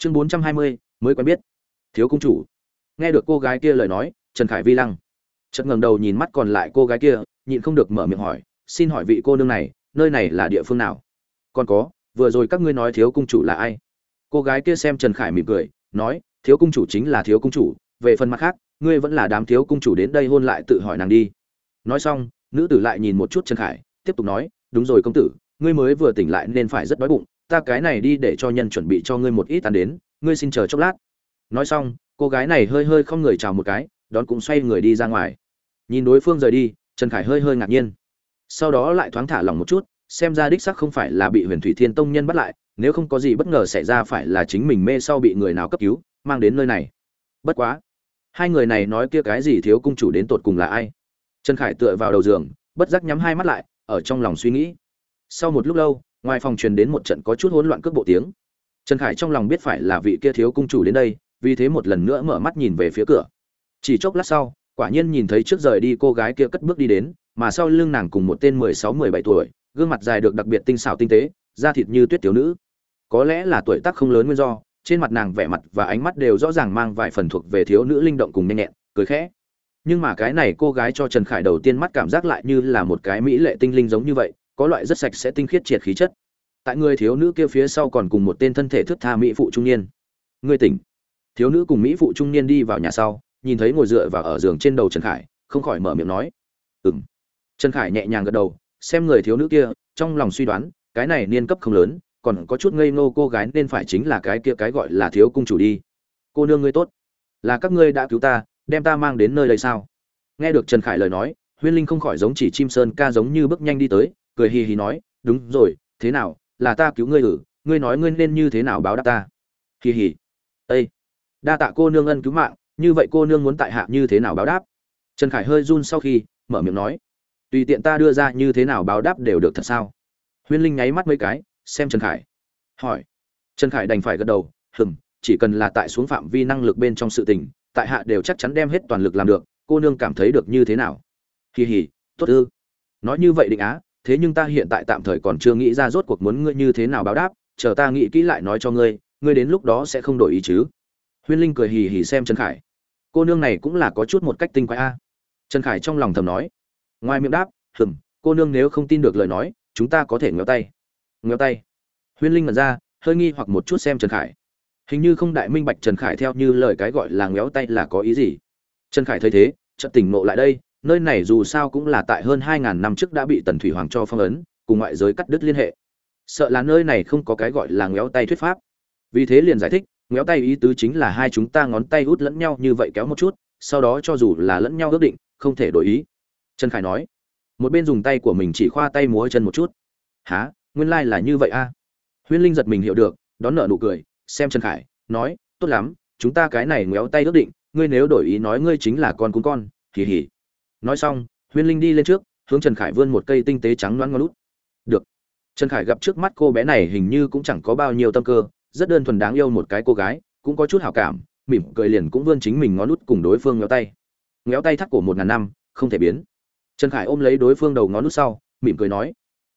chương bốn trăm hai mươi, mới quen biết. Thiếu công chủ. Nghe được cô gái kia lời nói, trần khải vi lăng. Chợt ngẩng đầu nhìn mắt còn lại cô gái kia, nhịn không được mở miệng hỏi, xin hỏi vị cô nương này, nơi này là địa phương nào? Còn có, vừa rồi các ngươi nói thiếu cung chủ là ai? Cô gái kia xem trần khải mỉm cười, nói, thiếu cung chủ chính là thiếu cung chủ, về phần mặt khác, ngươi vẫn là đám thiếu cung chủ đến đây hôn lại tự hỏi nàng đi. Nói xong, nữ tử lại nhìn một chút trần khải, tiếp tục nói, đúng rồi công tử, ngươi mới vừa tỉnh lại nên phải rất đói bụng ta cái này đi để cho nhân chuẩn bị cho ngươi một ít ăn đến, ngươi xin chờ chốc lát. Nói xong, cô gái này hơi hơi không người chào một cái, đón cũng xoay người đi ra ngoài. Nhìn đối phương rời đi, trần khải hơi hơi ngạc nhiên. Sau đó lại thoáng thả lỏng một chút, xem ra đích sắc không phải là bị huyền thủy thiên tông nhân bắt lại, nếu không có gì bất ngờ xảy ra phải là chính mình mê sau bị người nào cấp cứu, mang đến nơi này. Bất quá, hai người này nói kia cái gì thiếu cung chủ đến tột cùng là ai? Trần khải tựa vào đầu giường, bất giác nhắm hai mắt lại, ở trong lòng suy nghĩ. Sau một lúc lâu ngoài phòng truyền đến một trận có chút hỗn loạn cước bộ tiếng. Trần khải trong lòng biết phải là vị kia thiếu cung chủ đến đây, vì thế một lần nữa mở mắt nhìn về phía cửa. Chỉ chốc lát sau, quả nhiên nhìn thấy trước rời đi cô gái kia cất bước đi đến, mà sau lưng nàng cùng một tên mười sáu, mười bảy tuổi, gương mặt dài được đặc biệt tinh xảo tinh tế, da thịt như tuyết thiếu nữ. Có lẽ là tuổi tác không lớn nguyên do, trên mặt nàng vẻ mặt và ánh mắt đều rõ ràng mang vài phần thuộc về thiếu nữ linh động cùng nhanh nhẹn, cười khẽ. Nhưng mà cái này cô gái cho trần khải đầu tiên mắt cảm giác lại như là một cái mỹ lệ tinh linh giống như vậy có loại rất sạch sẽ tinh khiết triệt khí chất. Tại người thiếu nữ kia phía sau còn cùng một tên thân thể thước tha mỹ phụ trung niên. Người tỉnh. Thiếu nữ cùng mỹ phụ trung niên đi vào nhà sau, nhìn thấy ngồi dựa vào ở giường trên đầu trần khải, không khỏi mở miệng nói. Ừ m trần khải nhẹ nhàng gật đầu, xem người thiếu nữ kia, trong lòng suy đoán, cái này niên cấp không lớn, còn có chút ngây ngô cô gái nên phải chính là cái kia cái gọi là thiếu cung chủ đi. Cô nương ngươi tốt. Là các ngươi đã cứu ta, đem ta mang đến nơi đây sao? Nghe được trần khải lời nói, huyên linh không khỏi giống chỉ chim sơn ca giống như bước nhanh đi tới cười hì hì nói, đúng rồi, thế nào, là ta cứu ngươi ử, ngươi nói ngươi nên như thế nào báo đáp ta? Hì hì. Ây đa tạ cô nương ân cứu mạng, như vậy cô nương muốn tại hạ như thế nào báo đáp? Trần khải hơi run sau khi, mở miệng nói, tùy tiện ta đưa ra như thế nào báo đáp đều được thật sao? Huyên linh nháy mắt mấy cái, xem trần khải. Hỏi. Trần khải đành phải gật đầu hừng chỉ cần là tại xuống phạm vi năng lực bên trong sự tình, tại hạ đều chắc chắn đem hết toàn lực làm được, cô nương cảm thấy được như thế nào? Kỳ hỉ tốt ư. Nói như vậy định á thế nhưng ta hiện tại tạm thời còn chưa nghĩ ra rốt cuộc muốn ngươi như thế nào báo đáp, chờ ta nghĩ kỹ lại nói cho ngươi ngươi đến lúc đó sẽ không đổi ý chứ. Huyên linh cười hì hì xem trần khải. Cô nương này cũng là có chút một cách tinh quái a. Trần khải trong lòng thầm nói. Ngoài miệng đáp, hừm, cô nương nếu không tin được lời nói, chúng ta có thể ngéo tay. Ngéo tay. Huyên linh mật ra, hơi nghi hoặc một chút xem trần khải. Hình như không đại minh bạch trần khải theo như lời cái gọi là ngéo tay là có ý gì. Trần khải thấy thế, chợt tỉnh ngộ lại đây nơi này dù sao cũng là tại hơn hai ngàn năm trước đã bị tần thủy hoàng cho phong ấn, cùng ngoại giới cắt đứt liên hệ. Sợ là nơi này không có cái gọi là ngéo tay thuyết pháp. Vì thế liền giải thích ngéo tay ý tứ chính là hai chúng ta ngón tay út lẫn nhau như vậy kéo một chút, sau đó cho dù là lẫn nhau ước định, không thể đổi ý. Trần khải nói, một bên dùng tay của mình chỉ khoa tay múa chân một chút. Hả? Nguyên lai là như vậy a. À? huyên linh giật mình hiểu được, đón nợ nụ cười, xem trần khải, nói, tốt lắm, chúng ta cái này ngéo tay ước định, ngươi nếu đổi ý nói ngươi chính là con cún con hỉ hỉ nói xong, huyên linh đi lên trước, hướng trần khải vươn một cây tinh tế trắng loáng ngón lút được. Trần khải gặp trước mắt cô bé này hình như cũng chẳng có bao nhiêu tâm cơ, rất đơn thuần đáng yêu một cái cô gái, cũng có chút hảo cảm, mỉm cười liền cũng vươn chính mình ngón lút cùng đối phương ngéo tay. Ngéo tay thắt cổ một ngàn năm, không thể biến. Trần khải ôm lấy đối phương đầu ngón lút sau, mỉm cười nói,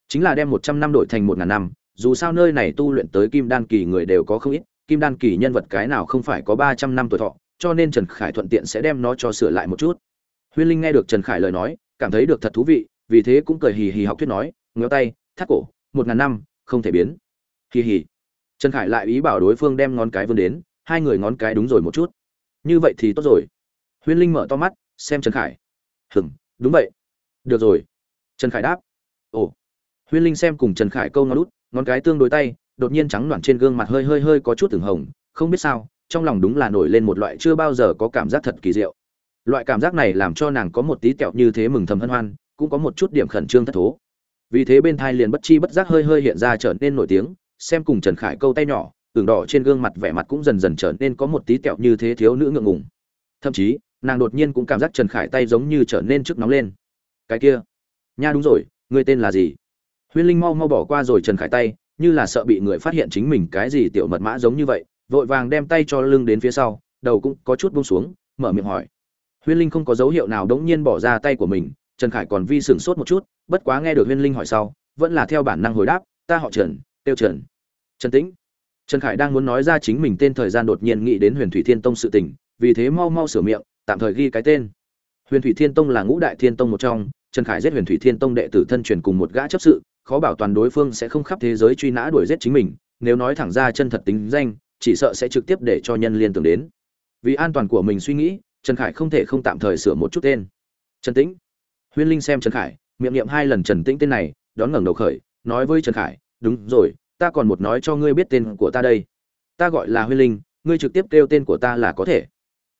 chính là đem một trăm năm đổi thành một ngàn năm, dù sao nơi này tu luyện tới kim đan kỳ người đều có không ít, kim đan kỳ nhân vật cái nào không phải có ba trăm năm tuổi thọ, cho nên trần khải thuận tiện sẽ đem nó cho sửa lại một chút huyên linh nghe được trần khải lời nói, cảm thấy được thật thú vị, vì thế cũng cười hì hì học thuyết nói, ngéo tay, thắt cổ, một ngàn năm, không thể biến. Hì hì. Trần khải lại ý bảo đối phương đem ngón cái vươn đến, hai người ngón cái đúng rồi một chút. Như vậy thì tốt rồi. Huyên linh mở to mắt, xem trần khải. Hừm, đúng vậy. Được rồi. Trần khải đáp. Ồ. Huyên linh xem cùng trần khải câu ngón út, ngón cái tương đối tay, đột nhiên trắng loạn trên gương mặt hơi hơi hơi có chút từng hồng, không biết sao, trong lòng đúng là nổi lên một loại chưa bao giờ có cảm giác thật kỳ diệu loại cảm giác này làm cho nàng có một tí kẹo như thế mừng thầm hân hoan, cũng có một chút điểm khẩn trương thất thố. Vì thế bên thai liền bất chi bất giác hơi hơi hiện ra trở nên nổi tiếng, xem cùng trần khải câu tay nhỏ tưởng đỏ trên gương mặt vẻ mặt cũng dần dần trở nên có một tí kẹo như thế thiếu nữ ngượng ngùng. Thậm chí, nàng đột nhiên cũng cảm giác trần khải tay giống như trở nên trước nóng lên. Cái kia, nha đúng rồi người tên là gì? Huyên linh mau mau bỏ qua rồi trần khải tay, như là sợ bị người phát hiện chính mình cái gì tiểu mật mã giống như vậy, vội vàng đem tay cho lưng đến phía sau, đầu cũng có chút bông xuống, mở miệng hỏi huyên linh không có dấu hiệu nào đống nhiên bỏ ra tay của mình, trần khải còn vi sửng sốt một chút, bất quá nghe được huyên linh hỏi sau, vẫn là theo bản năng hồi đáp, ta họ trần, tiêu trần. Trần tĩnh. Trần khải đang muốn nói ra chính mình tên thời gian đột nhiên nghĩ đến huyền thủy thiên tông sự tình, vì thế mau mau sửa miệng, tạm thời ghi cái tên. Huyền thủy thiên tông là ngũ đại thiên tông một trong, trần khải giết huyền thủy thiên tông đệ tử thân truyền cùng một gã chấp sự, khó bảo toàn đối phương sẽ không khắp thế giới truy nã đuổi giết chính mình, nếu nói thẳng ra chân thật tính danh, chỉ sợ sẽ trực tiếp để cho nhân liên tưởng đến. Vì an toàn của mình suy nghĩ trần khải không thể không tạm thời sửa một chút tên. Trần tĩnh. Huyên linh xem trần khải, miệng niệm hai lần trần tĩnh tên này, đón ngẩng đầu khởi, nói với trần khải, đúng rồi, ta còn một nói cho ngươi biết tên của ta đây. Ta gọi là huyên linh, ngươi trực tiếp kêu tên của ta là có thể.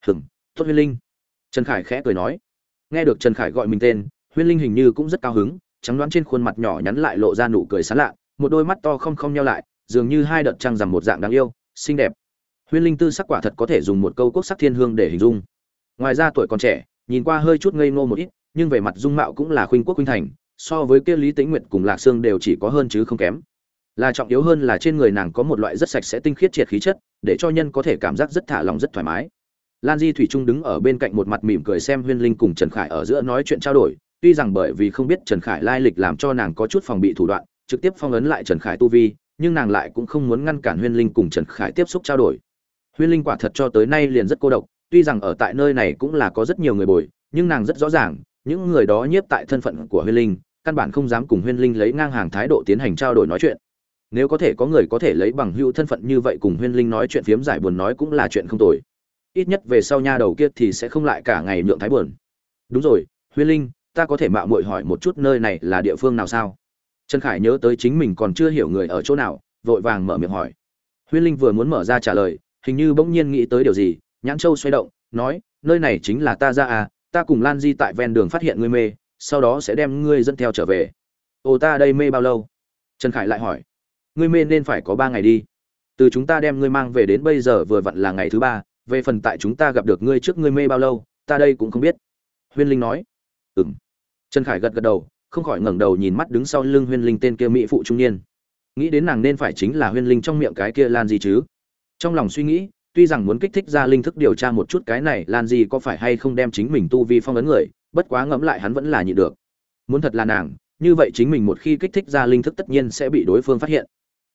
Hừm, tốt huyên linh. Trần khải khẽ cười nói. Nghe được trần khải gọi mình tên, huyên linh hình như cũng rất cao hứng, trắng đoán trên khuôn mặt nhỏ nhắn lại lộ ra nụ cười sán lạ, một đôi mắt to không không nhau lại, dường như hai đợt trăng rằm một dạng đáng yêu, xinh đẹp. Huyên linh tư sắc quả thật có thể dùng một câu quốc sắc thiên hương để hình dung ngoài ra tuổi còn trẻ, nhìn qua hơi chút ngây ngô một ít, nhưng về mặt dung mạo cũng là khuynh quốc khuynh thành, so với kia lý tĩnh nguyệt cùng lạc sương đều chỉ có hơn chứ không kém. Là trọng yếu hơn là trên người nàng có một loại rất sạch sẽ tinh khiết triệt khí chất, để cho nhân có thể cảm giác rất thả lòng, rất thoải mái. Lan di thủy trung đứng ở bên cạnh một mặt mỉm cười xem huyên linh cùng trần khải ở giữa nói chuyện trao đổi, tuy rằng bởi vì không biết trần khải lai lịch làm cho nàng có chút phòng bị thủ đoạn, trực tiếp phong ấn lại trần khải tu vi, nhưng nàng lại cũng không muốn ngăn cản huyên linh cùng trần khải tiếp xúc trao đổi. Huyên linh quả thật cho tới nay liền rất cô độc tuy rằng ở tại nơi này cũng là có rất nhiều người bồi, nhưng nàng rất rõ ràng, những người đó nhiếp tại thân phận của huyên linh, căn bản không dám cùng huyên linh lấy ngang hàng thái độ tiến hành trao đổi nói chuyện. Nếu có thể có người có thể lấy bằng hữu thân phận như vậy cùng huyên linh nói chuyện phiếm giải buồn nói cũng là chuyện không tồi. Ít nhất về sau nha đầu kia thì sẽ không lại cả ngày nhượng thái buồn. Đúng rồi, huyên linh, ta có thể mạo muội hỏi một chút nơi này là địa phương nào sao? Trần khải nhớ tới chính mình còn chưa hiểu người ở chỗ nào, vội vàng mở miệng hỏi. Huyên linh vừa muốn mở ra trả lời, hình như bỗng nhiên nghĩ tới điều gì nhãn châu xoay động, nói, nơi này chính là ta ra à ta cùng lan di tại ven đường phát hiện ngươi mê, sau đó sẽ đem ngươi dẫn theo trở về. Ồ, ta đây mê bao lâu? Trần khải lại hỏi. Ngươi mê nên phải có ba ngày đi. Từ chúng ta đem ngươi mang về đến bây giờ vừa vặn là ngày thứ ba, về phần tại chúng ta gặp được ngươi trước ngươi mê bao lâu, ta đây cũng không biết. Huyên linh nói. Ừ m trần khải gật gật đầu, không khỏi ngẩng đầu nhìn mắt đứng sau lưng huyên linh tên kia mỹ phụ trung niên. Nghĩ đến nàng nên phải chính là huyên linh trong miệng cái kia lan gì chứ. Trong lòng suy nghĩ tuy rằng muốn kích thích ra linh thức điều tra một chút cái này, lan Di có phải hay không đem chính mình tu vi phong ấn người, bất quá ngẫm lại hắn vẫn là nhịn được. Muốn thật là nàng, như vậy chính mình một khi kích thích ra linh thức tất nhiên sẽ bị đối phương phát hiện.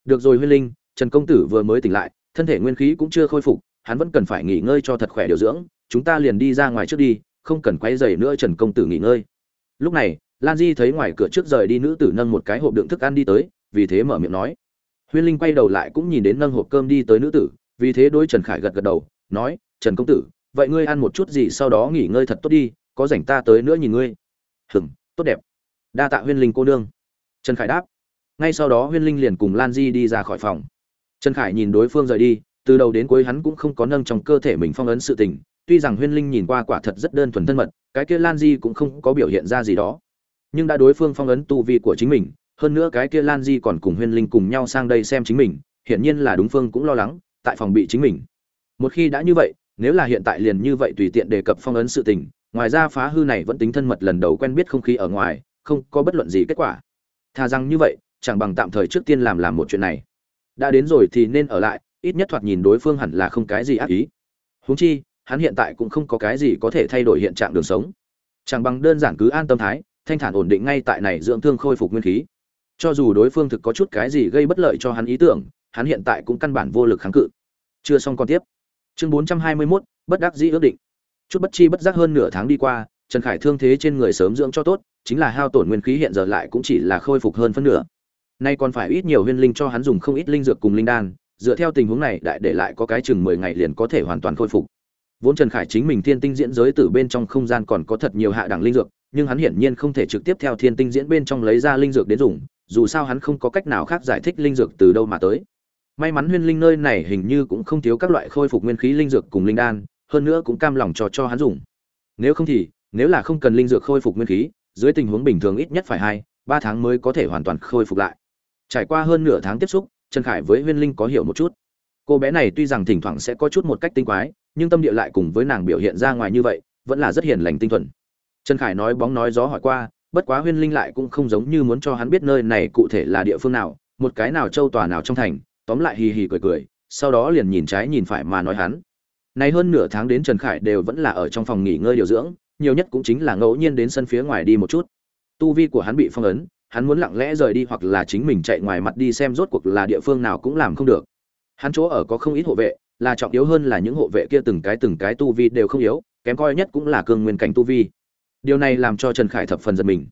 Được rồi huyên linh, trần công tử vừa mới tỉnh lại, thân thể nguyên khí cũng chưa khôi phục, hắn vẫn cần phải nghỉ ngơi cho thật khỏe điều dưỡng, chúng ta liền đi ra ngoài trước đi, không cần quay dày nữa trần công tử nghỉ ngơi. Lúc này, lan di thấy ngoài cửa trước rời đi nữ tử nâng một cái hộp đựng thức ăn đi tới, vì thế mở miệng nói. Huyên linh quay đầu lại cũng nhìn đến nâng hộp cơm đi tới nữ tử vì thế đôi trần khải gật gật đầu, nói, trần công tử, vậy ngươi ăn một chút gì sau đó nghỉ ngơi thật tốt đi, có rảnh ta tới nữa nhìn ngươi. Hừng tốt đẹp. Đa tạ huyên linh cô nương. Trần khải đáp. Ngay sau đó huyên linh liền cùng lan di đi ra khỏi phòng. Trần khải nhìn đối phương rời đi, từ đầu đến cuối hắn cũng không có nâng trong cơ thể mình phong ấn sự tình, tuy rằng huyên linh nhìn qua quả thật rất đơn thuần thân mật, cái kia lan di cũng không có biểu hiện ra gì đó. Nhưng đã đối phương phong ấn tu vi của chính mình, hơn nữa cái kia lan di còn cùng huyên linh cùng nhau sang đây xem chính mình, hiển nhiên là đúng phương cũng lo lắng tại phòng bị chính mình. Một khi đã như vậy, nếu là hiện tại liền như vậy tùy tiện đề cập phong ấn sự tình, ngoài ra phá hư này vẫn tính thân mật lần đầu quen biết không khí ở ngoài, không có bất luận gì kết quả. Thà rằng như vậy, chẳng bằng tạm thời trước tiên làm làm một chuyện này. Đã đến rồi thì nên ở lại, ít nhất thoạt nhìn đối phương hẳn là không cái gì ác ý. Huống chi, hắn hiện tại cũng không có cái gì có thể thay đổi hiện trạng đường sống. Chẳng bằng đơn giản cứ an tâm thái, thanh thản ổn định ngay tại này dưỡng thương khôi phục nguyên khí. Cho dù đối phương thực có chút cái gì gây bất lợi cho hắn ý tưởng, hắn hiện tại cũng căn bản vô lực kháng cự chưa xong còn tiếp. Chương bốn trăm hai mươi 421, bất đắc dĩ ước định. Chút bất chi bất giác hơn nửa tháng đi qua trần khải thương thế trên người sớm dưỡng cho tốt chính là hao tổn nguyên khí hiện giờ lại cũng chỉ là khôi phục hơn phân nửa. Nay còn phải ít nhiều huyên linh cho hắn dùng không ít linh dược cùng linh đan dựa theo tình huống này đại để lại có cái chừng mười ngày liền có thể hoàn toàn khôi phục. Vốn trần khải chính mình thiên tinh diễn giới từ bên trong không gian còn có thật nhiều hạ đẳng linh dược nhưng hắn hiển nhiên không thể trực tiếp theo thiên tinh diễn bên trong lấy ra linh dược đến dùng dù sao hắn không có cách nào khác giải thích linh dược từ đâu mà tới may mắn huyên linh nơi này hình như cũng không thiếu các loại khôi phục nguyên khí linh dược cùng linh đan, hơn nữa cũng cam lòng cho cho hắn dùng. Nếu không thì, nếu là không cần linh dược khôi phục nguyên khí, dưới tình huống bình thường ít nhất phải hai, ba tháng mới có thể hoàn toàn khôi phục lại. Trải qua hơn nửa tháng tiếp xúc, trần khải với huyên linh có hiểu một chút. Cô bé này tuy rằng thỉnh thoảng sẽ có chút một cách tinh quái, nhưng tâm địa lại cùng với nàng biểu hiện ra ngoài như vậy, vẫn là rất hiền lành tinh thuần. Trần khải nói bóng nói gió hỏi qua, bất quá huyên linh lại cũng không giống như muốn cho hắn biết nơi này cụ thể là địa phương nào, một cái nào châu tòa nào trong thành tóm lại hì hì cười cười, sau đó liền nhìn trái nhìn phải mà nói hắn. Nay hơn nửa tháng đến trần khải đều vẫn là ở trong phòng nghỉ ngơi điều dưỡng, nhiều nhất cũng chính là ngẫu nhiên đến sân phía ngoài đi một chút. Tu vi của hắn bị phong ấn, hắn muốn lặng lẽ rời đi hoặc là chính mình chạy ngoài mặt đi xem rốt cuộc là địa phương nào cũng làm không được. Hắn chỗ ở có không ít hộ vệ, là trọng yếu hơn là những hộ vệ kia từng cái từng cái tu vi đều không yếu, kém coi nhất cũng là cương nguyên cảnh tu vi. Điều này làm cho trần khải thập phần giật mình.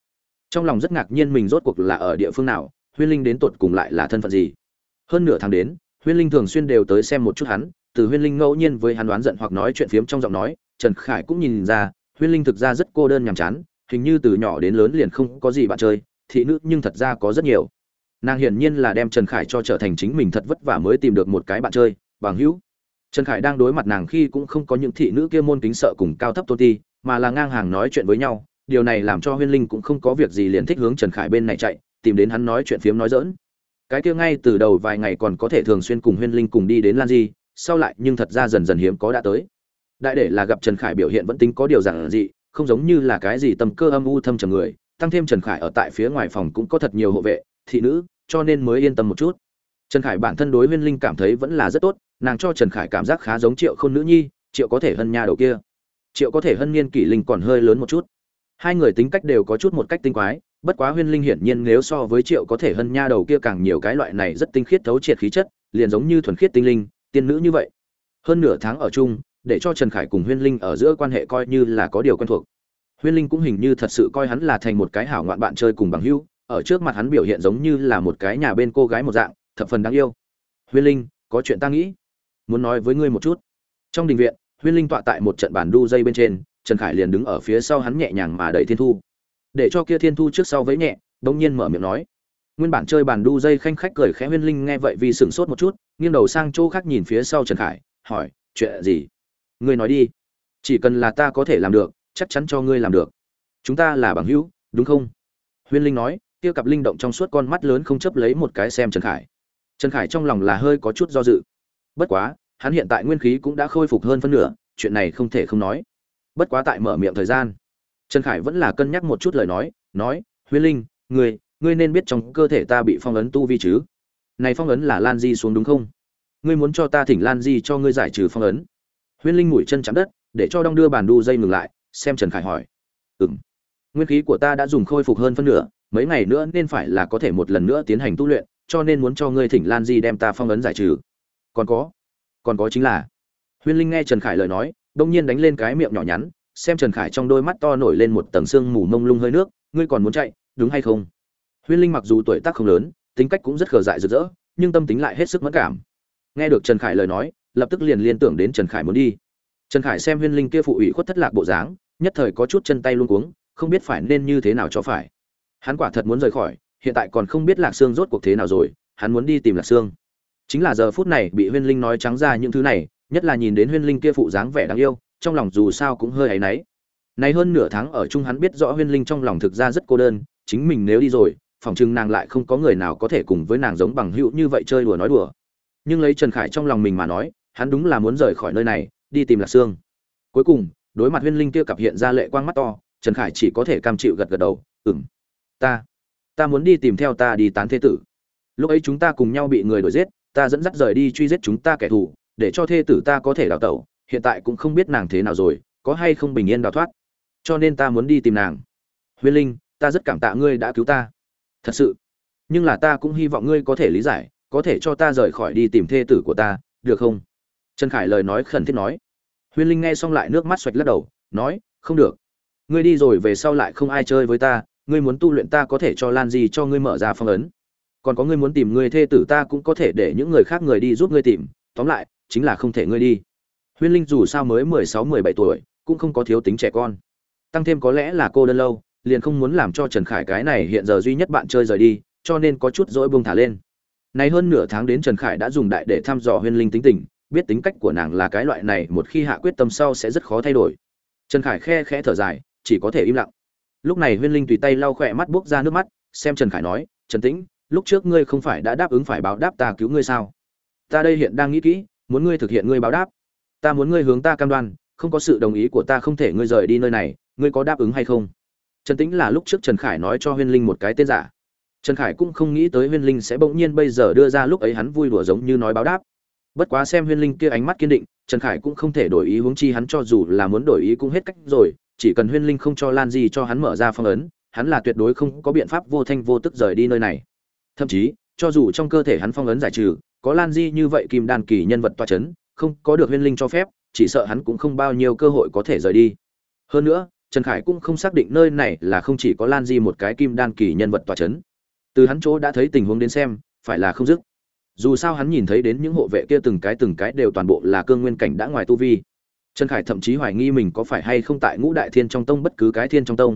Trong lòng rất ngạc nhiên mình rốt cuộc là ở địa phương nào, huyên linh đến tột cùng lại là thân phận gì hơn nửa tháng đến, huyên linh thường xuyên đều tới xem một chút hắn, từ huyên linh ngẫu nhiên với hắn đoán giận hoặc nói chuyện phiếm trong giọng nói, trần khải cũng nhìn ra, huyên linh thực ra rất cô đơn nhàm chán, hình như từ nhỏ đến lớn liền không có gì bạn chơi, thị nữ nhưng thật ra có rất nhiều. Nàng hiển nhiên là đem trần khải cho trở thành chính mình thật vất vả mới tìm được một cái bạn chơi, bằng hữu. Trần khải đang đối mặt nàng khi cũng không có những thị nữ kia môn kính sợ cùng cao thấp tôn ti, mà là ngang hàng nói chuyện với nhau, điều này làm cho huyên linh cũng không có việc gì liền thích hướng trần khải bên này chạy, tìm đến hắn nói chuyện phiếm nói dỡn cái kia ngay từ đầu vài ngày còn có thể thường xuyên cùng huyên linh cùng đi đến lan di, sau lại nhưng thật ra dần dần hiếm có đã tới. Đại để là gặp trần khải biểu hiện vẫn tính có điều giản dị, không giống như là cái gì tâm cơ âm u thâm trầm người, tăng thêm trần khải ở tại phía ngoài phòng cũng có thật nhiều hộ vệ, thị nữ, cho nên mới yên tâm một chút. Trần khải bản thân đối huyên linh cảm thấy vẫn là rất tốt, nàng cho trần khải cảm giác khá giống triệu khôn nữ nhi, triệu có thể hân nha đầu kia. Triệu có thể hân niên kỷ linh còn hơi lớn một chút. Hai người tính cách đều có chút một cách tinh quái bất quá huyên linh hiển nhiên nếu so với triệu có thể hân nha đầu kia càng nhiều cái loại này rất tinh khiết thấu triệt khí chất, liền giống như thuần khiết tinh linh, tiên nữ như vậy. Hơn nửa tháng ở chung, để cho trần khải cùng huyên linh ở giữa quan hệ coi như là có điều quen thuộc. Huyên linh cũng hình như thật sự coi hắn là thành một cái hảo ngoạn bạn chơi cùng bằng hữu, ở trước mặt hắn biểu hiện giống như là một cái nhà bên cô gái một dạng, thập phần đáng yêu. Huyên linh, có chuyện ta nghĩ. Muốn nói với ngươi một chút. Trong đình viện, huyên linh tọa tại một trận bàn đu dây bên trên, trần khải liền đứng ở phía sau hắn nhẹ nhàng mà đẩy thiên thu để cho kia thiên thu trước sau với nhẹ bỗng nhiên mở miệng nói. Nguyên bản chơi bàn đu dây khanh khách cười khẽ huyên linh nghe vậy vì sửng sốt một chút, nghiêng đầu sang chỗ khác nhìn phía sau trần khải, hỏi, chuyện gì? Ngươi nói đi. Chỉ cần là ta có thể làm được, chắc chắn cho ngươi làm được. Chúng ta là bằng hữu, đúng không? Huyên linh nói, kia cặp linh động trong suốt con mắt lớn không chấp lấy một cái xem trần khải. Trần khải trong lòng là hơi có chút do dự. Bất quá, hắn hiện tại nguyên khí cũng đã khôi phục hơn phân nửa, chuyện này không thể không nói. Bất quá tại mở miệng thời gian trần khải vẫn là cân nhắc một chút lời nói nói, huyên linh, ngươi ngươi nên biết trong cơ thể ta bị phong ấn tu vi chứ? Này phong ấn là lan di xuống đúng không? Ngươi muốn cho ta thỉnh lan di cho ngươi giải trừ phong ấn. Huyên linh mũi chân chạm đất, để cho đong đưa bàn đu dây ngừng lại, xem trần khải hỏi. Ừ m nguyên khí của ta đã dùng khôi phục hơn phân nửa, mấy ngày nữa nên phải là có thể một lần nữa tiến hành tu luyện, cho nên muốn cho ngươi thỉnh lan di đem ta phong ấn giải trừ. Còn có còn có chính là. Huyên linh nghe trần khải lời nói, đông nhiên đánh lên cái miệng nhỏ nhắn xem trần khải trong đôi mắt to nổi lên một tầng sương mù mông lung hơi nước, ngươi còn muốn chạy, đúng hay không? Huyên linh mặc dù tuổi tác không lớn, tính cách cũng rất khờ dại rực rỡ, nhưng tâm tính lại hết sức mất cảm. Nghe được trần khải lời nói, lập tức liền liên tưởng đến trần khải muốn đi. Trần khải xem huyên linh kia phụ ủy khuất thất lạc bộ dáng, nhất thời có chút chân tay luôn cuống, không biết phải nên như thế nào cho phải. Hắn quả thật muốn rời khỏi, hiện tại còn không biết lạc sương rốt cuộc thế nào rồi, hắn muốn đi tìm lạc sương. Chính là giờ phút này bị huyên linh nói trắng ra những thứ này, nhất là nhìn đến huyên linh kia phụ dáng vẻ đáng yêu trong lòng dù sao cũng hơi áy náy. Nay hơn nửa tháng ở chung hắn biết rõ huyên linh trong lòng thực ra rất cô đơn, chính mình nếu đi rồi, phòng chừng nàng lại không có người nào có thể cùng với nàng giống bằng hữu như vậy chơi đùa nói đùa. Nhưng lấy trần khải trong lòng mình mà nói, hắn đúng là muốn rời khỏi nơi này, đi tìm lạc sương. Cuối cùng, đối mặt huyên linh kia cặp hiện ra lệ quang mắt to, trần khải chỉ có thể cam chịu gật gật đầu ừng ta ta muốn đi tìm theo ta đi tán thế tử. Lúc ấy chúng ta cùng nhau bị người đuổi giết, ta dẫn dắt rời đi truy giết chúng ta kẻ thù, để cho thê tử ta có thể đào tẩu hiện tại cũng không biết nàng thế nào rồi, có hay không bình yên đào thoát. Cho nên ta muốn đi tìm nàng. Huyên linh, ta rất cảm tạ ngươi đã cứu ta. Thật sự. Nhưng là ta cũng hy vọng ngươi có thể lý giải, có thể cho ta rời khỏi đi tìm thê tử của ta, được không? Trần khải lời nói khẩn thiết nói. Huyên linh nghe xong lại nước mắt xoạch lắc đầu, nói, không được. Ngươi đi rồi về sau lại không ai chơi với ta, ngươi muốn tu luyện ta có thể cho lan gì cho ngươi mở ra phong ấn. Còn có ngươi muốn tìm ngươi thê tử ta cũng có thể để những người khác người đi giúp ngươi tìm. Tóm lại, chính là không thể ngươi đi huyên linh dù sao mới mười sáu, mười bảy tuổi, cũng không có thiếu tính trẻ con. Tăng thêm có lẽ là cô đơn lâu, liền không muốn làm cho trần khải cái này hiện giờ duy nhất bạn chơi rời đi, cho nên có chút dỗi buông thả lên. Này hơn nửa tháng đến trần khải đã dùng đại để thăm dò huyên linh tính tình, biết tính cách của nàng là cái loại này, một khi hạ quyết tâm sau sẽ rất khó thay đổi. Trần khải khe khẽ thở dài, chỉ có thể im lặng. Lúc này huyên linh tùy tay lau khỏe mắt buốc ra nước mắt, xem trần khải nói, trần tĩnh, lúc trước ngươi không phải đã đáp ứng phải báo đáp ta cứu ngươi sao? Ta đây hiện đang nghĩ kỹ, muốn ngươi thực hiện ngươi báo đáp ta muốn ngươi hướng ta cam đoan, không có sự đồng ý của ta không thể ngươi rời đi nơi này, ngươi có đáp ứng hay không? Trần tĩnh là lúc trước trần khải nói cho huyên linh một cái tên giả. Trần khải cũng không nghĩ tới huyên linh sẽ bỗng nhiên bây giờ đưa ra lúc ấy hắn vui đùa giống như nói báo đáp. Bất quá xem huyên linh kia ánh mắt kiên định, trần khải cũng không thể đổi ý huống chi hắn cho dù là muốn đổi ý cũng hết cách rồi, chỉ cần huyên linh không cho lan Di cho hắn mở ra phong ấn, hắn là tuyệt đối không có biện pháp vô thanh vô tức rời đi nơi này. Thậm chí, cho dù trong cơ thể hắn phong ấn giải trừ, có lan di như vậy kim đan kỳ nhân vật toa c h ấ n không có được huyên linh cho phép, chỉ sợ hắn cũng không bao nhiêu cơ hội có thể rời đi. Hơn nữa, trần khải cũng không xác định nơi này là không chỉ có lan di một cái kim đan kỳ nhân vật tòa c h ấ n từ hắn chỗ đã thấy tình huống đến xem, phải là không dứt. Dù sao hắn nhìn thấy đến những hộ vệ kia từng cái từng cái đều toàn bộ là cương nguyên cảnh đã ngoài tu vi. Trần khải thậm chí hoài nghi mình có phải hay không tại ngũ đại thiên trong tông bất cứ cái thiên trong tông.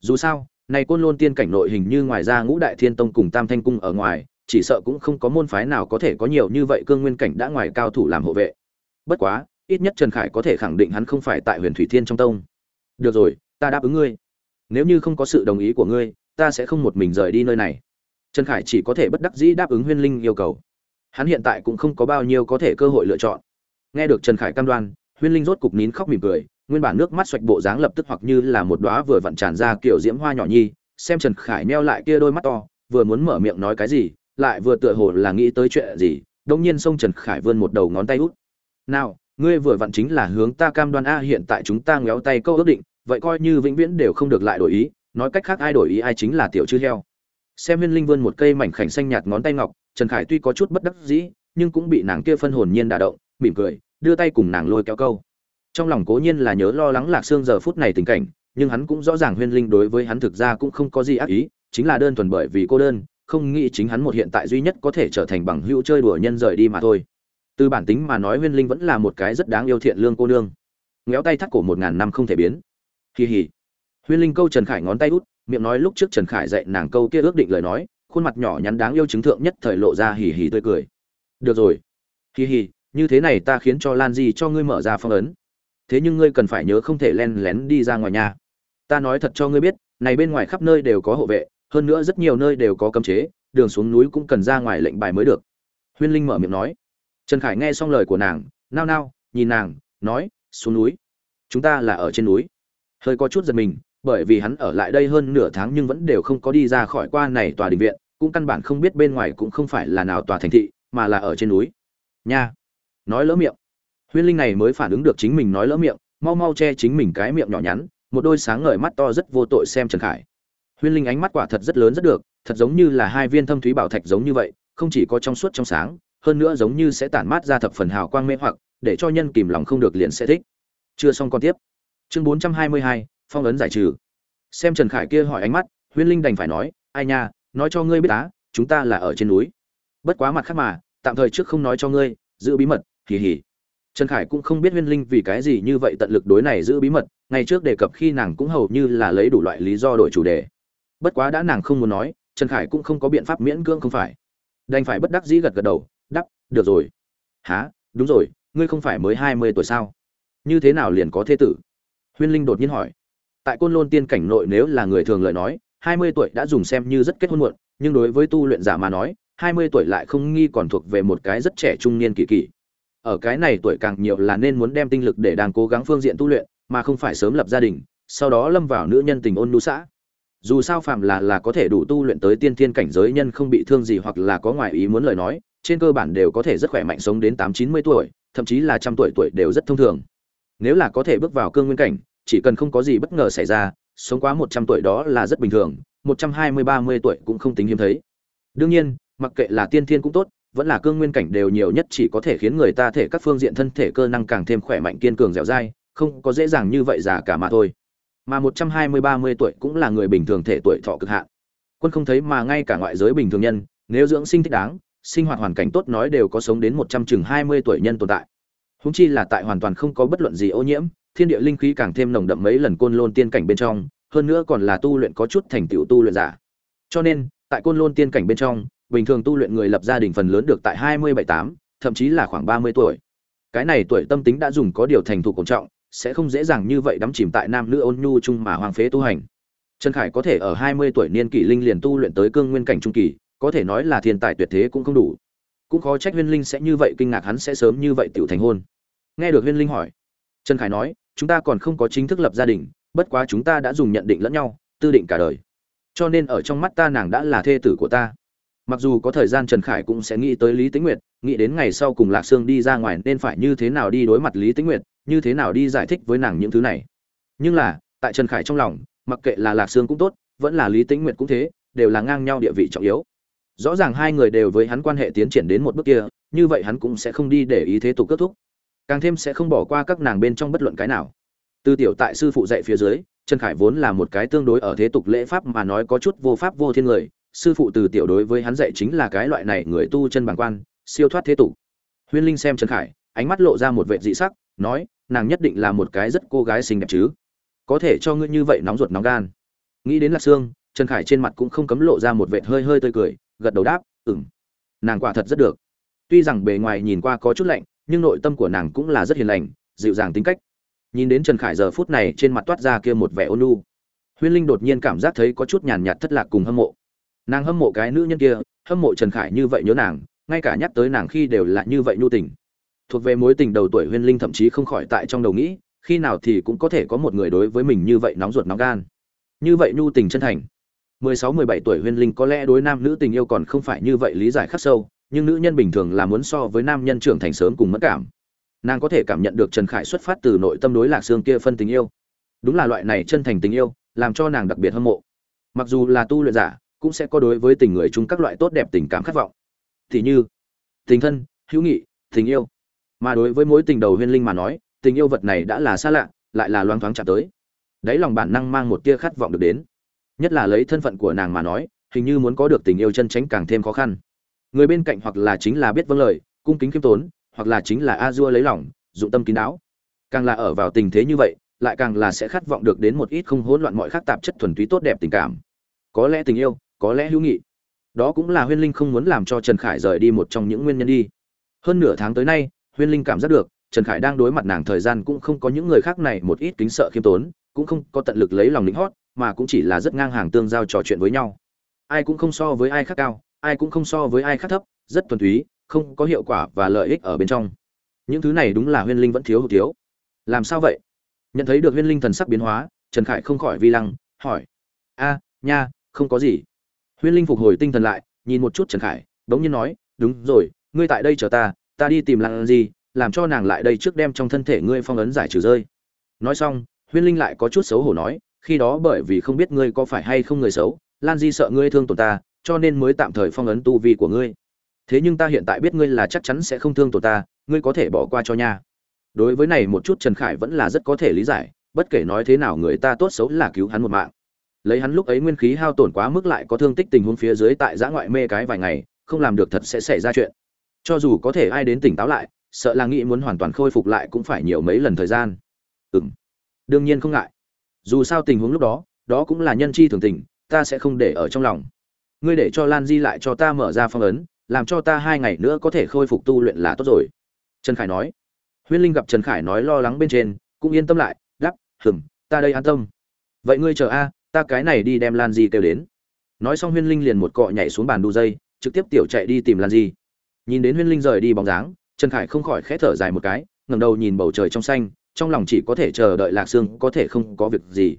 Dù sao, này côn lôn tiên cảnh nội hình như ngoài ra ngũ đại thiên tông cùng tam thanh cung ở ngoài chỉ sợ cũng không có môn phái nào có thể có nhiều như vậy cương nguyên cảnh đã ngoài cao thủ làm hộ vệ. Bất quá, ít nhất Trần Khải có thể khẳng định hắn không phải tại Huyền Thủy Thiên trong tông. Được rồi, ta đáp ứng ngươi. Nếu như không có sự đồng ý của ngươi, ta sẽ không một mình rời đi nơi này. Trần Khải chỉ có thể bất đắc dĩ đáp ứng Huyên Linh yêu cầu. Hắn hiện tại cũng không có bao nhiêu có thể cơ hội lựa chọn. Nghe được Trần Khải cam đoan, Huyên Linh rốt cục nín khóc mỉm cười, nguyên bản nước mắt xoạch bộ dáng lập tức hoặc như là một đóa vừa vặn tràn ra kiểu diễm hoa nhỏ nhi, xem Trần Khải nheo lại kia đôi mắt to, vừa muốn mở miệng nói cái gì, lại vừa tựa hồ là nghĩ tới chuyện gì đông nhiên sông trần khải vươn một đầu ngón tay út. Nào, ngươi vừa vặn chính là hướng ta cam đoan a, hiện tại chúng ta ngéo tay câu ước định, vậy coi như vĩnh viễn đều không được lại đổi ý, nói cách khác ai đổi ý ai chính là tiểu chư heo. Xem viên linh vươn một cây mảnh khảnh xanh nhạt ngón tay ngọc, trần khải tuy có chút bất đắc dĩ, nhưng cũng bị nàng kia phân hồn nhiên đả động, mỉm cười, đưa tay cùng nàng lôi kéo câu. Trong lòng cố nhiên là nhớ lo lắng lạc xương giờ phút này tình cảnh, nhưng hắn cũng rõ ràng huyên linh đối với hắn thực ra cũng không có gì ác ý, chính là đơn thuần bởi vì cô đơn không nghĩ chính hắn một hiện tại duy nhất có thể trở thành bằng hữu chơi đùa nhân rời đi mà thôi. Từ bản tính mà nói huyên linh vẫn là một cái rất đáng yêu thiện lương cô nương. Ngéo tay thắt cổ một ngàn năm không thể biến. Kỳ hỉ huyên linh câu trần khải ngón tay út, miệng nói lúc trước trần khải dạy nàng câu kia ước định lời nói, khuôn mặt nhỏ nhắn đáng yêu chứng thượng nhất thời lộ ra hỉ hỉ tươi cười. Được rồi. Hỉ hỉ như thế này ta khiến cho lan di cho ngươi mở ra phong ấn. Thế nhưng ngươi cần phải nhớ không thể len lén đi ra ngoài nhà. Ta nói thật cho ngươi biết, này bên ngoài khắp nơi đều có hộ vệ hơn nữa rất nhiều nơi đều có cấm chế, đường xuống núi cũng cần ra ngoài lệnh bài mới được. Huyên linh mở miệng nói. Trần khải nghe xong lời của nàng, nao nao, nhìn nàng, nói, xuống núi. Chúng ta là ở trên núi. Hơi có chút giật mình, bởi vì hắn ở lại đây hơn nửa tháng nhưng vẫn đều không có đi ra khỏi qua này tòa đình viện, cũng căn bản không biết bên ngoài cũng không phải là nào tòa thành thị, mà là ở trên núi. Nha. Nói lỡ miệng. Huyên linh này mới phản ứng được chính mình nói lỡ miệng, mau mau che chính mình cái miệng nhỏ nhắn, một đôi sáng ngời mắt to rất vô tội xem trần khải huyên linh ánh mắt quả thật rất lớn rất được, thật giống như là hai viên thâm thúy bảo thạch giống như vậy, không chỉ có trong suốt trong sáng, hơn nữa giống như sẽ tản mát ra thập phần hào quang mê hoặc, để cho nhân kìm lòng không được liền sẽ thích. Chưa xong còn tiếp. Chương bốn trăm hai mươi hai, phong ấn giải trừ. Xem trần khải kia hỏi ánh mắt, huyên linh đành phải nói, ai nha, nói cho ngươi biết á, chúng ta là ở trên núi. Bất quá mặt khác mà, tạm thời trước không nói cho ngươi, giữ bí mật, hì hì. Trần khải cũng không biết huyên linh vì cái gì như vậy tận lực đối này giữ bí mật, ngày trước đề cập khi nàng cũng hầu như là lấy đủ loại lý do đổi chủ đề bất quá đã nàng không muốn nói, trần khải cũng không có biện pháp miễn cưỡng không phải. Đành phải bất đắc dĩ gật gật đầu, đắp, được rồi. Há đúng rồi, ngươi không phải mới hai mươi tuổi sao? Như thế nào liền có thế tử? Huyên linh đột nhiên hỏi. Tại côn lôn tiên cảnh nội nếu là người thường lời nói, hai mươi tuổi đã dùng xem như rất kết hôn muộn, nhưng đối với tu luyện giả mà nói, hai mươi tuổi lại không nghi còn thuộc về một cái rất trẻ trung niên kỳ kỳ ở cái này tuổi càng nhiều là nên muốn đem tinh lực để đang cố gắng phương diện tu luyện, mà không phải sớm lập gia đình, sau đó lâm vào nữ nhân tình ôn nhu xã dù sao phạm là là có thể đủ tu luyện tới tiên thiên cảnh giới nhân không bị thương gì hoặc là có ngoại ý muốn lời nói, trên cơ bản đều có thể rất khỏe mạnh sống đến tám, chín mươi tuổi, thậm chí là trăm tuổi tuổi đều rất thông thường. Nếu là có thể bước vào cương nguyên cảnh, chỉ cần không có gì bất ngờ xảy ra, sống quá một trăm tuổi đó là rất bình thường, một trăm hai mươi, ba mươi tuổi cũng không tính hiếm thấy. Đương nhiên, mặc kệ là tiên thiên cũng tốt, vẫn là cương nguyên cảnh đều nhiều nhất chỉ có thể khiến người ta thể các phương diện thân thể cơ năng càng thêm khỏe mạnh kiên cường dẻo dai, không có dễ dàng như vậy già cả mà thôi mà một trăm hai mươi ba mươi tuổi cũng là người bình thường thể tuổi thọ cực hạn. Quân không thấy mà ngay cả ngoại giới bình thường nhân, nếu dưỡng sinh thích đáng, sinh hoạt hoàn cảnh tốt nói đều có sống đến một trăm chừng hai mươi tuổi nhân tồn tại. Húng chi là tại hoàn toàn không có bất luận gì ô nhiễm, thiên địa linh khí càng thêm nồng đậm mấy lần côn lôn tiên cảnh bên trong, hơn nữa còn là tu luyện có chút thành tựu tu luyện giả. Cho nên, tại côn lôn tiên cảnh bên trong, bình thường tu luyện người lập gia đình phần lớn được tại hai mươi bảy tám, thậm chí là khoảng ba mươi tuổi. Cái này tuổi tâm tính đã dùng có điều thành thục cổ trọng sẽ không dễ dàng như vậy đắm chìm tại nam nữ ôn nhu chung mà hoàng phế tu hành. Trần Khải có thể ở 20 tuổi niên kỷ linh liền tu luyện tới cương nguyên cảnh trung kỳ, có thể nói là thiên tài tuyệt thế cũng không đủ. Cũng khó trách Huyên Linh sẽ như vậy kinh ngạc hắn sẽ sớm như vậy tiểu thành hôn. Nghe được Huyên Linh hỏi, Trần Khải nói, chúng ta còn không có chính thức lập gia đình, bất quá chúng ta đã dùng nhận định lẫn nhau, tư định cả đời. Cho nên ở trong mắt ta nàng đã là thê tử của ta. Mặc dù có thời gian Trần Khải cũng sẽ nghĩ tới Lý Tĩnh Nguyệt, nghĩ đến ngày sau cùng Lạc Sương đi ra ngoài nên phải như thế nào đi đối mặt Lý Tĩnh Nguyệt, như thế nào đi giải thích với nàng những thứ này. Nhưng là, tại trần khải trong lòng, mặc kệ là lạc sương cũng tốt, vẫn là lý tĩnh nguyệt cũng thế, đều là ngang nhau địa vị trọng yếu. Rõ ràng hai người đều với hắn quan hệ tiến triển đến một bước kia, như vậy hắn cũng sẽ không đi để ý thế tục kết thúc. Càng thêm sẽ không bỏ qua các nàng bên trong bất luận cái nào. Từ tiểu tại sư phụ dạy phía dưới, trần khải vốn là một cái tương đối ở thế tục lễ pháp mà nói có chút vô pháp vô thiên người, sư phụ từ tiểu đối với hắn dạy chính là cái loại này người tu chân bằng quan, siêu thoát thế tục. Huyên linh xem trần khải, ánh mắt lộ ra một vệ dị sắc, nói nàng nhất định là một cái rất cô gái xinh đẹp chứ. Có thể cho ngươi như vậy nóng ruột nóng gan. Nghĩ đến lạc sương, trần khải trên mặt cũng không cấm lộ ra một vệt hơi hơi tươi cười, gật đầu đáp ừng nàng quả thật rất được. Tuy rằng bề ngoài nhìn qua có chút lạnh, nhưng nội tâm của nàng cũng là rất hiền lành, dịu dàng tính cách. Nhìn đến trần khải giờ phút này trên mặt toát ra kia một vẻ ôn lu huyên linh đột nhiên cảm giác thấy có chút nhàn nhạt thất lạc cùng hâm mộ. Nàng hâm mộ cái nữ nhân kia, hâm mộ trần khải như vậy nhớ nàng, ngay cả nhắc tới nàng khi đều là như vậy nhu tình thuộc về mối tình đầu tuổi huyên linh thậm chí không khỏi tại trong đầu nghĩ, khi nào thì cũng có thể có một người đối với mình như vậy nóng ruột nóng gan. Như vậy nhu tình chân thành. 16-17 tuổi huyên linh có lẽ đối nam nữ tình yêu còn không phải như vậy lý giải khắc sâu, nhưng nữ nhân bình thường là muốn so với nam nhân trưởng thành sớm cùng mất cảm. Nàng có thể cảm nhận được trần khải xuất phát từ nội tâm đối lạc xương kia phân tình yêu. Đúng là loại này chân thành tình yêu, làm cho nàng đặc biệt hâm mộ. Mặc dù là tu luyện giả, cũng sẽ có đối với tình người chung các loại tốt đẹp tình cảm khát vọng. Thì như, tình thân, hữu nghị, tình yêu mà đối với mối tình đầu huyên linh mà nói, tình yêu vật này đã là xa lạ, lại là loang thoáng chạm tới. Đấy lòng bản năng mang một tia khát vọng được đến. Nhất là lấy thân phận của nàng mà nói, hình như muốn có được tình yêu chân tránh càng thêm khó khăn. Người bên cạnh hoặc là chính là biết vâng lời, cung kính khiêm tốn, hoặc là chính là a dua lấy lòng, dụng tâm kín đáo. Càng là ở vào tình thế như vậy, lại càng là sẽ khát vọng được đến một ít không hỗn loạn mọi khác tạp chất thuần túy tốt đẹp tình cảm. Có lẽ tình yêu, có lẽ hữu nghị. Đó cũng là huyên linh không muốn làm cho trần khải rời đi một trong những nguyên nhân đi. Hơn nửa tháng tới nay huyên linh cảm giác được, trần khải đang đối mặt nàng thời gian cũng không có những người khác này một ít kính sợ khiêm tốn, cũng không có tận lực lấy lòng lính hót, mà cũng chỉ là rất ngang hàng tương giao trò chuyện với nhau. Ai cũng không so với ai khác cao, ai cũng không so với ai khác thấp, rất thuần túy, không có hiệu quả và lợi ích ở bên trong. Những thứ này đúng là huyên linh vẫn thiếu hụt thiếu. Làm sao vậy? Nhận thấy được huyên linh thần sắc biến hóa, trần khải không khỏi vi lăng, hỏi. A, nha, không có gì. Huyên linh phục hồi tinh thần lại, nhìn một chút trần khải, bỗng nhiên nói, đúng rồi, ngươi tại đây chờ ta ta đi tìm Lan gì, làm cho nàng lại đây trước đem trong thân thể ngươi phong ấn giải trừ rơi. Nói xong, huyên linh lại có chút xấu hổ nói, khi đó bởi vì không biết ngươi có phải hay không người xấu, lan di sợ ngươi thương tổn ta, cho nên mới tạm thời phong ấn tu vi của ngươi. Thế nhưng ta hiện tại biết ngươi là chắc chắn sẽ không thương tổn ta, ngươi có thể bỏ qua cho nha. Đối với này một chút trần khải vẫn là rất có thể lý giải, bất kể nói thế nào người ta tốt xấu là cứu hắn một mạng. Lấy hắn lúc ấy nguyên khí hao tổn quá mức lại có thương tích tình huống phía dưới tại giã ngoại mê cái vài ngày, không làm được thật sẽ xảy ra chuyện cho dù có thể ai đến tỉnh táo lại, sợ là nghĩ muốn hoàn toàn khôi phục lại cũng phải nhiều mấy lần thời gian. Ừ m đương nhiên không ngại. Dù sao tình huống lúc đó đó cũng là nhân chi thường tình, ta sẽ không để ở trong lòng. Ngươi để cho lan di lại cho ta mở ra phong ấn, làm cho ta hai ngày nữa có thể khôi phục tu luyện là tốt rồi. Trần khải nói. Huyên linh gặp trần khải nói lo lắng bên trên, cũng yên tâm lại đắp hừng ta đây an tâm. Vậy ngươi chờ a, ta cái này đi đem lan di kêu đến. Nói xong huyên linh liền một cọ nhảy xuống bàn đu dây, trực tiếp tiểu chạy đi tìm lan di nhìn đến huyên linh rời đi bóng dáng, trần khải không khỏi khẽ thở dài một cái, ngẩng đầu nhìn bầu trời trong xanh, trong lòng chỉ có thể chờ đợi lạc sương, có thể không có việc gì.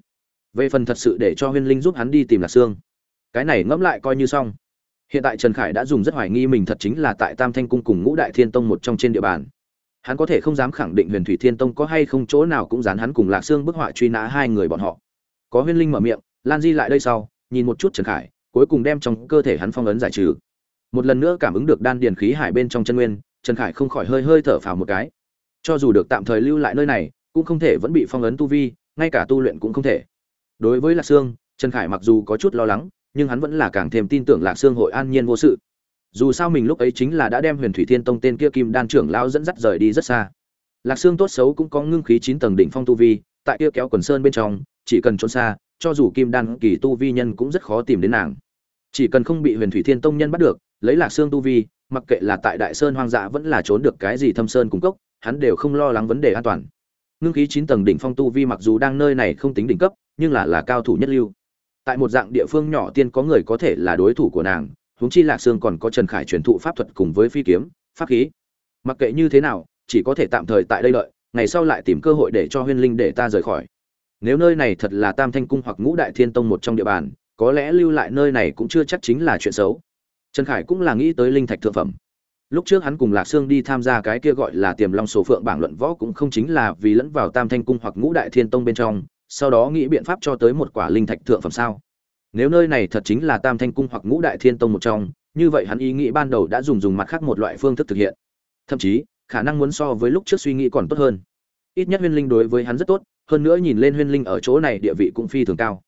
Về phần thật sự để cho huyên linh giúp hắn đi tìm lạc sương, cái này ngẫm lại coi như xong. Hiện tại trần khải đã dùng rất hoài nghi mình thật chính là tại tam thanh cung cùng ngũ đại thiên tông một trong trên địa bàn. Hắn có thể không dám khẳng định huyền thủy thiên tông có hay không chỗ nào cũng dán hắn cùng lạc sương bức họa truy nã hai người bọn họ. Có huyên linh mở miệng, lan di lại đây sau, nhìn một chút trần khải, cuối cùng đem trong cơ thể hắn phong ấn giải trừ một lần nữa cảm ứng được đan điền khí hải bên trong chân nguyên, trần khải không khỏi hơi hơi thở phào một cái. Cho dù được tạm thời lưu lại nơi này, cũng không thể vẫn bị phong ấn tu vi, ngay cả tu luyện cũng không thể. Đối với lạc sương, trần khải mặc dù có chút lo lắng, nhưng hắn vẫn là càng thêm tin tưởng lạc sương hội an nhiên vô sự. Dù sao mình lúc ấy chính là đã đem huyền thủy thiên tông tên kia kim đan trưởng lão dẫn dắt rời đi rất xa. Lạc sương tốt xấu cũng có ngưng khí chín tầng đỉnh phong tu vi, tại kia kéo quần sơn bên trong, chỉ cần trốn xa, cho dù kim đan kỳ tu vi nhân cũng rất khó tìm đến nàng. Chỉ cần không bị huyền thủy thiên tông nhân bắt được lấy lạc xương tu vi mặc kệ là tại đại sơn hoang dã vẫn là trốn được cái gì thâm sơn cung cốc hắn đều không lo lắng vấn đề an toàn. Ngưng khí chín tầng đỉnh phong tu vi mặc dù đang nơi này không tính đỉnh cấp nhưng là là cao thủ nhất lưu. Tại một dạng địa phương nhỏ tiên có người có thể là đối thủ của nàng huống chi lạc xương còn có trần khải truyền thụ pháp thuật cùng với phi kiếm pháp khí. Mặc kệ như thế nào chỉ có thể tạm thời tại đây lợi, ngày sau lại tìm cơ hội để cho huyên linh để ta rời khỏi. Nếu nơi này thật là tam thanh cung hoặc ngũ đại thiên tông một trong địa bàn có lẽ lưu lại nơi này cũng chưa chắc chính là chuyện xấu trần khải cũng là nghĩ tới linh thạch thượng phẩm. Lúc trước hắn cùng lạc sương đi tham gia cái kia gọi là tiềm long số phượng bảng luận võ cũng không chính là vì lẫn vào tam thanh cung hoặc ngũ đại thiên tông bên trong, sau đó nghĩ biện pháp cho tới một quả linh thạch thượng phẩm sao? Nếu nơi này thật chính là tam thanh cung hoặc ngũ đại thiên tông một trong, như vậy hắn ý nghĩ ban đầu đã dùng dùng mặt khác một loại phương thức thực hiện. Thậm chí, khả năng muốn so với lúc trước suy nghĩ còn tốt hơn. Ít nhất huyên linh đối với hắn rất tốt, hơn nữa nhìn lên huyên linh ở chỗ này địa vị cũng phi thường cao.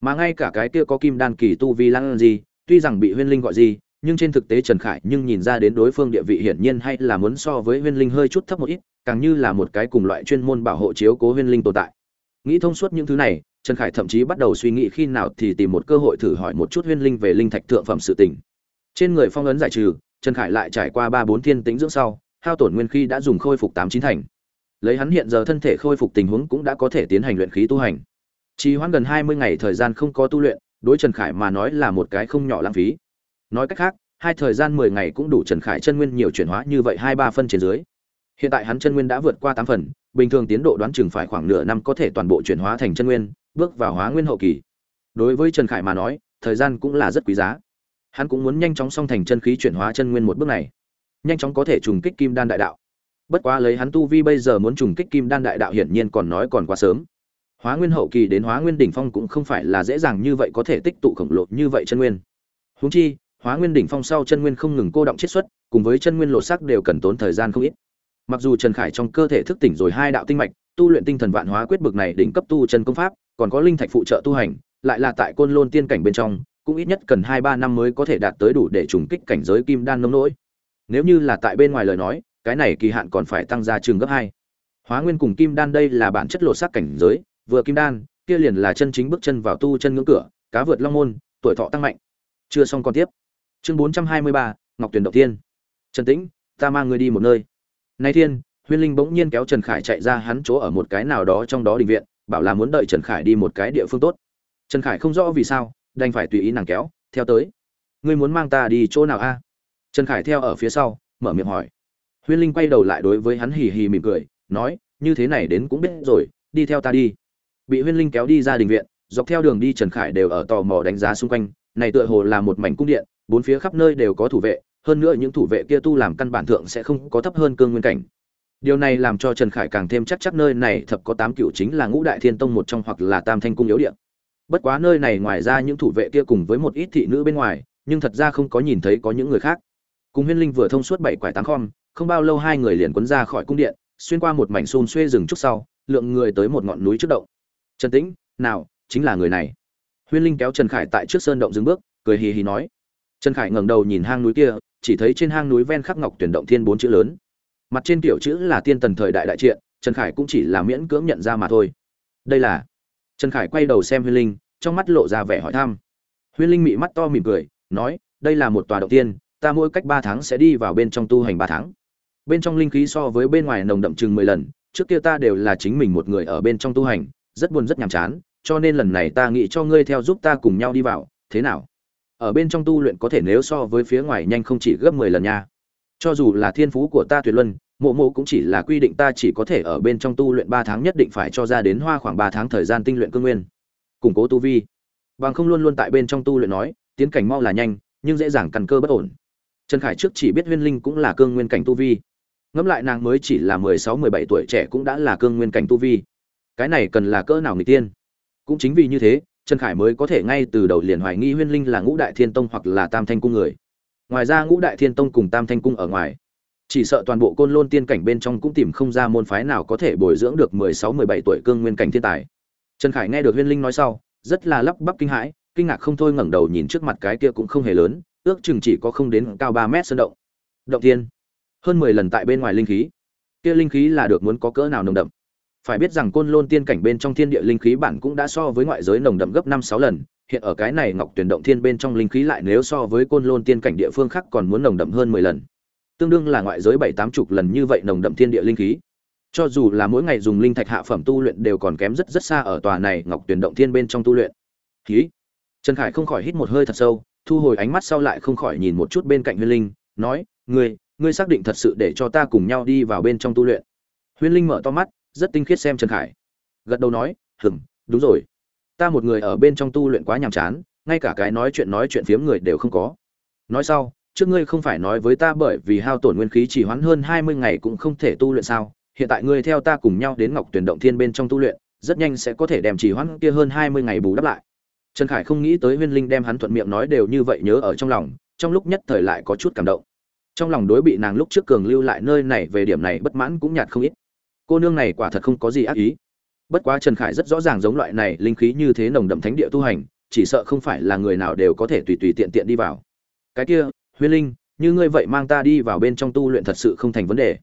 Mà ngay cả cái kia có kim đan kỳ tu vi lăng gì, tuy rằng bị huyên linh gọi gì nhưng trên thực tế trần khải nhưng nhìn ra đến đối phương địa vị hiển nhiên hay là muốn so với huyên linh hơi chút thấp một ít, càng như là một cái cùng loại chuyên môn bảo hộ chiếu cố huyên linh tồn tại. Nghĩ thông suốt những thứ này, trần khải thậm chí bắt đầu suy nghĩ khi nào thì tìm một cơ hội thử hỏi một chút huyên linh về linh thạch thượng phẩm sự tình. Trên người phong ấn giải trừ, trần khải lại trải qua ba bốn thiên tính dưỡng sau, hao tổn nguyên khí đã dùng khôi phục tám chín thành. Lấy hắn hiện giờ thân thể khôi phục tình huống cũng đã có thể tiến hành luyện khí tu hành. Chỉ hoãn gần hai mươi ngày thời gian không có tu luyện, đối trần khải mà nói là một cái không nhỏ lãng phí nói cách khác, hai thời gian mười ngày cũng đủ trần khải chân nguyên nhiều chuyển hóa như vậy hai ba phân trên dưới. Hiện tại hắn chân nguyên đã vượt qua tám phần, bình thường tiến độ đoán chừng phải khoảng nửa năm có thể toàn bộ chuyển hóa thành chân nguyên, bước vào hóa nguyên hậu kỳ. Đối với trần khải mà nói, thời gian cũng là rất quý giá. Hắn cũng muốn nhanh chóng xong thành chân khí chuyển hóa chân nguyên một bước này. Nhanh chóng có thể trùng kích kim đan đại đạo. Bất quá lấy hắn tu vi bây giờ muốn trùng kích kim đan đại đạo hiển nhiên còn nói còn quá sớm. Hóa nguyên hậu kỳ đến hóa nguyên đỉnh phong cũng không phải là dễ dàng như vậy có thể tích tụ khổng lồ như vậy chân nguyên. Húng chi hóa nguyên đỉnh phong sau chân nguyên không ngừng cô động chiết xuất, cùng với chân nguyên lộ sắc đều cần tốn thời gian không ít. Mặc dù trần khải trong cơ thể thức tỉnh rồi hai đạo tinh mạch, tu luyện tinh thần vạn hóa quyết bực này đỉnh cấp tu chân công pháp, còn có linh thạch phụ trợ tu hành, lại là tại côn lôn tiên cảnh bên trong, cũng ít nhất cần hai ba năm mới có thể đạt tới đủ để trùng kích cảnh giới kim đan nông nỗi. Nếu như là tại bên ngoài lời nói, cái này kỳ hạn còn phải tăng ra trường gấp hai. Hóa nguyên cùng kim đan đây là bản chất lộ sắc cảnh giới, vừa kim đan, kia liền là chân chính bước chân vào tu chân ngưỡng cửa, cá vượt long môn, tuổi thọ tăng mạnh. Chưa xong còn tiếp chương bốn trăm hai mươi ba, ngọc tuyền động tiên trần tĩnh, ta mang người đi một nơi. Nay thiên, huyên linh bỗng nhiên kéo trần khải chạy ra hắn chỗ ở một cái nào đó trong đó đình viện, bảo là muốn đợi trần khải đi một cái địa phương tốt. Trần khải không rõ vì sao, đành phải tùy ý nàng kéo, theo tới. Ngươi muốn mang ta đi chỗ nào a? Trần khải theo ở phía sau, mở miệng hỏi. Huyên linh quay đầu lại đối với hắn hì hì mỉm cười, nói, như thế này đến cũng biết rồi, đi theo ta đi. Bị huyên linh kéo đi ra đình viện, dọc theo đường đi trần khải đều ở tò mò đánh giá xung quanh, này tựa hồ là một mảnh cung điện bốn phía khắp nơi đều có thủ vệ, hơn nữa những thủ vệ kia tu làm căn bản thượng sẽ không có thấp hơn cương nguyên cảnh. Điều này làm cho trần khải càng thêm chắc chắc nơi này thập có tám cựu chính là ngũ đại thiên tông một trong hoặc là tam thanh cung yếu điện bất quá nơi này ngoài ra những thủ vệ kia cùng với một ít thị nữ bên ngoài, nhưng thật ra không có nhìn thấy có những người khác. Cùng huyên linh vừa thông suốt bảy quải tám khom, không bao lâu hai người liền quấn ra khỏi cung điện, xuyên qua một mảnh xôn xuê rừng trúc sau, lượng người tới một ngọn núi trước động. Trần tĩnh, nào, chính là người này. Huyên linh kéo trần khải tại trước sơn động dừng bước, cười hì hì nói trần khải ngẩng đầu nhìn hang núi kia, chỉ thấy trên hang núi ven khắc ngọc tuyển động thiên bốn chữ lớn. Mặt trên tiểu chữ là tiên tần thời đại đại triện, trần khải cũng chỉ là miễn cưỡng nhận ra mà thôi. Đây là? Trần khải quay đầu xem huyên linh, trong mắt lộ ra vẻ hỏi thăm. Huyên linh mị mắt to mỉm cười, nói, đây là một tòa động tiên, ta mỗi cách ba tháng sẽ đi vào bên trong tu hành ba tháng. Bên trong linh khí so với bên ngoài nồng đậm chừng mười lần, trước kia ta đều là chính mình một người ở bên trong tu hành, rất buồn rất nhàm chán, cho nên lần này ta nghĩ cho ngươi theo giúp ta cùng nhau đi vào, thế nào? Ở bên trong tu luyện có thể nếu so với phía ngoài nhanh không chỉ gấp mười lần nha. Cho dù là thiên phú của ta tuyệt luân, mộ mộ cũng chỉ là quy định ta chỉ có thể ở bên trong tu luyện ba tháng nhất định phải cho ra đến hoa khoảng ba tháng thời gian tinh luyện cương nguyên. Củng cố tu vi. Bằng không luôn luôn tại bên trong tu luyện nói, tiến cảnh mau là nhanh, nhưng dễ dàng căn cơ bất ổn. Trần khải trước chỉ biết huyên linh cũng là cương nguyên cảnh tu vi. Ngẫm lại nàng mới chỉ là mười sáu, mười bảy tuổi trẻ cũng đã là cương nguyên cảnh tu vi. Cái này cần là cỡ nào người tiên? Cũng chính vì như thế trần khải mới có thể ngay từ đầu liền hoài nghi huyên linh là ngũ đại thiên tông hoặc là tam thanh cung người. Ngoài ra ngũ đại thiên tông cùng tam thanh cung ở ngoài, chỉ sợ toàn bộ côn lôn tiên cảnh bên trong cũng tìm không ra môn phái nào có thể bồi dưỡng được mười sáu, mười bảy tuổi cương nguyên cảnh thiên tài. Trần khải nghe được huyên linh nói sau, rất là lắp bắp kinh hãi, kinh ngạc không thôi ngẩng đầu nhìn trước mặt cái kia cũng không hề lớn, ước chừng chỉ có không đến cao ba mét sơn động. Động thiên, hơn mười lần tại bên ngoài linh khí. Kia linh khí là được muốn có cỡ nào nồng đậm phải biết rằng côn lôn tiên cảnh bên trong thiên địa linh khí bản cũng đã so với ngoại giới nồng đậm gấp năm sáu lần, hiện ở cái này ngọc tuyển động thiên bên trong linh khí lại nếu so với côn lôn tiên cảnh địa phương khác còn muốn nồng đậm hơn mười lần. Tương đương là ngoại giới bảy tám chục lần như vậy nồng đậm thiên địa linh khí. Cho dù là mỗi ngày dùng linh thạch hạ phẩm tu luyện đều còn kém rất rất xa ở tòa này ngọc tuyển động thiên bên trong tu luyện. Khí trần khải không khỏi hít một hơi thật sâu, thu hồi ánh mắt sau lại không khỏi nhìn một chút bên cạnh huyên linh, nói, ngươi ngươi xác định thật sự để cho ta cùng nhau đi vào bên trong tu luyện. Huyên linh mở to mắt rất tinh khiết xem trần khải. Gật đầu nói hừng đúng rồi. Ta một người ở bên trong tu luyện quá nhàm chán, ngay cả cái nói chuyện nói chuyện phiếm người đều không có. Nói sau, trước ngươi không phải nói với ta bởi vì hao tổn nguyên khí chỉ hoãn hơn hai mươi ngày cũng không thể tu luyện sao? Hiện tại ngươi theo ta cùng nhau đến ngọc tuyển động thiên bên trong tu luyện, rất nhanh sẽ có thể đem chỉ hoãn kia hơn hai mươi ngày bù đắp lại. Trần khải không nghĩ tới huyên linh đem hắn thuận miệng nói đều như vậy nhớ ở trong lòng, trong lúc nhất thời lại có chút cảm động. Trong lòng đối bị nàng lúc trước cường lưu lại nơi này về điểm này bất mãn cũng nhạt không ít cô nương này quả thật không có gì ác ý. Bất quá trần khải rất rõ ràng giống loại này linh khí như thế nồng đậm thánh địa tu hành, chỉ sợ không phải là người nào đều có thể tùy tùy tiện tiện đi vào. Cái kia, huyên linh, như ngươi vậy mang ta đi vào bên trong tu luyện thật sự không thành vấn đề.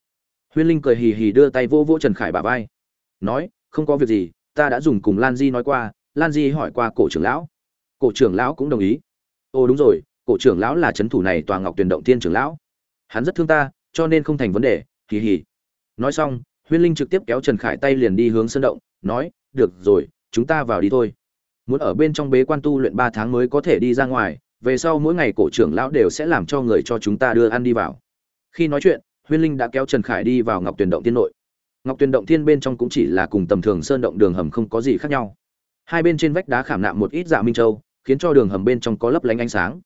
Huyên linh cười hì hì đưa tay vô vô trần khải bà vai. Nói, không có việc gì, ta đã dùng cùng lan di nói qua, lan di hỏi qua cổ trưởng lão. Cổ trưởng lão cũng đồng ý. Ồ, đúng rồi, cổ trưởng lão là c h ấ n thủ này tòa ngọc tuyển động tiên trưởng lão. Hắn rất thương ta, cho nên không thành vấn đề, hì hì. Nói xong huyên linh trực tiếp kéo trần khải tay liền đi hướng sân động, nói, được rồi, chúng ta vào đi thôi. Muốn ở bên trong bế quan tu luyện ba tháng mới có thể đi ra ngoài, về sau mỗi ngày cổ trưởng lão đều sẽ làm cho người cho chúng ta đưa ăn đi vào. Khi nói chuyện, huyên linh đã kéo trần khải đi vào ngọc tuyền động tiên nội. Ngọc tuyền động tiên bên trong cũng chỉ là cùng tầm thường sơn động đường hầm không có gì khác nhau. Hai bên trên vách đá khảm nạm một ít dạ minh châu, khiến cho đường hầm bên trong có lấp lánh ánh sáng.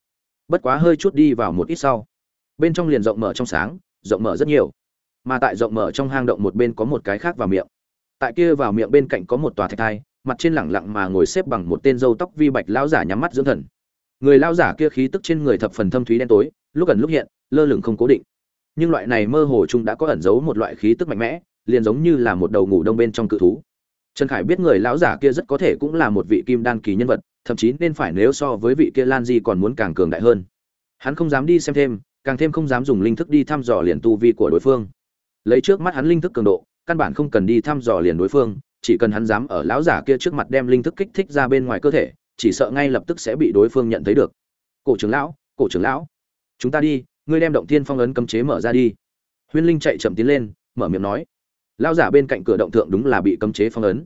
Bất quá hơi chút đi vào một ít sau. Bên trong liền rộng mở trong sáng, rộng mở rất nhiều mà tại rộng mở trong hang động một bên có một cái khác vào miệng. Tại kia vào miệng bên cạnh có một tòa thạch thai, mặt trên lẳng lặng mà ngồi xếp bằng một tên râu tóc vi bạch lão giả nhắm mắt dưỡng thần. Người lão giả kia khí tức trên người thập phần thâm thúy đen tối, lúc ẩn lúc hiện, lơ lửng không cố định. Nhưng loại này mơ hồ chung đã có ẩn giấu một loại khí tức mạnh mẽ, liền giống như là một đầu ngủ đông bên trong cự thú. Trần khải biết người lão giả kia rất có thể cũng là một vị kim đan kỳ nhân vật, thậm chí nên phải nếu so với vị kia lan di còn muốn càng cường đại hơn. Hắn không dám đi xem thêm, càng thêm không dám dùng linh thức đi thăm dò liền tu vi của đối phương lấy trước mắt hắn linh thức cường độ, căn bản không cần đi thăm dò liền đối phương, chỉ cần hắn dám ở lão giả kia trước mặt đem linh thức kích thích ra bên ngoài cơ thể, chỉ sợ ngay lập tức sẽ bị đối phương nhận thấy được. Cổ trưởng lão, cổ trưởng lão, chúng ta đi, ngươi đem động thiên phong ấn cấm chế mở ra đi. Huyên linh chạy chậm tiến lên, mở miệng nói. Lão giả bên cạnh cửa động thượng đúng là bị cấm chế phong ấn.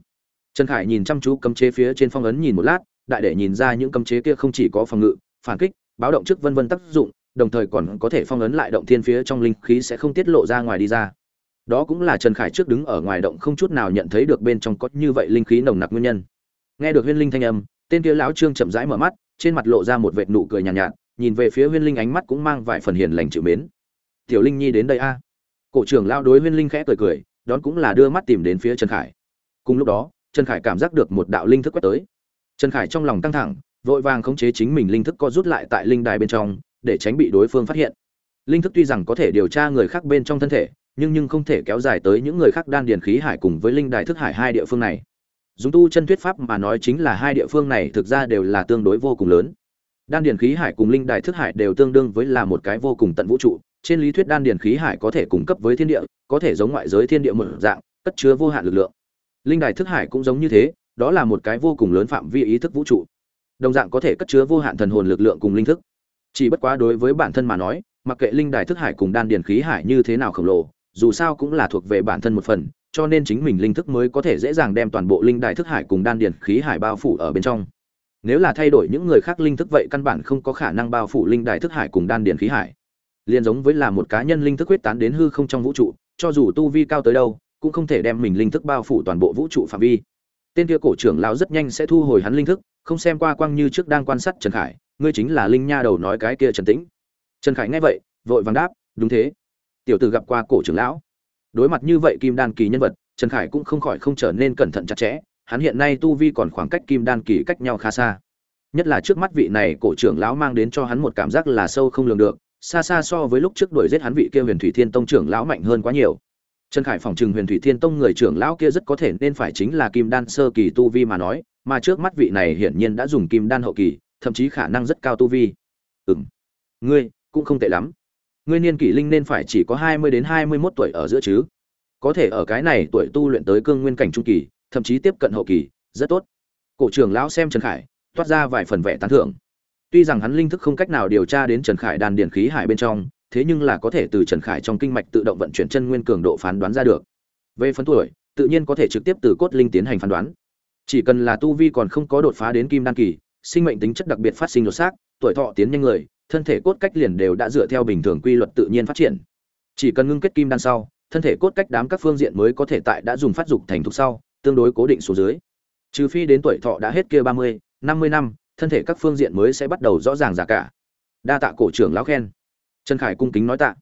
Trần khải nhìn chăm chú cấm chế phía trên phong ấn nhìn một lát, đại để nhìn ra những cấm chế kia không chỉ có phòng ngự, phản kích, báo động trước vân vân tác dụng, đồng thời còn có thể phong ấn lại động thiên phía trong linh khí sẽ không tiết lộ ra ngoài đi ra đó cũng là trần khải trước đứng ở ngoài động không chút nào nhận thấy được bên trong có như vậy linh khí nồng nặc nguyên nhân. Nghe được huyên linh thanh âm tên kia lão trương chậm rãi mở mắt trên mặt lộ ra một vệt nụ cười nhàn nhạt, nhạt nhìn về phía huyên linh ánh mắt cũng mang vài phần hiền lành chịu mến. Tiểu linh nhi đến đây a? Cổ trưởng lao đối huyên linh khẽ cười cười đón cũng là đưa mắt tìm đến phía trần khải. Cùng lúc đó trần khải cảm giác được một đạo linh thức quét tới. Trần khải trong lòng căng thẳng vội vàng khống chế chính mình linh thức co rút lại tại linh đài bên trong để tránh bị đối phương phát hiện. Linh thức tuy rằng có thể điều tra người khác bên trong thân thể nhưng nhưng không thể kéo dài tới những người khác đan điền khí hải cùng với linh đài thức hải hai địa phương này. Dùng tu chân thuyết pháp mà nói chính là hai địa phương này thực ra đều là tương đối vô cùng lớn. Đan điền khí hải cùng linh đài thức hải đều tương đương với là một cái vô cùng tận vũ trụ. Trên lý thuyết đan điền khí hải có thể cung cấp với thiên địa, có thể giống ngoại giới thiên địa một dạng, cất chứa vô hạn lực lượng. Linh đài thức hải cũng giống như thế, đó là một cái vô cùng lớn phạm vi ý thức vũ trụ. Đồng dạng có thể cất chứa vô hạn thần hồn lực lượng cùng linh thức. Chỉ bất quá đối với bản thân mà nói, mặc kệ linh đài thức hải cùng đan điền khí hải như thế nào khổng lồ dù sao cũng là thuộc về bản thân một phần cho nên chính mình linh thức mới có thể dễ dàng đem toàn bộ linh đại thức hải cùng đan điền khí hải bao phủ ở bên trong. Nếu là thay đổi những người khác linh thức vậy căn bản không có khả năng bao phủ linh đại thức hải cùng đan điền khí hải. Liên giống với là một cá nhân linh thức quyết tán đến hư không trong vũ trụ, cho dù tu vi cao tới đâu, cũng không thể đem mình linh thức bao phủ toàn bộ vũ trụ phạm vi. Tên kia cổ trưởng lão rất nhanh sẽ thu hồi hắn linh thức, không xem qua quang như trước đang quan sát Trần Khải, ngươi chính là linh nha đầu nói cái kia Trần Tĩnh. Trần Khải nghe vậy, vội vàng đáp, đúng thế. Tiểu tử gặp qua cổ trưởng lão. Đối mặt như vậy kim đan kỳ nhân vật, trần khải cũng không khỏi không trở nên cẩn thận chặt chẽ, hắn hiện nay tu vi còn khoảng cách kim đan kỳ cách nhau khá xa. Nhất là trước mắt vị này cổ trưởng lão mang đến cho hắn một cảm giác là sâu không lường được, xa xa so với lúc trước đuổi giết hắn vị kia huyền thủy thiên tông trưởng lão mạnh hơn quá nhiều. Trần khải phỏng chừng huyền thủy thiên tông người trưởng lão kia rất có thể nên phải chính là kim đan sơ kỳ tu vi mà nói, mà trước mắt vị này hiển nhiên đã dùng kim đan hậu kỳ, thậm chí khả năng rất cao tu vi. Ừ m ngươi cũng không tệ lắm ngươi niên kỷ linh nên phải chỉ có hai mươi đến hai mươi 21 tuổi ở giữa chứ. Có thể ở cái này tuổi tu luyện tới cương nguyên cảnh trung kỳ, thậm chí tiếp cận hậu kỳ, rất tốt. Cổ trưởng lão xem trần khải, toát ra vài phần vẻ tán thưởng. Tuy rằng hắn linh thức không cách nào điều tra đến trần khải đàn điển khí hải bên trong, thế nhưng là có thể từ trần khải trong kinh mạch tự động vận chuyển chân nguyên cường độ phán đoán ra được. Về phần tuổi, tự nhiên có thể trực tiếp từ cốt linh tiến hành phán đoán. Chỉ cần là tu vi còn không có đột phá đến kim đan kỳ, sinh mệnh tính chất đặc biệt phát sinh đột xác, tuổi thọ tiến nhanh người thân thể cốt cách liền đều đã dựa theo bình thường quy luật tự nhiên phát triển. Chỉ cần ngưng kết kim đan sau, thân thể cốt cách đám các phương diện mới có thể tại đã dùng phát dục thành thục sau, tương đối cố định số dưới. Trừ phi đến tuổi thọ đã hết kia ba mươi, năm mươi năm, thân thể các phương diện mới sẽ bắt đầu rõ ràng giả cả. Đa tạ cổ trưởng lão khen. Trần khải cung kính nói tạ.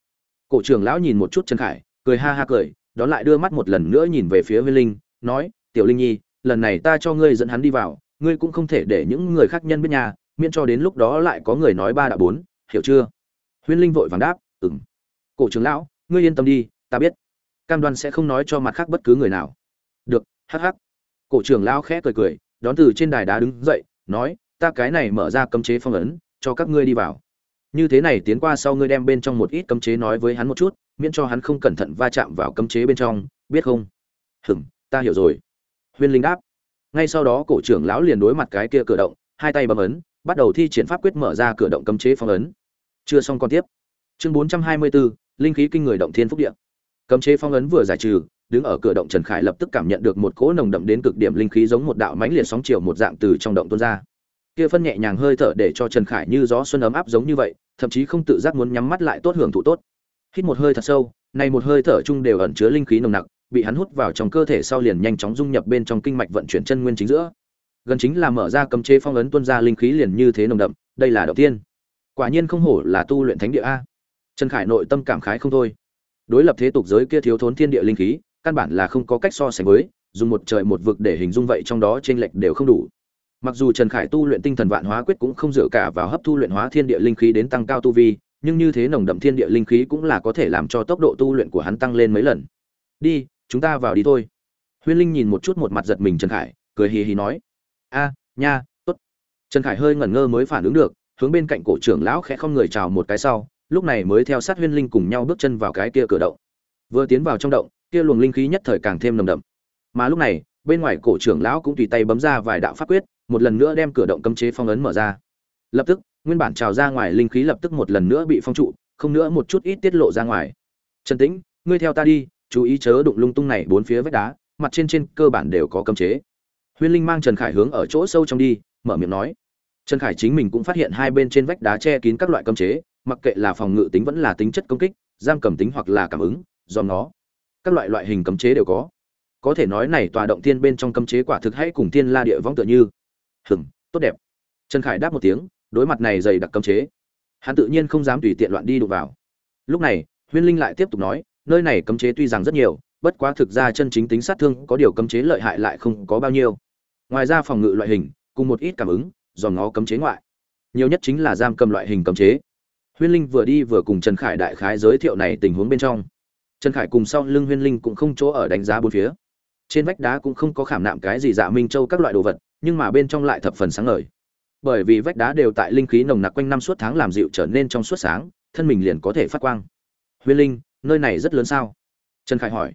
Cổ trưởng lão nhìn một chút trần khải, cười ha ha cười, đón lại đưa mắt một lần nữa nhìn về phía huyên linh, nói, tiểu linh nhi, lần này ta cho ngươi dẫn hắn đi vào, ngươi cũng không thể để những người khác nhân biết nhà miễn cho đến lúc đó lại có người nói ba đã bốn, hiểu chưa? Huyên linh vội vàng đáp ừng cổ trưởng lão, ngươi yên tâm đi, ta biết. Cam đoan sẽ không nói cho mặt khác bất cứ người nào. Được, hắc hắc. Cổ trưởng lão khẽ cười cười, đón từ trên đài đá đứng dậy, nói, ta cái này mở ra cấm chế phong ấn, cho các ngươi đi vào. Như thế này tiến qua sau ngươi đem bên trong một ít cấm chế nói với hắn một chút, miễn cho hắn không cẩn thận va chạm vào cấm chế bên trong, biết không? Hừm, ta hiểu rồi. Huyên linh đáp. Ngay sau đó cổ trưởng lão liền đối mặt cái kia cửa động, hai tay bấm ấn bắt đầu thi triển pháp quyết mở ra cửa động cấm chế phong ấn. Chưa xong con tiếp. Chương bốn trăm hai mươi bốn linh khí kinh người động thiên phúc địa. Cấm chế phong ấn vừa giải trừ, đứng ở cửa động trần khải lập tức cảm nhận được một cỗ nồng đậm đến cực điểm linh khí giống một đạo mãnh liệt sóng chiều một dạng từ trong động tuôn ra. Kia phân nhẹ nhàng hơi thở để cho trần khải như gió xuân ấm áp giống như vậy, thậm chí không tự giác muốn nhắm mắt lại tốt hưởng thụ tốt. Hít một hơi thật sâu, này một hơi thở chung đều ẩn chứa linh khí nồng nặc, bị hắn hút vào trong cơ thể sau liền nhanh chóng dung nhập bên trong kinh mạch vận chuyển chân nguyên chính giữa gần chính là mở ra cấm chế phong ấn tuôn ra linh khí liền như thế nồng đậm, đây là đầu tiên. Quả nhiên không hổ là tu luyện thánh địa a. Trần khải nội tâm cảm khái không thôi. Đối lập thế tục giới kia thiếu thốn thiên địa linh khí, căn bản là không có cách so sánh với, dùng một trời một vực để hình dung vậy trong đó trên lệch đều không đủ. Mặc dù trần khải tu luyện tinh thần vạn hóa quyết cũng không dựa cả vào hấp thu luyện hóa thiên địa linh khí đến tăng cao tu vi, nhưng như thế nồng đậm thiên địa linh khí cũng là có thể làm cho tốc độ tu luyện của hắn tăng lên mấy lần. Đi, chúng ta vào đi thôi. Huyên linh nhìn một chút một mặt giật mình trần khải, cười hì hì nói a, nha, tốt. Trần khải hơi ngẩn ngơ mới phản ứng được, hướng bên cạnh cổ trưởng lão khẽ không người chào một cái sau, lúc này mới theo sát huyên linh cùng nhau bước chân vào cái kia cửa động. Vừa tiến vào trong động, kia luồng linh khí nhất thời càng thêm nồng đậm. Mà lúc này, bên ngoài cổ trưởng lão cũng tùy tay bấm ra vài đạo pháp quyết, một lần nữa đem cửa động cấm chế phong ấn mở ra. Lập tức, nguyên bản trào ra ngoài linh khí lập tức một lần nữa bị phong trụ, không nữa một chút ít tiết lộ ra ngoài. Trần tĩnh, ngươi theo ta đi, chú ý chớ đụng lung tung này bốn phía vách đá, mặt trên trên cơ bản đều có cấm chế huyên linh mang trần khải hướng ở chỗ sâu trong đi, mở miệng nói. Trần khải chính mình cũng phát hiện hai bên trên vách đá che kín các loại cấm chế, mặc kệ là phòng ngự tính vẫn là tính chất công kích, giam cầm tính hoặc là cảm ứng, dòm nó. Các loại loại hình cấm chế đều có. Có thể nói này tòa động tiên bên trong cấm chế quả thực hãy cùng tiên la địa vong tựa như. Hừng tốt đẹp. Trần khải đáp một tiếng, đối mặt này dày đặc cấm chế. Hắn tự nhiên không dám tùy tiện loạn đi đụng vào. Lúc này, huyên linh lại tiếp tục nói, nơi này cấm chế tuy rằng rất nhiều, bất quá thực ra chân chính tính sát thương có điều cấm chế lợi hại lại không có bao nhiêu ngoài ra phòng ngự loại hình, cùng một ít cảm ứng dòm ngó cấm chế ngoại. Nhiều nhất chính là giam cầm loại hình cấm chế. Huyên linh vừa đi vừa cùng trần khải đại khái giới thiệu này tình huống bên trong. Trần khải cùng sau lưng huyên linh cũng không chỗ ở đánh giá bốn phía. Trên vách đá cũng không có khảm nạm cái gì dạ minh châu các loại đồ vật, nhưng mà bên trong lại thập phần sáng ngời. Bởi vì vách đá đều tại linh khí nồng nặc quanh năm suốt tháng làm dịu trở nên trong suốt sáng, thân mình liền có thể phát quang. Huyên linh, nơi này rất lớn sao? Trần khải hỏi.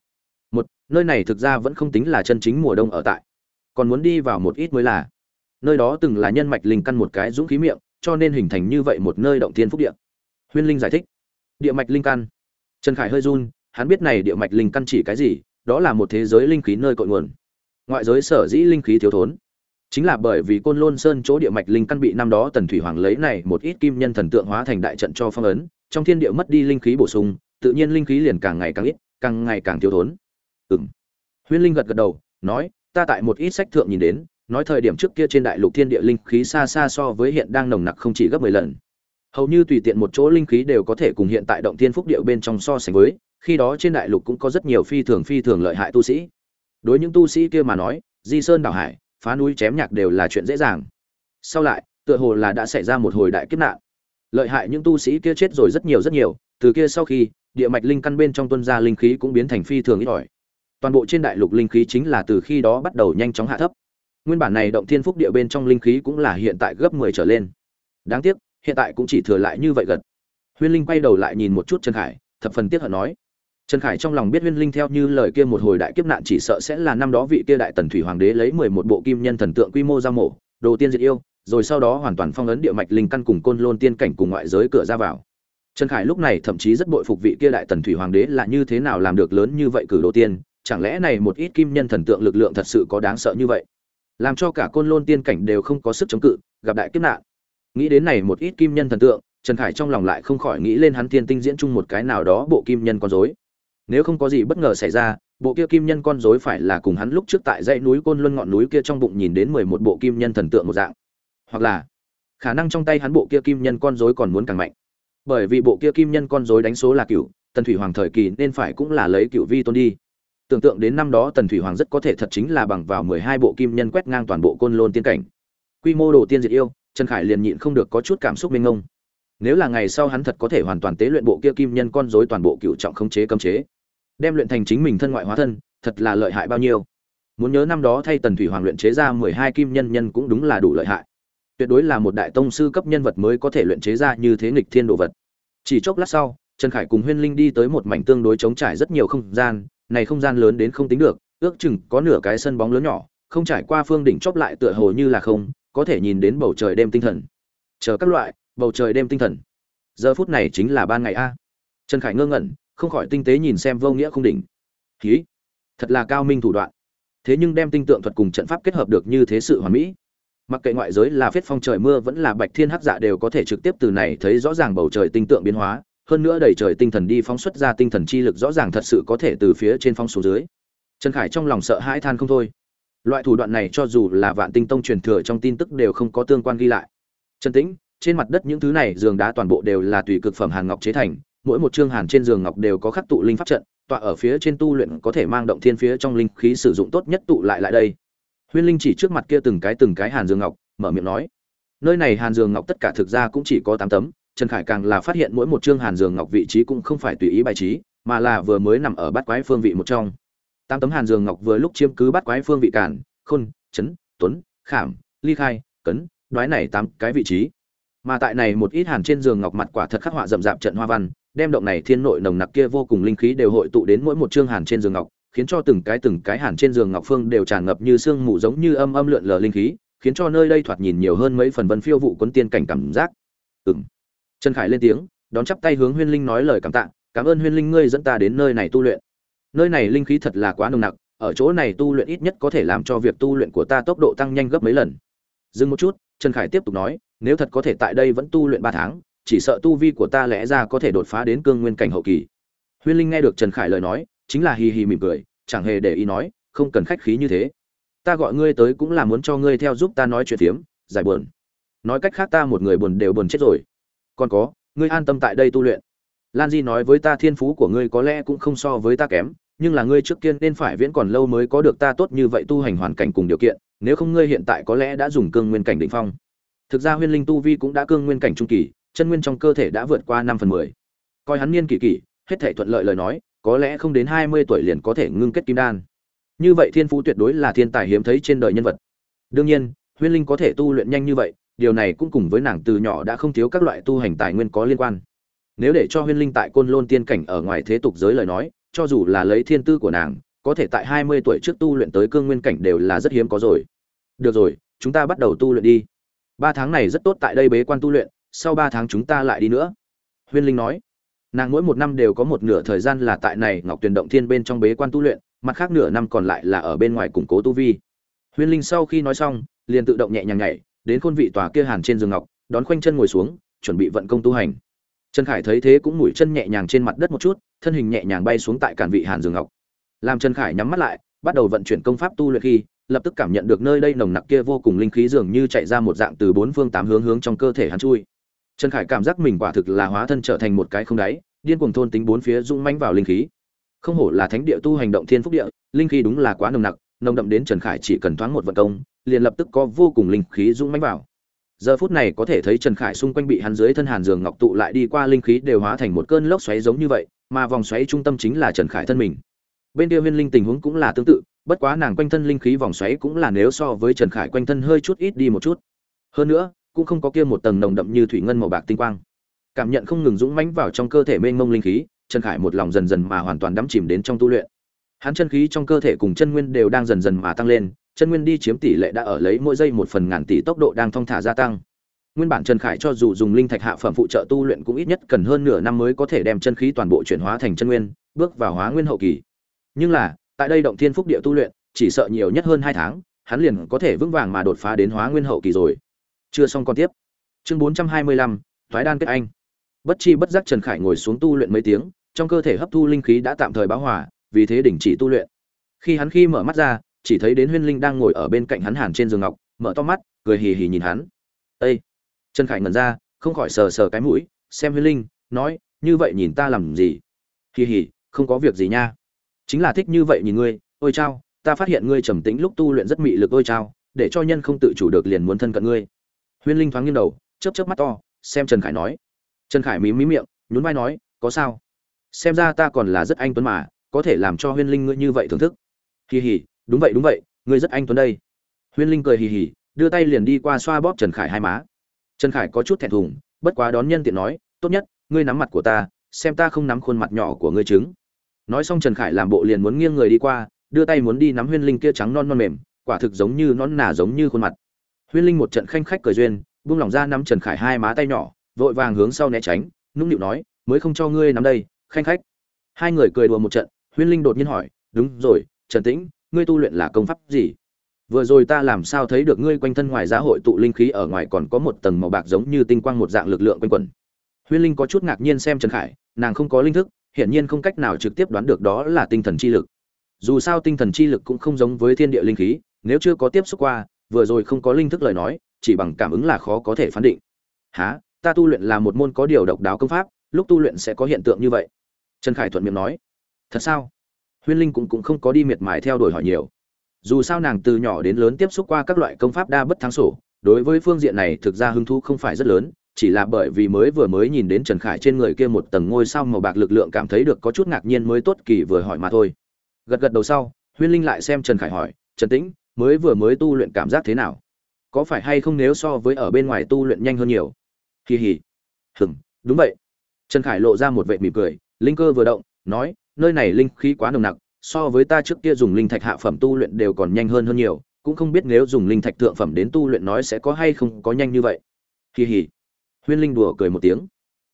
Một, nơi này thực ra vẫn không tính là chân chính mùa đông ở tại còn muốn đi vào một ít mới là. Nơi đó từng là nhân mạch linh căn một cái dũng khí miệng, cho nên hình thành như vậy một nơi động thiên phúc địa. Huyên linh giải thích. Địa mạch linh căn. Trần khải hơi run, hắn biết này địa mạch linh căn chỉ cái gì, đó là một thế giới linh khí nơi cội nguồn. Ngoại giới sở dĩ linh khí thiếu thốn, chính là bởi vì côn lôn sơn chỗ địa mạch linh căn bị năm đó tần thủy hoàng lấy này một ít kim nhân thần tượng hóa thành đại trận cho phong ấn, trong thiên địa mất đi linh khí bổ sung, tự nhiên linh khí liền càng ngày càng ít, càng ngày càng thiếu thốn. Ừ huyên linh gật gật đầu, nói ta tại một ít sách thượng nhìn đến, nói thời điểm trước kia trên đại lục thiên địa linh khí xa xa so với hiện đang nồng nặc không chỉ gấp mười lần. Hầu như tùy tiện một chỗ linh khí đều có thể cùng hiện tại động thiên phúc địa bên trong so sánh với, khi đó trên đại lục cũng có rất nhiều phi thường phi thường lợi hại tu sĩ. Đối những tu sĩ kia mà nói, di sơn đảo hải, phá núi chém nhạc đều là chuyện dễ dàng. Sau lại, tựa hồ là đã xảy ra một hồi đại kiếp nạn. Lợi hại những tu sĩ kia chết rồi rất nhiều rất nhiều, từ kia sau khi, địa mạch linh căn bên trong tuân gia linh khí cũng biến thành phi thường ít ỏi toàn bộ trên đại lục linh khí chính là từ khi đó bắt đầu nhanh chóng hạ thấp. Nguyên bản này động thiên phúc địa bên trong linh khí cũng là hiện tại gấp 10 trở lên. Đáng tiếc, hiện tại cũng chỉ thừa lại như vậy gật. Huyên linh quay đầu lại nhìn một chút trần khải, thập phần tiếc hận nói, trần khải trong lòng biết huyên linh theo như lời kia một hồi đại kiếp nạn chỉ sợ sẽ là năm đó vị kia đại tần thủy hoàng đế lấy mười một bộ kim nhân thần tượng quy mô ra mổ, đồ tiên diệt yêu, rồi sau đó hoàn toàn phong ấn địa mạch linh căn cùng côn lôn tiên cảnh cùng ngoại giới cửa ra vào. Trần khải lúc này thậm chí rất bội phục vị kia đại tần thủy hoàng đế là như thế nào làm được lớn như vậy cử đồ tiên chẳng lẽ này một ít kim nhân thần tượng lực lượng thật sự có đáng sợ như vậy? Làm cho cả côn lôn tiên cảnh đều không có sức chống cự, gặp đại kiếp nạn. Nghĩ đến này một ít kim nhân thần tượng, trần khải trong lòng lại không khỏi nghĩ lên hắn thiên tinh diễn chung một cái nào đó bộ kim nhân con dối nếu không có gì bất ngờ xảy ra, bộ kia kim nhân con dối phải là cùng hắn lúc trước tại dãy núi côn luân ngọn núi kia trong bụng nhìn đến mười một bộ kim nhân thần tượng một dạng. Hoặc là, khả năng trong tay hắn bộ kia kim nhân con dối còn muốn càng mạnh. Bởi vì bộ kia kim nhân con dối đánh số là cựu tần thủy hoàng thời kỳ nên phải cũng là lấy cựu vi tôn đi tưởng tượng đến năm đó tần thủy hoàng rất có thể thật chính là bằng vào mười hai bộ kim nhân quét ngang toàn bộ côn lôn tiên cảnh. Quy mô đồ tiên diệt yêu, trần khải liền nhịn không được có chút cảm xúc mênh ngông nếu là ngày sau hắn thật có thể hoàn toàn tế luyện bộ kia kim nhân con rối toàn bộ cựu trọng khống chế cấm chế, đem luyện thành chính mình thân ngoại hóa thân, thật là lợi hại bao nhiêu. Muốn nhớ năm đó thay tần thủy hoàng luyện chế ra mười hai kim nhân nhân cũng đúng là đủ lợi hại. Tuyệt đối là một đại tông sư cấp nhân vật mới có thể luyện chế ra như thế nghịch thiên đồ vật. Chỉ chốc lát sau, trần khải cùng huyên linh đi tới một mảnh tương đối trống trải rất nhiều không gian này không gian lớn đến không tính được ước chừng có nửa cái sân bóng lớn nhỏ không trải qua phương đỉnh chóp lại tựa hồ như là không có thể nhìn đến bầu trời đêm tinh thần. Chờ các loại bầu trời đêm tinh thần. Giờ phút này chính là ban ngày a. Trần khải ngơ ngẩn không khỏi tinh tế nhìn xem vô nghĩa không đỉnh. Hí, thật là cao minh thủ đoạn. Thế nhưng đem tinh tượng thuật cùng trận pháp kết hợp được như thế sự hoàn mỹ. Mặc kệ ngoại giới là phết phong trời mưa vẫn là bạch thiên hắc dạ đều có thể trực tiếp từ này thấy rõ ràng bầu trời tinh tượng biến hóa hơn nữa đẩy trời tinh thần đi phóng xuất ra tinh thần chi lực rõ ràng thật sự có thể từ phía trên phong xuống dưới. Trần khải trong lòng sợ hãi than không thôi. Loại thủ đoạn này cho dù là vạn tinh tông truyền thừa trong tin tức đều không có tương quan ghi lại. Trần tĩnh, trên mặt đất những thứ này giường đá toàn bộ đều là tùy cực phẩm hàn ngọc chế thành, mỗi một chương hàn trên giường ngọc đều có khắc tụ linh pháp trận, tọa ở phía trên tu luyện có thể mang động thiên phía trong linh khí sử dụng tốt nhất tụ lại lại đây. Huyên linh chỉ trước mặt kia từng cái từng cái hàn giường ngọc, mở miệng nói, nơi này hàn giường ngọc tất cả thực ra cũng chỉ có tám tấm trần khải càng là phát hiện mỗi một chương hàn giường ngọc vị trí cũng không phải tùy ý bài trí, mà là vừa mới nằm ở bát quái phương vị một trong. Tám tấm hàn giường ngọc vừa lúc chiếm cứ bát quái phương vị cản, khôn, chấn, tuấn, khảm, ly khai, cấn, đoái này tám cái vị trí. Mà tại này một ít hàn trên giường ngọc mặt quả thật khắc họa rậm rạp trận hoa văn, đem động này thiên nội nồng nặc kia vô cùng linh khí đều hội tụ đến mỗi một chương hàn trên giường ngọc, khiến cho từng cái từng cái hàn trên giường ngọc phương đều tràn ngập như sương mù giống như âm âm lượn lờ linh khí, khiến cho nơi đây thoạt nhìn nhiều hơn mấy phần vân phiêu vụ cuốn tiên cảnh cảm giác. Ừm trần khải lên tiếng, đón chắp tay hướng huyên linh nói lời cảm tạ, cảm ơn huyên linh ngươi dẫn ta đến nơi này tu luyện. Nơi này linh khí thật là quá nồng nặc, ở chỗ này tu luyện ít nhất có thể làm cho việc tu luyện của ta tốc độ tăng nhanh gấp mấy lần. Dừng một chút, trần khải tiếp tục nói, nếu thật có thể tại đây vẫn tu luyện ba tháng, chỉ sợ tu vi của ta lẽ ra có thể đột phá đến cương nguyên cảnh hậu kỳ. Huyên linh nghe được trần khải lời nói, chính là hì hì mỉm cười, chẳng hề để ý nói, không cần khách khí như thế. Ta gọi ngươi tới cũng là muốn cho ngươi theo giúp ta nói chuyện phiếm, giải buồn. Nói cách khác ta một người buồn đều buồn chết rồi còn có, ngươi an tâm tại đây tu luyện. Lan di nói với ta thiên phú của ngươi có lẽ cũng không so với ta kém, nhưng là ngươi trước tiên nên phải viễn còn lâu mới có được ta tốt như vậy tu hành hoàn cảnh cùng điều kiện, nếu không ngươi hiện tại có lẽ đã dùng cương nguyên cảnh đỉnh phong. Thực ra huyên linh tu vi cũng đã cương nguyên cảnh trung kỳ, chân nguyên trong cơ thể đã vượt qua năm phần mười. Coi hắn niên kỳ kỳ hết thể thuận lợi lời nói, có lẽ không đến hai mươi tuổi liền có thể ngưng kết kim đan. Như vậy thiên phú tuyệt đối là thiên tài hiếm thấy trên đời nhân vật. Đương nhiên, huyên linh có thể tu luyện nhanh như vậy điều này cũng cùng với nàng từ nhỏ đã không thiếu các loại tu hành tài nguyên có liên quan. Nếu để cho huyên linh tại côn lôn tiên cảnh ở ngoài thế tục giới lời nói, cho dù là lấy thiên tư của nàng, có thể tại hai mươi tuổi trước tu luyện tới cương nguyên cảnh đều là rất hiếm có rồi. Được rồi, chúng ta bắt đầu tu luyện đi. Ba tháng này rất tốt tại đây bế quan tu luyện, sau ba tháng chúng ta lại đi nữa. Huyên linh nói. Nàng mỗi một năm đều có một nửa thời gian là tại này ngọc tuyền động thiên bên trong bế quan tu luyện, mặt khác nửa năm còn lại là ở bên ngoài củng cố tu vi. Huyên linh sau khi nói xong, liền tự động nhẹ nhàng nhảy đến khôn vị tòa kia hàn trên giường ngọc, đón khoanh chân ngồi xuống, chuẩn bị vận công tu hành. Trần khải thấy thế cũng mũi chân nhẹ nhàng trên mặt đất một chút, thân hình nhẹ nhàng bay xuống tại cản vị hàn giường ngọc. Làm trần khải nhắm mắt lại, bắt đầu vận chuyển công pháp tu luyện khi, lập tức cảm nhận được nơi đây nồng nặc kia vô cùng linh khí dường như chạy ra một dạng từ bốn phương tám hướng hướng trong cơ thể hắn chui. Trần khải cảm giác mình quả thực là hóa thân trở thành một cái không đáy, điên cuồng thôn tính bốn phía rung manh vào linh khí. Không hổ là thánh địa tu hành động thiên phúc địa, linh khí đúng là quá nồng nặc, nồng đậm đến trần khải chỉ cần thoáng một vận công liền lập tức có vô cùng linh khí dũng mãnh vào. Giờ phút này có thể thấy trần khải xung quanh bị hắn dưới thân hàn giường ngọc tụ lại đi qua linh khí đều hóa thành một cơn lốc xoáy giống như vậy, mà vòng xoáy trung tâm chính là trần khải thân mình. Bên kia huyên linh tình huống cũng là tương tự, bất quá nàng quanh thân linh khí vòng xoáy cũng là nếu so với trần khải quanh thân hơi chút ít đi một chút. Hơn nữa, cũng không có kia một tầng nồng đậm như thủy ngân màu bạc tinh quang. Cảm nhận không ngừng dũng mãnh vào trong cơ thể mênh mông linh khí, trần khải một lòng dần dần mà hoàn toàn đắm chìm đến trong tu luyện. Hắn chân khí trong cơ thể cùng chân nguyên đều đang dần dần mà tăng lên chân nguyên đi chiếm tỷ lệ đã ở lấy mỗi giây một phần ngàn tỷ tốc độ đang thong thả gia tăng. Nguyên bản trần khải cho dù dùng linh thạch hạ phẩm phụ trợ tu luyện cũng ít nhất cần hơn nửa năm mới có thể đem chân khí toàn bộ chuyển hóa thành chân nguyên bước vào hóa nguyên hậu kỳ. Nhưng là tại đây động thiên phúc địa tu luyện chỉ sợ nhiều nhất hơn hai tháng hắn liền có thể vững vàng mà đột phá đến hóa nguyên hậu kỳ rồi. Chưa xong còn tiếp. Chương bốn trăm hai mươi lăm thoái đan kết anh. Bất chi bất giác trần khải ngồi xuống tu luyện mấy tiếng trong cơ thể hấp thu linh khí đã tạm thời báo hòa, vì thế đình chỉ tu luyện. Khi hắn khi mở mắt ra chỉ thấy đến huyên linh đang ngồi ở bên cạnh hắn hàn trên giường ngọc, mở to mắt, cười hì hì nhìn hắn. Ây trần khải ngẩn ra, không khỏi sờ sờ cái mũi, xem huyên linh, nói, như vậy nhìn ta làm gì? Hì hì, không có việc gì nha. Chính là thích như vậy nhìn ngươi, ôi chao, ta phát hiện ngươi trầm tĩnh lúc tu luyện rất mị lực ôi chao, để cho nhân không tự chủ được liền muốn thân cận ngươi. Huyên linh thoáng nghiêng đầu, chớp chớp mắt to, xem trần khải nói. Trần khải mí mí miệng, nhún vai nói, có sao? Xem ra ta còn là rất anh tuấn mà, có thể làm cho huyên linh ngươi như vậy thưởng thức. Hì hì đúng vậy đúng vậy, ngươi rất anh tuấn đây. Huyên linh cười hì hì, đưa tay liền đi qua xoa bóp trần khải hai má. Trần khải có chút thẹn thùng, bất quá đón nhân tiện nói, tốt nhất, ngươi nắm mặt của ta, xem ta không nắm khuôn mặt nhỏ của ngươi chứng nói xong trần khải làm bộ liền muốn nghiêng người đi qua, đưa tay muốn đi nắm huyên linh kia trắng non non mềm, quả thực giống như non nà giống như khuôn mặt. Huyên linh một trận khanh khách cười duyên, buông lỏng ra nắm trần khải hai má tay nhỏ, vội vàng hướng sau né tránh, nũng nịu nói, mới không cho ngươi nắm đây, khanh khách. Hai người cười đùa một trận, huyên linh đột nhiên hỏi, đúng rồi, trần tĩnh ngươi tu luyện là công pháp gì? Vừa rồi ta làm sao thấy được ngươi quanh thân ngoài giá hội tụ linh khí ở ngoài còn có một tầng màu bạc giống như tinh quang một dạng lực lượng quanh quẩn. Huyên linh có chút ngạc nhiên xem trần khải, nàng không có linh thức, hiển nhiên không cách nào trực tiếp đoán được đó là tinh thần chi lực. Dù sao tinh thần chi lực cũng không giống với thiên địa linh khí, nếu chưa có tiếp xúc qua, vừa rồi không có linh thức lời nói, chỉ bằng cảm ứng là khó có thể phán định. Há ta tu luyện là một môn có điều độc đáo công pháp, lúc tu luyện sẽ có hiện tượng như vậy. Trần khải thuận miệng nói. Thật sao? Huyên linh cũng, cũng không có đi miệt mài theo đuổi hỏi nhiều. Dù sao nàng từ nhỏ đến lớn tiếp xúc qua các loại công pháp đa bất thắng sổ đối với phương diện này thực ra hứng thú không phải rất lớn chỉ là bởi vì mới vừa mới nhìn đến trần khải trên người kia một tầng ngôi sao màu bạc lực lượng cảm thấy được có chút ngạc nhiên mới tốt kỳ vừa hỏi mà thôi. Gật gật đầu sau huyên linh lại xem trần khải hỏi trần tĩnh mới vừa mới tu luyện cảm giác thế nào? Có phải hay không nếu so với ở bên ngoài tu luyện nhanh hơn nhiều? Kỳ hỉ hừng đúng vậy. Trần khải lộ ra một vệ mỉm cười linh cơ vừa động nói nơi này linh khí quá nồng nặc, so với ta trước kia dùng linh thạch hạ phẩm tu luyện đều còn nhanh hơn hơn nhiều, cũng không biết nếu dùng linh thạch thượng phẩm đến tu luyện nói sẽ có hay không có nhanh như vậy. Kỳ hỉ huyên linh đùa cười một tiếng,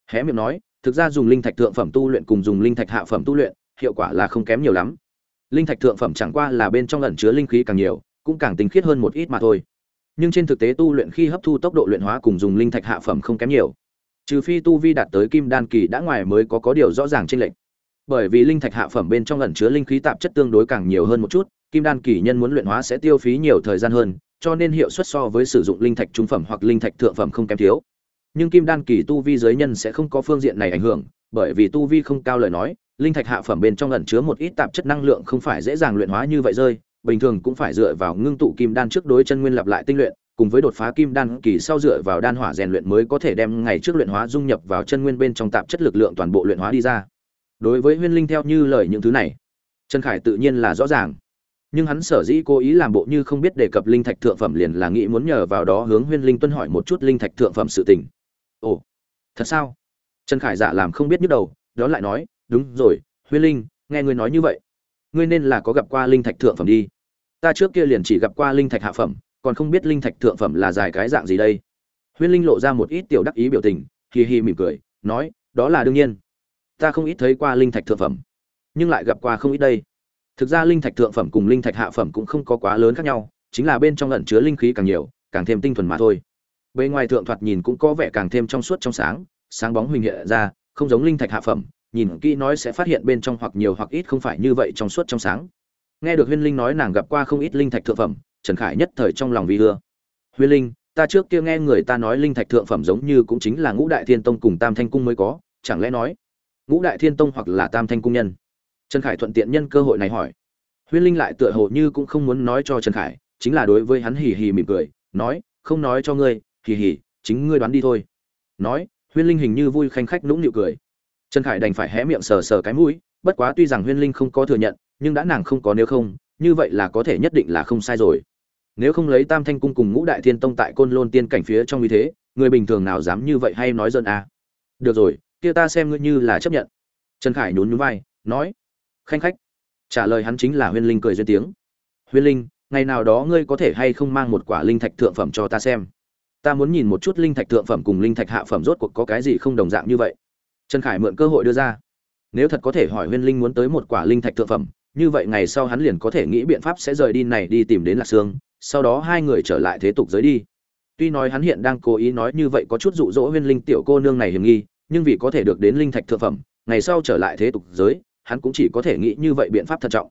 hé miệng nói, thực ra dùng linh thạch thượng phẩm tu luyện cùng dùng linh thạch hạ phẩm tu luyện, hiệu quả là không kém nhiều lắm. Linh thạch thượng phẩm chẳng qua là bên trong ẩn chứa linh khí càng nhiều, cũng càng tinh khiết hơn một ít mà thôi. Nhưng trên thực tế tu luyện khi hấp thu tốc độ luyện hóa cùng dùng linh thạch hạ phẩm không kém nhiều. Trừ phi tu vi đạt tới kim đan kỳ đã ngoài mới có có điều rõ ràng trên lệnh bởi vì linh thạch hạ phẩm bên trong ẩn chứa linh khí tạp chất tương đối càng nhiều hơn một chút, kim đan kỳ nhân muốn luyện hóa sẽ tiêu phí nhiều thời gian hơn, cho nên hiệu suất so với sử dụng linh thạch trung phẩm hoặc linh thạch thượng phẩm không kém thiếu. Nhưng kim đan kỳ tu vi giới nhân sẽ không có phương diện này ảnh hưởng, bởi vì tu vi không cao lời nói, linh thạch hạ phẩm bên trong ẩn chứa một ít tạp chất năng lượng không phải dễ dàng luyện hóa như vậy rơi, bình thường cũng phải dựa vào ngưng tụ kim đan trước đối chân nguyên lặp lại tinh luyện, cùng với đột phá kim đan kỳ sau dựa vào đan hỏa rèn luyện mới có thể đem ngày trước luyện hóa dung nhập vào chân nguyên bên trong tạp chất lực lượng toàn bộ luyện hóa đi ra đối với huyên linh theo như lời những thứ này. Trần khải tự nhiên là rõ ràng. Nhưng hắn sở dĩ cố ý làm bộ như không biết đề cập linh thạch thượng phẩm liền là nghĩ muốn nhờ vào đó hướng huyên linh tuân hỏi một chút linh thạch thượng phẩm sự tình. Ồ, thật sao? Trần khải giả làm không biết nhức đầu đó lại nói, đúng rồi, huyên linh, nghe ngươi nói như vậy, ngươi nên là có gặp qua linh thạch thượng phẩm đi. Ta trước kia liền chỉ gặp qua linh thạch hạ phẩm, còn không biết linh thạch thượng phẩm là dài cái dạng gì đây. Huyên linh lộ ra một ít tiểu đắc ý biểu tình, hì hì mỉm cười, nói, đó là đương nhiên ta không ít thấy qua linh thạch thượng phẩm, nhưng lại gặp qua không ít đây. Thực ra linh thạch thượng phẩm cùng linh thạch hạ phẩm cũng không có quá lớn khác nhau, chính là bên trong lẩn chứa linh khí càng nhiều, càng thêm tinh thuần mà thôi. Bề ngoài thượng thoạt nhìn cũng có vẻ càng thêm trong suốt trong sáng sáng bóng huỳnh hiện ra, không giống linh thạch hạ phẩm, nhìn kỹ nói sẽ phát hiện bên trong hoặc nhiều hoặc ít không phải như vậy trong suốt trong sáng. Nghe được huyên linh nói nàng gặp qua không ít linh thạch thượng phẩm, trần khải nhất thời trong lòng vi ưa. Huyên linh, ta trước kia nghe người ta nói linh thạch thượng phẩm giống như cũng chính là ngũ đại thiên tông cùng tam thanh cung mới có, chẳng lẽ nói ngũ đại thiên tông hoặc là tam thanh cung nhân. Trần khải thuận tiện nhân cơ hội này hỏi. Huyên linh lại tựa hồ như cũng không muốn nói cho trần khải, chính là đối với hắn hì hì mỉm cười, nói, không nói cho ngươi, hì hì, chính ngươi đoán đi thôi. Nói, huyên linh hình như vui khanh khách nũng nịu cười. Trần khải đành phải hé miệng sờ sờ cái mũi, bất quá tuy rằng huyên linh không có thừa nhận, nhưng đã nàng không có nếu không, như vậy là có thể nhất định là không sai rồi. Nếu không lấy tam thanh cung cùng ngũ đại thiên tông tại côn lôn tiên cảnh phía trong như thế, người bình thường nào dám như vậy hay nói dân à. được rồi kia ta xem ngươi như là chấp nhận. Trần khải nhún nhún vai, nói, khanh khách. Trả lời hắn chính là huyên linh cười duyên tiếng. Huyên linh, ngày nào đó ngươi có thể hay không mang một quả linh thạch thượng phẩm cho ta xem? Ta muốn nhìn một chút linh thạch thượng phẩm cùng linh thạch hạ phẩm rốt cuộc có cái gì không đồng dạng như vậy. Trần khải mượn cơ hội đưa ra. Nếu thật có thể hỏi huyên linh muốn tới một quả linh thạch thượng phẩm, như vậy ngày sau hắn liền có thể nghĩ biện pháp sẽ rời đi này đi tìm đến lạc sương, sau đó hai người trở lại thế tục giới đi. Tuy nói hắn hiện đang cố ý nói như vậy có chút dụ dỗ huyên linh tiểu cô nương này hiểm nghi nhưng vì có thể được đến linh thạch thượng phẩm, ngày sau trở lại thế tục giới, hắn cũng chỉ có thể nghĩ như vậy biện pháp thận trọng.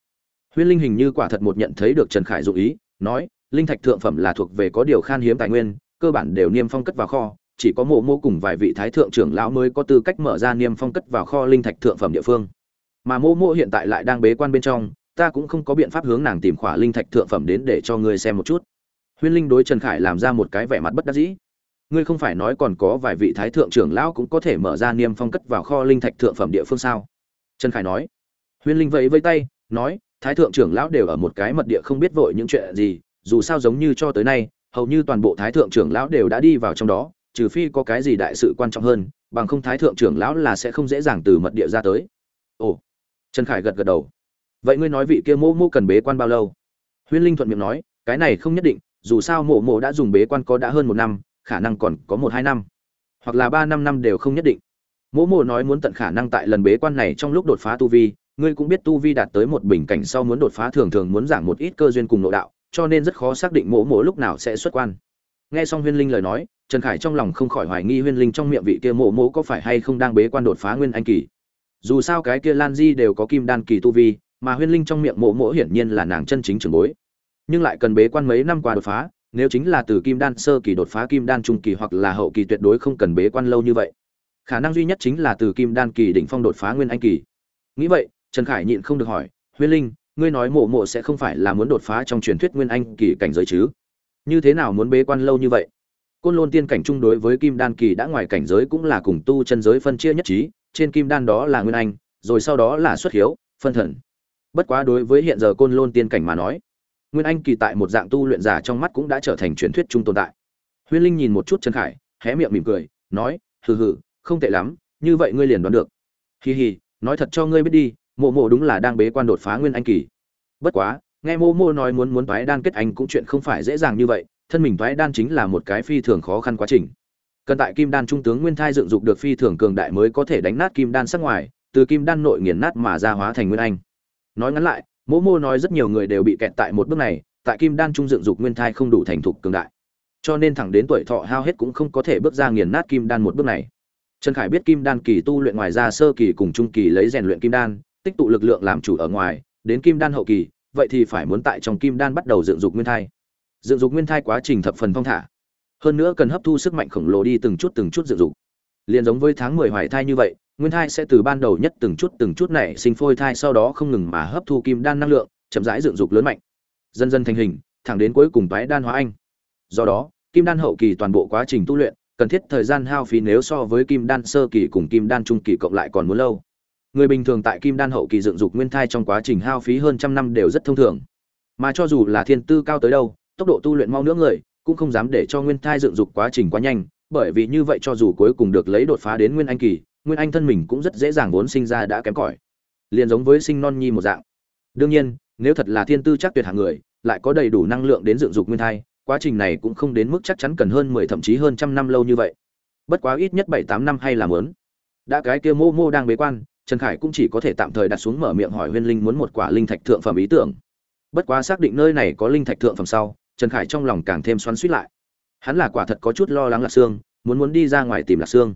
Huyên linh hình như quả thật một nhận thấy được trần khải dụ ý, nói, linh thạch thượng phẩm là thuộc về có điều khan hiếm tài nguyên, cơ bản đều niêm phong cất vào kho, chỉ có mộ mô cùng vài vị thái thượng trưởng lão mới có tư cách mở ra niêm phong cất vào kho linh thạch thượng phẩm địa phương. Mà mô mô hiện tại lại đang bế quan bên trong, ta cũng không có biện pháp hướng nàng tìm khỏa linh thạch thượng phẩm đến để cho ngươi xem một chút. Huyên linh đối trần khải làm ra một cái vẻ mặt bất đắc dĩ ngươi không phải nói còn có vài vị thái thượng trưởng lão cũng có thể mở ra niêm phong cất vào kho linh thạch thượng phẩm địa phương sao? Trần khải nói. Huyên linh vẫy vây tay, nói, thái thượng trưởng lão đều ở một cái mật địa không biết vội những chuyện gì, dù sao giống như cho tới nay, hầu như toàn bộ thái thượng trưởng lão đều đã đi vào trong đó, trừ phi có cái gì đại sự quan trọng hơn, bằng không thái thượng trưởng lão là sẽ không dễ dàng từ mật địa ra tới. Ồ. Trần khải gật gật đầu. Vậy ngươi nói vị kia mô mô cần bế quan bao lâu? Huyên linh thuận miệng nói, cái này không nhất định, dù sao mộ mộ đã dùng bế quan có đã hơn một năm khả năng còn có một hai năm, hoặc là ba năm năm đều không nhất định. Mỗ mộ nói muốn tận khả năng tại lần bế quan này trong lúc đột phá tu vi, ngươi cũng biết tu vi đạt tới một bình cảnh sau muốn đột phá thường thường muốn giảm một ít cơ duyên cùng nội đạo, cho nên rất khó xác định mỗ mỗ lúc nào sẽ xuất quan. Nghe xong huyên linh lời nói, trần khải trong lòng không khỏi hoài nghi huyên linh trong miệng vị kia mỗ mỗ có phải hay không đang bế quan đột phá nguyên anh kỳ. Dù sao cái kia lan di đều có kim đan kỳ tu vi, mà huyên linh trong miệng mỗ mỗ hiển nhiên là nàng chân chính trường bối. Nhưng lại cần bế quan mấy năm qua đột phá nếu chính là từ kim đan sơ kỳ đột phá kim đan trung kỳ hoặc là hậu kỳ tuyệt đối không cần bế quan lâu như vậy. Khả năng duy nhất chính là từ kim đan kỳ đỉnh phong đột phá nguyên anh kỳ. Nghĩ vậy, trần khải nhịn không được hỏi, huyên linh, ngươi nói mộ mộ sẽ không phải là muốn đột phá trong truyền thuyết nguyên anh kỳ cảnh giới chứ? Như thế nào muốn bế quan lâu như vậy? Côn lôn tiên cảnh chung đối với kim đan kỳ đã ngoài cảnh giới cũng là cùng tu chân giới phân chia nhất trí, trên kim đan đó là nguyên anh, rồi sau đó là xuất hiếu, phân thần. Bất quá đối với hiện giờ côn lôn tiên cảnh mà nói nguyên anh kỳ tại một dạng tu luyện giả trong mắt cũng đã trở thành truyền thuyết trung tồn tại. Huyên linh nhìn một chút trần khải, hé miệng mỉm cười, nói, hừ hừ, không tệ lắm, như vậy ngươi liền đoán được. Hì hì, nói thật cho ngươi biết đi, mộ mộ đúng là đang bế quan đột phá nguyên anh kỳ. Bất quá, nghe mô mô nói muốn muốn toái đan kết anh cũng chuyện không phải dễ dàng như vậy, thân mình toái đan chính là một cái phi thường khó khăn quá trình. Cần tại kim đan trung tướng nguyên thai dựng dục được phi thường cường đại mới có thể đánh nát kim đan sắc ngoài, từ kim đan nội nghiền nát mà ra hóa thành nguyên anh. Nói ngắn lại mỗ mô nói rất nhiều người đều bị kẹt tại một bước này, tại kim đan trung dựng dục nguyên thai không đủ thành thục cường đại. Cho nên thẳng đến tuổi thọ hao hết cũng không có thể bước ra nghiền nát kim đan một bước này. Trần khải biết kim đan kỳ tu luyện ngoài ra sơ kỳ cùng trung kỳ lấy rèn luyện kim đan, tích tụ lực lượng làm chủ ở ngoài, đến kim đan hậu kỳ, vậy thì phải muốn tại trong kim đan bắt đầu dựng dục nguyên thai. Dựng dục nguyên thai quá trình thập phần phong thả. Hơn nữa cần hấp thu sức mạnh khổng lồ đi từng chút từng chút dựng dục. Liền giống với tháng mười hoài thai như vậy nguyên thai sẽ từ ban đầu nhất từng chút từng chút này sinh phôi thai, sau đó không ngừng mà hấp thu kim đan năng lượng, chậm rãi dựng dục lớn mạnh. Dần dần thành hình, thẳng đến cuối cùng tái đan hóa anh. Do đó, kim đan hậu kỳ toàn bộ quá trình tu luyện, cần thiết thời gian hao phí nếu so với kim đan sơ kỳ cùng kim đan trung kỳ cộng lại còn muốn lâu. Người bình thường tại kim đan hậu kỳ dựng dục nguyên thai trong quá trình hao phí hơn trăm năm đều rất thông thường. Mà cho dù là thiên tư cao tới đâu, tốc độ tu luyện mau nữa người, cũng không dám để cho nguyên thai dựng dục quá trình quá nhanh, bởi vì như vậy cho dù cuối cùng được lấy đột phá đến nguyên anh kỳ nguyên anh thân mình cũng rất dễ dàng vốn sinh ra đã kém cỏi, liền giống với sinh non nhi một dạng. Đương nhiên, nếu thật là thiên tư chắc tuyệt hạng người, lại có đầy đủ năng lượng đến dựng dục nguyên thai, quá trình này cũng không đến mức chắc chắn cần hơn mười thậm chí hơn trăm năm lâu như vậy. Bất quá ít nhất bảy tám năm hay là mớn đã cái kia mô mô đang bế quan, trần khải cũng chỉ có thể tạm thời đặt xuống mở miệng hỏi huyên linh muốn một quả linh thạch thượng phẩm ý tưởng. Bất quá xác định nơi này có linh thạch thượng phẩm sau, trần khải trong lòng càng thêm xoắn suýt lại. Hắn là quả thật có chút lo lắng lạc xương muốn muốn đi ra ngoài tìm lạc xương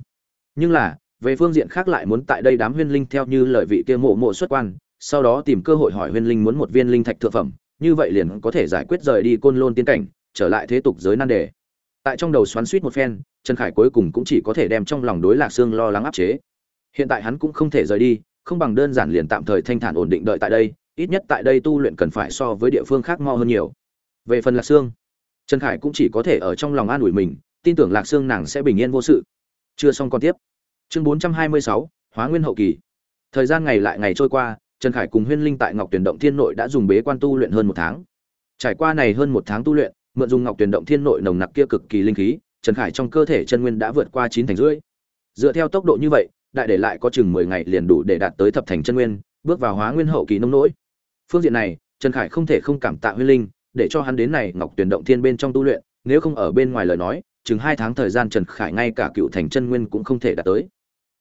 nhưng là về phương diện khác lại muốn tại đây đám huyên linh theo như lời vị kia mộ mộ xuất quan, sau đó tìm cơ hội hỏi huyên linh muốn một viên linh thạch thượng phẩm, như vậy liền có thể giải quyết rời đi côn lôn tiên cảnh, trở lại thế tục giới nan đề. Tại trong đầu xoắn suýt một phen, trần khải cuối cùng cũng chỉ có thể đem trong lòng đối lạc xương lo lắng áp chế. Hiện tại hắn cũng không thể rời đi, không bằng đơn giản liền tạm thời thanh thản ổn định đợi tại đây, ít nhất tại đây tu luyện cần phải so với địa phương khác mo hơn nhiều. Về phần lạc xương trần khải cũng chỉ có thể ở trong lòng an ủi mình, tin tưởng lạc xương nàng sẽ bình yên vô sự. Chưa xong còn tiếp chương bốn trăm hai mươi sáu hóa nguyên hậu kỳ thời gian ngày lại ngày trôi qua trần khải cùng huyên linh tại ngọc tuyển động thiên nội đã dùng bế quan tu luyện hơn một tháng trải qua này hơn một tháng tu luyện mượn dùng ngọc tuyển động thiên nội nồng nặc kia cực kỳ linh khí trần khải trong cơ thể chân nguyên đã vượt qua chín thành rưỡi dựa theo tốc độ như vậy đại để lại có chừng mười ngày liền đủ để đạt tới thập thành chân nguyên, bước vào hóa nguyên hậu kỳ nông nỗi. Phương diện này, Trần Khải không thể không cảm tạ Huyên Linh, để cho hắn đến này Ngọc Tuyển động thiên bên trong tu luyện, nếu không ở bên ngoài lời nói, chừng hai tháng thời gian Trần Khải ngay cả cựu thành chân nguyên cũng không thể đạt tới.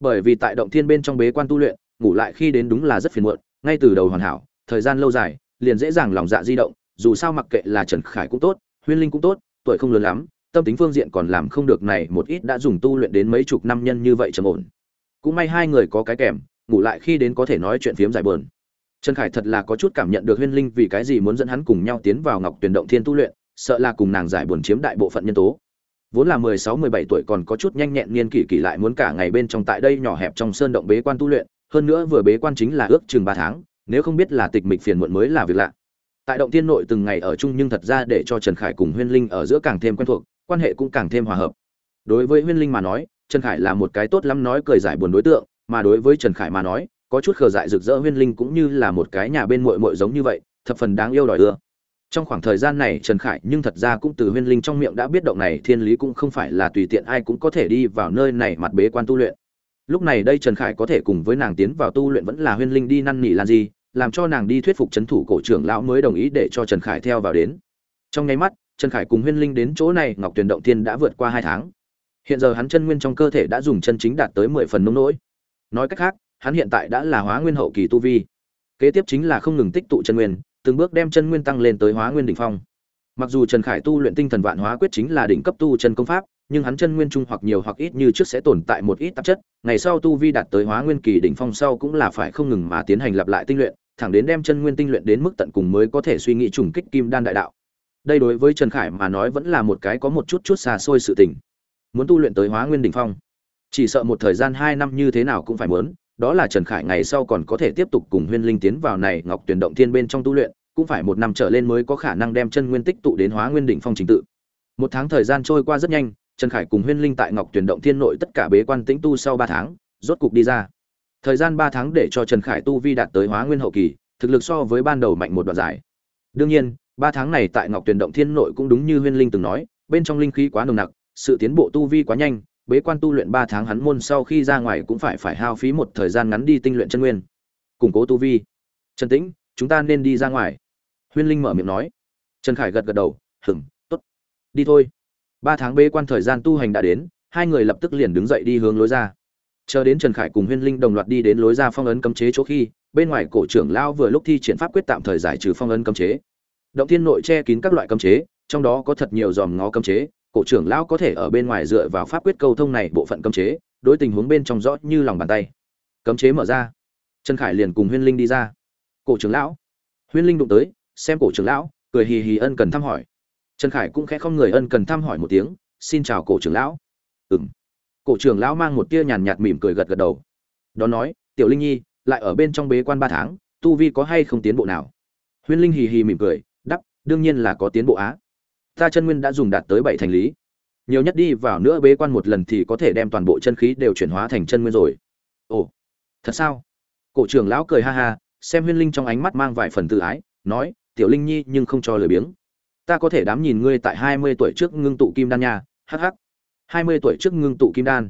Bởi vì tại động thiên bên trong bế quan tu luyện, ngủ lại khi đến đúng là rất phiền muộn, ngay từ đầu hoàn hảo, thời gian lâu dài, liền dễ dàng lòng dạ di động, dù sao mặc kệ là Trần Khải cũng tốt, Huyên Linh cũng tốt, tuổi không lớn lắm, tâm tính phương diện còn làm không được này một ít đã dùng tu luyện đến mấy chục năm nhân như vậy trầm ổn. Cũng may hai người có cái kèm ngủ lại khi đến có thể nói chuyện phiếm giải bờn trần khải thật là có chút cảm nhận được huyên linh vì cái gì muốn dẫn hắn cùng nhau tiến vào ngọc tuyển động thiên tu luyện sợ là cùng nàng giải buồn chiếm đại bộ phận nhân tố vốn là mười sáu, mười bảy tuổi còn có chút nhanh nhẹn niên kỷ kỷ lại muốn cả ngày bên trong tại đây nhỏ hẹp trong sơn động bế quan tu luyện, hơn nữa vừa bế quan chính là ước chừng ba tháng, nếu không biết là tịch mịch phiền muộn mới là việc lạ. Tại động thiên nội từng ngày ở chung nhưng thật ra để cho trần khải cùng huyên linh ở giữa càng thêm quen thuộc, quan hệ cũng càng thêm hòa hợp. Đối với huyên linh mà nói, trần khải là một cái tốt lắm nói cười giải buồn đối tượng, mà đối với trần khải mà nói, có chút khờ dại rực rỡ huyên linh cũng như là một cái nhà bên muội muội giống như vậy, thập phần đáng yêu đòi ưa trong khoảng thời gian này trần khải nhưng thật ra cũng từ huyên linh trong miệng đã biết động này thiên lý cũng không phải là tùy tiện ai cũng có thể đi vào nơi này mặt bế quan tu luyện. Lúc này đây trần khải có thể cùng với nàng tiến vào tu luyện vẫn là huyên linh đi năn nỉ lan gì, làm cho nàng đi thuyết phục c h ấ n thủ cổ trưởng lão mới đồng ý để cho trần khải theo vào đến. Trong nháy mắt, trần khải cùng huyên linh đến chỗ này, ngọc tuyền động tiên đã vượt qua hai tháng. Hiện giờ hắn chân nguyên trong cơ thể đã dùng chân chính đạt tới mười phần nông nỗi. Nói cách khác, hắn hiện tại đã là hóa nguyên hậu kỳ tu vi. Kế tiếp chính là không ngừng tích tụ chân nguyên từng bước đem chân nguyên tăng lên tới hóa nguyên đỉnh phong. Mặc dù Trần Khải tu luyện tinh thần vạn hóa quyết chính là đỉnh cấp tu chân công pháp, nhưng hắn chân nguyên trung hoặc nhiều hoặc ít như trước sẽ tồn tại một ít tạp chất, ngày sau tu vi đạt tới hóa nguyên kỳ đỉnh phong sau cũng là phải không ngừng mà tiến hành lặp lại tinh luyện, thẳng đến đem chân nguyên tinh luyện đến mức tận cùng mới có thể suy nghĩ trùng kích kim đan đại đạo. Đây đối với Trần Khải mà nói vẫn là một cái có một chút chút xa xôi sự tình. Muốn tu luyện tới hóa nguyên đỉnh phong, chỉ sợ một thời gian 2 năm như thế nào cũng phải muốn, đó là Trần Khải ngày sau còn có thể tiếp tục cùng Huyên Linh tiến vào này Ngọc Tuyển động thiên bên trong tu luyện, cũng phải một năm trở lên mới có khả năng đem chân nguyên tích tụ đến hóa nguyên đỉnh phong trình tự. Một tháng thời gian trôi qua rất nhanh, Trần Khải cùng Huyên Linh tại Ngọc Tuyển động thiên nội tất cả bế quan tĩnh tu sau 3 tháng, rốt cục đi ra. Thời gian 3 tháng để cho Trần Khải tu vi đạt tới hóa nguyên hậu kỳ, thực lực so với ban đầu mạnh một đoạn dài Đương nhiên, 3 tháng này tại Ngọc Tuyển động thiên nội cũng đúng như Huyên Linh từng nói, bên trong linh khí quá nồng nặc, sự tiến bộ tu vi quá nhanh, bế quan tu luyện 3 tháng hắn môn sau khi ra ngoài cũng phải phải hao phí một thời gian ngắn đi tinh luyện chân nguyên. Củng cố tu vi. Trần Tĩnh, chúng ta nên đi ra ngoài. Huyên Linh mở miệng nói. Trần Khải gật gật đầu, "Ừm, tốt. Đi thôi." 3 tháng bế quan thời gian tu hành đã đến, hai người lập tức liền đứng dậy đi hướng lối ra. Chờ đến Trần Khải cùng Huyên Linh đồng loạt đi đến lối ra phong ấn cấm chế chỗ khi, bên ngoài cổ trưởng lão vừa lúc thi triển pháp quyết tạm thời giải trừ phong ấn cấm chế. Động thiên nội che kín các loại cấm chế, trong đó có thật nhiều dòm ngó cấm chế, cổ trưởng lão có thể ở bên ngoài dựa vào pháp quyết câu thông này bộ phận cấm chế, đối tình huống bên trong rõ như lòng bàn tay. Cấm chế mở ra, Trần Khải liền cùng Huyên Linh đi ra. Cổ trưởng lão, Huyên Linh đụng tới, xem cổ trưởng lão, cười hì hì ân cần thăm hỏi. Trần Khải cũng khẽ không người ân cần thăm hỏi một tiếng, xin chào cổ trưởng lão. Ừm. Cổ trưởng lão mang một tia nhàn nhạt mỉm cười gật gật đầu. Đó nói, Tiểu Linh Nhi, lại ở bên trong bế quan ba tháng, tu vi có hay không tiến bộ nào? Huyên Linh hì hì mỉm cười, đáp, đương nhiên là có tiến bộ á ta chân nguyên đã dùng đạt tới bảy thành lý. Nhiều nhất đi vào nữa bế quan một lần thì có thể đem toàn bộ chân khí đều chuyển hóa thành chân nguyên rồi. Ồ, thật sao? Cổ trưởng lão cười ha ha, xem huyên linh trong ánh mắt mang vài phần tự ái, nói, tiểu linh nhi, nhưng không cho lời biếng. Ta có thể đám nhìn ngươi tại hai mươi tuổi trước ngưng tụ kim đan nha, hắc hắc. Hai mươi tuổi trước ngưng tụ kim đan.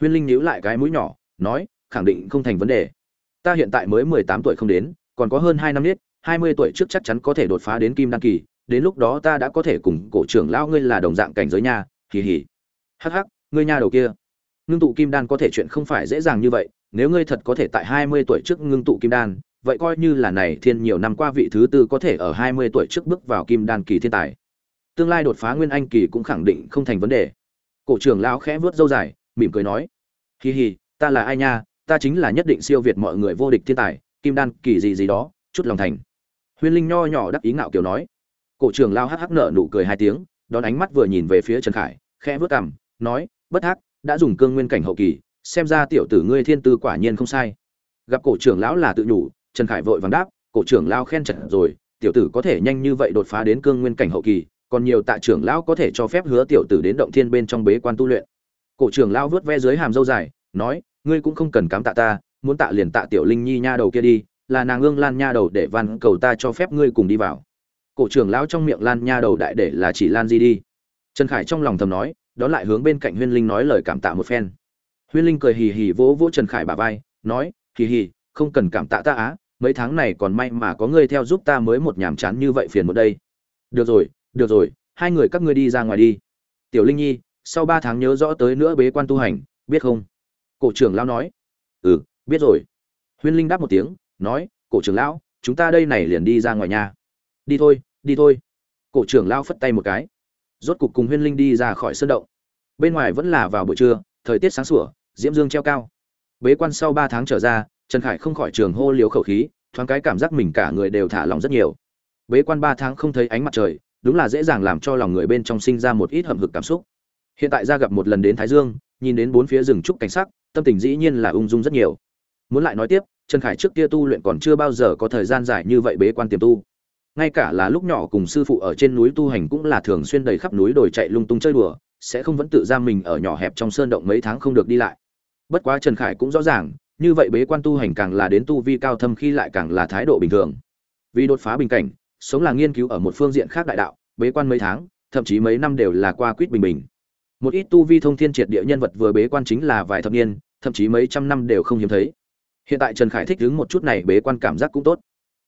Huyên linh nhíu lại cái mũi nhỏ, nói, khẳng định không thành vấn đề. Ta hiện tại mới mười tám tuổi không đến, còn có hơn hai năm nít hai mươi tuổi trước chắc chắn có thể đột phá đến kim đan kỳ đến lúc đó ta đã có thể cùng cổ trưởng lão ngươi là đồng dạng cảnh giới nha, hì hì. Hắc hắc, ngươi nha đầu kia. Ngưng tụ kim đan có thể chuyện không phải dễ dàng như vậy, nếu ngươi thật có thể tại hai mươi tuổi trước ngưng tụ kim đan, vậy coi như là này thiên nhiều năm qua vị thứ tư có thể ở hai mươi tuổi trước bước vào kim đan kỳ thiên tài. Tương lai đột phá nguyên anh kỳ cũng khẳng định không thành vấn đề. Cổ trưởng lão khẽ vớt râu dài, mỉm cười nói. Hì hì, ta là ai nha? Ta chính là nhất định siêu việt mọi người vô địch thiên tài, kim đan kỳ gì gì đó, chút lòng thành. Huyên linh nho nhỏ đắc ý ngạo kiểu nói cổ trưởng lao hắc hắc nở nụ cười hai tiếng đón ánh mắt vừa nhìn về phía trần khải khẽ vớt cằm nói bất hắc đã dùng cương nguyên cảnh hậu kỳ xem ra tiểu tử ngươi thiên tư quả nhiên không sai. Gặp cổ trưởng lão là tự nhủ trần khải vội vàng đáp cổ trưởng lao khen chật, rồi tiểu tử có thể nhanh như vậy đột phá đến cương nguyên cảnh hậu kỳ còn nhiều tạ trưởng lão có thể cho phép hứa tiểu tử đến động thiên bên trong bế quan tu luyện. Cổ trưởng lao vớt ve dưới hàm dâu dài nói ngươi cũng không cần cám tạ ta muốn tạ liền tạ tiểu linh nhi nha đầu kia đi là nàng ương lan nha đầu để van cầu ta cho phép ngươi cùng đi vào cổ trưởng lão trong miệng lan nha đầu đại để là chỉ lan di đi. Trần khải trong lòng thầm nói đó lại hướng bên cạnh huyên linh nói lời cảm tạ một phen. Huyên linh cười hì hì vỗ vỗ trần khải bà vai, nói, hì hì, không cần cảm tạ ta á, mấy tháng này còn may mà có ngươi theo giúp ta mới một nhàm chán như vậy phiền một đây. Được rồi được rồi, hai người các ngươi đi ra ngoài đi. Tiểu linh nhi, sau ba tháng nhớ rõ tới nữa bế quan tu hành, biết không? Cổ trưởng lão nói. Ừ biết rồi. Huyên linh đáp một tiếng, nói, cổ trưởng lão, chúng ta đây này liền đi ra ngoài nhà đi thôi đi thôi. Cổ trưởng lao phất tay một cái. Rốt cục cùng huyên linh đi ra khỏi sân động. Bên ngoài vẫn là vào buổi trưa, thời tiết sáng sủa, diễm dương treo cao. Bế quan sau ba tháng trở ra, trần khải không khỏi trường hô liếu khẩu khí, thoáng cái cảm giác mình cả người đều thả lòng rất nhiều. Bế quan ba tháng không thấy ánh mặt trời, đúng là dễ dàng làm cho lòng người bên trong sinh ra một ít hầm hực cảm xúc. Hiện tại ra gặp một lần đến thái dương, nhìn đến bốn phía rừng trúc cảnh sắc, tâm tình dĩ nhiên là ung dung rất nhiều. Muốn lại nói tiếp, trần khải trước kia tu luyện còn chưa bao giờ có thời gian dài như vậy bế quan tiềm tu ngay cả là lúc nhỏ cùng sư phụ ở trên núi tu hành cũng là thường xuyên đầy khắp núi đồi chạy lung tung chơi đùa, sẽ không vẫn tự giam mình ở nhỏ hẹp trong sơn động mấy tháng không được đi lại. Bất quá trần khải cũng rõ ràng, như vậy bế quan tu hành càng là đến tu vi cao thâm khi lại càng là thái độ bình thường. Vì đột phá bình cảnh, sống là nghiên cứu ở một phương diện khác đại đạo, bế quan mấy tháng, thậm chí mấy năm đều là qua quýt bình bình. Một ít tu vi thông thiên triệt địa nhân vật vừa bế quan chính là vài thập niên, thậm chí mấy trăm năm đều không hiếm thấy. Hiện tại trần khải thích đứng một chút này bế quan cảm giác cũng tốt.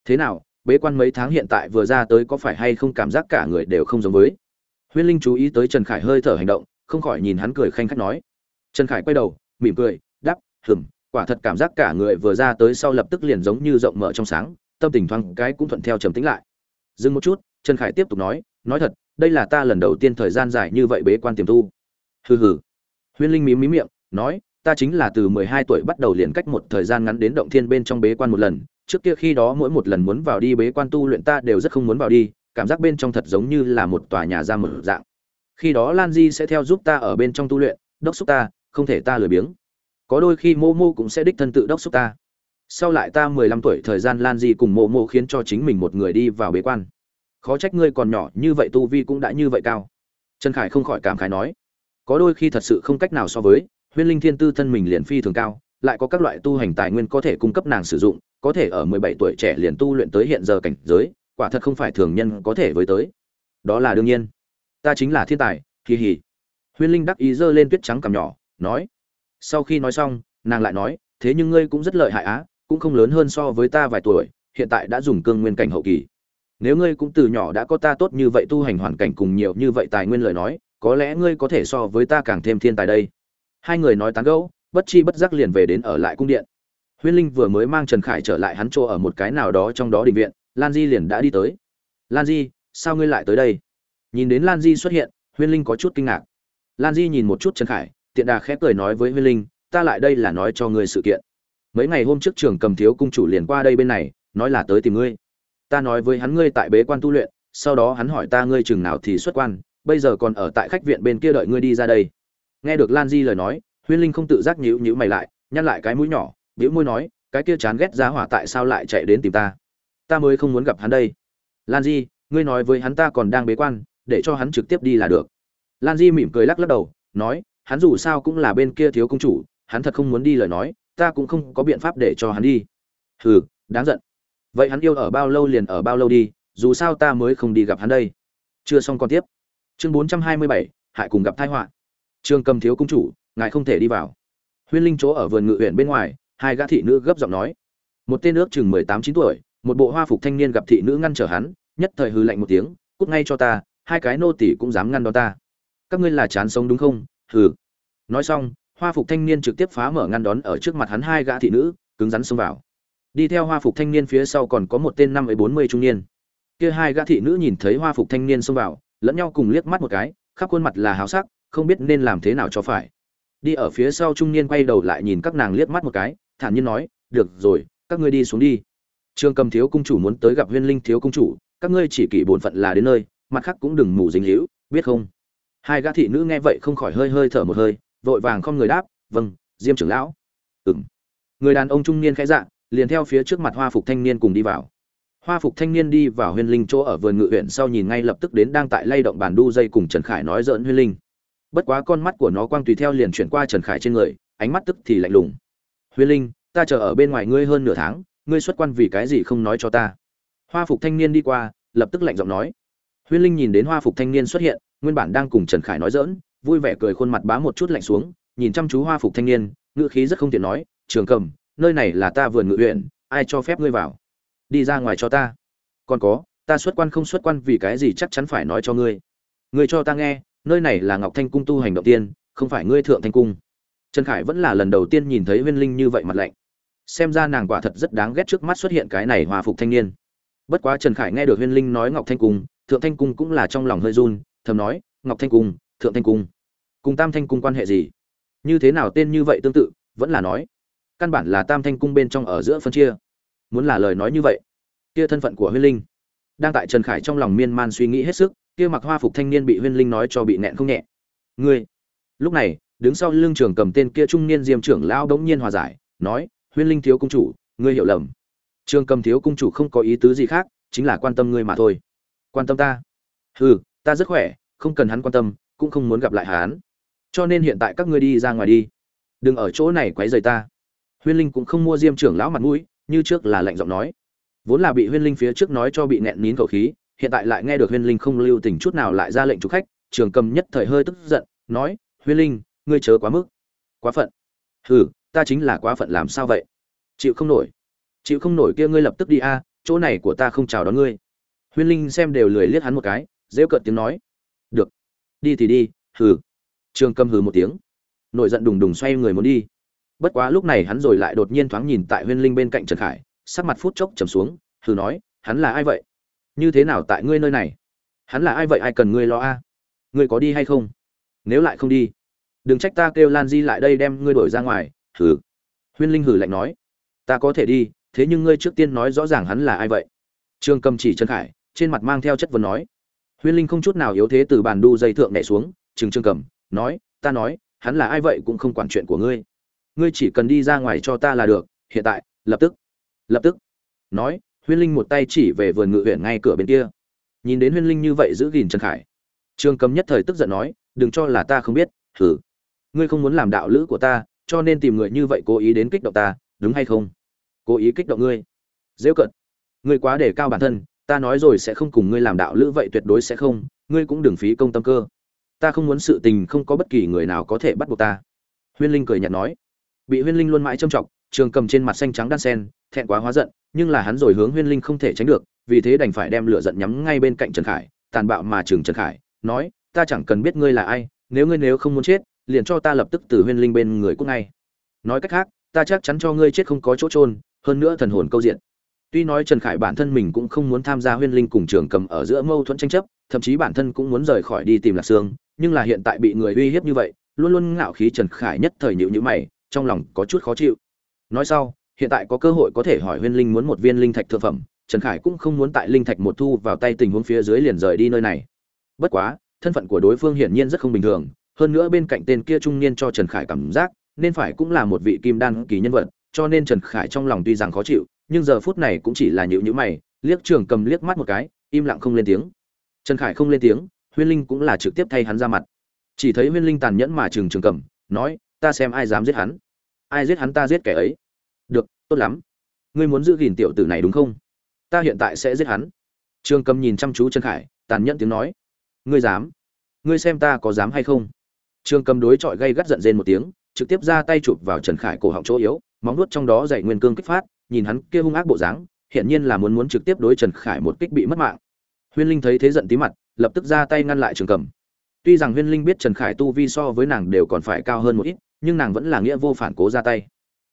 Thế nào bế quan mấy tháng hiện tại vừa ra tới có phải hay không cảm giác cả người đều không giống với. Huyên linh chú ý tới trần khải hơi thở hành động, không khỏi nhìn hắn cười khanh khách nói. Trần khải quay đầu, mỉm cười đắp hừm, quả thật cảm giác cả người vừa ra tới sau lập tức liền giống như rộng mở trong sáng, tâm tình thoáng cái cũng thuận theo trầm tĩnh lại. Dừng một chút, trần khải tiếp tục nói nói thật, đây là ta lần đầu tiên thời gian dài như vậy bế quan tiềm tu. Hừ hừ. Huyên linh mím mím miệng, nói, ta chính là từ mười hai tuổi bắt đầu liền cách một thời gian ngắn đến động thiên bên trong bế quan một lần trước kia khi đó mỗi một lần muốn vào đi bế quan tu luyện ta đều rất không muốn vào đi, cảm giác bên trong thật giống như là một tòa nhà ra mở dạng. Khi đó lan di sẽ theo giúp ta ở bên trong tu luyện, đốc xúc ta, không thể ta lười biếng. Có đôi khi mô mô cũng sẽ đích thân tự đốc xúc ta. Sau lại ta mười lăm tuổi, thời gian lan di cùng mô mô khiến cho chính mình một người đi vào bế quan. Khó trách ngươi còn nhỏ, như vậy tu vi cũng đã như vậy cao. Trần khải không khỏi cảm khái nói. Có đôi khi thật sự không cách nào so với, huyên linh thiên tư thân mình liền phi thường cao, lại có các loại tu hành tài nguyên có thể cung cấp nàng sử dụng có thể ở mười bảy tuổi trẻ liền tu luyện tới hiện giờ cảnh giới, quả thật không phải thường nhân có thể với tới. Đó là đương nhiên. Ta chính là thiên tài kỳ hỉ huyên linh đắc ý giơ lên tuyết trắng cằm nhỏ, nói. Sau khi nói xong, nàng lại nói, thế nhưng ngươi cũng rất lợi hại á, cũng không lớn hơn so với ta vài tuổi, hiện tại đã dùng cương nguyên cảnh hậu kỳ. Nếu ngươi cũng từ nhỏ đã có ta tốt như vậy tu hành hoàn cảnh cùng nhiều như vậy tài nguyên lời nói, có lẽ ngươi có thể so với ta càng thêm thiên tài đây. Hai người nói tán gẫu, bất chi bất giác liền về đến ở lại cung điện huyên linh vừa mới mang trần khải trở lại hắn chỗ ở một cái nào đó trong đó định viện, lan di liền đã đi tới. Lan di, sao ngươi lại tới đây? Nhìn đến lan di xuất hiện, huyên linh có chút kinh ngạc. Lan di nhìn một chút trần khải, tiện đà khẽ cười nói với huyên linh, ta lại đây là nói cho ngươi sự kiện. Mấy ngày hôm trước trường cầm thiếu cung chủ liền qua đây bên này, nói là tới tìm ngươi. Ta nói với hắn ngươi tại bế quan tu luyện, sau đó hắn hỏi ta ngươi chừng nào thì xuất quan, bây giờ còn ở tại khách viện bên kia đợi ngươi đi ra đây. Nghe được lan di lời nói, huyên linh không tự giác nhíu nhíu mày lại, nhăn lại cái mũi nhỏ bĩu môi nói, cái kia chán ghét giá hỏa tại sao lại chạy đến tìm ta? Ta mới không muốn gặp hắn đây. Lan di, ngươi nói với hắn ta còn đang bế quan, để cho hắn trực tiếp đi là được. Lan di mỉm cười lắc lắc đầu, nói, hắn dù sao cũng là bên kia thiếu công chủ, hắn thật không muốn đi lời nói, ta cũng không có biện pháp để cho hắn đi. Hừ, đáng giận. Vậy hắn yêu ở bao lâu liền ở bao lâu đi, dù sao ta mới không đi gặp hắn đây. Chưa xong còn tiếp. Chương bốn trăm hai mươi bảy, hại cùng gặp tai họa. Trương cầm thiếu công chủ, ngài không thể đi vào. Huyên linh chỗ ở vườn ngự huyện bên ngoài hai gã thị nữ gấp giọng nói. Một tên ước chừng mười tám, chín tuổi, một bộ hoa phục thanh niên gặp thị nữ ngăn trở hắn, nhất thời hư lạnh một tiếng, cút ngay cho ta, hai cái nô tỷ cũng dám ngăn đó ta. Các ngươi là chán sống đúng không? Hừ. Nói xong, hoa phục thanh niên trực tiếp phá mở ngăn đón ở trước mặt hắn hai gã thị nữ, cứng rắn xông vào. Đi theo hoa phục thanh niên phía sau còn có một tên năm ấy bốn mươi trung niên. Kia hai gã thị nữ nhìn thấy hoa phục thanh niên xông vào, lẫn nhau cùng liếc mắt một cái, khắp khuôn mặt là háo sắc, không biết nên làm thế nào cho phải. Đi ở phía sau trung niên quay đầu lại nhìn các nàng liếc mắt một cái thản nhiên nói, được rồi, các ngươi đi xuống đi. Trương cầm thiếu cung chủ muốn tới gặp huyên linh thiếu cung chủ, các ngươi chỉ kỷ bổn phận là đến nơi, mặt khác cũng đừng mù dính hữu biết không? Hai gã thị nữ nghe vậy không khỏi hơi hơi thở một hơi, vội vàng không người đáp vâng diêm trưởng lão. Ừng người đàn ông trung niên khẽ dạ liền theo phía trước mặt hoa phục thanh niên cùng đi vào. Hoa phục thanh niên đi vào huyên linh chỗ ở vườn ngự huyện sau nhìn ngay lập tức đến đang tại lay động bàn đu dây cùng trần khải nói dỡn huyên linh. Bất quá con mắt của nó quang tùy theo liền chuyển qua trần khải trên người, ánh mắt tức thì lạnh lùng huyên linh, ta chờ ở bên ngoài ngươi hơn nửa tháng, ngươi xuất quan vì cái gì không nói cho ta? Hoa phục thanh niên đi qua, lập tức lạnh giọng nói. Huyên linh nhìn đến hoa phục thanh niên xuất hiện, nguyên bản đang cùng trần khải nói dỡn vui vẻ cười khuôn mặt bá một chút lạnh xuống, nhìn chăm chú hoa phục thanh niên, ngữ khí rất không tiện nói, trường cầm, nơi này là ta vườn ngự huyện, ai cho phép ngươi vào? Đi ra ngoài cho ta. Còn có, ta xuất quan không xuất quan vì cái gì chắc chắn phải nói cho ngươi. Ngươi cho ta nghe, nơi này là ngọc thanh cung tu hành động tiên, không phải ngươi thượng thanh cung trần khải vẫn là lần đầu tiên nhìn thấy huyên linh như vậy mặt lạnh. Xem ra nàng quả thật rất đáng ghét trước mắt xuất hiện cái này hòa phục thanh niên. Bất quá trần khải nghe được huyên linh nói ngọc thanh cung, thượng thanh cung cũng là trong lòng hơi run, thầm nói, ngọc thanh cung, thượng thanh cung, cùng tam thanh cung quan hệ gì? Như thế nào tên như vậy tương tự? Vẫn là nói, căn bản là tam thanh cung bên trong ở giữa phân chia. Muốn là lời nói như vậy, kia thân phận của huyên linh, đang tại trần khải trong lòng miên man suy nghĩ hết sức, kia mặc hoa phục thanh niên bị huyên linh nói cho bị nẹn không nhẹ. Ngươi, lúc này đứng sau lưng trường cầm tên kia trung niên diêm trưởng lão đống nhiên hòa giải, nói, huyên linh thiếu cung chủ, ngươi hiểu lầm. Trường cầm thiếu cung chủ không có ý tứ gì khác, chính là quan tâm ngươi mà thôi. Quan tâm ta? Hừ, ta rất khỏe, không cần hắn quan tâm, cũng không muốn gặp lại hắn. Cho nên hiện tại các ngươi đi ra ngoài đi. Đừng ở chỗ này quấy rầy ta. Huyên linh cũng không mua diêm trưởng lão mặt mũi, như trước là lạnh giọng nói. Vốn là bị huyên linh phía trước nói cho bị nẹn nín khẩu khí, hiện tại lại nghe được huyên linh không lưu tình chút nào lại ra lệnh chủ khách, trường cầm nhất thời hơi tức giận, nói, huyên linh ngươi chớ quá mức, quá phận. Hừ, ta chính là quá phận làm sao vậy? Chịu không nổi. Chịu không nổi kia ngươi lập tức đi a, chỗ này của ta không chào đón ngươi. Huyên linh xem đều lười liếc hắn một cái, rêu cợt tiếng nói. Được. Đi thì đi, hừ. Trường cầm hừ một tiếng. Nổi giận đùng đùng xoay người muốn đi. Bất quá lúc này hắn rồi lại đột nhiên thoáng nhìn tại huyên linh bên cạnh trần khải, sắc mặt phút chốc trầm xuống, hừ nói, hắn là ai vậy? Như thế nào tại ngươi nơi này? Hắn là ai vậy? Ai cần ngươi lo a? Ngươi có đi hay không? Nếu lại không đi đừng trách ta kêu lan di lại đây đem ngươi đổi ra ngoài, hừ. Huyên linh hừ lạnh nói. Ta có thể đi, thế nhưng ngươi trước tiên nói rõ ràng hắn là ai vậy. Trương cầm chỉ trần khải, trên mặt mang theo chất vấn nói. Huyên linh không chút nào yếu thế từ bàn đu dây thượng nhảy xuống trừng trương cầm, nói, ta nói, hắn là ai vậy cũng không quản chuyện của ngươi. Ngươi chỉ cần đi ra ngoài cho ta là được, hiện tại, lập tức. Lập tức? Nói, huyên linh một tay chỉ về vườn ngự huyện ngay cửa bên kia. Nhìn đến huyên linh như vậy giữ gìn trần khải trương cầm nhất thời tức giận nói, đừng cho là ta không biết thử ngươi không muốn làm đạo lữ của ta, cho nên tìm người như vậy cố ý đến kích động ta, đúng hay không? Cố ý kích động ngươi? Dễ cận ngươi quá để cao bản thân, ta nói rồi sẽ không cùng ngươi làm đạo lữ vậy tuyệt đối sẽ không, ngươi cũng đừng phí công tâm cơ. Ta không muốn sự tình không có bất kỳ người nào có thể bắt buộc ta. Huyên linh cười nhạt nói. Bị huyên linh luôn mãi trông chọc, trường cầm trên mặt xanh trắng đan sen, thẹn quá hóa giận, nhưng là hắn rồi hướng huyên linh không thể tránh được, vì thế đành phải đem lửa giận nhắm ngay bên cạnh trần khải, tàn bạo mà trường trần khải, nói, ta chẳng cần biết ngươi là ai, nếu ngươi nếu không muốn chết liền cho ta lập tức từ huyên linh bên người cút ngay. Nói cách khác, ta chắc chắn cho ngươi chết không có chỗ trôn hơn nữa thần hồn câu diện. Tuy nói trần khải bản thân mình cũng không muốn tham gia huyên linh cùng trường cầm ở giữa mâu thuẫn tranh chấp, thậm chí bản thân cũng muốn rời khỏi đi tìm lạc sương, nhưng là hiện tại bị người uy hiếp như vậy, luôn luôn ngạo khí trần khải nhất thời nhịu nhữ mày, trong lòng có chút khó chịu. Nói sau, hiện tại có cơ hội có thể hỏi huyên linh muốn một viên linh thạch thượng phẩm, trần khải cũng không muốn tại linh thạch một thu vào tay tình huống phía dưới liền rời đi nơi này. Bất quá, thân phận của đối phương hiển nhiên rất không bình thường hơn nữa bên cạnh tên kia trung niên cho trần khải cảm giác, nên phải cũng là một vị kim đan kỳ nhân vật, cho nên trần khải trong lòng tuy rằng khó chịu, nhưng giờ phút này cũng chỉ là nhịu nhữ mày, liếc trường cầm liếc mắt một cái, im lặng không lên tiếng. Trần khải không lên tiếng, huyên linh cũng là trực tiếp thay hắn ra mặt. Chỉ thấy huyên linh tàn nhẫn mà trường trường cầm, nói, ta xem ai dám giết hắn. Ai giết hắn ta giết kẻ ấy. Được, tốt lắm. Ngươi muốn giữ gìn tiểu tử này đúng không? Ta hiện tại sẽ giết hắn. Trường cầm nhìn chăm chú trần khải, tàn nhẫn tiếng nói. Ngươi dám? Ngươi xem ta có dám hay không? Trường cầm đối chọi gay gắt giận rên một tiếng, trực tiếp ra tay chụp vào trần khải cổ họng chỗ yếu, móng nuốt trong đó dậy nguyên cương kích phát, nhìn hắn kia hung ác bộ dáng hiện nhiên là muốn muốn trực tiếp đối trần khải một kích bị mất mạng. Huyên linh thấy thế giận tí mặt, lập tức ra tay ngăn lại trường cầm tuy rằng huyên linh biết trần khải tu vi so với nàng đều còn phải cao hơn một ít, nhưng nàng vẫn là nghĩa vô phản cố ra tay.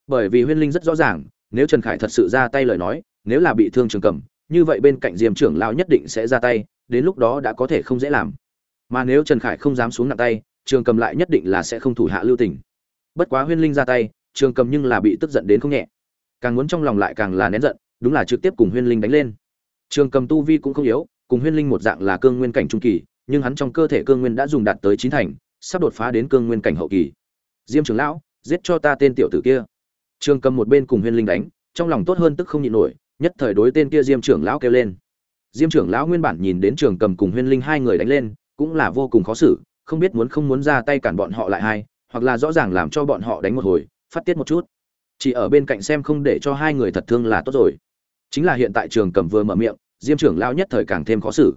Bởi vì huyên linh rất rõ ràng, nếu trần khải thật sự ra tay lời nói, nếu là bị thương trường cầm như vậy bên cạnh diêm trưởng lão nhất định sẽ ra tay, đến lúc đó đã có thể không dễ làm. Mà nếu trần khải không dám xuống nặng tay trường cầm lại nhất định là sẽ không thủ hạ lưu tình. Bất quá huyên linh ra tay, trường cầm nhưng là bị tức giận đến không nhẹ. Càng muốn trong lòng lại càng là nén giận, đúng là trực tiếp cùng huyên linh đánh lên. Trường cầm tu vi cũng không yếu, cùng huyên linh một dạng là cương nguyên cảnh trung kỳ, nhưng hắn trong cơ thể cương nguyên đã dùng đạt tới chín thành, sắp đột phá đến cương nguyên cảnh hậu kỳ. Diêm trưởng lão, giết cho ta tên tiểu tử kia. Trường cầm một bên cùng huyên linh đánh, trong lòng tốt hơn tức không nhịn nổi, nhất thời đối tên kia diêm trưởng lão kêu lên. Diêm trưởng lão nguyên bản nhìn đến trường cầm cùng huyên linh hai người đánh lên, cũng là vô cùng khó xử không biết muốn không muốn ra tay cản bọn họ lại hai hoặc là rõ ràng làm cho bọn họ đánh một hồi, phát tiết một chút. Chỉ ở bên cạnh xem không để cho hai người thật thương là tốt rồi. Chính là hiện tại trường cầm vừa mở miệng, diêm trưởng lao nhất thời càng thêm khó xử.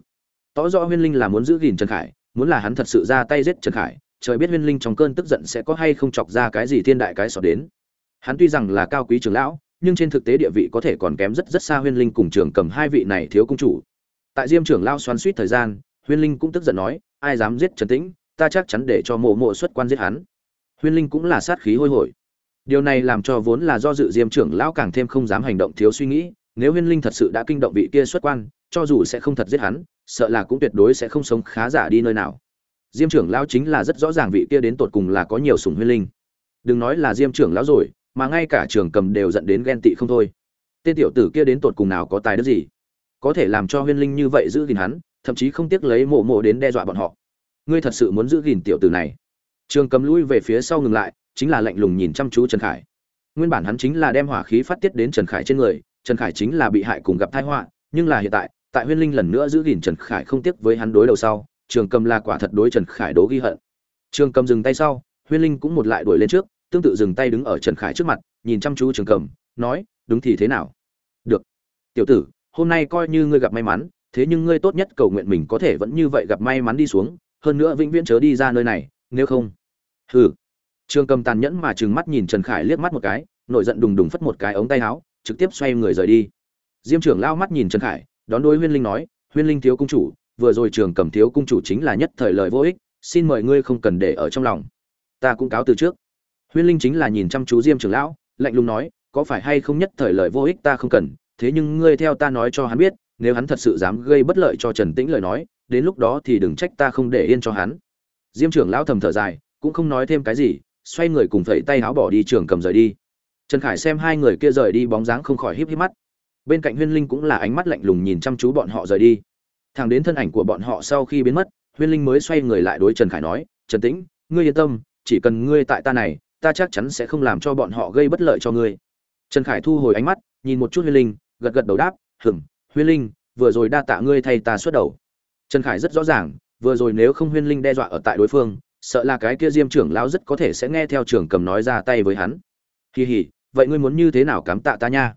Tỏ rõ huyên linh là muốn giữ gìn trần khải, muốn là hắn thật sự ra tay giết trần khải, trời biết huyên linh trong cơn tức giận sẽ có hay không chọc ra cái gì thiên đại cái sọ đến. Hắn tuy rằng là cao quý trưởng lão, nhưng trên thực tế địa vị có thể còn kém rất rất xa huyên linh cùng trường cầm hai vị này thiếu công chủ. Tại diêm trưởng lao xoắn suýt thời gian, huyên linh cũng tức giận nói, ai dám giết trần tĩnh? Ta chắc chắn để cho mộ mộ xuất quan giết hắn. Huyên linh cũng là sát khí hôi hổi. Điều này làm cho vốn là do dự diêm trưởng lão càng thêm không dám hành động thiếu suy nghĩ, nếu huyên linh thật sự đã kinh động vị kia xuất quan, cho dù sẽ không thật giết hắn, sợ là cũng tuyệt đối sẽ không sống khá giả đi nơi nào. Diêm trưởng lão chính là rất rõ ràng vị kia đến tột cùng là có nhiều sủng huyên linh. Đừng nói là diêm trưởng lão rồi, mà ngay cả trường cầm đều dẫn đến ghen tị không thôi. Tên tiểu tử kia đến tột cùng nào có tài đức gì? Có thể làm cho huyên linh như vậy giữ gìn hắn, thậm chí không tiếc lấy mộ mộ đến đe dọa bọn họ ngươi thật sự muốn giữ gìn tiểu tử này. Trường cầm lui về phía sau ngừng lại, chính là lạnh lùng nhìn chăm chú trần khải. Nguyên bản hắn chính là đem hỏa khí phát tiết đến trần khải trên người, trần khải chính là bị hại cùng gặp tai họa, nhưng là hiện tại tại huyên linh lần nữa giữ gìn trần khải không tiếc với hắn đối đầu sau, trường cầm là quả thật đối trần khải đố ghi hận. Trường cầm dừng tay sau, huyên linh cũng một lại đuổi lên trước, tương tự dừng tay đứng ở trần khải trước mặt, nhìn chăm chú trường cầm, nói, đúng thì thế nào? Được. Tiểu tử, hôm nay coi như ngươi gặp may mắn, thế nhưng ngươi tốt nhất cầu nguyện mình có thể vẫn như vậy gặp may mắn đi xuống hơn nữa vĩnh viễn chớ đi ra nơi này, nếu không. Hừ. Trương cầm tàn nhẫn mà trừng mắt nhìn trần khải liếc mắt một cái, nổi giận đùng đùng phất một cái ống tay áo, trực tiếp xoay người rời đi. Diêm trưởng lao mắt nhìn trần khải, đón đối huyên linh nói, huyên linh thiếu cung chủ, vừa rồi trường cầm thiếu cung chủ chính là nhất thời lời vô ích, xin mời ngươi không cần để ở trong lòng. Ta cũng cáo từ trước. Huyên linh chính là nhìn chăm chú diêm trưởng lão, lạnh lùng nói, có phải hay không nhất thời lời vô ích ta không cần, thế nhưng ngươi theo ta nói cho hắn biết, nếu hắn thật sự dám gây bất lợi cho trần tĩnh lời nói đến lúc đó thì đừng trách ta không để yên cho hắn. Diêm trưởng lão thầm thở dài, cũng không nói thêm cái gì, xoay người cùng phẩy tay áo bỏ đi trường cầm rời đi. Trần khải xem hai người kia rời đi bóng dáng không khỏi híp híp mắt. Bên cạnh huyên linh cũng là ánh mắt lạnh lùng nhìn chăm chú bọn họ rời đi. Thẳng đến thân ảnh của bọn họ sau khi biến mất, huyên linh mới xoay người lại đối trần khải nói, trần tĩnh, ngươi yên tâm, chỉ cần ngươi tại ta này, ta chắc chắn sẽ không làm cho bọn họ gây bất lợi cho ngươi. Trần khải thu hồi ánh mắt, nhìn một chút huyên linh, gật gật đầu đáp hừng huyên linh, vừa rồi đa tạ ngươi thay ta xuất đầu trần khải rất rõ ràng, vừa rồi nếu không huyên linh đe dọa ở tại đối phương, sợ là cái kia diêm trưởng lão rất có thể sẽ nghe theo trưởng cầm nói ra tay với hắn. Kỳ hỉ vậy ngươi muốn như thế nào cảm tạ ta nha?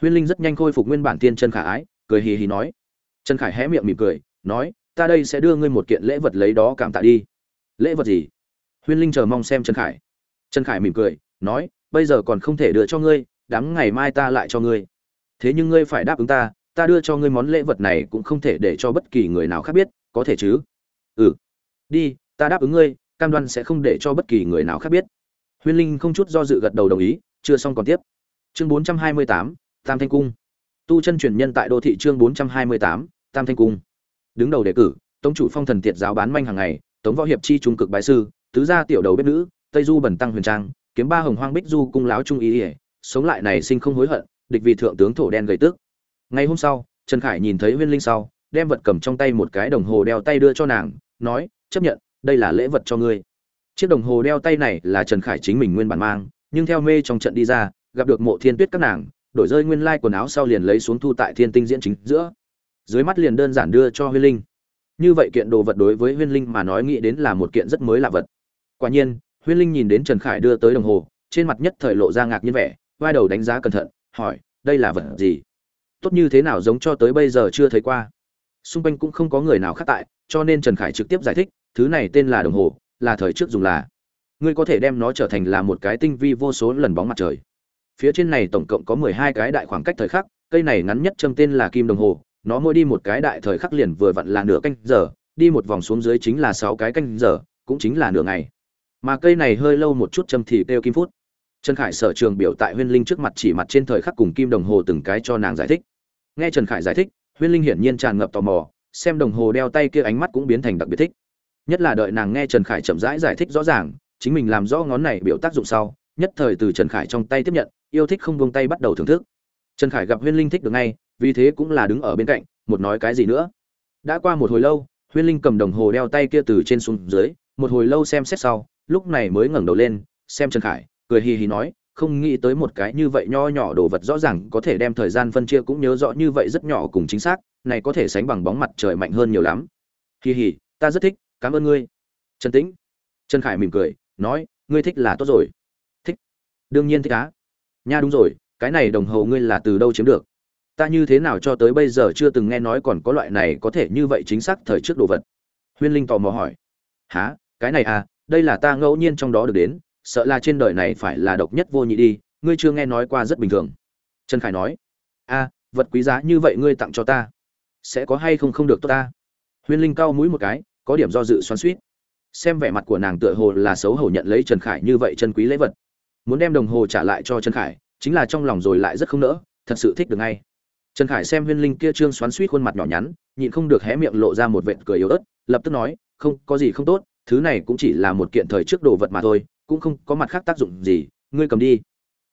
Huyên linh rất nhanh khôi phục nguyên bản tiên chân khả ái, cười hì hì nói. Trần khải hé miệng mỉm cười, nói, ta đây sẽ đưa ngươi một kiện lễ vật lấy đó cảm tạ đi. Lễ vật gì? Huyên linh chờ mong xem trần khải. Trần khải mỉm cười, nói, bây giờ còn không thể đưa cho ngươi, đám ngày mai ta lại cho ngươi. Thế nhưng ngươi phải đáp ứng ta ta đưa cho ngươi món lễ vật này cũng không thể để cho bất kỳ người nào khác biết có thể chứ? Ừ. Đi ta đáp ứng ngươi cam đoan sẽ không để cho bất kỳ người nào khác biết. Huyên linh không chút do dự gật đầu đồng ý chưa xong còn tiếp. Chương 428, tam thanh cung. Tu chân truyền nhân tại đô thị chương 428, tam thanh cung. Đứng đầu đề cử tống chủ phong thần tiệt giáo bán manh hàng ngày tống võ hiệp chi trung cực bái sư tứ gia tiểu đầu bếp nữ tây du bẩn tăng huyền trang kiếm ba hồng hoang bích du cung láo trung ý ỉa sống lại này sinh không hối hận địch vì thượng tướng thổ đen gầy tước ngày hôm sau, trần khải nhìn thấy huyên linh sau, đem vật cầm trong tay một cái đồng hồ đeo tay đưa cho nàng, nói, chấp nhận, đây là lễ vật cho ngươi. Chiếc đồng hồ đeo tay này là trần khải chính mình nguyên bản mang, nhưng theo mê trong trận đi ra, gặp được mộ thiên tuyết các nàng, đổi rơi nguyên lai quần áo sau liền lấy xuống thu tại thiên tinh diễn chính giữa. Dưới mắt liền đơn giản đưa cho huyên linh. Như vậy kiện đồ vật đối với huyên linh mà nói nghĩ đến là một kiện rất mới lạ vật. Quả nhiên, huyên linh nhìn đến trần khải đưa tới đồng hồ, trên mặt nhất thời lộ ra ngạc nhiên vẻ, vai đầu đánh giá cẩn thận, hỏi, đây là vật gì? Tốt như thế nào giống cho tới bây giờ chưa thấy qua. Xung quanh cũng không có người nào khác tại, cho nên trần khải trực tiếp giải thích, thứ này tên là đồng hồ, là thời trước dùng là. Ngươi có thể đem nó trở thành là một cái tinh vi vô số lần bóng mặt trời. Phía trên này tổng cộng có mười hai cái đại khoảng cách thời khắc, cây này ngắn nhất châm tên là kim đồng hồ, nó mỗi đi một cái đại thời khắc liền vừa vặn là nửa canh giờ, đi một vòng xuống dưới chính là sáu cái canh giờ, cũng chính là nửa ngày. Mà cây này hơi lâu một chút châm thì kêu kim phút. Trần khải sở trường biểu tại huyên linh trước mặt chỉ mặt trên thời khắc cùng kim đồng hồ từng cái cho nàng giải thích nghe trần khải giải thích, huyên linh hiển nhiên tràn ngập tò mò, xem đồng hồ đeo tay kia ánh mắt cũng biến thành đặc biệt thích. Nhất là đợi nàng nghe trần khải chậm rãi giải thích rõ ràng, chính mình làm rõ ngón này biểu tác dụng sau, nhất thời từ trần khải trong tay tiếp nhận, yêu thích không buông tay bắt đầu thưởng thức. Trần khải gặp huyên linh thích được ngay, vì thế cũng là đứng ở bên cạnh, một nói cái gì nữa. Đã qua một hồi lâu, huyên linh cầm đồng hồ đeo tay kia từ trên xuống dưới, một hồi lâu xem xét sau, lúc này mới ngẩng đầu lên, xem trần khải, cười hì hì nói không nghĩ tới một cái như vậy nho nhỏ đồ vật rõ ràng có thể đem thời gian phân chia cũng nhớ rõ như vậy rất nhỏ cùng chính xác này có thể sánh bằng bóng mặt trời mạnh hơn nhiều lắm. Kỳ hỉ, ta rất thích cảm ơn ngươi. Trần tĩnh. Trần khải mỉm cười nói ngươi thích là tốt rồi. Thích. Đương nhiên thích á. Nha đúng rồi cái này đồng hồ ngươi là từ đâu chiếm được? Ta như thế nào cho tới bây giờ chưa từng nghe nói còn có loại này có thể như vậy chính xác thời trước đồ vật? Huyên linh tò mò hỏi. Hả, cái này à đây là ta ngẫu nhiên trong đó được đến sợ là trên đời này phải là độc nhất vô nhị đi, ngươi chưa nghe nói qua rất bình thường. Trần khải nói, a, vật quý giá như vậy ngươi tặng cho ta, sẽ có hay không không được tốt ta? Huyên linh cau mũi một cái, có điểm do dự xoắn suýt xem vẻ mặt của nàng tựa hồ là xấu hổ nhận lấy trần khải như vậy chân quý lễ vật. Muốn đem đồng hồ trả lại cho trần khải, chính là trong lòng rồi lại rất không nỡ, thật sự thích được ngay. Trần khải xem huyên linh kia trương xoắn suýt khuôn mặt nhỏ nhắn, nhịn không được hé miệng lộ ra một vệt cười yếu ớt, lập tức nói, không, có gì không tốt, thứ này cũng chỉ là một kiện thời trước đồ vật mà thôi cũng không có mặt khác tác dụng gì, ngươi cầm đi.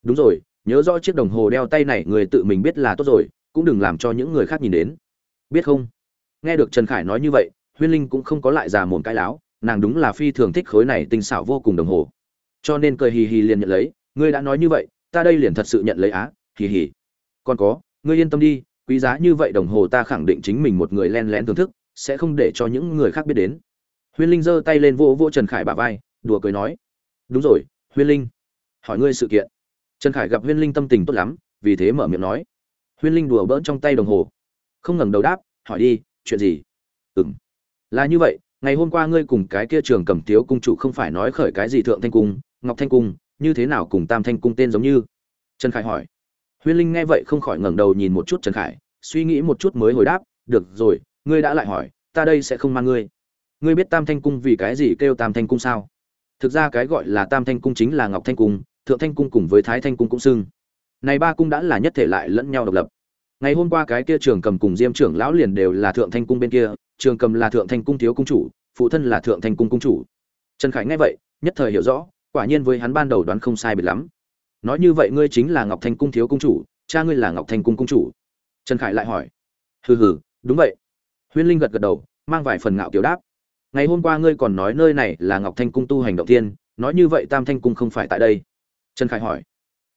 Đúng rồi, nhớ rõ chiếc đồng hồ đeo tay này người tự mình biết là tốt rồi, cũng đừng làm cho những người khác nhìn đến. Biết không? Nghe được trần khải nói như vậy, huyên linh cũng không có lại già mồm cái láo, nàng đúng là phi thường thích khối này tinh xảo vô cùng đồng hồ. Cho nên cười hì hì liền nhận lấy, ngươi đã nói như vậy, ta đây liền thật sự nhận lấy á, hì hì. Còn có, ngươi yên tâm đi, quý giá như vậy đồng hồ ta khẳng định chính mình một người len lén thưởng thức, sẽ không để cho những người khác biết đến. Huyên linh giơ tay lên vỗ vỗ trần khải bả vai, đùa cười nói đúng rồi, huyên linh. Hỏi ngươi sự kiện. Trần khải gặp huyên linh tâm tình tốt lắm, vì thế mở miệng nói. Huyên linh đùa bỡn trong tay đồng hồ. Không ngẩng đầu đáp, hỏi đi, chuyện gì? Ừ m là như vậy, ngày hôm qua ngươi cùng cái kia trường cầm tiếu cung chủ không phải nói khởi cái gì thượng thanh cung, ngọc thanh cung, như thế nào cùng tam thanh cung tên giống như? Trần khải hỏi. Huyên linh nghe vậy không khỏi ngẩng đầu nhìn một chút trần khải, suy nghĩ một chút mới hồi đáp, được rồi, ngươi đã lại hỏi, ta đây sẽ không mang ngươi. Ngươi biết tam thanh cung vì cái gì kêu tam thanh cung sao? Thực ra cái gọi là tam thanh cung chính là ngọc thanh cung, thượng thanh cung cùng với thái thanh cung cũng xưng. Này ba cung đã là nhất thể lại lẫn nhau độc lập. Ngày hôm qua cái kia trường cầm cùng diêm trưởng lão liền đều là thượng thanh cung bên kia, trường cầm là thượng thanh cung thiếu cung chủ, phụ thân là thượng thanh cung cung chủ. Trần khải nghe vậy, nhất thời hiểu rõ, quả nhiên với hắn ban đầu đoán không sai biệt lắm. Nói như vậy ngươi chính là ngọc thanh cung thiếu cung chủ, cha ngươi là ngọc thanh cung cung chủ. Trần khải lại hỏi. Hừ hừ, đúng vậy. Huyên linh gật gật đầu, mang vài phần ngạo kiểu đáp ngày hôm qua ngươi còn nói nơi này là ngọc thanh cung tu hành động tiên, nói như vậy tam thanh cung không phải tại đây. Trần khải hỏi.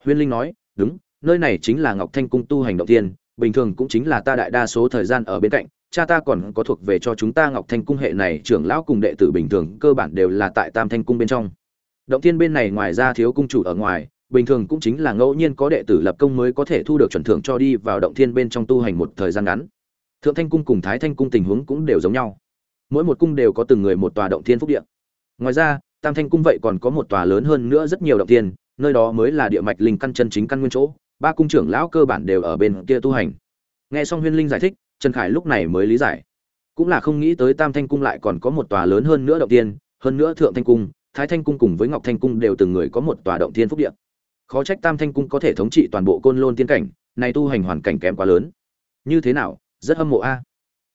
Huyên linh nói, đúng, nơi này chính là ngọc thanh cung tu hành động tiên, bình thường cũng chính là ta đại đa số thời gian ở bên cạnh, cha ta còn có thuộc về cho chúng ta ngọc thanh cung hệ này trưởng lão cùng đệ tử bình thường, cơ bản đều là tại tam thanh cung bên trong. Động tiên bên này ngoài ra thiếu cung chủ ở ngoài, bình thường cũng chính là ngẫu nhiên có đệ tử lập công mới có thể thu được chuẩn thưởng cho đi vào động thiên bên trong tu hành một thời gian ngắn. Thượng thanh cung cùng thái thanh cung tình huống cũng đều giống nhau mỗi một cung đều có từng người một tòa động thiên phúc địa. Ngoài ra, tam thanh cung vậy còn có một tòa lớn hơn nữa rất nhiều động thiên, nơi đó mới là địa mạch linh căn chân chính căn nguyên chỗ, ba cung trưởng lão cơ bản đều ở bên kia tu hành. Nghe xong huyên linh giải thích, trần khải lúc này mới lý giải. Cũng là không nghĩ tới tam thanh cung lại còn có một tòa lớn hơn nữa động tiên hơn nữa thượng thanh cung, thái thanh cung cùng với ngọc thanh cung đều từng người có một tòa động thiên phúc địa. Khó trách tam thanh cung có thể thống trị toàn bộ côn lôn tiên cảnh, này tu hành hoàn cảnh kém quá lớn. Như thế nào? Rất hâm mộ a.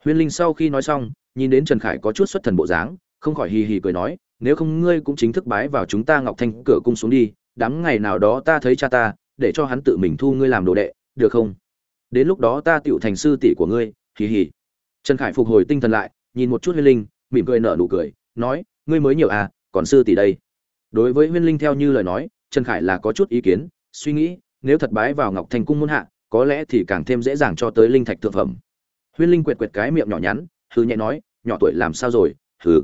Huyên linh sau khi nói xong nhìn đến trần khải có chút xuất thần bộ dáng, không khỏi hì hì cười nói, nếu không ngươi cũng chính thức bái vào chúng ta ngọc thanh cửa cung xuống đi, đám ngày nào đó ta thấy cha ta, để cho hắn tự mình thu ngươi làm đồ đệ, được không? Đến lúc đó ta tựu thành sư tỷ của ngươi, hì hì. Trần khải phục hồi tinh thần lại, nhìn một chút huyên linh, mỉm cười nở nụ cười, nói, ngươi mới nhiều à còn sư tỷ đây? Đối với huyên linh theo như lời nói, trần khải là có chút ý kiến, suy nghĩ, nếu thật bái vào ngọc thành cung muôn hạ, có lẽ thì càng thêm dễ dàng cho tới linh thạch thượng phẩm. Huyên linh quệt quệt cái miệng nhỏ nhắn hư nhẹ nói nhỏ tuổi làm sao rồi, hừ.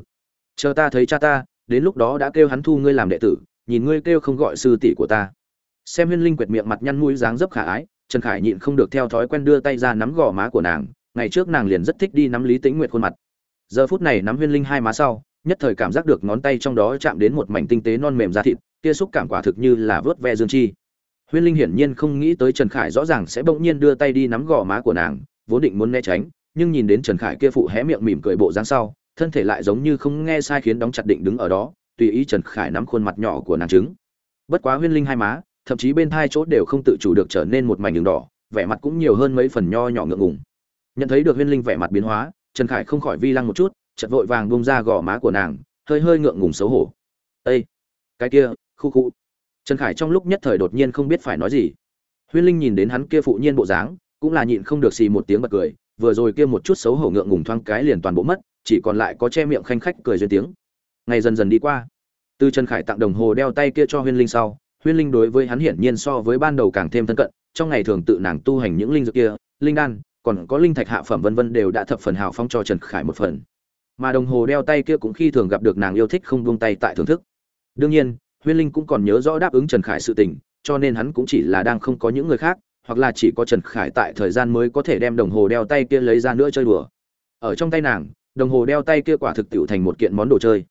Chờ ta thấy cha ta, đến lúc đó đã kêu hắn thu ngươi làm đệ tử, nhìn ngươi kêu không gọi sư tỷ của ta. Xem huyên linh quệt miệng mặt nhăn mũi dáng dấp khả ái, trần khải nhịn không được theo thói quen đưa tay ra nắm gò má của nàng, ngày trước nàng liền rất thích đi nắm lý tĩnh nguyệt khuôn mặt. Giờ phút này nắm huyên linh hai má sau, nhất thời cảm giác được ngón tay trong đó chạm đến một mảnh tinh tế non mềm da thịt, kia xúc cảm quả thực như là vớt ve dương chi. Huyên linh hiển nhiên không nghĩ tới trần khải rõ ràng sẽ bỗng nhiên đưa tay đi nắm gò má của nàng, vốn định muốn né tránh nhưng nhìn đến trần khải kia phụ hé miệng mỉm cười bộ dáng sau thân thể lại giống như không nghe sai khiến đóng chặt định đứng ở đó tùy ý trần khải nắm khuôn mặt nhỏ của nàng trứng. Bất quá huyên linh hai má thậm chí bên hai chỗ đều không tự chủ được trở nên một mảnh đường đỏ vẻ mặt cũng nhiều hơn mấy phần nho nhỏ ngượng ngùng. Nhận thấy được huyên linh vẻ mặt biến hóa trần khải không khỏi vi lăng một chút chợt vội vàng buông ra gò má của nàng hơi hơi ngượng ngùng xấu hổ. "Ê, cái kia khu khu. Trần khải trong lúc nhất thời đột nhiên không biết phải nói gì. Huyên linh nhìn đến hắn kia phụ nhiên bộ dáng cũng là nhịn không được xì một tiếng bật cười vừa rồi kia một chút xấu hổ ngượng ngùng thoáng cái liền toàn bộ mất, chỉ còn lại có che miệng khanh khách cười duyên tiếng. Ngày dần dần đi qua, từ trần khải tặng đồng hồ đeo tay kia cho huyên linh sau, huyên linh đối với hắn hiển nhiên so với ban đầu càng thêm thân cận, trong ngày thường tự nàng tu hành những linh dược kia, linh đan, còn có linh thạch hạ phẩm vân vân đều đã thập phần hào phong cho trần khải một phần. Mà đồng hồ đeo tay kia cũng khi thường gặp được nàng yêu thích không buông tay tại thưởng thức. Đương nhiên, huyên linh cũng còn nhớ rõ đáp ứng trần khải sự tình, cho nên hắn cũng chỉ là đang không có những người khác hoặc là chỉ có trần khải tại thời gian mới có thể đem đồng hồ đeo tay kia lấy ra nữa chơi đùa. Ở trong tay nàng, đồng hồ đeo tay kia quả thực tiểu thành một kiện món đồ chơi.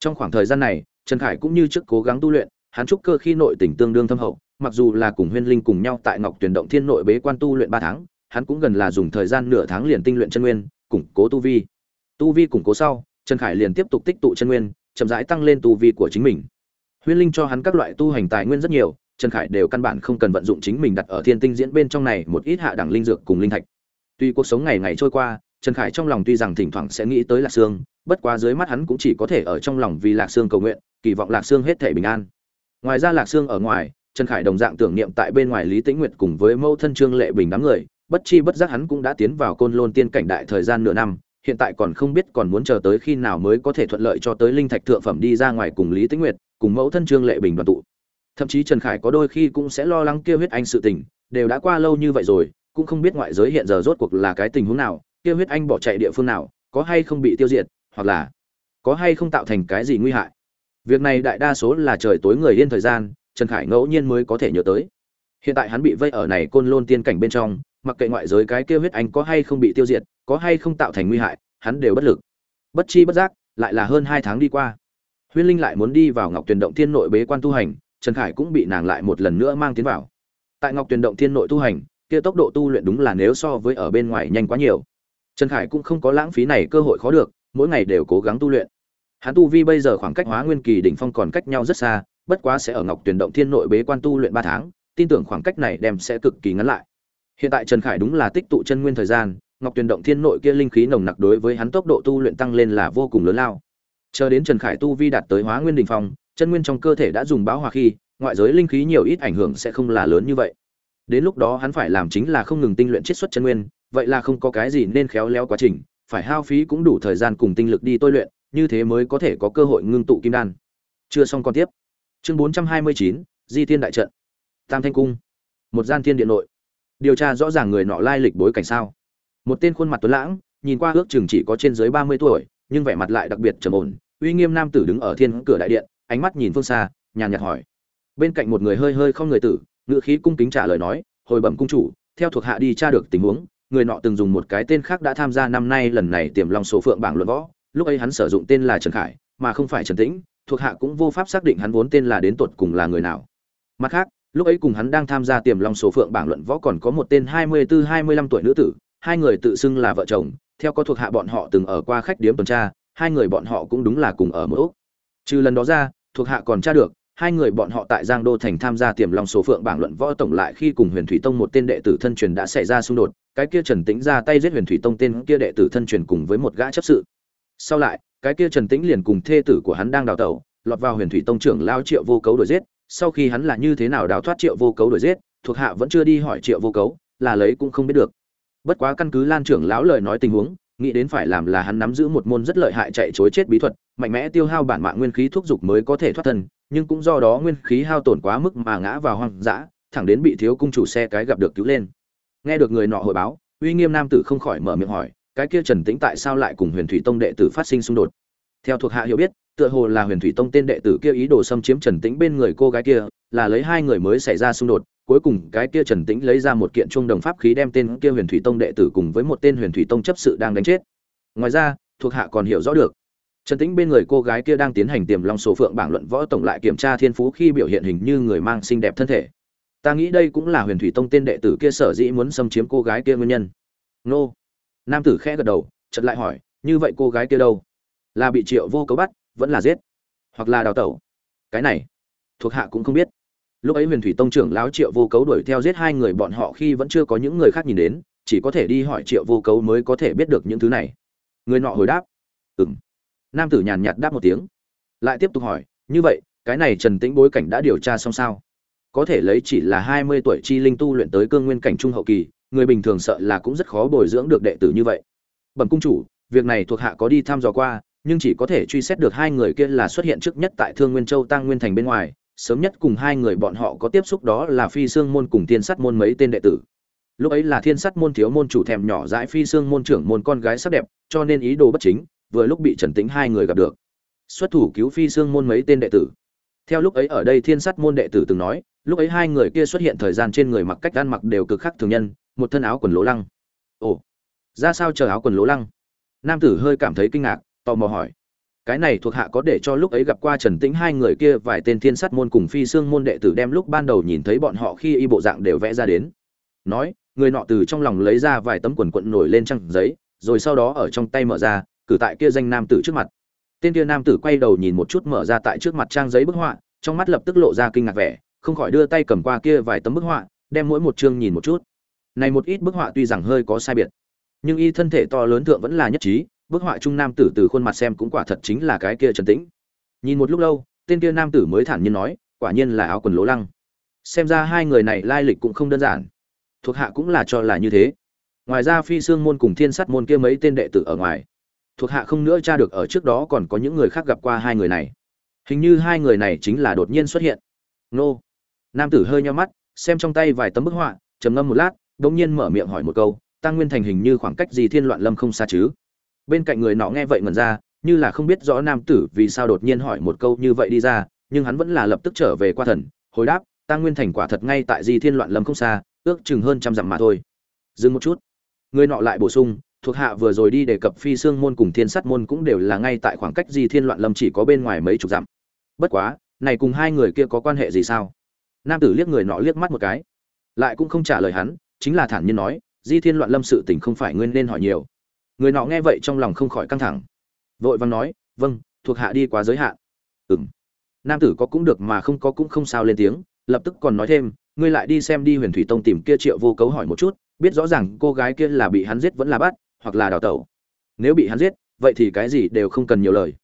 Trong khoảng thời gian này, trần khải cũng như trước cố gắng tu luyện, hắn trúc cơ khi nội tình tương đương thâm hậu, mặc dù là cùng huyên linh cùng nhau tại ngọc tuyển động thiên nội bế quan tu luyện ba tháng, hắn cũng gần là dùng thời gian nửa tháng liền tinh luyện chân nguyên, củng cố tu vi. Tu vi củng cố sau, trần khải liền tiếp tục tích tụ chân nguyên, chậm rãi tăng lên tu vi của chính mình. Huyên linh cho hắn các loại tu hành tài nguyên rất nhiều trần khải đều căn bản không cần vận dụng chính mình đặt ở thiên tinh diễn bên trong này một ít hạ đẳng linh dược cùng linh thạch. Tuy cuộc sống ngày ngày trôi qua, trần khải trong lòng tuy rằng thỉnh thoảng sẽ nghĩ tới lạc sương, bất quá dưới mắt hắn cũng chỉ có thể ở trong lòng vì lạc sương cầu nguyện, kỳ vọng lạc sương hết thể bình an. Ngoài ra lạc sương ở ngoài, trần khải đồng dạng tưởng niệm tại bên ngoài lý tĩnh nguyệt cùng với Mẫu thân trương lệ bình đám người, bất chi bất giác hắn cũng đã tiến vào côn lôn tiên cảnh đại thời gian nửa năm, hiện tại còn không biết còn muốn chờ tới khi nào mới có thể thuận lợi cho tới linh thạch thượng phẩm đi ra ngoài cùng lý tĩnh nguyệt, cùng mẫu thân trương lệ bình đoàn tụ thậm chí trần khải có đôi khi cũng sẽ lo lắng kia huyết anh sự tình, đều đã qua lâu như vậy rồi, cũng không biết ngoại giới hiện giờ rốt cuộc là cái tình huống nào kia huyết anh bỏ chạy địa phương nào, có hay không bị tiêu diệt, hoặc là có hay không tạo thành cái gì nguy hại. Việc này đại đa số là trời tối người yên thời gian, trần khải ngẫu nhiên mới có thể nhớ tới. Hiện tại hắn bị vây ở này côn lôn tiên cảnh bên trong, mặc kệ ngoại giới cái kêu huyết anh có hay không bị tiêu diệt, có hay không tạo thành nguy hại, hắn đều bất lực. Bất chi bất giác, lại là hơn hai tháng đi qua. Huyên linh lại muốn đi vào ngọc tuyền động thiên nội bế quan tu hành trần khải cũng bị nàng lại một lần nữa mang tiến vào. Tại ngọc tuyền động thiên nội tu hành, kia tốc độ tu luyện đúng là nếu so với ở bên ngoài nhanh quá nhiều. Trần khải cũng không có lãng phí này cơ hội khó được, mỗi ngày đều cố gắng tu luyện. Hắn tu vi bây giờ khoảng cách hóa nguyên kỳ đỉnh phong còn cách nhau rất xa, bất quá sẽ ở ngọc tuyền động thiên nội bế quan tu luyện ba tháng, tin tưởng khoảng cách này đem sẽ cực kỳ ngắn lại. Hiện tại trần khải đúng là tích tụ chân nguyên thời gian, ngọc tuyền động thiên nội kia linh khí nồng nặc đối với hắn tốc độ tu luyện tăng lên là vô cùng lớn lao. Chờ đến trần khải tu vi đạt tới hóa nguyên đỉnh phong chân nguyên trong cơ thể đã dùng báo hòa khi, ngoại giới linh khí nhiều ít ảnh hưởng sẽ không là lớn như vậy. Đến lúc đó hắn phải làm chính là không ngừng tinh luyện chiết xuất chân nguyên, vậy là không có cái gì nên khéo léo quá trình, phải hao phí cũng đủ thời gian cùng tinh lực đi tôi luyện, như thế mới có thể có cơ hội ngưng tụ kim đan. Chưa xong còn tiếp. Chương bốn trăm hai mươi chín, di thiên đại trận. Tam thanh cung. Một gian thiên điện nội. Điều tra rõ ràng người nọ lai lịch bối cảnh sao. Một tên khuôn mặt tuấn lãng, nhìn qua ước chừng chỉ có trên dưới ba mươi tuổi, nhưng vẻ mặt lại đặc biệt trầm ổn, uy nghiêm nam tử đứng ở thiên cửa đại điện ánh mắt nhìn phương xa, nhàn nhạt hỏi. Bên cạnh một người hơi hơi không người tử ngựa khí cung kính trả lời nói, hồi bẩm cung chủ, theo thuộc hạ đi tra được tình huống, người nọ từng dùng một cái tên khác đã tham gia năm nay lần này tiềm long số phượng bảng luận võ. Lúc ấy hắn sử dụng tên là trần khải, mà không phải trần tĩnh, thuộc hạ cũng vô pháp xác định hắn vốn tên là đến tuột cùng là người nào. Mặt khác, lúc ấy cùng hắn đang tham gia tiềm long số phượng bảng luận võ còn có một tên hai mươi bốn hai mươi lăm tuổi nữ tử, hai người tự xưng là vợ chồng, theo có thuộc hạ bọn họ từng ở qua khách điếm tuần tra, hai người bọn họ cũng đúng là cùng ở mỗi. úc trừ lần đó ra thuộc hạ còn tra được hai người bọn họ tại Giang Đô thành tham gia tiềm long số phượng bảng luận võ tổng lại khi cùng Huyền Thủy Tông một tên đệ tử thân truyền đã xảy ra xung đột, cái kia Trần Tĩnh ra tay giết Huyền Thủy Tông tên kia đệ tử thân truyền cùng với một gã chấp sự. Sau lại, cái kia Trần Tĩnh liền cùng thê tử của hắn đang đào tẩu, lọt vào Huyền Thủy Tông trưởng lao Triệu Vô Cấu đuổi giết, sau khi hắn là như thế nào đào thoát Triệu Vô Cấu đuổi giết, thuộc hạ vẫn chưa đi hỏi Triệu Vô Cấu, là lấy cũng không biết được. Bất quá căn cứ Lan trưởng lão lời nói tình huống, nghĩ đến phải làm là hắn nắm giữ một môn rất lợi hại chạy chối chết bí thuật, mạnh mẽ tiêu hao bản mạng nguyên khí thúc dục mới có thể thoát thân, nhưng cũng do đó nguyên khí hao tổn quá mức mà ngã vào hoang dã, thẳng đến bị thiếu cung chủ xe cái gặp được cứu lên. Nghe được người nọ hồi báo, uy nghiêm nam tử không khỏi mở miệng hỏi, cái kia Trần Tĩnh tại sao lại cùng Huyền Thủy Tông đệ tử phát sinh xung đột? Theo thuộc hạ hiểu biết, tựa hồ là Huyền Thủy Tông tên đệ tử kia ý đồ xâm chiếm Trần Tĩnh bên người cô gái kia, là lấy hai người mới xảy ra xung đột, cuối cùng cái kia Trần Tĩnh lấy ra một kiện trung đồng pháp khí đem tên kia Huyền Thủy Tông đệ tử cùng với một tên Huyền Thủy Tông chấp sự đang đánh chết. Ngoài ra, thuộc hạ còn hiểu rõ được, Trần Tĩnh bên người cô gái kia đang tiến hành tiềm long số phượng bảng luận võ tổng lại kiểm tra thiên phú khi biểu hiện hình như người mang xinh đẹp thân thể. Ta nghĩ đây cũng là Huyền Thủy Tông tên đệ tử kia sở dĩ muốn xâm chiếm cô gái kia nguyên nhân. Nô. Nam tử khẽ gật đầu, chợt lại hỏi, như vậy cô gái kia đâu? Là bị Triệu Vô Cấu bắt, vẫn là giết, hoặc là đào tẩu? Cái này, thuộc hạ cũng không biết. Lúc ấy Huyền Thủy Tông trưởng lão Triệu Vô Cấu đuổi theo giết hai người bọn họ khi vẫn chưa có những người khác nhìn đến, chỉ có thể đi hỏi Triệu Vô Cấu mới có thể biết được những thứ này. Người nọ hồi đáp, "Ừm." nam tử nhàn nhạt đáp một tiếng lại tiếp tục hỏi như vậy cái này trần tĩnh bối cảnh đã điều tra xong sao có thể lấy chỉ là hai mươi tuổi chi linh tu luyện tới cương nguyên cảnh trung hậu kỳ người bình thường sợ là cũng rất khó bồi dưỡng được đệ tử như vậy bẩm cung chủ việc này thuộc hạ có đi thăm dò qua nhưng chỉ có thể truy xét được hai người kia là xuất hiện trước nhất tại thương nguyên châu tăng nguyên thành bên ngoài sớm nhất cùng hai người bọn họ có tiếp xúc đó là phi xương môn cùng thiên sắt môn mấy tên đệ tử lúc ấy là thiên sắt môn thiếu môn chủ thèm nhỏ dãi phi xương môn trưởng môn con gái sắc đẹp cho nên ý đồ bất chính vừa lúc bị Trần Tĩnh hai người gặp được. Xuất thủ cứu phi xương môn mấy tên đệ tử. Theo lúc ấy ở đây Thiên Sắt môn đệ tử từng nói, lúc ấy hai người kia xuất hiện thời gian trên người mặc cách ăn mặc đều cực khác thường nhân, một thân áo quần lỗ lăng. Ồ, ra sao chờ áo quần lỗ lăng? Nam tử hơi cảm thấy kinh ngạc, tò mò hỏi. Cái này thuộc hạ có để cho lúc ấy gặp qua Trần Tĩnh hai người kia vài tên Thiên sát môn cùng phi xương môn đệ tử đem lúc ban đầu nhìn thấy bọn họ khi y bộ dạng đều vẽ ra đến. Nói, người nọ từ trong lòng lấy ra vài tấm quần quận nổi lên trang giấy, rồi sau đó ở trong tay mở ra, cử tại kia danh nam tử trước mặt tên kia nam tử quay đầu nhìn một chút mở ra tại trước mặt trang giấy bức họa trong mắt lập tức lộ ra kinh ngạc vẻ không khỏi đưa tay cầm qua kia vài tấm bức họa đem mỗi một chương nhìn một chút này một ít bức họa tuy rằng hơi có sai biệt nhưng y thân thể to lớn thượng vẫn là nhất trí bức họa trung nam tử từ khuôn mặt xem cũng quả thật chính là cái kia trần tĩnh. Nhìn một lúc lâu, tên kia nam tử mới thản nhiên nói, quả nhiên là áo quần lố lăng. Xem ra hai người này lai lịch cũng không đơn giản. Thuộc hạ cũng là cho là như thế. Ngoài ra phi xương môn cùng thiên sắt môn kia mấy tên đệ tử ở ngoài. Thuộc hạ không nữa tra được ở trước đó còn có những người khác gặp qua hai người này. Hình như hai người này chính là đột nhiên xuất hiện. Nô. Nam tử hơi nho mắt, xem trong tay vài tấm bức họa, trầm ngâm một lát đ ỗ n g nhiên mở miệng hỏi một câu, tăng nguyên thành hình như khoảng cách gì thiên loạn lâm không xa chứ? Bên cạnh người nọ nghe vậy ngẩn ra, như là không biết rõ nam tử vì sao đột nhiên hỏi một câu như vậy đi ra, nhưng hắn vẫn là lập tức trở về qua thần, hồi đáp, ta nguyên thành quả thật ngay tại di thiên loạn lâm không xa, ước chừng hơn trăm dặm mà thôi. Dừng một chút. Người nọ lại bổ sung, thuộc hạ vừa rồi đi đề cập phi xương môn cùng thiên sắt môn cũng đều là ngay tại khoảng cách di thiên loạn lâm chỉ có bên ngoài mấy chục dặm. Bất quá, này cùng hai người kia có quan hệ gì sao? Nam tử liếc người nọ liếc mắt một cái, lại cũng không trả lời hắn, chính là thản nhiên nói, di thiên loạn lâm sự tình không phải nguyên nên hỏi nhiều người nọ nghe vậy trong lòng không khỏi căng thẳng. Vội vàng nói vâng thuộc hạ đi quá giới hạn. Ừng nam tử có cũng được mà không có cũng không sao lên tiếng, lập tức còn nói thêm, ngươi lại đi xem đi huyền thủy tông tìm kia triệu vô cấu hỏi một chút, biết rõ ràng cô gái kia là bị hắn giết vẫn là bắt, hoặc là đào tẩu. Nếu bị hắn giết, vậy thì cái gì đều không cần nhiều lời.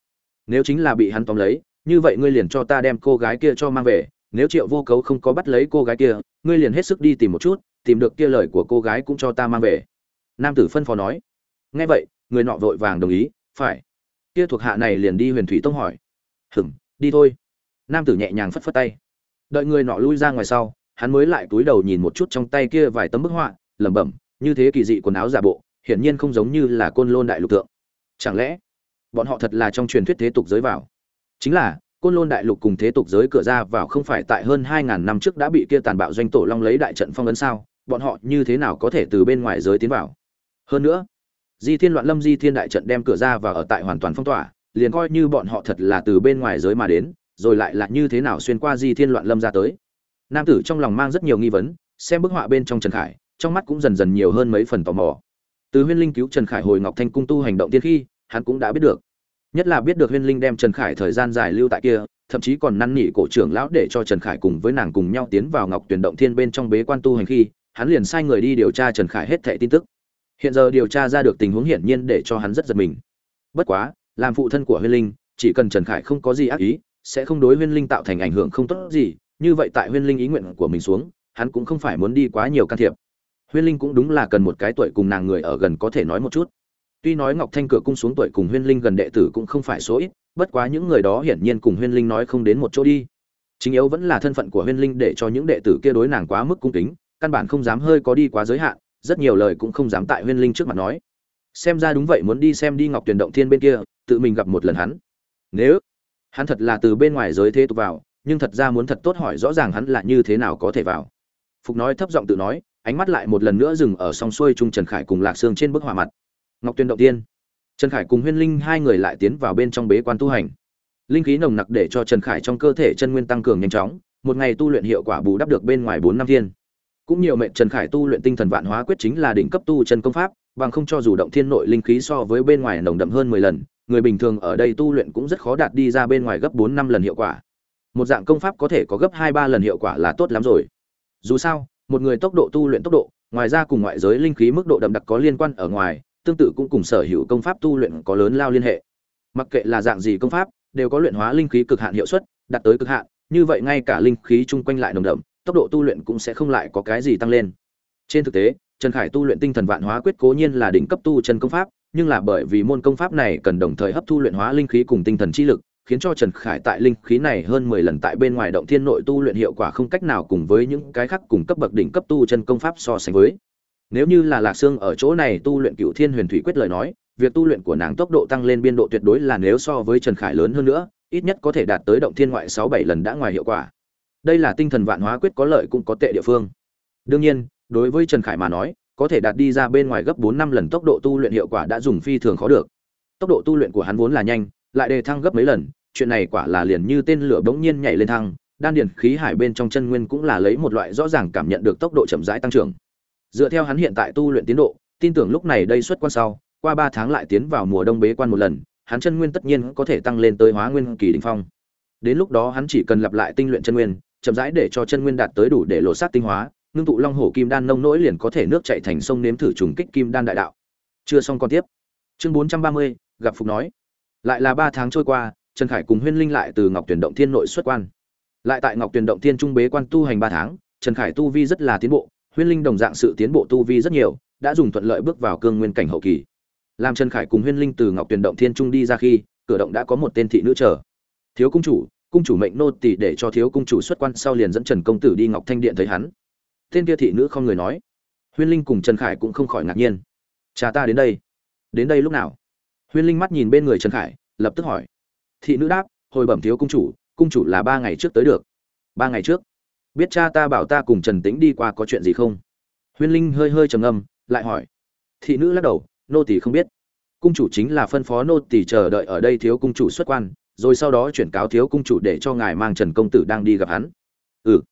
Nếu chính là bị hắn tóm lấy, như vậy ngươi liền cho ta đem cô gái kia cho mang về, nếu triệu vô cấu không có bắt lấy cô gái kia, ngươi liền hết sức đi tìm một chút, tìm được kia lời của cô gái cũng cho ta mang về. Nam tử phân phó nói nghe vậy, người nọ vội vàng đồng ý, phải. Kia thuộc hạ này liền đi huyền thủy tông hỏi. Hừm, đi thôi. Nam tử nhẹ nhàng phất phất tay. Đợi người nọ lui ra ngoài sau, hắn mới lại túi đầu nhìn một chút trong tay kia vài tấm bức họa, lẩm bẩm, như thế kỳ dị quần áo giả bộ, hiển nhiên không giống như là côn lôn đại lục tượng. Chẳng lẽ, bọn họ thật là trong truyền thuyết thế tục giới vào? Chính là, côn lôn đại lục cùng thế tục giới cửa ra vào không phải tại hơn hai ngàn năm trước đã bị kia tàn bạo doanh tổ long lấy đại trận phong ấn sao? Bọn họ như thế nào có thể từ bên ngoài giới tiến vào? Hơn nữa di thiên loạn lâm di thiên đại trận đem cửa ra và ở tại hoàn toàn phong tỏa, liền coi như bọn họ thật là từ bên ngoài giới mà đến, rồi lại là như thế nào xuyên qua di thiên loạn lâm ra tới. Nam tử trong lòng mang rất nhiều nghi vấn, xem bức họa bên trong trần khải, trong mắt cũng dần dần nhiều hơn mấy phần tò mò. Từ huyên linh cứu trần khải hồi ngọc thanh cung tu hành động tiên khi, hắn cũng đã biết được. Nhất là biết được huyên linh đem trần khải thời gian dài lưu tại kia, thậm chí còn năn nỉ cổ trưởng lão để cho trần khải cùng với nàng cùng nhau tiến vào ngọc tuyển động thiên bên trong bế quan tu hành khi, hắn liền sai người đi điều tra trần khải hết thảy tin tức hiện giờ điều tra ra được tình huống hiển nhiên để cho hắn rất giật mình. Bất quá, làm phụ thân của huyên linh, chỉ cần trần khải không có gì ác ý, sẽ không đối huyên linh tạo thành ảnh hưởng không tốt gì. Như vậy tại huyên linh ý nguyện của mình xuống, hắn cũng không phải muốn đi quá nhiều can thiệp. Huyên linh cũng đúng là cần một cái tuổi cùng nàng người ở gần có thể nói một chút. Tuy nói ngọc thanh cửa cung xuống tuổi cùng huyên linh gần đệ tử cũng không phải số ít, bất quá những người đó hiển nhiên cùng huyên linh nói không đến một chỗ đi. Chính yếu vẫn là thân phận của huyên linh để cho những đệ tử kia đối nàng quá mức cung kính, căn bản không dám hơi có đi quá giới hạn rất nhiều lời cũng không dám tại huyên linh trước mặt nói. Xem ra đúng vậy, muốn đi xem đi ngọc tuyển động thiên bên kia, tự mình gặp một lần hắn. Nếu hắn thật là từ bên ngoài giới thế tục vào, nhưng thật ra muốn thật tốt hỏi rõ ràng hắn là như thế nào có thể vào. Phục nói thấp giọng tự nói, ánh mắt lại một lần nữa dừng ở song xuôi trung trần khải cùng lạc sương trên bức họa mặt. Ngọc tuyên động tiên trần khải cùng huyên linh hai người lại tiến vào bên trong bế quan tu hành. Linh khí nồng nặc để cho trần khải trong cơ thể chân nguyên tăng cường nhanh chóng, một ngày tu luyện hiệu quả bù đắp được bên ngoài bốn năm thiên cũng nhiều mệnh trần khải tu luyện tinh thần vạn hóa quyết chính là đỉnh cấp tu chân công pháp, bằng không cho dù động thiên nội linh khí so với bên ngoài nồng đậm hơn mười lần, người bình thường ở đây tu luyện cũng rất khó đạt đi ra bên ngoài gấp bốn năm lần hiệu quả. Một dạng công pháp có thể có gấp hai ba lần hiệu quả là tốt lắm rồi. Dù sao, một người tốc độ tu luyện tốc độ, ngoài ra cùng ngoại giới linh khí mức độ đậm đặc có liên quan ở ngoài, tương tự cũng cùng sở hữu công pháp tu luyện có lớn lao liên hệ. Mặc kệ là dạng gì công pháp, đều có luyện hóa linh khí cực hạn hiệu suất, đạt tới cực hạn, như vậy ngay cả linh khí chung quanh lại nồng đậm tốc độ tu luyện cũng sẽ không lại có cái gì tăng lên trên thực tế trần khải tu luyện tinh thần vạn hóa quyết cố nhiên là đỉnh cấp tu chân công pháp nhưng là bởi vì môn công pháp này cần đồng thời hấp thu luyện hóa linh khí cùng tinh thần chi lực khiến cho Trần Khải tại linh khí này hơn 10 lần tại bên ngoài động thiên nội tu luyện hiệu quả không cách nào cùng với những cái khác cùng cấp bậc đỉnh cấp tu chân công pháp so sánh với. Nếu như là Lạc Xương ở chỗ này tu luyện Cửu Thiên Huyền Thủy quyết lời nói, việc tu luyện của nàng tốc độ tăng lên biên độ tuyệt đối là nếu so với Trần Khải lớn hơn nữa, ít nhất có thể đạt tới động thiên ngoại 6 7 lần đã ngoài hiệu quả. Đây là tinh thần vạn hóa quyết có lợi cũng có tệ địa phương. Đương nhiên, đối với Trần Khải mà nói, có thể đạt đi ra bên ngoài gấp bốn năm lần tốc độ tu luyện hiệu quả đã dùng phi thường khó được. Tốc độ tu luyện của hắn vốn là nhanh, lại đề thăng gấp mấy lần, chuyện này quả là liền như tên lửa bỗng nhiên nhảy lên thăng, đan điền khí hải bên trong chân nguyên cũng là lấy một loại rõ ràng cảm nhận được tốc độ chậm rãi tăng trưởng. Dựa theo hắn hiện tại tu luyện tiến độ, tin tưởng lúc này đây xuất quan sau, qua ba tháng lại tiến vào mùa đông bế quan một lần, hắn chân nguyên tất nhiên có thể tăng lên tới hóa nguyên kỳ đỉnh phong. Đến lúc đó hắn chỉ cần lặp lại tinh luyện chân nguyên, chậm rãi để cho chân nguyên đạt tới đủ để lộ sát tinh hóa, ngưng tụ long hổ kim đan nông nỗi liền có thể nước chảy thành sông nếm thử trùng kích kim đan đại đạo. Chưa xong con tiếp. Chương 430, gặp phục nói. Lại là 3 tháng trôi qua, Trần Khải cùng Huyên Linh lại từ Ngọc Tuyển động thiên nội xuất quan. Lại tại Ngọc Tuyển động thiên trung bế quan tu hành 3 tháng, Trần Khải tu vi rất là tiến bộ, Huyên Linh đồng dạng sự tiến bộ tu vi rất nhiều, đã dùng thuận lợi bước vào cương nguyên cảnh hậu kỳ. Làm Trần Khải cùng Huyên Linh từ Ngọc Tuyển động thiên trung đi ra khi, cửa động đã có một tên thị nữ chờ. Thiếu cung chủ, cung chủ mệnh nô tỳ để cho thiếu cung chủ xuất quan sau liền dẫn Trần công tử đi Ngọc Thanh điện thấy hắn. Tên kia thị nữ không người nói. Huyên Linh cùng Trần Khải cũng không khỏi ngạc nhiên. "Cha ta đến đây." "Đến đây lúc nào?" huyên linh mắt nhìn bên người trần khải, lập tức hỏi thị nữ đáp, hồi bẩm thiếu cung chủ cung chủ là ba ngày trước tới được ba ngày trước biết cha ta bảo ta cùng trần tĩnh đi qua có chuyện gì không huyên linh hơi hơi trầm âm lại hỏi thị nữ lắc đầu, nô tỳ không biết cung chủ chính là phân phó nô tỳ chờ đợi ở đây thiếu cung chủ xuất quan rồi sau đó chuyển cáo thiếu cung chủ để cho ngài mang trần công tử đang đi gặp hắn. Ừ.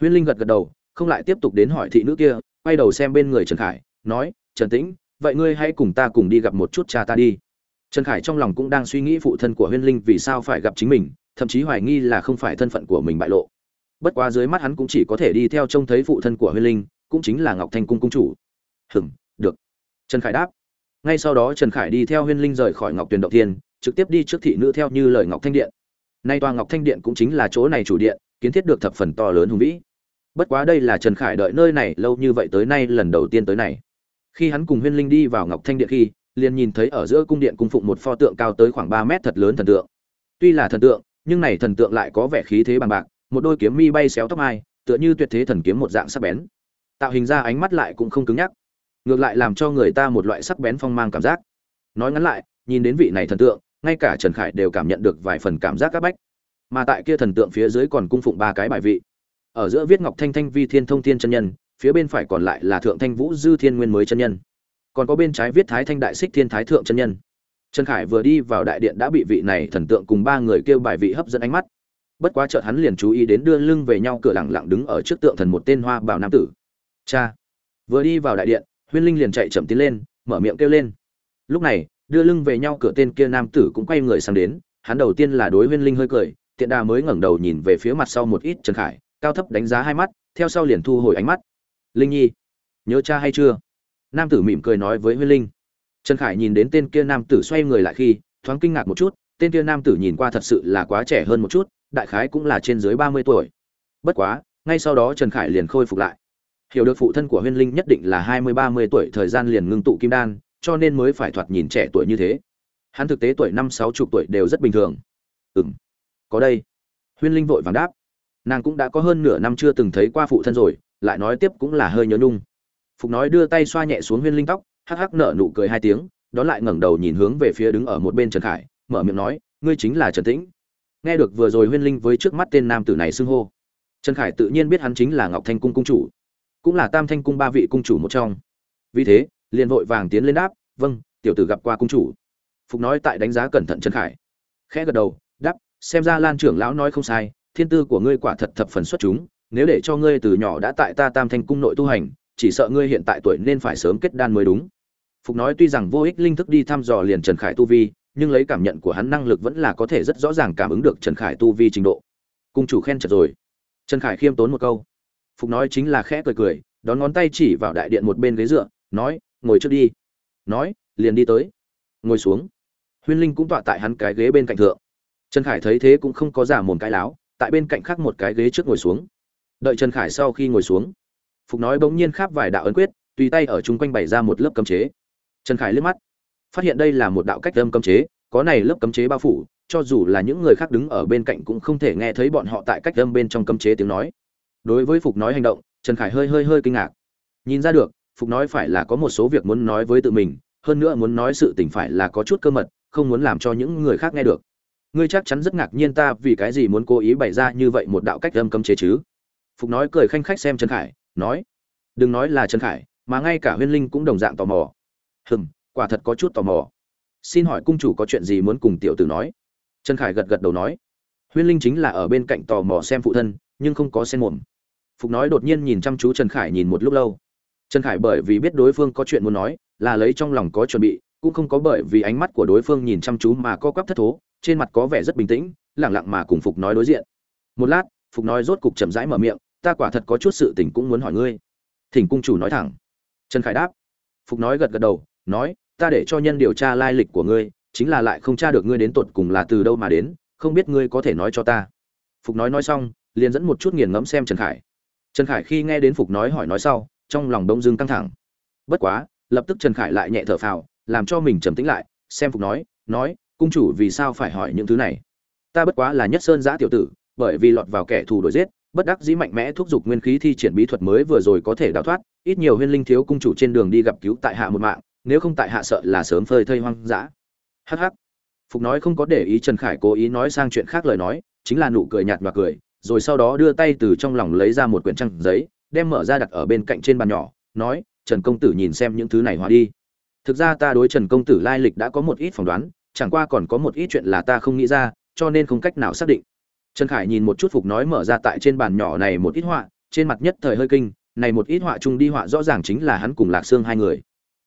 Huyên linh gật gật đầu, không lại tiếp tục đến hỏi thị nữ kia, quay đầu xem bên người trần khải, nói, trần tĩnh, vậy ngươi hãy cùng ta cùng đi gặp một chút cha ta đi. Trần khải trong lòng cũng đang suy nghĩ phụ thân của huyên linh vì sao phải gặp chính mình, thậm chí hoài nghi là không phải thân phận của mình bại lộ. Bất quá dưới mắt hắn cũng chỉ có thể đi theo trông thấy phụ thân của huyên linh, cũng chính là ngọc thanh cung cung chủ. Hừm, được. Trần khải đáp. Ngay sau đó trần khải đi theo huyên linh rời khỏi ngọc tuyền động Thiên trực tiếp đi trước thị nữ theo như lời ngọc thanh điện. Nay tòa ngọc thanh điện cũng chính là chỗ này chủ điện, kiến thiết được thập phần to lớn hùng vĩ. Bất quá đây là trần khải đợi nơi này lâu như vậy tới nay lần đầu tiên tới này. Khi hắn cùng huyên linh đi vào ngọc thanh điện khi, liền nhìn thấy ở giữa cung điện cung phụng một pho tượng cao tới khoảng ba mét thật lớn thần tượng. Tuy là thần tượng, nhưng này thần tượng lại có vẻ khí thế bằng bạc, một đôi kiếm mi bay xéo tóc mai, tựa như tuyệt thế thần kiếm một dạng sắc bén. Tạo hình ra ánh mắt lại cũng không cứng nhắc. Ngược lại làm cho người ta một loại sắc bén phong mang cảm giác. Nói ngắn lại, nhìn đến vị này thần tượng ngay cả trần khải đều cảm nhận được vài phần cảm giác áp bách. Mà tại kia thần tượng phía dưới còn cung phụng ba cái bài vị. Ở giữa viết ngọc thanh thanh vi thiên thông thiên chân nhân, phía bên phải còn lại là thượng thanh vũ dư thiên nguyên mới chân nhân. Còn có bên trái viết thái thanh đại xích thiên thái thượng chân nhân. Trần khải vừa đi vào đại điện đã bị vị này thần tượng cùng ba người kêu bài vị hấp dẫn ánh mắt. Bất quá chợt hắn liền chú ý đến đưa lưng về nhau cửa lẳng lặng đứng ở trước tượng thần một tên hoa bảo nam tử. Cha! Vừa đi vào đại điện, huyên linh liền chạy chậm tiến lên, mở miệng kêu lên. Lúc này đưa lưng về nhau, cửa tên kia nam tử cũng quay người sang đến. Hắn đầu tiên là đối huyên linh hơi cười, tiện đà mới ngẩng đầu nhìn về phía mặt sau một ít trần khải, cao thấp đánh giá hai mắt, theo sau liền thu hồi ánh mắt. Linh nhi, nhớ cha hay chưa? Nam tử mỉm cười nói với huyên linh. Trần khải nhìn đến tên kia nam tử xoay người lại khi, thoáng kinh ngạc một chút, tên kia nam tử nhìn qua thật sự là quá trẻ hơn một chút, đại khái cũng là trên dưới ba mươi tuổi. Bất quá, ngay sau đó trần khải liền khôi phục lại. Hiểu được phụ thân của huyên linh nhất định là hai mươi, ba mươi tuổi, thời gian liền ngưng tụ kim đan cho nên mới phải thoạt nhìn trẻ tuổi như thế. Hắn thực tế tuổi năm sáu chục tuổi đều rất bình thường. Ừ m có đây. Huyên linh vội vàng đáp. Nàng cũng đã có hơn nửa năm chưa từng thấy qua phụ thân rồi, lại nói tiếp cũng là hơi nhớ nhung. Phục nói đưa tay xoa nhẹ xuống huyên linh tóc, hắc hắc nở nụ cười hai tiếng, đón lại ngẩng đầu nhìn hướng về phía đứng ở một bên trần khải, mở miệng nói, ngươi chính là trần tĩnh. Nghe được vừa rồi huyên linh với trước mắt tên nam tử này xưng hô, trần khải tự nhiên biết hắn chính là ngọc thanh cung cung chủ, cũng là tam thanh cung ba vị cung chủ một trong. Vì thế liền vội vàng tiến lên đáp vâng tiểu tử gặp qua cung chủ. Phục nói tại đánh giá cẩn thận trần khải. Khẽ gật đầu, đáp, xem ra lan trưởng lão nói không sai, thiên tư của ngươi quả thật thập phần xuất chúng, nếu để cho ngươi từ nhỏ đã tại ta tam thanh cung nội tu hành, chỉ sợ ngươi hiện tại tuổi nên phải sớm kết đan mới đúng. Phục nói tuy rằng vô ích linh thức đi thăm dò liền trần khải tu vi, nhưng lấy cảm nhận của hắn năng lực vẫn là có thể rất rõ ràng cảm ứng được trần khải tu vi trình độ. Cung chủ khen chật rồi. Trần khải khiêm tốn một câu. Phục nói chính là khẽ cười cười, đón ngón tay chỉ vào đại điện một bên ghế dựa, nói ngồi trước đi. Nói, liền đi tới. Ngồi xuống. Huyên linh cũng tọa tại hắn cái ghế bên cạnh thượng. Trần khải thấy thế cũng không có giả mồm cái láo, tại bên cạnh khác một cái ghế trước ngồi xuống. Đợi trần khải sau khi ngồi xuống, phục nói bỗng nhiên kháp vài đạo ấn quyết, tùy tay ở chung quanh bày ra một lớp cấm chế. Trần khải liếc mắt, phát hiện đây là một đạo cách âm cấm chế, có này lớp cấm chế bao phủ, cho dù là những người khác đứng ở bên cạnh cũng không thể nghe thấy bọn họ tại cách âm bên trong cấm chế tiếng nói. Đối với phục nói hành động, trần khải hơi hơi hơi kinh ngạc. Nhìn ra được phục nói phải là có một số việc muốn nói với tự mình, hơn nữa muốn nói sự tình phải là có chút cơ mật, không muốn làm cho những người khác nghe được. Ngươi chắc chắn rất ngạc nhiên ta vì cái gì muốn cố ý bày ra như vậy một đạo cách âm cấm chế chứ? Phục nói cười khanh khách xem trần khải, nói, đừng nói là trần khải, mà ngay cả huyên linh cũng đồng dạng tò mò. Hừm, quả thật có chút tò mò. Xin hỏi cung chủ có chuyện gì muốn cùng tiểu tử nói? Trần khải gật gật đầu nói, huyên linh chính là ở bên cạnh tò mò xem phụ thân, nhưng không có sen mồm. Phục nói đột nhiên nhìn chăm chú trần khải nhìn một lúc lâu trần khải bởi vì biết đối phương có chuyện muốn nói, là lấy trong lòng có chuẩn bị, cũng không có bởi vì ánh mắt của đối phương nhìn chăm chú mà co quắp thất thố, trên mặt có vẻ rất bình tĩnh lẳng lặng mà cùng phục nói đối diện. Một lát, phục nói rốt cục chậm rãi mở miệng, ta quả thật có chút sự tình cũng muốn hỏi ngươi. Thỉnh cung chủ nói thẳng. Trần khải đáp. Phục nói gật gật đầu, nói, ta để cho nhân điều tra lai lịch của ngươi, chính là lại không tra được ngươi đến tột cùng là từ đâu mà đến, không biết ngươi có thể nói cho ta. Phục nói nói xong, liền dẫn một chút nghiền ngẫm xem trần khải. Trần khải khi nghe đến phục nói hỏi nói sau trong lòng đông dưng căng thẳng. Bất quá, lập tức trần khải lại nhẹ thở phào, làm cho mình trầm tĩnh lại, xem phục nói nói, cung chủ vì sao phải hỏi những thứ này? Ta bất quá là nhất sơn giã tiểu tử, bởi vì lọt vào kẻ thù đuổi giết, bất đắc dĩ mạnh mẽ thúc giục nguyên khí thi triển bí thuật mới vừa rồi có thể đào thoát, ít nhiều huyên linh thiếu cung chủ trên đường đi gặp cứu tại hạ một mạng, nếu không tại hạ sợ là sớm phơi thây hoang dã. Hh phục nói không có để ý trần khải cố ý nói sang chuyện khác lời nói, chính là nụ cười nhạt và cười, rồi sau đó đưa tay từ trong lòng lấy ra một quyển trăng giấy đem mở ra đặt ở bên cạnh trên bàn nhỏ, nói, trần công tử nhìn xem những thứ này hóa đi. Thực ra ta đối trần công tử lai lịch đã có một ít phỏng đoán, chẳng qua còn có một ít chuyện là ta không nghĩ ra, cho nên không cách nào xác định. Trần khải nhìn một chút phục nói mở ra tại trên bàn nhỏ này một ít họa, trên mặt nhất thời hơi kinh, này một ít họa chung đi họa rõ ràng chính là hắn cùng lạc sương hai người.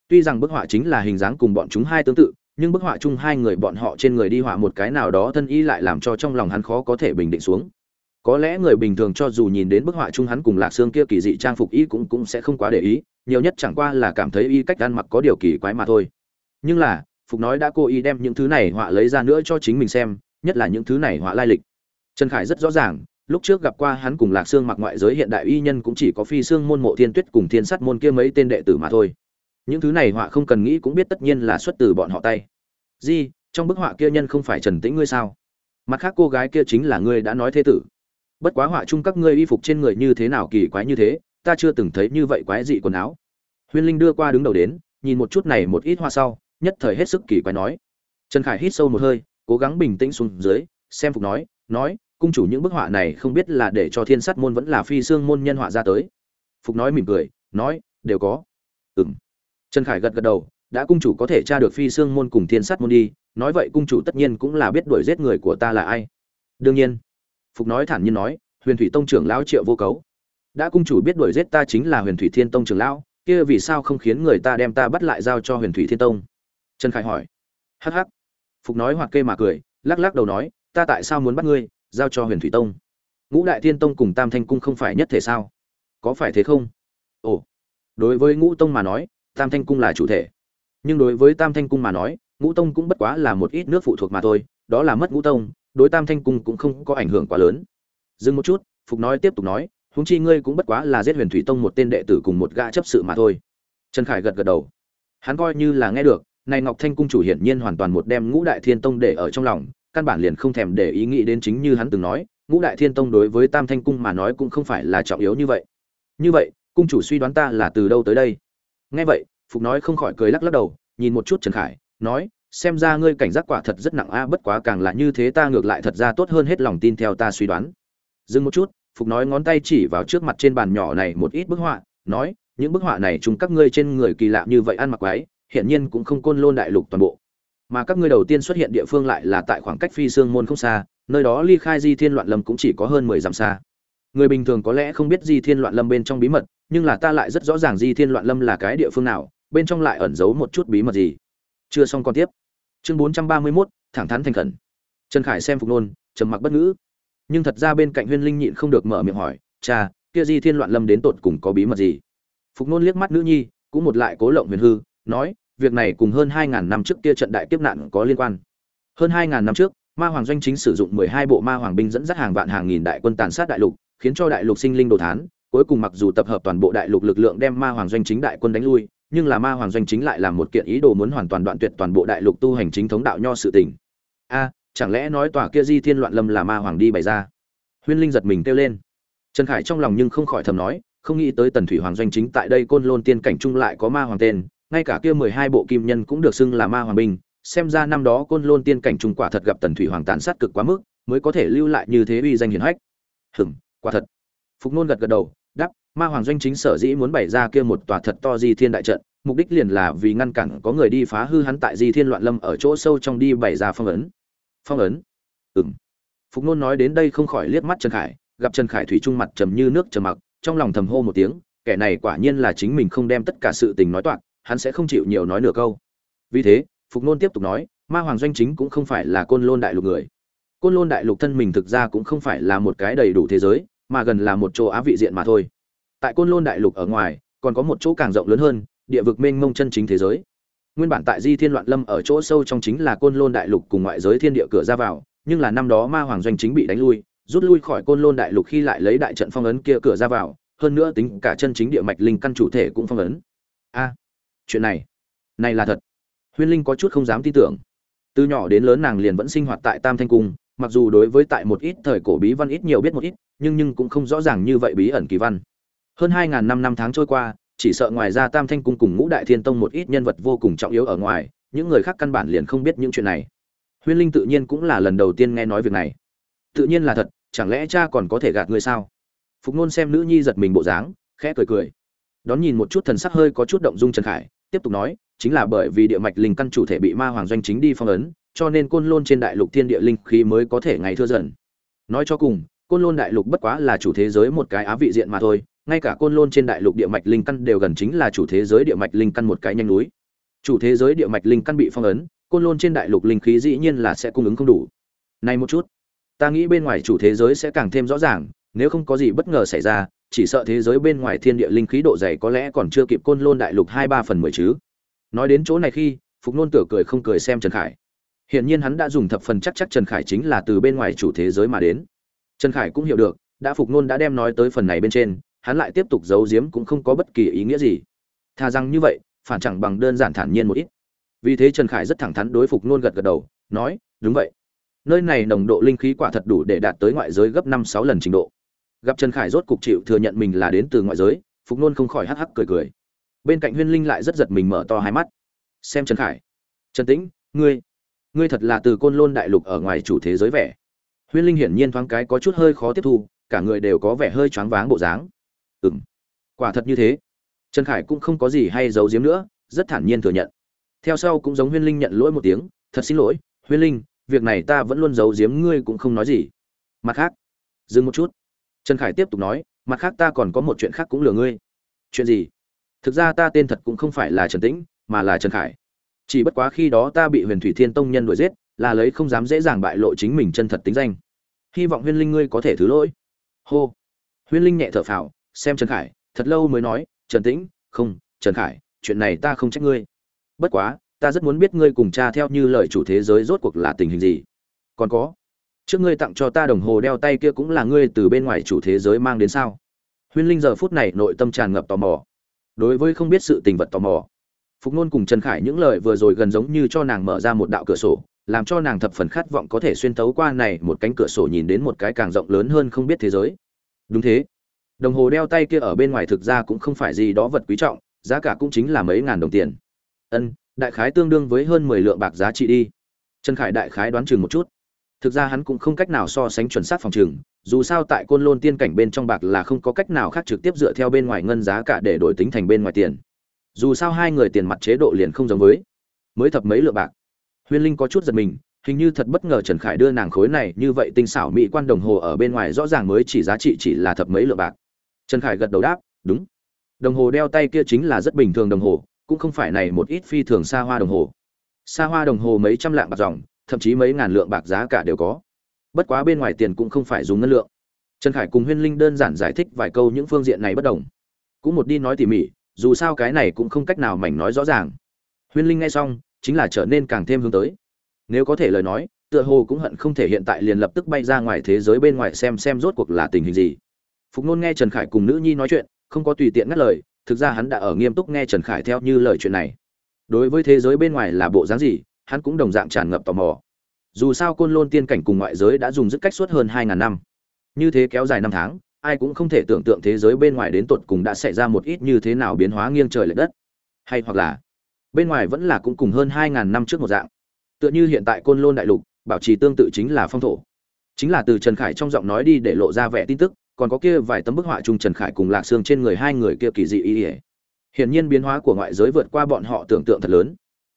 Tuy rằng bức họa chính là hình dáng cùng bọn chúng hai tương tự, nhưng bức họa chung hai người bọn họ trên người đi họa một cái nào đó thân y lại làm cho trong lòng hắn khó có thể bình định xuống có lẽ người bình thường cho dù nhìn đến bức họa chung hắn cùng lạc xương kia kỳ dị trang phục y cũng cũng sẽ không quá để ý, nhiều nhất chẳng qua là cảm thấy y cách ăn mặc có điều kỳ quái mà thôi. Nhưng là, phục nói đã cố ý đem những thứ này họa lấy ra nữa cho chính mình xem, nhất là những thứ này họa lai lịch. Trần khải rất rõ ràng, lúc trước gặp qua hắn cùng lạc xương mặc ngoại giới hiện đại y nhân cũng chỉ có phi xương môn mộ thiên tuyết cùng thiên sắt môn kia mấy tên đệ tử mà thôi. Những thứ này họa không cần nghĩ cũng biết tất nhiên là xuất từ bọn họ tay. Di, trong bức họa kia nhân không phải trần tĩnh ngươi sao? Mặt khác cô gái kia chính là ngươi đã nói thế tử bất quá họa chung các ngươi y phục trên người như thế nào kỳ quái như thế, ta chưa từng thấy như vậy quái dị quần áo. Huyên linh đưa qua đứng đầu đến, nhìn một chút này một ít hoa sau, nhất thời hết sức kỳ quái nói. Trần khải hít sâu một hơi, cố gắng bình tĩnh xuống dưới, xem phục nói nói, cung chủ những bức họa này không biết là để cho thiên sát môn vẫn là phi xương môn nhân họa ra tới. Phục nói mỉm cười, nói, đều có. Ừng trần khải gật gật đầu, đã cung chủ có thể tra được phi xương môn cùng thiên sát môn đi, nói vậy cung chủ tất nhiên cũng là biết đuổi giết người của ta là ai. Đương nhiên phục nói thản nhiên nói huyền thủy tông trưởng lão triệu vô cấu đã cung chủ biết đuổi giết ta chính là huyền thủy thiên tông trưởng lão kia vì sao không khiến người ta đem ta bắt lại giao cho huyền thủy thiên tông? Trần khải hỏi. Hắc hắc, phục nói hoặc kê mà cười lắc lắc đầu nói ta tại sao muốn bắt ngươi giao cho huyền thủy tông? Ngũ đại thiên tông cùng tam thanh cung không phải nhất thể sao? Có phải thế không? Ồ. Đối với ngũ tông mà nói tam thanh cung là chủ thể. Nhưng đối với tam thanh cung mà nói ngũ tông cũng bất quá là một ít nước phụ thuộc mà thôi đó là mất ngũ tông đối tam thanh cung cũng không có ảnh hưởng quá lớn. Dừng một chút, phục nói tiếp tục nói, huống chi ngươi cũng bất quá là giết huyền thủy tông một tên đệ tử cùng một gã chấp sự mà thôi. Trần khải gật gật đầu. Hắn coi như là nghe được, này ngọc thanh cung chủ hiển nhiên hoàn toàn một đem ngũ đại thiên tông để ở trong lòng, căn bản liền không thèm để ý nghĩ đến chính như hắn từng nói, ngũ đại thiên tông đối với tam thanh cung mà nói cũng không phải là trọng yếu như vậy. Như vậy, cung chủ suy đoán ta là từ đâu tới đây? Nghe vậy, phục nói không khỏi cười lắc lắc đầu, nhìn một chút trần khải, nói xem ra ngươi cảnh giác quả thật rất nặng a, bất quá càng là như thế ta ngược lại thật ra tốt hơn hết lòng tin theo ta suy đoán. Dừng một chút, phục nói ngón tay chỉ vào trước mặt trên bàn nhỏ này một ít bức họa, nói, những bức họa này chúng các ngươi trên người kỳ lạ như vậy ăn mặc quái hiện nhiên cũng không côn lôn đại lục toàn bộ. Mà các ngươi đầu tiên xuất hiện địa phương lại là tại khoảng cách phi sương môn không xa, nơi đó ly khai di thiên loạn lâm cũng chỉ có hơn mười dặm xa. Người bình thường có lẽ không biết di thiên loạn lâm bên trong bí mật, nhưng là ta lại rất rõ ràng di thiên loạn lâm là cái địa phương nào, bên trong lại ẩn giấu một chút bí mật gì. Chưa xong còn tiếp chương bốn trăm ba mươi 431, thẳng thắn thành khẩn. Trần khải xem phục nôn trầm mặc bất ngữ. Nhưng thật ra bên cạnh huyên linh nhịn không được mở miệng hỏi cha kia di thiên loạn lâm đến tột cùng có bí mật gì? Phục nôn liếc mắt nữ nhi cũng một lại cố lộng huyền hư nói việc này cùng hơn hai ngàn năm trước kia trận đại kiếp nạn có liên quan. Hơn hai ngàn năm trước ma hoàng doanh chính sử dụng mười hai bộ ma hoàng binh dẫn dắt hàng vạn hàng nghìn đại quân tàn sát đại lục khiến cho đại lục sinh linh đồ thán cuối cùng mặc dù tập hợp toàn bộ đại lục lực lượng đem ma hoàng doanh chính đại quân đánh lui nhưng là ma hoàng doanh chính lại là một kiện ý đồ muốn hoàn toàn đoạn tuyệt toàn bộ đại lục tu hành chính thống đạo nho sự tình. A, chẳng lẽ nói tòa kia di thiên loạn lâm là ma hoàng đi bày ra? Huyên linh giật mình kêu lên. Trần khải trong lòng nhưng không khỏi thầm nói, không nghĩ tới tần thủy hoàng doanh chính tại đây côn lôn tiên cảnh trung lại có ma hoàng tên, ngay cả kia mười hai bộ kim nhân cũng được xưng là ma hoàng binh. Xem ra năm đó côn lôn tiên cảnh trung quả thật gặp tần thủy hoàng tàn sát cực quá mức, mới có thể lưu lại như thế uy danh hiển hách. Hừm quả thật. Phục nôn gật gật đầu ma hoàng doanh chính sở dĩ muốn bày ra kia một tòa thật to di thiên đại trận, mục đích liền là vì ngăn cản có người đi phá hư hắn tại di thiên loạn lâm ở chỗ sâu trong đi bày ra phong ấn. Phong ấn? Ừng phục nôn nói đến đây không khỏi liếc mắt trần khải, gặp trần khải thủy trung mặt trầm như nước trầm mặc, trong lòng thầm hô một tiếng, kẻ này quả nhiên là chính mình không đem tất cả sự tình nói toạc, hắn sẽ không chịu nhiều nói nửa câu. Vì thế, phục nôn tiếp tục nói, ma hoàng doanh chính cũng không phải là côn lôn đại lục người. Côn lôn đại lục thân mình thực ra cũng không phải là một cái đầy đủ thế giới, mà gần là một chỗ á vị diện mà thôi tại côn lôn đại lục ở ngoài, còn có một chỗ càng rộng lớn hơn, địa vực mênh mông chân chính thế giới. Nguyên bản tại di thiên loạn lâm ở chỗ sâu trong chính là côn lôn đại lục cùng ngoại giới thiên địa cửa ra vào, nhưng là năm đó ma hoàng doanh chính bị đánh lui, rút lui khỏi côn lôn đại lục khi lại lấy đại trận phong ấn kia cửa ra vào, hơn nữa tính cả chân chính địa mạch linh căn chủ thể cũng phong ấn. A, chuyện này này là thật. Huyên linh có chút không dám tin tưởng. Từ nhỏ đến lớn nàng liền vẫn sinh hoạt tại tam thanh cung, mặc dù đối với tại một ít thời cổ bí văn ít nhiều biết một ít, nhưng nhưng cũng không rõ ràng như vậy bí ẩn kỳ văn hơn hai ngàn năm năm tháng trôi qua, chỉ sợ ngoài ra tam thanh cung cùng ngũ đại thiên tông một ít nhân vật vô cùng trọng yếu ở ngoài, những người khác căn bản liền không biết những chuyện này. Huyên linh tự nhiên cũng là lần đầu tiên nghe nói việc này. Tự nhiên là thật, chẳng lẽ cha còn có thể gạt người sao? Phục nôn xem nữ nhi giật mình bộ dáng, khẽ cười cười. Đón nhìn một chút thần sắc hơi có chút động dung trần khải, tiếp tục nói, chính là bởi vì địa mạch linh căn chủ thể bị ma hoàng doanh chính đi phong ấn, cho nên côn lôn trên đại lục thiên địa linh khí mới có thể ngày thưa dần. Nói cho cùng, côn lôn đại lục bất quá là chủ thế giới một cái á vị diện mà thôi ngay cả côn lôn trên đại lục địa mạch linh căn đều gần chính là chủ thế giới địa mạch linh căn một cái nhanh núi. Chủ thế giới địa mạch linh căn bị phong ấn, côn lôn trên đại lục linh khí dĩ nhiên là sẽ cung ứng không đủ. Nay một chút, ta nghĩ bên ngoài chủ thế giới sẽ càng thêm rõ ràng, nếu không có gì bất ngờ xảy ra, chỉ sợ thế giới bên ngoài thiên địa linh khí độ dày có lẽ còn chưa kịp côn lôn đại lục hai ba phần mười chứ. Nói đến chỗ này khi, phục nôn tử cười không cười xem trần khải. Hiển nhiên hắn đã dùng thập phần chắc chắc trần khải chính là từ bên ngoài chủ thế giới mà đến. Trần khải cũng hiểu được, đã phục nôn đã đem nói tới phần này bên trên hắn lại tiếp tục giấu giếm cũng không có bất kỳ ý nghĩa gì. Thà rằng như vậy, phản chẳng bằng đơn giản thản nhiên một ít. Vì thế trần khải rất thẳng thắn đối phục nôn gật gật đầu, nói, đúng vậy. Nơi này nồng độ linh khí quả thật đủ để đạt tới ngoại giới gấp năm sáu lần trình độ. Gặp trần khải rốt cục chịu thừa nhận mình là đến từ ngoại giới, phục nôn không khỏi hắc hắc cười cười. Bên cạnh huyên linh lại rất giật mình mở to hai mắt. Xem trần khải. Trần tĩnh, ngươi ngươi thật là từ côn lôn đại lục ở ngoài chủ thế giới vẻ. Huyên linh hiển nhiên thoáng cái có chút hơi khó tiếp thu, cả người đều có vẻ hơi choáng váng bộ dáng ừm. Quả thật như thế. Trần khải cũng không có gì hay giấu giếm nữa, rất thản nhiên thừa nhận. Theo sau cũng giống huyên linh nhận lỗi một tiếng, thật xin lỗi, huyên linh, việc này ta vẫn luôn giấu giếm, ngươi cũng không nói gì. Mặt khác, dừng một chút. Trần khải tiếp tục nói, mặt khác ta còn có một chuyện khác cũng lừa ngươi. Chuyện gì? Thực ra ta tên thật cũng không phải là trần tĩnh, mà là trần khải. Chỉ bất quá khi đó ta bị huyền thủy thiên tông nhân đuổi giết, là lấy không dám dễ dàng bại lộ chính mình chân thật tính danh. Hy vọng huyên linh ngươi có thể thứ lỗi. Hô. Huyên linh nhẹ thở phào xem trần khải, thật lâu mới nói, trần tĩnh, không, trần khải, chuyện này ta không trách ngươi. Bất quá, ta rất muốn biết ngươi cùng cha theo như lời chủ thế giới rốt cuộc là tình hình gì. Còn có, trước ngươi tặng cho ta đồng hồ đeo tay kia cũng là ngươi từ bên ngoài chủ thế giới mang đến sao? Huyên linh giờ phút này nội tâm tràn ngập tò mò. Đối với không biết sự tình vật tò mò, phục nôn cùng trần khải những lời vừa rồi gần giống như cho nàng mở ra một đạo cửa sổ, làm cho nàng thập phần khát vọng có thể xuyên tấu qua này một cánh cửa sổ nhìn đến một cái càng rộng lớn hơn không biết thế giới. Đúng thế đồng hồ đeo tay kia ở bên ngoài thực ra cũng không phải gì đó vật quý trọng, giá cả cũng chính là mấy ngàn đồng tiền. Ân, đại khái tương đương với hơn mười lượng bạc giá trị đi. Trần khải đại khái đoán chừng một chút. Thực ra hắn cũng không cách nào so sánh chuẩn xác phòng chừng dù sao tại côn lôn tiên cảnh bên trong bạc là không có cách nào khác trực tiếp dựa theo bên ngoài ngân giá cả để đổi tính thành bên ngoài tiền. Dù sao hai người tiền mặt chế độ liền không giống với mới thập mấy lượng bạc. Huyên linh có chút giật mình, hình như thật bất ngờ trần khải đưa nàng khối này như vậy tinh xảo mỹ quan đồng hồ ở bên ngoài rõ ràng mới chỉ giá trị chỉ là thập mấy lượng bạc trần khải gật đầu đáp, đúng. Đồng hồ đeo tay kia chính là rất bình thường đồng hồ, cũng không phải này một ít phi thường xa hoa đồng hồ. Xa hoa đồng hồ mấy trăm lạng bạc dòng, thậm chí mấy ngàn lượng bạc giá cả đều có. Bất quá bên ngoài tiền cũng không phải dùng ngân lượng. Trần khải cùng huyên linh đơn giản giải thích vài câu những phương diện này bất đồng. Cũng một đi nói tỉ mỉ, dù sao cái này cũng không cách nào mảnh nói rõ ràng. Huyên linh nghe xong, chính là trở nên càng thêm hướng tới. Nếu có thể lời nói, tựa hồ cũng hận không thể hiện tại liền lập tức bay ra ngoài thế giới bên ngoài xem xem rốt cuộc là tình hình gì phục nôn nghe trần khải cùng nữ nhi nói chuyện, không có tùy tiện ngắt lời, thực ra hắn đã ở nghiêm túc nghe trần khải theo như lời chuyện này. Đối với thế giới bên ngoài là bộ dáng gì, hắn cũng đồng dạng tràn ngập tò mò. Dù sao côn lôn tiên cảnh cùng ngoại giới đã dùng dứt cách suốt hơn hai ngàn năm. Như thế kéo dài năm tháng, ai cũng không thể tưởng tượng thế giới bên ngoài đến tột cùng đã xảy ra một ít như thế nào biến hóa nghiêng trời lệch đất. Hay hoặc là, bên ngoài vẫn là cũng cùng hơn hai ngàn năm trước một dạng. Tựa như hiện tại côn lôn đại lục, bảo trì tương tự chính là phong thổ. Chính là từ trần khải trong giọng nói đi để lộ ra vẻ tin tức còn có kia vài tấm bức họa chung trần khải cùng lạc xương trên người hai người kia kỳ dị ý ý. hiển nhiên biến hóa của ngoại giới vượt qua bọn họ tưởng tượng thật lớn.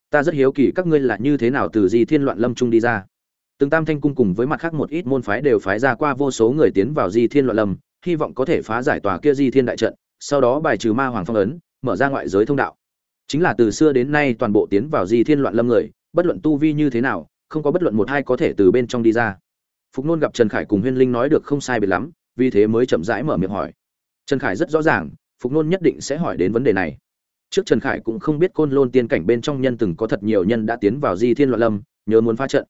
Ta rất hiếu kỳ các ngươi là như thế nào từ di thiên loạn lâm trung đi ra. Từng tam thanh cung cùng với mặt khác một ít môn phái đều phái ra qua vô số người tiến vào di thiên loạn lâm, hy vọng có thể phá giải tòa kia di thiên đại trận, sau đó bài trừ ma hoàng phong ấn, mở ra ngoại giới thông đạo. Chính là từ xưa đến nay toàn bộ tiến vào di thiên loạn lâm người, bất luận tu vi như thế nào, không có bất luận một hai có thể từ bên trong đi ra. Phục nôn gặp trần khải cùng huyên linh nói được không sai biệt lắm vì thế mới chậm rãi mở miệng hỏi. Trần khải rất rõ ràng, phục nôn nhất định sẽ hỏi đến vấn đề này. Trước trần khải cũng không biết côn lôn tiên cảnh bên trong nhân từng có thật nhiều nhân đã tiến vào di thiên loạn lâm, nhớ muốn phá trận.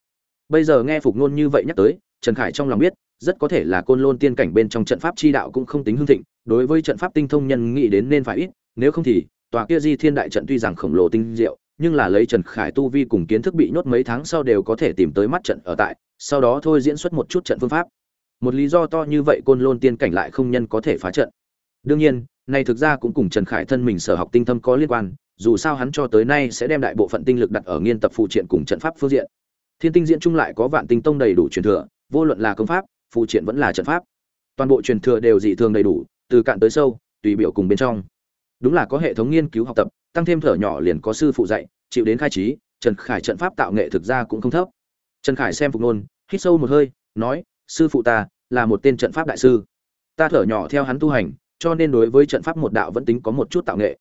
Bây giờ nghe phục nôn như vậy nhắc tới, trần khải trong lòng biết, rất có thể là côn lôn tiên cảnh bên trong trận pháp chi đạo cũng không tính hương thịnh, đối với trận pháp tinh thông nhân nghĩ đến nên phải ít, nếu không thì, tòa kia di thiên đại trận tuy rằng khổng lồ tinh diệu, nhưng là lấy trần khải tu vi cùng kiến thức bị nhốt mấy tháng sau đều có thể tìm tới mắt trận ở tại, sau đó thôi diễn xuất một chút trận phương pháp một lý do to như vậy côn lôn tiên cảnh lại không nhân có thể phá trận. Đương nhiên này thực ra cũng cùng trần khải thân mình sở học tinh thâm có liên quan, dù sao hắn cho tới nay sẽ đem đại bộ phận tinh lực đặt ở nghiên tập phụ triện cùng trận pháp phương diện. Thiên tinh diễn trung lại có vạn tinh tông đầy đủ truyền thừa, vô luận là công pháp, phụ triện vẫn là trận pháp. Toàn bộ truyền thừa đều dị thường đầy đủ, từ cạn tới sâu, tùy biểu cùng bên trong. Đúng là có hệ thống nghiên cứu học tập, tăng thêm thở nhỏ liền có sư phụ dạy, chịu đến khai trí, trần khải trận pháp tạo nghệ thực ra cũng không thấp. Trần khải xem phục nôn, hít sâu một hơi, nói sư phụ ta là một tên trận pháp đại sư. Ta thở nhỏ theo hắn tu hành, cho nên đối với trận pháp một đạo vẫn tính có một chút tạo nghệ.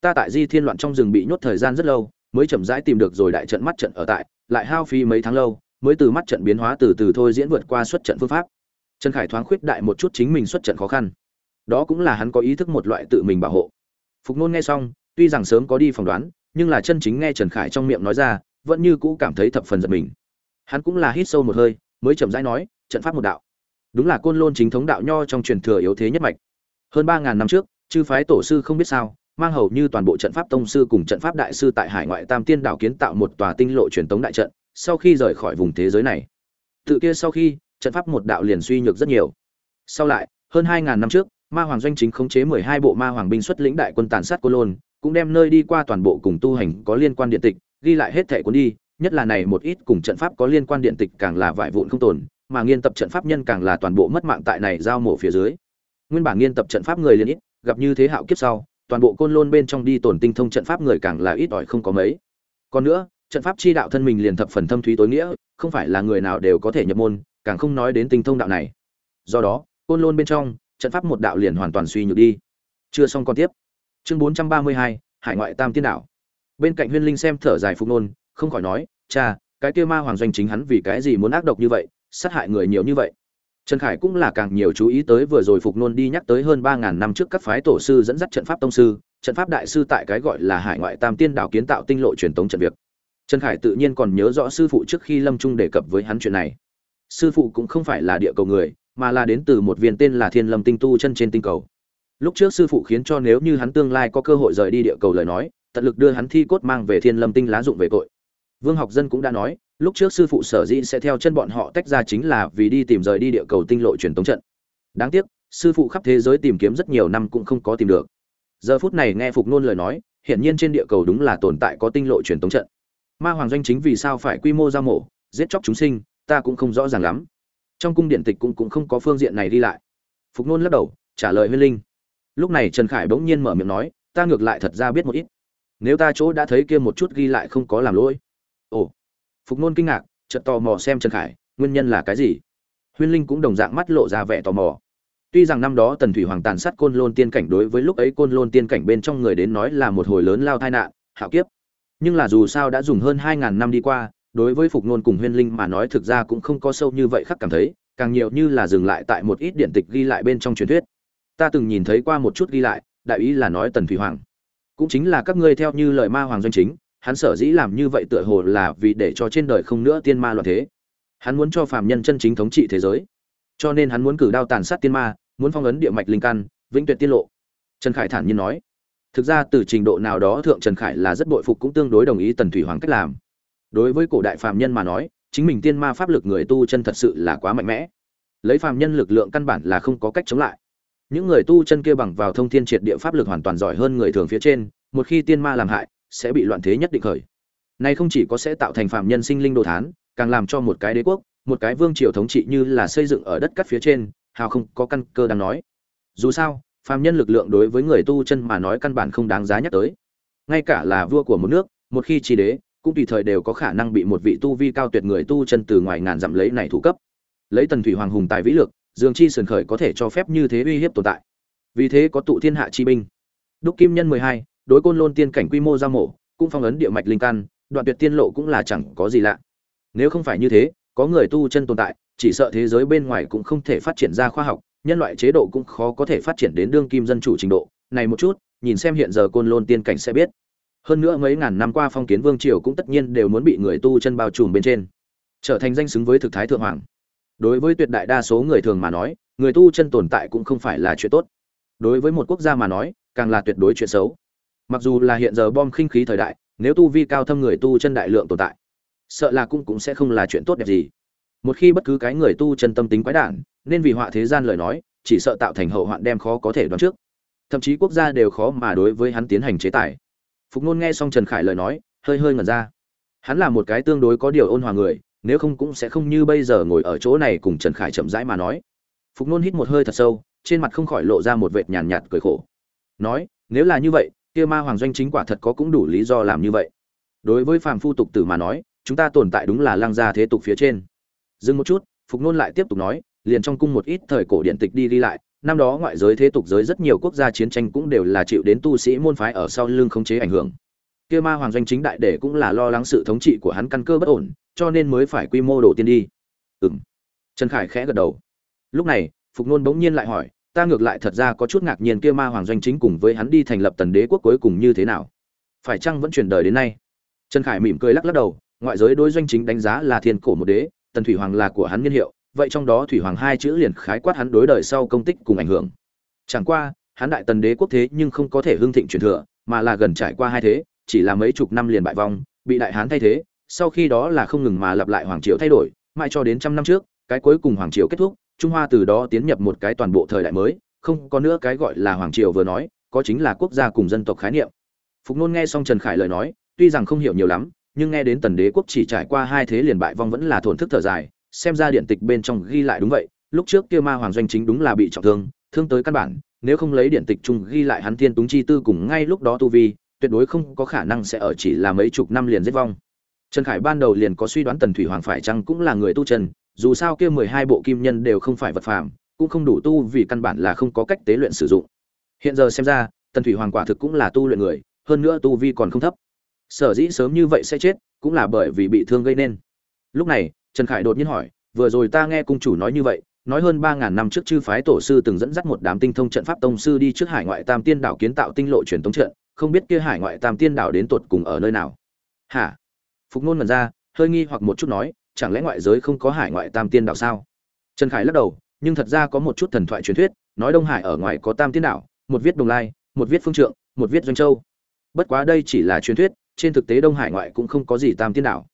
Ta tại di thiên loạn trong rừng bị nhốt thời gian rất lâu, mới chậm rãi tìm được rồi đại trận mắt trận ở tại, lại hao phí mấy tháng lâu, mới từ mắt trận biến hóa từ từ thôi diễn vượt qua xuất trận phương pháp. Trần khải thoáng khuyết đại một chút chính mình xuất trận khó khăn. Đó cũng là hắn có ý thức một loại tự mình bảo hộ. Phục nôn nghe xong, tuy rằng sớm có đi phỏng đoán, nhưng là chân chính nghe trần khải trong miệng nói ra, vẫn như cũ cảm thấy thập phần giật mình. Hắn cũng là hít sâu một hơi, mới chậm rãi nói trận pháp một đạo. Đúng là côn lôn chính thống đạo nho trong truyền thừa yếu thế nhất mạch. Hơn ba ngàn năm trước, chư phái tổ sư không biết sao, mang hầu như toàn bộ trận pháp tông sư cùng trận pháp đại sư tại hải ngoại tam tiên đảo kiến tạo một tòa tinh lộ truyền tống đại trận, sau khi rời khỏi vùng thế giới này. Tự kia sau khi, trận pháp một đạo liền suy nhược rất nhiều. Sau lại, hơn hai ngàn năm trước, ma hoàng doanh chính khống chế mười hai bộ ma hoàng binh xuất lĩnh đại quân tàn sát côn lôn, cũng đem nơi đi qua toàn bộ cùng tu hành có liên quan điện tịch, ghi lại hết thẻ cuốn đi, nhất là này một ít cùng trận pháp có liên quan điện tịch càng là vải vụn không tồn mà nghiên tập trận pháp nhân càng là toàn bộ mất mạng tại này giao mổ phía dưới. Nguyên bản nghiên tập trận pháp người liền ít, gặp như thế hạo kiếp sau, toàn bộ côn lôn bên trong đi tổn tinh thông trận pháp người càng là ít ỏi không có mấy. Còn nữa, trận pháp chi đạo thân mình liền thập phần thâm thúy tối nghĩa, không phải là người nào đều có thể nhập môn, càng không nói đến tinh thông đạo này. Do đó, côn lôn bên trong, trận pháp một đạo liền hoàn toàn suy nhược đi. Chưa xong còn tiếp. Chương bốn trăm ba mươi hai, hải ngoại tam tiên đạo bên cạnh huyên linh xem thở dài phục nôn, không khỏi nói, cha, cái kia ma hoàng doanh chính hắn vì cái gì muốn ác độc như vậy sát hại người nhiều như vậy. Trần khải cũng là càng nhiều chú ý tới vừa rồi phục nôn đi nhắc tới hơn ba ngàn năm trước các phái tổ sư dẫn dắt trận pháp tông sư, trận pháp đại sư tại cái gọi là hải ngoại tam tiên đảo kiến tạo tinh lộ truyền tống trận việc. Trần khải tự nhiên còn nhớ rõ sư phụ trước khi lâm trung đề cập với hắn chuyện này. Sư phụ cũng không phải là địa cầu người, mà là đến từ một viên tên là thiên lâm tinh tu chân trên tinh cầu. Lúc trước sư phụ khiến cho nếu như hắn tương lai có cơ hội rời đi địa cầu lời nói, tận lực đưa hắn thi cốt mang về thiên lâm tinh lá dụng về tội vương học dân cũng đã nói, lúc trước sư phụ sở dĩ sẽ theo chân bọn họ tách ra chính là vì đi tìm rời đi địa cầu tinh lộ truyền tống trận. Đáng tiếc, sư phụ khắp thế giới tìm kiếm rất nhiều năm cũng không có tìm được. Giờ phút này nghe phục nôn lời nói, hiển nhiên trên địa cầu đúng là tồn tại có tinh lộ truyền tống trận. Ma hoàng doanh chính vì sao phải quy mô giao mổ, giết chóc chúng sinh, ta cũng không rõ ràng lắm. Trong cung điện tịch cũng cũng không có phương diện này đi lại. Phục nôn lắc đầu, trả lời huyên linh. Lúc này trần khải bỗng nhiên mở miệng nói, ta ngược lại thật ra biết một ít. Nếu ta chỗ đã thấy kia một chút ghi lại không có làm lỗi ồ. Phục nôn kinh ngạc, chợt tò mò xem trần khải, nguyên nhân là cái gì? Huyên linh cũng đồng dạng mắt lộ ra vẻ tò mò. Tuy rằng năm đó tần thủy hoàng tàn sát côn lôn tiên cảnh đối với lúc ấy côn lôn tiên cảnh bên trong người đến nói là một hồi lớn lao tai nạn, hạo kiếp. Nhưng là dù sao đã dùng hơn hai ngàn năm đi qua, đối với phục nôn cùng huyên linh mà nói thực ra cũng không có sâu như vậy khắc cảm thấy, càng nhiều như là dừng lại tại một ít điện tịch ghi lại bên trong truyền thuyết. Ta từng nhìn thấy qua một chút ghi lại, đại ý là nói tần thủy hoàng. Cũng chính là các ngươi theo như lời ma hoàng doanh chính hắn sở dĩ làm như vậy tựa hồ là vì để cho trên đời không nữa tiên ma loạn thế. Hắn muốn cho phàm nhân chân chính thống trị thế giới. Cho nên hắn muốn cử đao tàn sát tiên ma, muốn phong ấn địa mạch linh căn, vĩnh tuyệt tiên lộ. Trần khải thản nhiên nói. Thực ra từ trình độ nào đó thượng trần khải là rất bội phục cũng tương đối đồng ý tần thủy hoàng cách làm. Đối với cổ đại phàm nhân mà nói, chính mình tiên ma pháp lực người tu chân thật sự là quá mạnh mẽ. Lấy phàm nhân lực lượng căn bản là không có cách chống lại. Những người tu chân kia bằng vào thông thiên triệt địa pháp lực hoàn toàn giỏi hơn người thường phía trên, một khi tiên ma làm hại sẽ bị loạn thế nhất định khởi. Nay không chỉ có sẽ tạo thành phạm nhân sinh linh đồ thán, càng làm cho một cái đế quốc, một cái vương triều thống trị như là xây dựng ở đất cắt phía trên, hào không có căn cơ đang nói. Dù sao phàm nhân lực lượng đối với người tu chân mà nói căn bản không đáng giá nhắc tới. Ngay cả là vua của một nước, một khi chi đế, cũng tùy thời đều có khả năng bị một vị tu vi cao tuyệt người tu chân từ ngoài ngàn dặm lấy này thủ cấp. Lấy tần thủy hoàng hùng tài vĩ lực, dương chi sườn khởi có thể cho phép như thế uy hiếp tồn tại. Vì thế có tụ thiên hạ chi binh. Đúc kim nhân mười hai đối côn lôn tiên cảnh quy mô giao mổ, cũng phong ấn địa mạch linh căn, đoạn tuyệt tiên lộ cũng là chẳng có gì lạ. Nếu không phải như thế, có người tu chân tồn tại, chỉ sợ thế giới bên ngoài cũng không thể phát triển ra khoa học, nhân loại chế độ cũng khó có thể phát triển đến đương kim dân chủ trình độ. Này một chút, nhìn xem hiện giờ côn lôn tiên cảnh sẽ biết. Hơn nữa mấy ngàn năm qua phong kiến vương triều cũng tất nhiên đều muốn bị người tu chân bao trùm bên trên, trở thành danh xứng với thực thái thượng hoàng. Đối với tuyệt đại đa số người thường mà nói, người tu chân tồn tại cũng không phải là chuyện tốt. Đối với một quốc gia mà nói, càng là tuyệt đối chuyện xấu mặc dù là hiện giờ bom khinh khí thời đại nếu tu vi cao thâm người tu chân đại lượng tồn tại sợ là cũng cũng sẽ không là chuyện tốt đẹp gì. Một khi bất cứ cái người tu chân tâm tính quái đản nên vì họa thế gian lời nói chỉ sợ tạo thành hậu hoạn đem khó có thể đoán trước. Thậm chí quốc gia đều khó mà đối với hắn tiến hành chế tài. Phục nôn nghe xong trần khải lời nói hơi hơi ngẩn ra. Hắn là một cái tương đối có điều ôn hòa người nếu không cũng sẽ không như bây giờ ngồi ở chỗ này cùng trần khải chậm rãi mà nói. Phục nôn hít một hơi thật sâu trên mặt không khỏi lộ ra một vệt nhàn nhạt, nhạt cười khổ. Nói nếu là như vậy kia ma hoàng doanh chính quả thật có cũng đủ lý do làm như vậy. Đối với phàm phu tục tử mà nói, chúng ta tồn tại đúng là lang gia thế tục phía trên. Dừng một chút, phục nôn lại tiếp tục nói, liền trong cung một ít thời cổ điện tịch đi đi lại, năm đó ngoại giới thế tục giới rất nhiều quốc gia chiến tranh cũng đều là chịu đến tu sĩ môn phái ở sau lưng khống chế ảnh hưởng. Kia ma hoàng doanh chính đại để cũng là lo lắng sự thống trị của hắn căn cơ bất ổn, cho nên mới phải quy mô đổ tiên đi. Ừng trần khải khẽ gật đầu. Lúc này, phục nôn bỗng nhiên lại hỏi ta ngược lại thật ra có chút ngạc nhiên kia ma hoàng doanh chính cùng với hắn đi thành lập tần đế quốc cuối cùng như thế nào. Phải chăng vẫn truyền đời đến nay? Trần khải mỉm cười lắc lắc đầu, ngoại giới đối doanh chính đánh giá là thiên cổ một đế, tần thủy hoàng là của hắn niên hiệu, vậy trong đó thủy hoàng hai chữ liền khái quát hắn đối đời sau công tích cùng ảnh hưởng. Chẳng qua, hắn đại tần đế quốc thế nhưng không có thể hưng thịnh truyền thừa, mà là gần trải qua hai thế, chỉ là mấy chục năm liền bại vong, bị đại hán thay thế, sau khi đó là không ngừng mà lặp lại hoàng triều thay đổi, mãi cho đến trăm năm trước, cái cuối cùng hoàng triều kết thúc trung hoa từ đó tiến nhập một cái toàn bộ thời đại mới, không có nữa cái gọi là hoàng triều vừa nói, có chính là quốc gia cùng dân tộc khái niệm phục nôn nghe xong trần khải lời nói, tuy rằng không hiểu nhiều lắm, nhưng nghe đến tần đế quốc chỉ trải qua hai thế liền bại vong vẫn là thổn thức thở dài, xem ra điện tịch bên trong ghi lại đúng vậy, lúc trước kia ma hoàng doanh chính đúng là bị trọng thương thương tới căn bản, nếu không lấy điện tịch chung ghi lại hắn thiên túng chi tư cùng ngay lúc đó tu vi, tuyệt đối không có khả năng sẽ ở chỉ là mấy chục năm liền giết vong trần khải ban đầu liền có suy đoán tần thủy hoàng phải chăng cũng là người tu chân? Dù sao kia mười hai bộ kim nhân đều không phải vật phàm, cũng không đủ tu vì căn bản là không có cách tế luyện sử dụng. Hiện giờ xem ra, tần thủy hoàng quả thực cũng là tu luyện người, hơn nữa tu vi còn không thấp. Sở dĩ sớm như vậy sẽ chết, cũng là bởi vì bị thương gây nên. Lúc này, trần khải đột nhiên hỏi, vừa rồi ta nghe cung chủ nói như vậy, nói hơn ba ngàn năm trước chư phái tổ sư từng dẫn dắt một đám tinh thông trận pháp tông sư đi trước hải ngoại tam tiên đảo kiến tạo tinh lộ truyền tống trận, không biết kia hải ngoại tam tiên đảo đến tột cùng ở nơi nào? Hả? Phục nôn mần ra, hơi nghi hoặc một chút nói chẳng lẽ ngoại giới không có hải ngoại tam tiên đảo sao? Trần khải lắc đầu, nhưng thật ra có một chút thần thoại truyền thuyết, nói đông hải ở ngoài có tam tiên đảo, một viết đồng lai, một viết phương trượng, một viết doanh châu. Bất quá đây chỉ là truyền thuyết, trên thực tế đông hải ngoại cũng không có gì tam tiên đảo.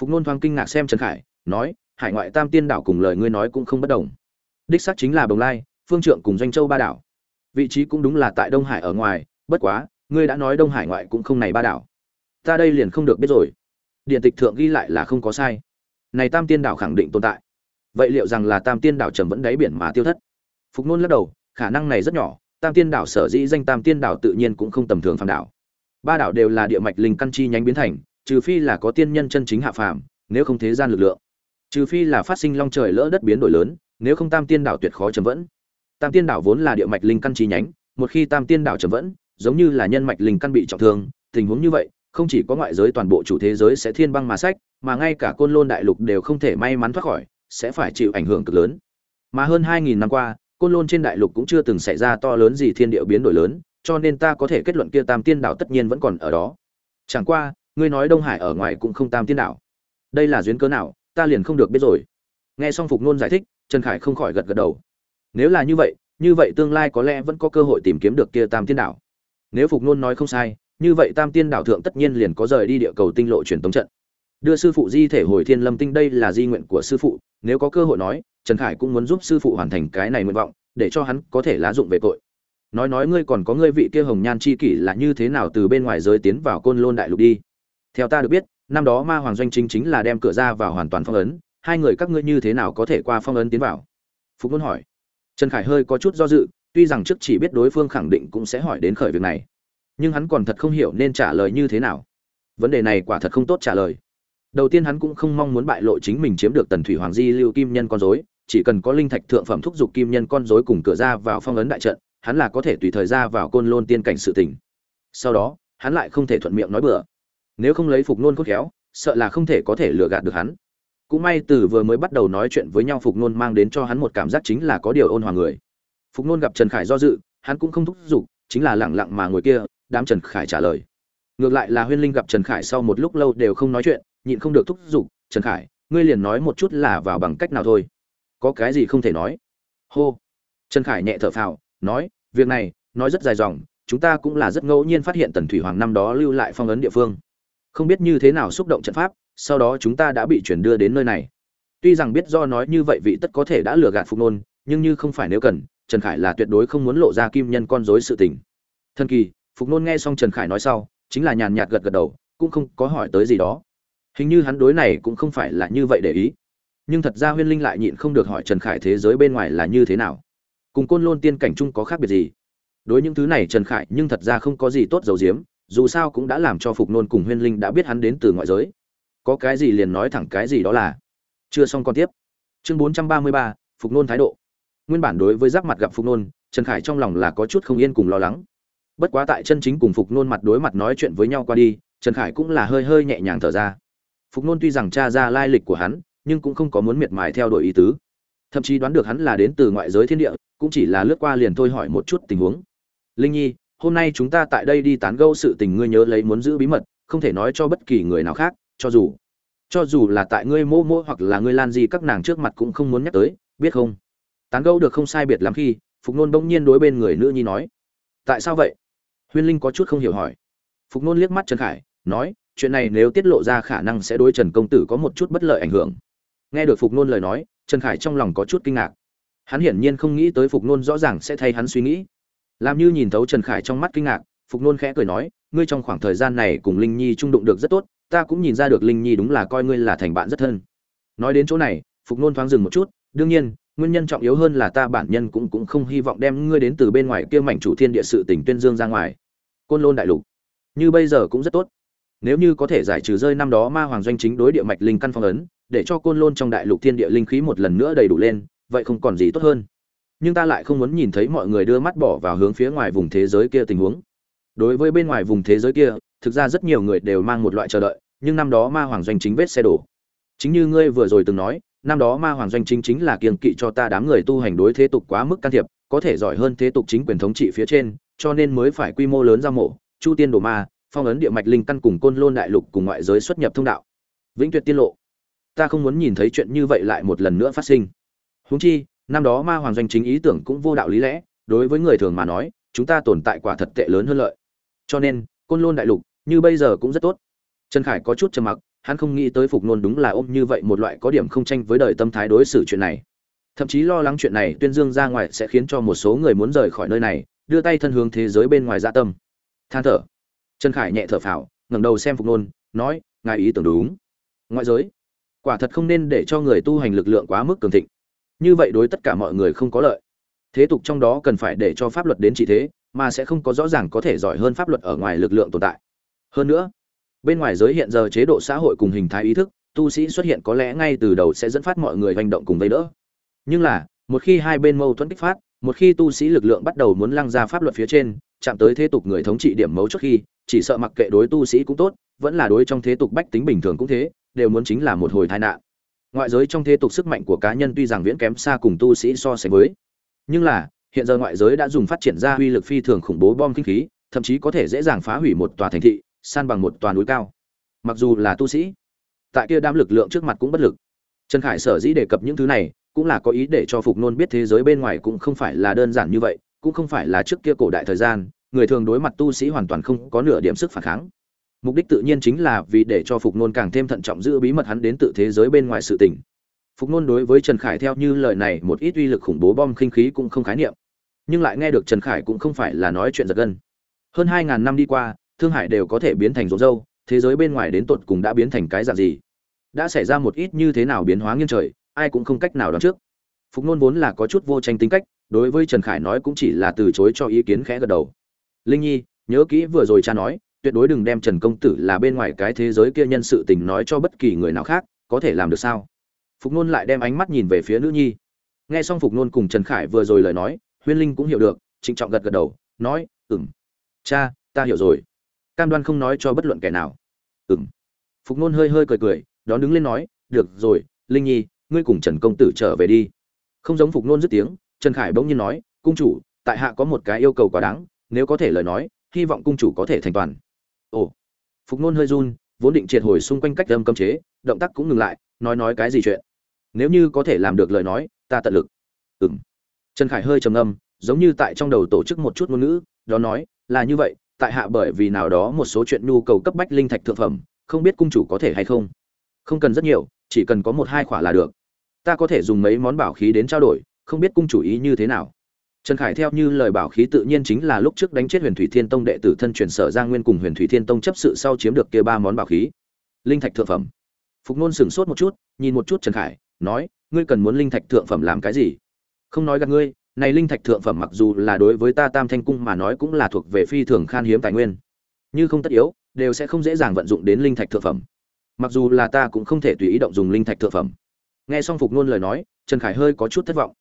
Phục nôn thoáng kinh ngạc xem trần khải, nói, hải ngoại tam tiên đảo cùng lời ngươi nói cũng không bất đồng. Đích xác chính là đồng lai, phương trượng cùng doanh châu ba đảo. Vị trí cũng đúng là tại đông hải ở ngoài, bất quá, ngươi đã nói đông hải ngoại cũng không này ba đảo. Ta đây liền không được biết rồi. Điện tịch thượng ghi lại là không có sai này tam tiên đảo khẳng định tồn tại. Vậy liệu rằng là tam tiên đảo trầm vẫn đáy biển mà tiêu thất? Phục nôn lắc đầu, khả năng này rất nhỏ, tam tiên đảo sở dĩ danh tam tiên đảo tự nhiên cũng không tầm thường phàm đảo. Ba đảo đều là địa mạch linh căn chi nhánh biến thành, trừ phi là có tiên nhân chân chính hạ phàm, nếu không thế gian lực lượng. Trừ phi là phát sinh long trời lỡ đất biến đổi lớn, nếu không tam tiên đảo tuyệt khó trầm vẫn. Tam tiên đảo vốn là địa mạch linh căn chi nhánh, một khi tam tiên đảo trầm vẫn, giống như là nhân mạch linh căn bị trọng thương, tình huống như vậy không chỉ có ngoại giới toàn bộ chủ thế giới sẽ thiên băng mà sách, mà ngay cả côn lôn đại lục đều không thể may mắn thoát khỏi, sẽ phải chịu ảnh hưởng cực lớn. Mà hơn hai nghìn năm qua, côn lôn trên đại lục cũng chưa từng xảy ra to lớn gì thiên địa biến đổi lớn, cho nên ta có thể kết luận kia tam tiên đảo tất nhiên vẫn còn ở đó. Chẳng qua, ngươi nói đông hải ở ngoài cũng không tam tiên đảo. Đây là duyên cớ nào, ta liền không được biết rồi. Nghe xong phục nôn giải thích, trần khải không khỏi gật gật đầu. Nếu là như vậy như vậy tương lai có lẽ vẫn có cơ hội tìm kiếm được kia tam tiên đảo. Nếu phục nôn nói không sai như vậy tam tiên đảo thượng tất nhiên liền có rời đi địa cầu tinh lộ truyền tống trận. Đưa sư phụ di thể hồi thiên lâm tinh, đây là di nguyện của sư phụ, nếu có cơ hội nói, trần khải cũng muốn giúp sư phụ hoàn thành cái này nguyện vọng, để cho hắn có thể lá dụng về tội. Nói nói ngươi còn có ngươi vị kia hồng nhan chi kỷ là như thế nào từ bên ngoài giới tiến vào côn lôn đại lục đi. Theo ta được biết, năm đó ma hoàng doanh chính chính là đem cửa ra vào hoàn toàn phong ấn, hai người các ngươi như thế nào có thể qua phong ấn tiến vào? Phục muốn hỏi. Trần khải hơi có chút do dự, tuy rằng trước chỉ biết đối phương khẳng định cũng sẽ hỏi đến khởi việc này nhưng hắn còn thật không hiểu nên trả lời như thế nào. Vấn đề này quả thật không tốt trả lời. Đầu tiên hắn cũng không mong muốn bại lộ chính mình chiếm được tần thủy hoàng di lưu kim nhân con dối chỉ cần có linh thạch thượng phẩm thúc giục kim nhân con dối cùng cửa ra vào phong ấn đại trận, hắn là có thể tùy thời ra vào côn lôn tiên cảnh sự tình. Sau đó, hắn lại không thể thuận miệng nói bừa. Nếu không lấy phục nôn cốt khéo, sợ là không thể có thể lừa gạt được hắn. Cũng may từ vừa mới bắt đầu nói chuyện với nhau phục nôn mang đến cho hắn một cảm giác chính là có điều ôn hòa người. Phục nôn gặp trần khải do dự, hắn cũng không thúc giục, chính là lẳng lặng mà ngồi kia đám trần khải trả lời. Ngược lại là huyên linh gặp trần khải sau một lúc lâu đều không nói chuyện, nhịn không được thúc giục, trần khải, ngươi liền nói một chút là vào bằng cách nào thôi. Có cái gì không thể nói? Hô. Trần khải nhẹ thở phào, nói, việc này, nói rất dài dòng, chúng ta cũng là rất ngẫu nhiên phát hiện tần thủy hoàng năm đó lưu lại phong ấn địa phương. Không biết như thế nào xúc động trận pháp, sau đó chúng ta đã bị chuyển đưa đến nơi này. Tuy rằng biết do nói như vậy vị tất có thể đã lừa gạt phục nôn, nhưng như không phải nếu cần, trần khải là tuyệt đối không muốn lộ ra kim nhân con dối sự tình. Thần kỳ phục nôn nghe xong trần khải nói sau, chính là nhàn nhạt gật gật đầu, cũng không có hỏi tới gì đó. Hình như hắn đối này cũng không phải là như vậy để ý. Nhưng thật ra huyên linh lại nhịn không được hỏi trần khải thế giới bên ngoài là như thế nào. Cùng côn lôn tiên cảnh chung có khác biệt gì? Đối những thứ này trần khải nhưng thật ra không có gì tốt dầu diếm, dù sao cũng đã làm cho phục nôn cùng huyên linh đã biết hắn đến từ ngoại giới. Có cái gì liền nói thẳng cái gì đó là. Chưa xong còn tiếp. Chương bốn trăm ba mươi ba, phục nôn thái độ. Nguyên bản đối với giáp mặt gặp phục nôn, trần khải trong lòng là có chút không yên cùng lo lắng bất quá tại chân chính cùng phục nôn mặt đối mặt nói chuyện với nhau qua đi, trần khải cũng là hơi hơi nhẹ nhàng thở ra. Phục nôn tuy rằng cha ra lai lịch của hắn, nhưng cũng không có muốn miệt mài theo đuổi ý tứ. Thậm chí đoán được hắn là đến từ ngoại giới thiên địa, cũng chỉ là lướt qua liền thôi hỏi một chút tình huống. Linh nhi, hôm nay chúng ta tại đây đi tán gẫu sự tình ngươi nhớ lấy muốn giữ bí mật, không thể nói cho bất kỳ người nào khác, cho dù cho dù là tại ngươi mô mô hoặc là ngươi lan gì các nàng trước mặt cũng không muốn nhắc tới, biết không? Tán gẫu được không sai biệt lắm khi, phục nôn bỗng nhiên đối bên người nữ nhi nói, tại sao vậy? Huyên linh có chút không hiểu hỏi. Phục nôn liếc mắt trần khải, nói, chuyện này nếu tiết lộ ra khả năng sẽ đối trần công tử có một chút bất lợi ảnh hưởng. Nghe được phục nôn lời nói, trần khải trong lòng có chút kinh ngạc. Hắn hiển nhiên không nghĩ tới phục nôn rõ ràng sẽ thay hắn suy nghĩ. Làm như nhìn thấu trần khải trong mắt kinh ngạc, phục nôn khẽ cười nói, ngươi trong khoảng thời gian này cùng linh nhi trung đụng được rất tốt, ta cũng nhìn ra được linh nhi đúng là coi ngươi là thành bạn rất thân. Nói đến chỗ này, phục nôn thoáng dừng một chút, đương nhiên, nguyên nhân trọng yếu hơn là ta bản nhân cũng cũng không hy vọng đem ngươi đến từ bên ngoài kia mảnh chủ thiên địa sự tình tuyên dương ra ngoài côn lôn đại lục. Như bây giờ cũng rất tốt. Nếu như có thể giải trừ rơi năm đó ma hoàng doanh chính đối địa mạch linh căn phong ấn, để cho côn lôn trong đại lục thiên địa linh khí một lần nữa đầy đủ lên, vậy không còn gì tốt hơn. Nhưng ta lại không muốn nhìn thấy mọi người đưa mắt bỏ vào hướng phía ngoài vùng thế giới kia tình huống. Đối với bên ngoài vùng thế giới kia, thực ra rất nhiều người đều mang một loại chờ đợi, nhưng năm đó ma hoàng doanh chính vết xe đổ. Chính như ngươi vừa rồi từng nói, năm đó ma hoàng doanh chính chính là kiêng kỵ cho ta đám người tu hành đối thế tục quá mức can thiệp, có thể giỏi hơn thế tục chính quyền thống trị phía trên cho nên mới phải quy mô lớn ra mộ chu tiên đồ ma, phong ấn địa mạch linh căn cùng côn lôn đại lục cùng ngoại giới xuất nhập thông đạo. Vĩnh tuyệt tiên lộ. Ta không muốn nhìn thấy chuyện như vậy lại một lần nữa phát sinh. Huống chi, năm đó ma hoàng doanh chính ý tưởng cũng vô đạo lý lẽ, đối với người thường mà nói, chúng ta tồn tại quả thật tệ lớn hơn lợi. Cho nên, côn lôn đại lục như bây giờ cũng rất tốt. Trần khải có chút trầm mặc, hắn không nghĩ tới phục nôn đúng là ôm như vậy một loại có điểm không tranh với đời tâm thái đối xử chuyện này. Thậm chí lo lắng chuyện này tuyên dương ra ngoài sẽ khiến cho một số người muốn rời khỏi nơi này đưa tay thân hướng thế giới bên ngoài dạ tâm. Than thở. Trần khải nhẹ thở phào, ngẩng đầu xem phục nôn, nói, ngài ý tưởng đúng. Ngoại giới, quả thật không nên để cho người tu hành lực lượng quá mức cường thịnh. Như vậy đối tất cả mọi người không có lợi. Thế tục trong đó cần phải để cho pháp luật đến trị thế, mà sẽ không có rõ ràng có thể giỏi hơn pháp luật ở ngoài lực lượng tồn tại. Hơn nữa, bên ngoài giới hiện giờ chế độ xã hội cùng hình thái ý thức, tu sĩ xuất hiện có lẽ ngay từ đầu sẽ dẫn phát mọi người hành động cùng vây đỡ. Nhưng là, một khi hai bên mâu thuẫn kích phát một khi tu sĩ lực lượng bắt đầu muốn lăng ra pháp luật phía trên, chạm tới thế tục người thống trị điểm mấu chốt khi, chỉ sợ mặc kệ đối tu sĩ cũng tốt, vẫn là đối trong thế tục bách tính bình thường cũng thế, đều muốn chính là một hồi tai nạn. Ngoại giới trong thế tục sức mạnh của cá nhân tuy rằng viễn kém xa cùng tu sĩ so sánh với, nhưng là, hiện giờ ngoại giới đã dùng phát triển ra uy lực phi thường khủng bố bom kinh khí, thậm chí có thể dễ dàng phá hủy một tòa thành thị, san bằng một tòa núi cao. Mặc dù là tu sĩ, tại kia đám lực lượng trước mặt cũng bất lực. Trần khải sở dĩ đề cập những thứ này cũng là có ý để cho phục nôn biết thế giới bên ngoài cũng không phải là đơn giản như vậy, cũng không phải là trước kia cổ đại thời gian, người thường đối mặt tu sĩ hoàn toàn không có nửa điểm sức phản kháng. Mục đích tự nhiên chính là vì để cho phục nôn càng thêm thận trọng giữ bí mật hắn đến tự thế giới bên ngoài sự tình. Phục nôn đối với trần khải theo như lời này một ít uy lực khủng bố bom khinh khí cũng không khái niệm. Nhưng lại nghe được trần khải cũng không phải là nói chuyện giật gân. Hơn hai ngàn năm đi qua, thương hải đều có thể biến thành rốn dâu thế giới bên ngoài đến tột cùng đã biến thành cái dạng gì? Đã xảy ra một ít như thế nào biến hóa nghiêng trời? Ai cũng không cách nào đoán trước. Phục nôn vốn là có chút vô tranh tính cách đối với trần khải nói cũng chỉ là từ chối cho ý kiến khẽ gật đầu. Linh nhi nhớ kỹ vừa rồi cha nói tuyệt đối đừng đem trần công tử là bên ngoài cái thế giới kia nhân sự tình nói cho bất kỳ người nào khác có thể làm được sao? Phục nôn lại đem ánh mắt nhìn về phía nữ nhi. Nghe xong phục nôn cùng trần khải vừa rồi lời nói huyên linh cũng hiểu được trịnh trọng gật gật đầu nói ừm, cha ta hiểu rồi. Cam đoan không nói cho bất luận kẻ nào. Ừm. phục nôn hơi hơi cười cười đón đứng lên nói được rồi linh nhi ngươi cùng trần công tử trở về đi. Không giống phục nôn dứt tiếng trần khải bỗng nhiên nói cung chủ tại hạ có một cái yêu cầu quá đáng nếu có thể lời nói hy vọng cung chủ có thể thành toàn. Ồ. Phục nôn hơi run vốn định triệt hồi xung quanh cách âm cấm chế động tác cũng ngừng lại nói nói cái gì chuyện? Nếu như có thể làm được lời nói ta tận lực. Ừ m trần khải hơi trầm âm, giống như tại trong đầu tổ chức một chút ngôn ngữ đó nói là như vậy tại hạ bởi vì nào đó một số chuyện nhu cầu cấp bách linh thạch thượng phẩm không biết cung chủ có thể hay không? Không cần rất nhiều chỉ cần có một hai khỏa là được ta có thể dùng mấy món bảo khí đến trao đổi, không biết cung chủ ý như thế nào. Trần khải theo như lời bảo khí tự nhiên chính là lúc trước đánh chết huyền thủy thiên tông đệ tử thân truyền sở giang nguyên cùng huyền thủy thiên tông chấp sự sau chiếm được kia ba món bảo khí. Linh thạch thượng phẩm. Phục nôn sửng sốt một chút, nhìn một chút trần khải, nói, ngươi cần muốn linh thạch thượng phẩm làm cái gì? Không nói gặp ngươi, này linh thạch thượng phẩm mặc dù là đối với ta tam thanh cung mà nói cũng là thuộc về phi thường khan hiếm tài nguyên, như không tất yếu, đều sẽ không dễ dàng vận dụng đến linh thạch thượng phẩm. Mặc dù là ta cũng không thể tùy ý động dùng linh thạch thượng phẩm nghe xong phục nôn lời nói, trần khải hơi có chút thất vọng.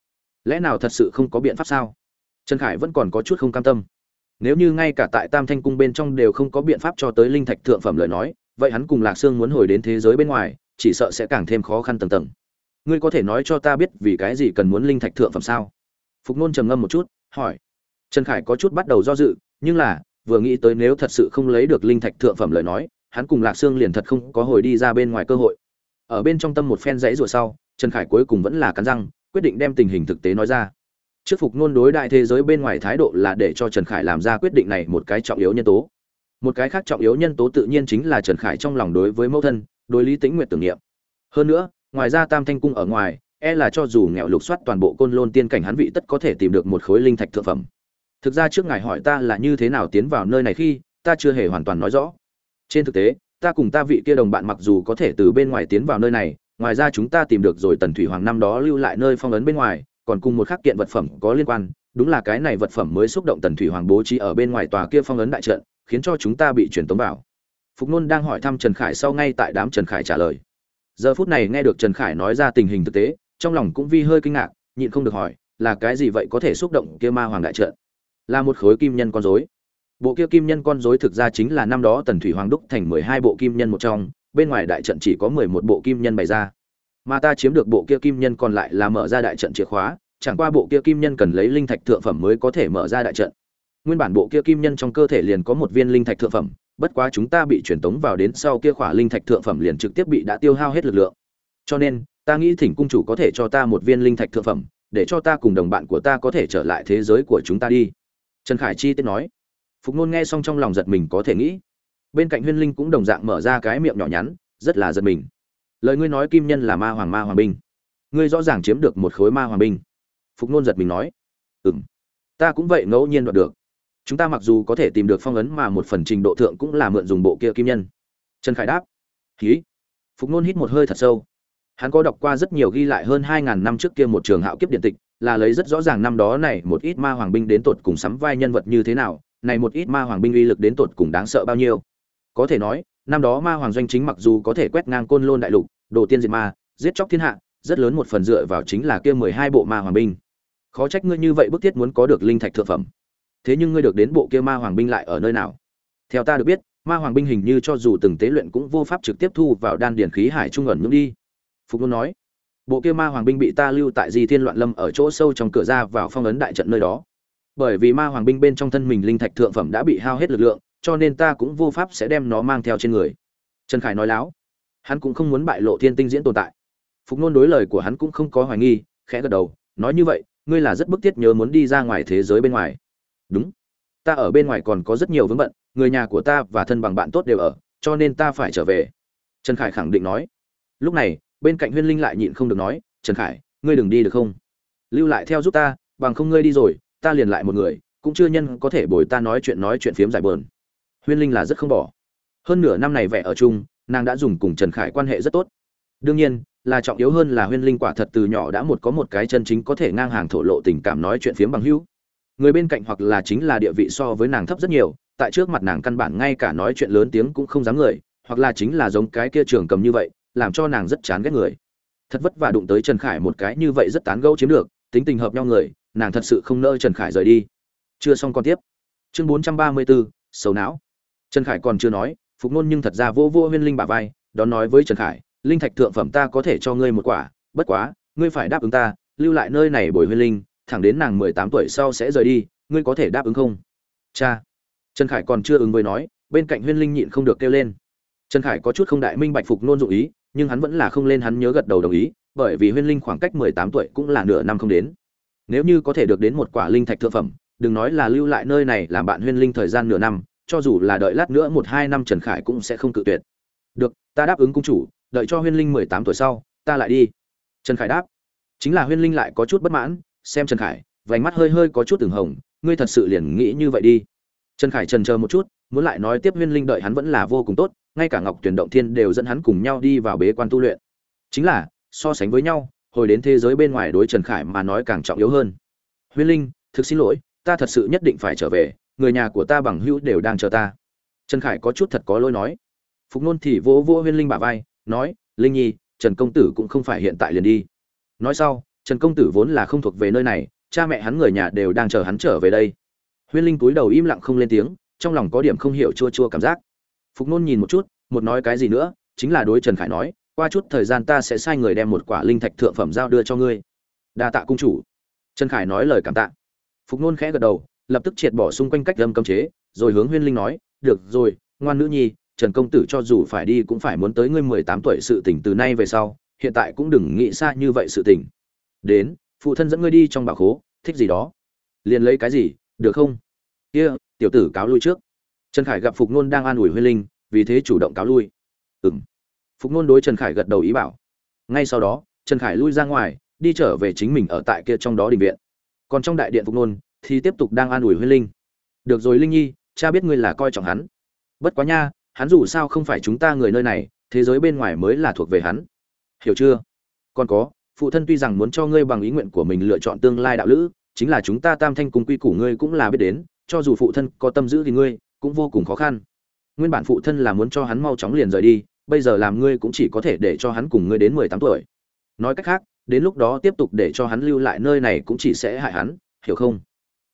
Lẽ nào thật sự không có biện pháp sao? Trần khải vẫn còn có chút không cam tâm. Nếu như ngay cả tại tam thanh cung bên trong đều không có biện pháp cho tới linh thạch thượng phẩm lời nói, vậy hắn cùng lạc sương muốn hồi đến thế giới bên ngoài, chỉ sợ sẽ càng thêm khó khăn tầng tầng. Ngươi có thể nói cho ta biết vì cái gì cần muốn linh thạch thượng phẩm sao? Phục nôn trầm ngâm một chút, hỏi. Trần khải có chút bắt đầu do dự, nhưng là, vừa nghĩ tới nếu thật sự không lấy được linh thạch thượng phẩm lời nói, hắn cùng lạc sương liền thật không có hồi đi ra bên ngoài cơ hội ở bên trong tâm một phen dãy rủa sau, trần khải cuối cùng vẫn là cắn răng, quyết định đem tình hình thực tế nói ra. Trước phục nôn đối đại thế giới bên ngoài thái độ là để cho trần khải làm ra quyết định này một cái trọng yếu nhân tố. Một cái khác trọng yếu nhân tố tự nhiên chính là trần khải trong lòng đối với mẫu thân, đối lý tĩnh nguyện tưởng niệm. Hơn nữa, ngoài ra tam thanh cung ở ngoài e là cho dù nghèo lục soát toàn bộ côn lôn tiên cảnh hắn vị tất có thể tìm được một khối linh thạch thượng phẩm. Thực ra trước ngài hỏi ta là như thế nào tiến vào nơi này khi, ta chưa hề hoàn toàn nói rõ. Trên thực tế ta cùng ta vị kia đồng bạn mặc dù có thể từ bên ngoài tiến vào nơi này, ngoài ra chúng ta tìm được rồi tần thủy hoàng năm đó lưu lại nơi phong ấn bên ngoài, còn cùng một khắc kiện vật phẩm có liên quan, đúng là cái này vật phẩm mới xúc động tần thủy hoàng bố trí ở bên ngoài tòa kia phong ấn đại trận, khiến cho chúng ta bị truyền tống vào. Phục nôn đang hỏi thăm trần khải sau ngay tại đám trần khải trả lời. Giờ phút này nghe được trần khải nói ra tình hình thực tế, trong lòng cũng vi hơi kinh ngạc, nhịn không được hỏi, là cái gì vậy có thể xúc động kia ma hoàng đại trận? Là một khối kim nhân con rối bộ kia kim nhân con rối thực ra chính là năm đó tần thủy hoàng đúc thành mười hai bộ kim nhân một trong, bên ngoài đại trận chỉ có mười một bộ kim nhân bày ra. Mà ta chiếm được bộ kia kim nhân còn lại là mở ra đại trận chìa khóa, chẳng qua bộ kia kim nhân cần lấy linh thạch thượng phẩm mới có thể mở ra đại trận. Nguyên bản bộ kia kim nhân trong cơ thể liền có một viên linh thạch thượng phẩm, bất quá chúng ta bị truyền tống vào đến sau kia khỏa linh thạch thượng phẩm liền trực tiếp bị đã tiêu hao hết lực lượng. Cho nên, ta nghĩ thỉnh cung chủ có thể cho ta một viên linh thạch thượng phẩm, để cho ta cùng đồng bạn của ta có thể trở lại thế giới của chúng ta đi. Trần khải chi tiết nói phục nôn nghe xong trong lòng giật mình có thể nghĩ. Bên cạnh huyên linh cũng đồng dạng mở ra cái miệng nhỏ nhắn, rất là giật mình. Lời ngươi nói kim nhân là ma hoàng ma hoàng binh. Ngươi rõ ràng chiếm được một khối ma hoàng binh. Phục nôn giật mình nói. Ừ m ta cũng vậy ngẫu nhiên đoạt được. Chúng ta mặc dù có thể tìm được phong ấn mà một phần trình độ thượng cũng là mượn dùng bộ kia kim nhân. Trần khải đáp. Ký phục nôn hít một hơi thật sâu. Hắn có đọc qua rất nhiều ghi lại hơn hai ngàn năm trước kia một trường hạo kiếp điện tịch, là lấy rất rõ ràng năm đó này một ít ma hoàng binh đến tột cùng sắm vai nhân vật như thế nào này một ít ma hoàng binh uy lực đến tột cùng đáng sợ bao nhiêu. Có thể nói, năm đó ma hoàng doanh chính mặc dù có thể quét ngang côn lôn đại lục, đồ tiên diệt ma, giết chóc thiên hạ, rất lớn một phần dựa vào chính là kia mười hai bộ ma hoàng binh. Khó trách ngươi như vậy bức thiết muốn có được linh thạch thượng phẩm. Thế nhưng ngươi được đến bộ kia ma hoàng binh lại ở nơi nào? Theo ta được biết, ma hoàng binh hình như cho dù từng tế luyện cũng vô pháp trực tiếp thu vào đan điển khí hải trung ẩn những đi. Phục luôn nói, bộ kia ma hoàng binh bị ta lưu tại di thiên loạn lâm ở chỗ sâu trong cửa ra vào phong ấn đại trận nơi đó bởi vì ma hoàng binh bên trong thân mình linh thạch thượng phẩm đã bị hao hết lực lượng, cho nên ta cũng vô pháp sẽ đem nó mang theo trên người. Trần khải nói láo. Hắn cũng không muốn bại lộ thiên tinh diễn tồn tại. Phục nôn đối lời của hắn cũng không có hoài nghi, khẽ gật đầu, nói như vậy, ngươi là rất bức thiết nhớ muốn đi ra ngoài thế giới bên ngoài. Đúng. Ta ở bên ngoài còn có rất nhiều vướng bận, người nhà của ta và thân bằng bạn tốt đều ở, cho nên ta phải trở về. Trần khải khẳng định nói. Lúc này, bên cạnh huyên linh lại nhịn không được nói, trần khải, ngươi đừng đi được không? Lưu lại theo giúp ta, bằng không ngươi đi rồi ta liền lại một người, cũng chưa nhân có thể bồi ta nói chuyện nói chuyện phiếm giải bờn. Huyên linh là rất không bỏ. Hơn nửa năm này vẽ ở chung, nàng đã dùng cùng trần khải quan hệ rất tốt. Đương nhiên, là trọng yếu hơn là huyên linh quả thật từ nhỏ đã một có một cái chân chính có thể ngang hàng thổ lộ tình cảm nói chuyện phiếm bằng hữu. Người bên cạnh hoặc là chính là địa vị so với nàng thấp rất nhiều, tại trước mặt nàng căn bản ngay cả nói chuyện lớn tiếng cũng không dám người, hoặc là chính là giống cái kia trường cầm như vậy, làm cho nàng rất chán ghét người. Thật vất vả đụng tới trần khải một cái như vậy rất tán gẫu chiếm được, tính tình hợp nhau người nàng thật sự không nỡ trần khải rời đi. Chưa xong còn tiếp. Chương bốn trăm ba mươi bốn sầu não. Trần khải còn chưa nói, phục nôn nhưng thật ra vô vô huyên linh bả vai, đón nói với trần khải, linh thạch thượng phẩm ta có thể cho ngươi một quả, bất quá, ngươi phải đáp ứng ta, lưu lại nơi này bồi huyên linh, thẳng đến nàng mười tám tuổi sau sẽ rời đi, ngươi có thể đáp ứng không? Cha. Trần khải còn chưa ứng với nói, bên cạnh huyên linh nhịn không được kêu lên. Trần khải có chút không đại minh bạch phục nôn dụng ý, nhưng hắn vẫn là không lên hắn nhớ gật đầu đồng ý, bởi vì huyên linh khoảng cách mười tám tuổi cũng là nửa năm không đến nếu như có thể được đến một quả linh thạch thượng phẩm, đừng nói là lưu lại nơi này làm bạn huyên linh thời gian nửa năm, cho dù là đợi lát nữa một hai năm trần khải cũng sẽ không cự tuyệt. Được, ta đáp ứng cung chủ, đợi cho huyên linh mười tám tuổi sau, ta lại đi. Trần khải đáp. Chính là huyên linh lại có chút bất mãn, xem trần khải, vành mắt hơi hơi có chút từng hồng, ngươi thật sự liền nghĩ như vậy đi. Trần khải trần chờ một chút, muốn lại nói tiếp huyên linh đợi hắn vẫn là vô cùng tốt, ngay cả ngọc tuyển động thiên đều dẫn hắn cùng nhau đi vào bế quan tu luyện. Chính là, so sánh với nhau hồi đến thế giới bên ngoài đối trần khải mà nói càng trọng yếu hơn. Huyên linh, thực xin lỗi, ta thật sự nhất định phải trở về, người nhà của ta bằng hữu đều đang chờ ta. Trần khải có chút thật có lỗi nói. Phục nôn thì vỗ vỗ huyên linh bả vai, nói, linh nhi, trần công tử cũng không phải hiện tại liền đi. Nói sau, trần công tử vốn là không thuộc về nơi này, cha mẹ hắn người nhà đều đang chờ hắn trở về đây. Huyên linh cúi đầu im lặng không lên tiếng, trong lòng có điểm không hiểu chua chua cảm giác. Phục nôn nhìn một chút, một nói cái gì nữa, chính là đối trần khải nói qua chút thời gian ta sẽ sai người đem một quả linh thạch thượng phẩm giao đưa cho ngươi. Đa tạ cung chủ. Trần khải nói lời cảm tạ. Phục nôn khẽ gật đầu lập tức triệt bỏ xung quanh cách lâm cấm chế rồi hướng huyên linh nói được rồi ngoan nữ nhi trần công tử cho dù phải đi cũng phải muốn tới ngươi mười tám tuổi sự tỉnh từ nay về sau hiện tại cũng đừng nghĩ xa như vậy sự tỉnh đến phụ thân dẫn ngươi đi trong bảo khố thích gì đó. Liền lấy cái gì được không? Kia、yeah, tiểu tử cáo lui trước. Trần khải gặp phục nôn đang an ủi huyên linh vì thế chủ động cáo lui. Ừng phục nôn đối trần khải gật đầu ý bảo. Ngay sau đó, trần khải lui ra ngoài, đi trở về chính mình ở tại kia trong đó đình viện. Còn trong đại điện phục nôn, thì tiếp tục đang an ủi huyên linh. Được rồi linh nhi, cha biết ngươi là coi trọng hắn. Bất quá nha, hắn dù sao không phải chúng ta người nơi này, thế giới bên ngoài mới là thuộc về hắn. Hiểu chưa? Còn có, phụ thân tuy rằng muốn cho ngươi bằng ý nguyện của mình lựa chọn tương lai đạo lữ, chính là chúng ta tam thanh cùng quy củ ngươi cũng là biết đến, cho dù phụ thân có tâm giữ thì ngươi, cũng vô cùng khó khăn. Nguyên bản phụ thân là muốn cho hắn mau chóng liền rời đi bây giờ làm ngươi cũng chỉ có thể để cho hắn cùng ngươi đến mười tám tuổi. Nói cách khác, đến lúc đó tiếp tục để cho hắn lưu lại nơi này cũng chỉ sẽ hại hắn, hiểu không?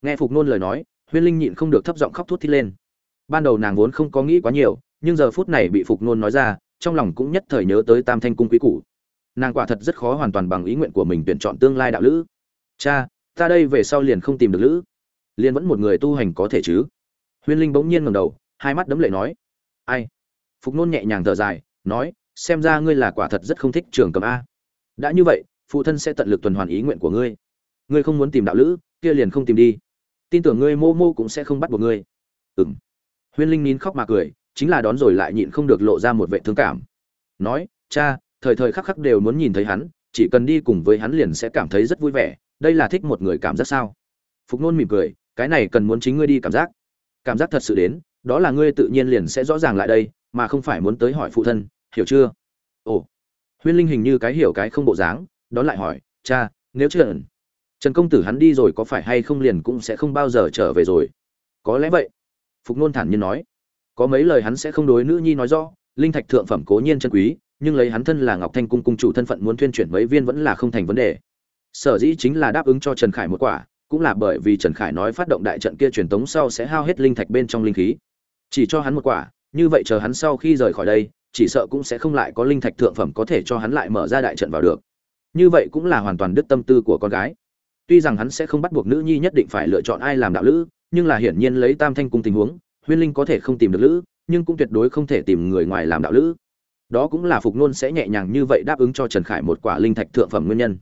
Nghe phục nôn lời nói, huyên linh nhịn không được thấp giọng khóc thút thít lên. Ban đầu nàng vốn không có nghĩ quá nhiều, nhưng giờ phút này bị phục nôn nói ra, trong lòng cũng nhất thời nhớ tới tam thanh cung quý cũ nàng quả thật rất khó hoàn toàn bằng ý nguyện của mình tuyển chọn tương lai đạo lữ. Cha, ta đây về sau liền không tìm được lữ. Liền vẫn một người tu hành có thể chứ? Huyên linh bỗng nhiên ngầm đầu, hai mắt đấm lệ nói. Ai? Phục nôn nhẹ nhàng thở dài, nói, xem ra ngươi là quả thật rất không thích trường cầm a. Đã như vậy, phụ thân sẽ tận lực tuần hoàn ý nguyện của ngươi. Ngươi không muốn tìm đạo lữ, kia liền không tìm đi. Tin tưởng ngươi mô mô cũng sẽ không bắt buộc ngươi. Ừ m huyên linh nín khóc mà cười, chính là đón rồi lại nhịn không được lộ ra một vệ thương cảm. Nói, cha, thời thời khắc khắc đều muốn nhìn thấy hắn, chỉ cần đi cùng với hắn liền sẽ cảm thấy rất vui vẻ, đây là thích một người cảm giác sao? Phục nôn mỉm cười, cái này cần muốn chính ngươi đi cảm giác. Cảm giác thật sự đến, đó là ngươi tự nhiên liền sẽ rõ ràng lại đây mà không phải muốn tới hỏi phụ thân, hiểu chưa? Ồ, huyên linh hình như cái hiểu cái không bộ dáng, đón lại hỏi, cha, nếu chưa trần công tử hắn đi rồi có phải hay không liền cũng sẽ không bao giờ trở về rồi? Có lẽ vậy, phục nôn thản nhiên nói. Có mấy lời hắn sẽ không đối nữ nhi nói rõ, linh thạch thượng phẩm cố nhiên chân quý, nhưng lấy hắn thân là ngọc thanh cung cung chủ thân phận muốn tuyên chuyển mấy viên vẫn là không thành vấn đề. Sở dĩ chính là đáp ứng cho trần khải một quả, cũng là bởi vì trần khải nói phát động đại trận kia truyền tống sau sẽ hao hết linh thạch bên trong linh khí. Chỉ cho hắn một quả như vậy chờ hắn sau khi rời khỏi đây, chỉ sợ cũng sẽ không lại có linh thạch thượng phẩm có thể cho hắn lại mở ra đại trận vào được. Như vậy cũng là hoàn toàn đứt tâm tư của con gái. Tuy rằng hắn sẽ không bắt buộc nữ nhi nhất định phải lựa chọn ai làm đạo lữ, nhưng là hiển nhiên lấy tam thanh cung tình huống huyên linh có thể không tìm được lữ, nhưng cũng tuyệt đối không thể tìm người ngoài làm đạo lữ. Đó cũng là phục nôn sẽ nhẹ nhàng như vậy đáp ứng cho trần khải một quả linh thạch thượng phẩm nguyên nhân.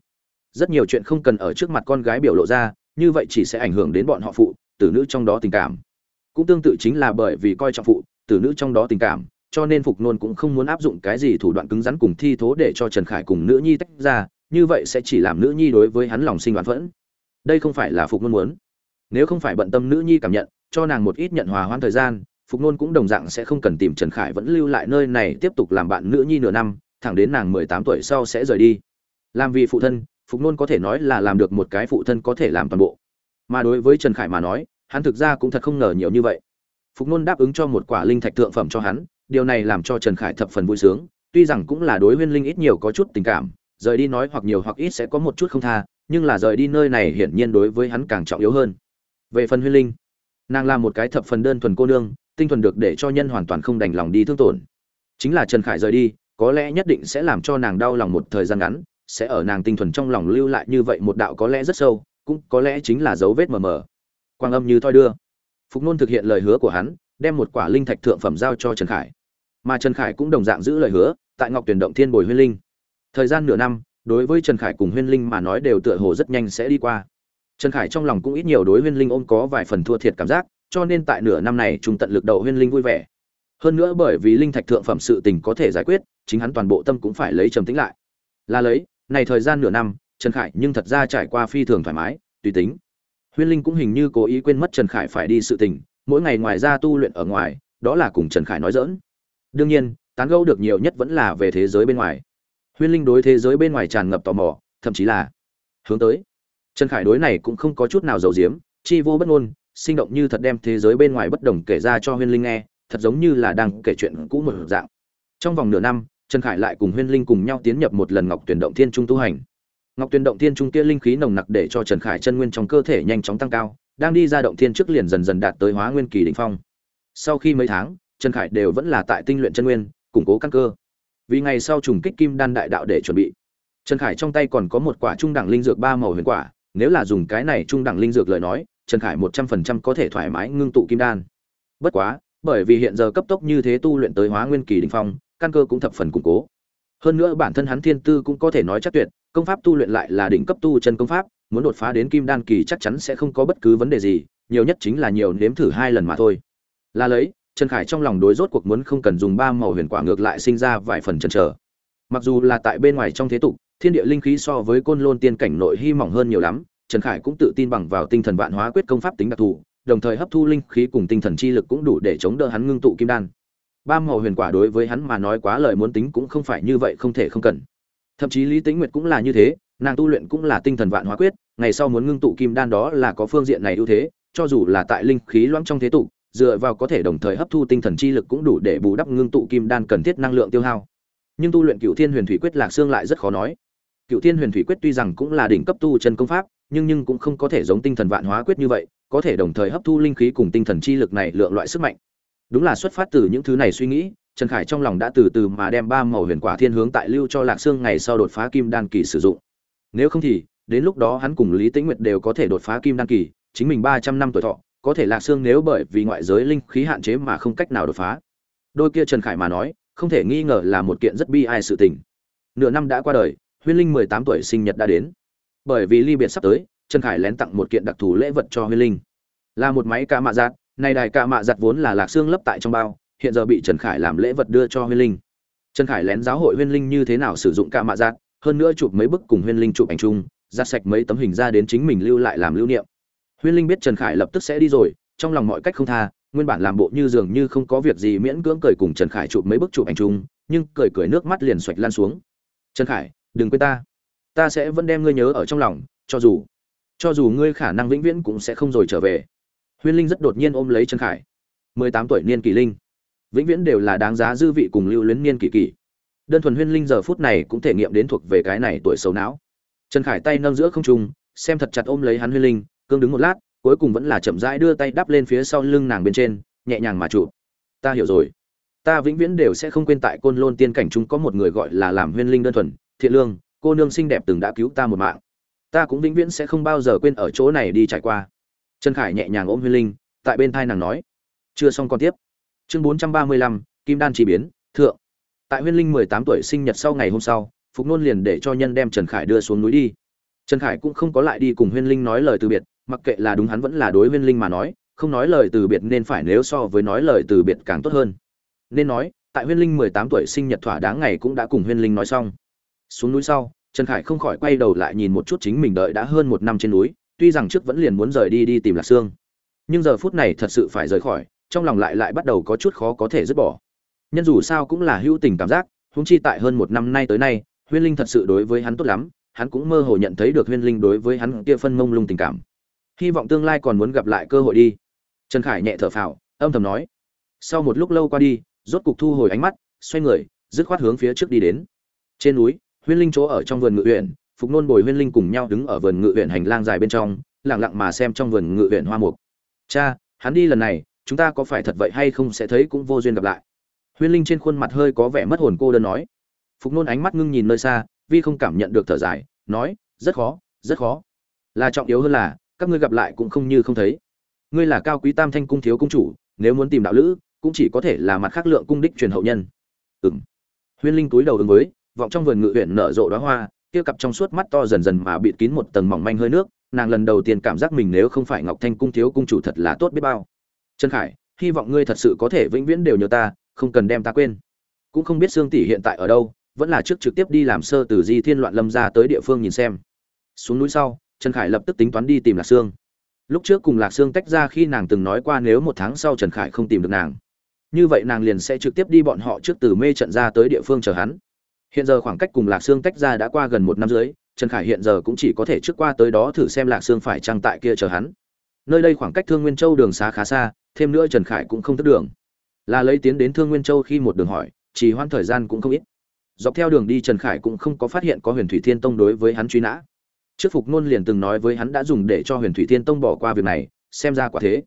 Rất nhiều chuyện không cần ở trước mặt con gái biểu lộ ra, như vậy chỉ sẽ ảnh hưởng đến bọn họ phụ, tử nữ trong đó tình cảm. Cũng tương tự chính là bởi vì coi trọng phụ tử nữ trong đó tình cảm, cho nên phục nôn cũng không muốn áp dụng cái gì thủ đoạn cứng rắn cùng thi thố để cho trần khải cùng nữ nhi tách ra, như vậy sẽ chỉ làm nữ nhi đối với hắn lòng sinh đoán phẫn. Đây không phải là phục nôn muốn. Nếu không phải bận tâm nữ nhi cảm nhận, cho nàng một ít nhận hòa hoãn thời gian, phục nôn cũng đồng dạng sẽ không cần tìm trần khải vẫn lưu lại nơi này tiếp tục làm bạn nữ nhi nửa năm, thẳng đến nàng mười tám tuổi sau sẽ rời đi. Làm vì phụ thân, phục nôn có thể nói là làm được một cái phụ thân có thể làm toàn bộ. Mà đối với trần khải mà nói, hắn thực ra cũng thật không ngờ nhiều như vậy phục nôn đáp ứng cho một quả linh thạch thượng phẩm cho hắn, điều này làm cho trần khải thập phần vui sướng, tuy rằng cũng là đối huyên linh ít nhiều có chút tình cảm, rời đi nói hoặc nhiều hoặc ít sẽ có một chút không tha, nhưng là rời đi nơi này hiển nhiên đối với hắn càng trọng yếu hơn. Về phần huyên linh, nàng là một cái thập phần đơn thuần cô nương, tinh thuần được để cho nhân hoàn toàn không đành lòng đi thương tổn. Chính là trần khải rời đi, có lẽ nhất định sẽ làm cho nàng đau lòng một thời gian ngắn, sẽ ở nàng tinh thuần trong lòng lưu lại như vậy một đạo có lẽ rất sâu, cũng có lẽ chính là dấu vết mờ mờ. Quang âm như thoi đưa phục nôn thực hiện lời hứa của hắn, đem một quả linh thạch thượng phẩm giao cho trần khải. Mà trần khải cũng đồng dạng giữ lời hứa, tại ngọc tuyển động thiên bồi huyên linh. Thời gian nửa năm, đối với trần khải cùng huyên linh mà nói đều tựa hồ rất nhanh sẽ đi qua. Trần khải trong lòng cũng ít nhiều đối huyên linh ôm có vài phần thua thiệt cảm giác, cho nên tại nửa năm này chúng tận lực đầu huyên linh vui vẻ. Hơn nữa bởi vì linh thạch thượng phẩm sự tình có thể giải quyết, chính hắn toàn bộ tâm cũng phải lấy trầm tĩnh lại. Là lấy, này thời gian nửa năm, trần khải nhưng thật ra trải qua phi thường thoải mái, tùy tính huyên linh cũng hình như cố ý quên mất trần khải phải đi sự tình, mỗi ngày ngoài ra tu luyện ở ngoài, đó là cùng trần khải nói dỡn đương nhiên, tán gẫu được nhiều nhất vẫn là về thế giới bên ngoài. Huyên linh đối thế giới bên ngoài tràn ngập tò mò, thậm chí là hướng tới. Trần khải đối này cũng không có chút nào giàu diếm chi vô bất ngôn, sinh động như thật đem thế giới bên ngoài bất đồng kể ra cho huyên linh nghe, thật giống như là đang kể chuyện cũ một dạng. Trong vòng nửa năm, trần khải lại cùng huyên linh cùng nhau tiến nhập một lần ngọc tuyển động thiên trung tu hành ngọc Tuyền động thiên trung kia linh khí nồng nặc để cho trần khải chân nguyên trong cơ thể nhanh chóng tăng cao, đang đi ra động thiên trước liền dần dần đạt tới hóa nguyên kỳ đỉnh phong. Sau khi mấy tháng, trần khải đều vẫn là tại tinh luyện chân nguyên, củng cố căn cơ. Vì ngày sau trùng kích kim đan đại đạo để chuẩn bị, trần khải trong tay còn có một quả trung đẳng linh dược ba màu huyền quả, nếu là dùng cái này trung đẳng linh dược lời nói, trần khải một trăm phần trăm có thể thoải mái ngưng tụ kim đan. Bất quá, bởi vì hiện giờ cấp tốc như thế tu luyện tới hóa nguyên kỳ đỉnh phong, căn cơ cũng thập phần củng cố. Hơn nữa bản thân hắn thiên tư cũng có thể nói chắc tuyệt công pháp tu luyện lại là đỉnh cấp tu chân công pháp, muốn đột phá đến kim đan kỳ chắc chắn sẽ không có bất cứ vấn đề gì, nhiều nhất chính là nhiều nếm thử hai lần mà thôi. Là lấy, trần khải trong lòng đối rốt cuộc muốn không cần dùng ba màu huyền quả ngược lại sinh ra vài phần chần chờ. Mặc dù là tại bên ngoài trong thế tục, thiên địa linh khí so với côn lôn tiên cảnh nội hy mỏng hơn nhiều lắm, trần khải cũng tự tin bằng vào tinh thần vạn hóa quyết công pháp tính đặc thù, đồng thời hấp thu linh khí cùng tinh thần chi lực cũng đủ để chống đỡ hắn ngưng tụ kim đan. Ba màu huyền quả đối với hắn mà nói quá lời muốn tính cũng không phải như vậy không thể không cần thậm chí lý tĩnh nguyệt cũng là như thế, nàng tu luyện cũng là tinh thần vạn hóa quyết, ngày sau muốn ngưng tụ kim đan đó là có phương diện này ưu thế, cho dù là tại linh khí loãng trong thế tục, dựa vào có thể đồng thời hấp thu tinh thần chi lực cũng đủ để bù đắp ngưng tụ kim đan cần thiết năng lượng tiêu hao. Nhưng tu luyện cựu thiên huyền thủy quyết lạc xương lại rất khó nói. Cựu thiên huyền thủy quyết tuy rằng cũng là đỉnh cấp tu chân công pháp, nhưng nhưng cũng không có thể giống tinh thần vạn hóa quyết như vậy, có thể đồng thời hấp thu linh khí cùng tinh thần chi lực này lượng loại sức mạnh. Đúng là xuất phát từ những thứ này suy nghĩ trần khải trong lòng đã từ từ mà đem ba màu huyền quả thiên hướng tại lưu cho lạc xương ngày sau đột phá kim đan kỳ sử dụng. Nếu không thì, đến lúc đó hắn cùng lý tĩnh nguyệt đều có thể đột phá kim đan kỳ, chính mình ba trăm năm tuổi thọ, có thể lạc xương nếu bởi vì ngoại giới linh khí hạn chế mà không cách nào đột phá. Đôi kia trần khải mà nói, không thể nghi ngờ là một kiện rất bi ai sự tình. Nửa năm đã qua đời, huyên linh mười tám tuổi sinh nhật đã đến. Bởi vì ly biệt sắp tới, trần khải lén tặng một kiện đặc thù lễ vật cho huyên linh. Là một máy ca mạ giặt, này đài ca mạ giặt vốn là lạc xương lấp tại trong bao hiện giờ bị trần khải làm lễ vật đưa cho huyên linh. Trần khải lén giáo hội huyên linh như thế nào sử dụng ca mạ giác hơn nữa chụp mấy bức cùng huyên linh chụp ảnh chung ra sạch mấy tấm hình ra đến chính mình lưu lại làm lưu niệm. Huyên linh biết trần khải lập tức sẽ đi rồi, trong lòng mọi cách không tha, nguyên bản làm bộ như dường như không có việc gì miễn cưỡng cười cùng trần khải chụp mấy bức chụp ảnh chung, nhưng cười cười nước mắt liền xoạch lan xuống. Trần khải, đừng quên ta. Ta sẽ vẫn đem ngươi nhớ ở trong lòng, cho dù cho dù ngươi khả năng vĩnh viễn cũng sẽ không rồi trở về. Huyên linh rất đột nhiên ôm lấy trần khải. Mười tám tuổi niên kỷ linh vĩnh viễn đều là đáng giá dư vị cùng lưu luyến niên kỷ kỷ. Đơn thuần huyên linh giờ phút này cũng thể nghiệm đến thuộc về cái này tuổi xấu não. Trần khải tay nâng giữa không trung, xem thật chặt ôm lấy hắn huyên linh, cương đứng một lát, cuối cùng vẫn là chậm rãi đưa tay đắp lên phía sau lưng nàng bên trên, nhẹ nhàng mà chụp. Ta hiểu rồi. Ta vĩnh viễn đều sẽ không quên tại côn lôn tiên cảnh chúng có một người gọi là làm huyên linh đơn thuần, thiện lương, cô nương xinh đẹp từng đã cứu ta một mạng. Ta cũng vĩnh viễn sẽ không bao giờ quên ở chỗ này đi trải qua. Trần khải nhẹ nhàng ôm huyên linh, tại bên thai nàng nói. Chưa xong còn tiếp chương bốn trăm ba mươi lăm, kim đan chỉ biến, thượng. Tại huyên linh mười tám tuổi sinh nhật sau ngày hôm sau, phục nôn liền để cho nhân đem trần khải đưa xuống núi đi. Trần khải cũng không có lại đi cùng huyên linh nói lời từ biệt, mặc kệ là đúng hắn vẫn là đối huyên linh mà nói, không nói lời từ biệt nên phải nếu so với nói lời từ biệt càng tốt hơn. Nên nói, tại huyên linh mười tám tuổi sinh nhật thỏa đáng ngày cũng đã cùng huyên linh nói xong. Xuống núi sau, trần khải không khỏi quay đầu lại nhìn một chút chính mình đợi đã hơn một năm trên núi, tuy rằng trước vẫn liền muốn rời đi đi tìm lạc sương. Nhưng giờ phút này thật sự phải rời khỏi trong lòng lại lại bắt đầu có chút khó có thể dứt bỏ. Nhân dù sao cũng là hữu tình cảm giác húng chi tại hơn một năm nay tới nay, huyên linh thật sự đối với hắn tốt lắm, hắn cũng mơ hồ nhận thấy được huyên linh đối với hắn kia phân mông lung tình cảm. Hy vọng tương lai còn muốn gặp lại cơ hội đi. Trần khải nhẹ thở phào, âm thầm nói. Sau một lúc lâu qua đi, rốt cục thu hồi ánh mắt, xoay người, dứt khoát hướng phía trước đi đến. Trên núi, huyên linh chỗ ở trong vườn ngự huyện phục nôn bồi huyên linh cùng nhau đứng ở vườn ngự huyện hành lang dài bên trong lẳng lặng mà xem trong vườn ngự huyện hoa mục. Cha, hắn đi lần này chúng ta có phải thật vậy hay không sẽ thấy cũng vô duyên gặp lại. Huyên linh trên khuôn mặt hơi có vẻ mất hồn cô đơn nói. Phục nôn ánh mắt ngưng nhìn nơi xa, vi không cảm nhận được thở dài, nói, rất khó rất khó. Là trọng yếu hơn là, các ngươi gặp lại cũng không như không thấy. Ngươi là cao quý tam thanh cung thiếu cung chủ, nếu muốn tìm đạo lữ, cũng chỉ có thể là mặt khác lượng cung đích truyền hậu nhân. Ừm. Huyên linh túi đầu ứng với, vọng trong vườn ngự huyện nở rộ đóa hoa, kia cặp trong suốt mắt to dần dần mà bịt kín một tầng mỏng manh hơi nước, nàng lần đầu tiên cảm giác mình nếu không phải ngọc thanh cung thiếu cung chủ thật là tốt biết bao trần khải, hy vọng ngươi thật sự có thể vĩnh viễn đều nhớ ta, không cần đem ta quên. Cũng không biết sương tỷ hiện tại ở đâu, vẫn là trước trực tiếp đi làm sơ từ di thiên loạn lâm ra tới địa phương nhìn xem. Xuống núi sau, trần khải lập tức tính toán đi tìm lạc sương. Lúc trước cùng lạc sương tách ra khi nàng từng nói qua nếu một tháng sau trần khải không tìm được nàng. Như vậy nàng liền sẽ trực tiếp đi bọn họ trước từ mê trận ra tới địa phương chờ hắn. Hiện giờ khoảng cách cùng lạc sương tách ra đã qua gần một năm dưới trần khải hiện giờ cũng chỉ có thể trước qua tới đó thử xem lạc sương phải trăng tại kia chờ hắn. Nơi đây khoảng cách thương nguyên châu đường xá khá xa thêm nữa trần khải cũng không thất đường. Là lấy tiến đến thương nguyên châu khi một đường hỏi chỉ hoãn thời gian cũng không ít. Dọc theo đường đi trần khải cũng không có phát hiện có huyền thủy thiên tông đối với hắn truy nã. Trước phục nôn liền từng nói với hắn đã dùng để cho huyền thủy thiên tông bỏ qua việc này, xem ra quả thế.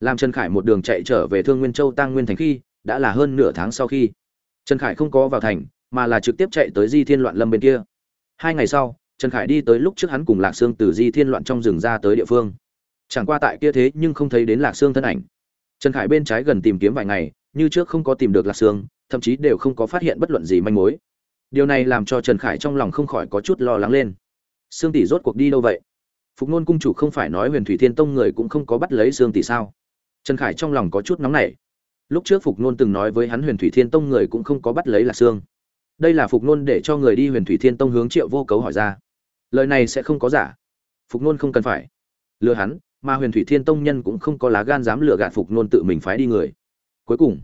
Làm trần khải một đường chạy trở về thương nguyên châu tăng nguyên thành khi, đã là hơn nửa tháng sau khi. Trần khải không có vào thành, mà là trực tiếp chạy tới di thiên loạn lâm bên kia. Hai ngày sau, trần khải đi tới lúc trước hắn cùng lạc sương từ di thiên loạn trong rừng ra tới địa phương. Chẳng qua tại kia thế nhưng không thấy đến lạc sương thân ảnh trần khải bên trái gần tìm kiếm vài ngày, như trước không có tìm được lạc sương, thậm chí đều không có phát hiện bất luận gì manh mối. Điều này làm cho trần khải trong lòng không khỏi có chút lo lắng lên. Sương tỷ rốt cuộc đi đâu vậy? Phục nôn cung chủ không phải nói huyền thủy thiên tông người cũng không có bắt lấy sương tỷ sao? Trần khải trong lòng có chút nóng nảy. Lúc trước phục nôn từng nói với hắn huyền thủy thiên tông người cũng không có bắt lấy lạc sương. Đây là phục nôn để cho người đi huyền thủy thiên tông hướng triệu vô cấu hỏi ra. Lời này sẽ không có giả. Phục nôn không cần phải. Lừa hắn mà huyền thủy thiên tông nhân cũng không có lá gan dám lựa gạt phục nôn tự mình phái đi người. Cuối cùng,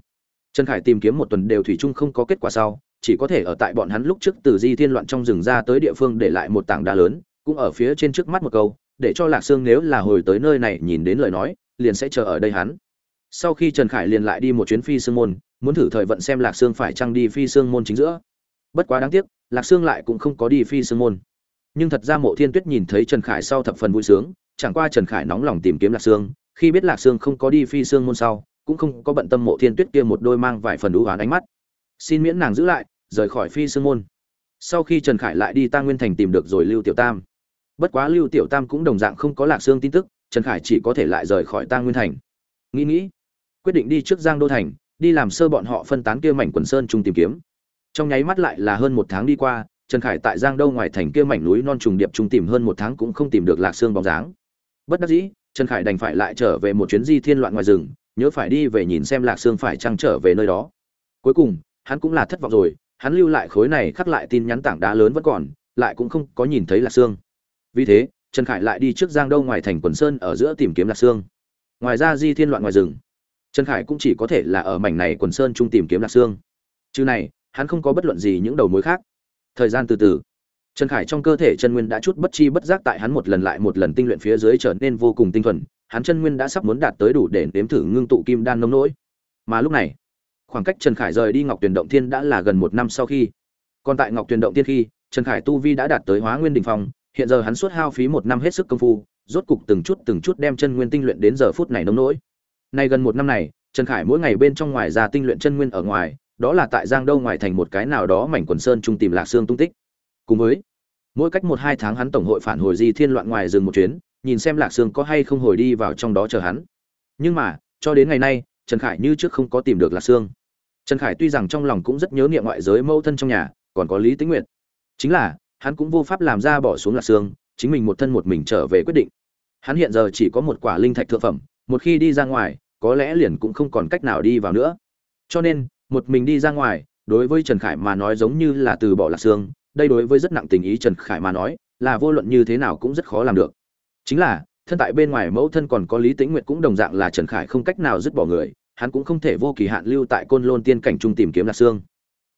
trần khải tìm kiếm một tuần đều thủy chung không có kết quả sau, chỉ có thể ở tại bọn hắn lúc trước từ di thiên loạn trong rừng ra tới địa phương để lại một tảng đá lớn, cũng ở phía trên trước mắt một câu, để cho lạc sương nếu là hồi tới nơi này nhìn đến lời nói, liền sẽ chờ ở đây hắn. Sau khi trần khải liền lại đi một chuyến phi sương môn, muốn thử thời vận xem lạc sương phải trăng đi phi sương môn chính giữa. Bất quá đáng tiếc, lạc sương lại cũng không có đi phi sương môn. Nhưng thật ra mộ thiên tuyết nhìn thấy trần khải sau thập phần vui sướng chẳng qua trần khải nóng lòng tìm kiếm lạc sương, khi biết lạc sương không có đi phi sương môn sau, cũng không có bận tâm mộ thiên tuyết kia một đôi mang vài phần u hoán ánh mắt. Xin miễn nàng giữ lại, rời khỏi phi sương môn. Sau khi trần khải lại đi Tang nguyên thành tìm được rồi lưu tiểu tam. Bất quá lưu tiểu tam cũng đồng dạng không có lạc sương tin tức, trần khải chỉ có thể lại rời khỏi Tang nguyên thành. Nghĩ nghĩ, quyết định đi trước giang đô thành, đi làm sơ bọn họ phân tán kia mảnh quần sơn chung tìm kiếm. Trong nháy mắt lại là hơn một tháng đi qua, trần khải tại giang đô ngoài thành kia mảnh núi non trùng điệp trung tìm hơn một tháng cũng không tìm được lạc xương bóng dáng bất đắc dĩ, trần khải đành phải lại trở về một chuyến di thiên loạn ngoài rừng, nhớ phải đi về nhìn xem lạc xương phải trăng trở về nơi đó. Cuối cùng, hắn cũng là thất vọng rồi, hắn lưu lại khối này khắc lại tin nhắn tảng đá lớn vẫn còn, lại cũng không có nhìn thấy lạc xương vì thế, trần khải lại đi trước giang đâu ngoài thành quần sơn ở giữa tìm kiếm lạc xương ngoài ra di thiên loạn ngoài rừng, trần khải cũng chỉ có thể là ở mảnh này quần sơn chung tìm kiếm lạc xương chứ này, hắn không có bất luận gì những đầu mối khác. Thời gian từ từ trần khải trong cơ thể chân nguyên đã chút bất chi bất giác tại hắn một lần lại một lần tinh luyện phía dưới trở nên vô cùng tinh thuần, hắn chân nguyên đã sắp muốn đạt tới đủ để nếm thử ngưng tụ kim đan nông nỗi. Mà lúc này, khoảng cách trần khải rời đi ngọc tuyền động thiên đã là gần một năm sau khi, còn tại ngọc tuyền động thiên khi, trần khải tu vi đã đạt tới hóa nguyên đỉnh phong, hiện giờ hắn suốt hao phí một năm hết sức công phu, rốt cục từng chút từng chút đem chân nguyên tinh luyện đến giờ phút này nông nỗi. Nay gần một năm này, trần khải mỗi ngày bên trong ngoài ra tinh luyện chân nguyên ở ngoài, đó là tại giang đâu ngoài thành một cái nào đó mảnh quần sơn trung tìm lạc xương tung tích. Cùng với mỗi cách một hai tháng hắn tổng hội phản hồi di thiên loạn ngoài rừng một chuyến, nhìn xem lạc xương có hay không hồi đi vào trong đó chờ hắn. Nhưng mà, cho đến ngày nay, trần khải như trước không có tìm được lạc xương trần khải tuy rằng trong lòng cũng rất nhớ niệm ngoại giới mẫu thân trong nhà, còn có lý tĩnh nguyệt. Chính là, hắn cũng vô pháp làm ra bỏ xuống lạc xương chính mình một thân một mình trở về quyết định. Hắn hiện giờ chỉ có một quả linh thạch thượng phẩm, một khi đi ra ngoài, có lẽ liền cũng không còn cách nào đi vào nữa. Cho nên, một mình đi ra ngoài, đối với trần khải mà nói giống như là từ bỏ lạc xương đây đối với rất nặng tình ý trần khải mà nói, là vô luận như thế nào cũng rất khó làm được. Chính là, thân tại bên ngoài mẫu thân còn có lý tĩnh nguyệt cũng đồng dạng là trần khải không cách nào dứt bỏ người, hắn cũng không thể vô kỳ hạn lưu tại côn lôn tiên cảnh trung tìm kiếm lạc xương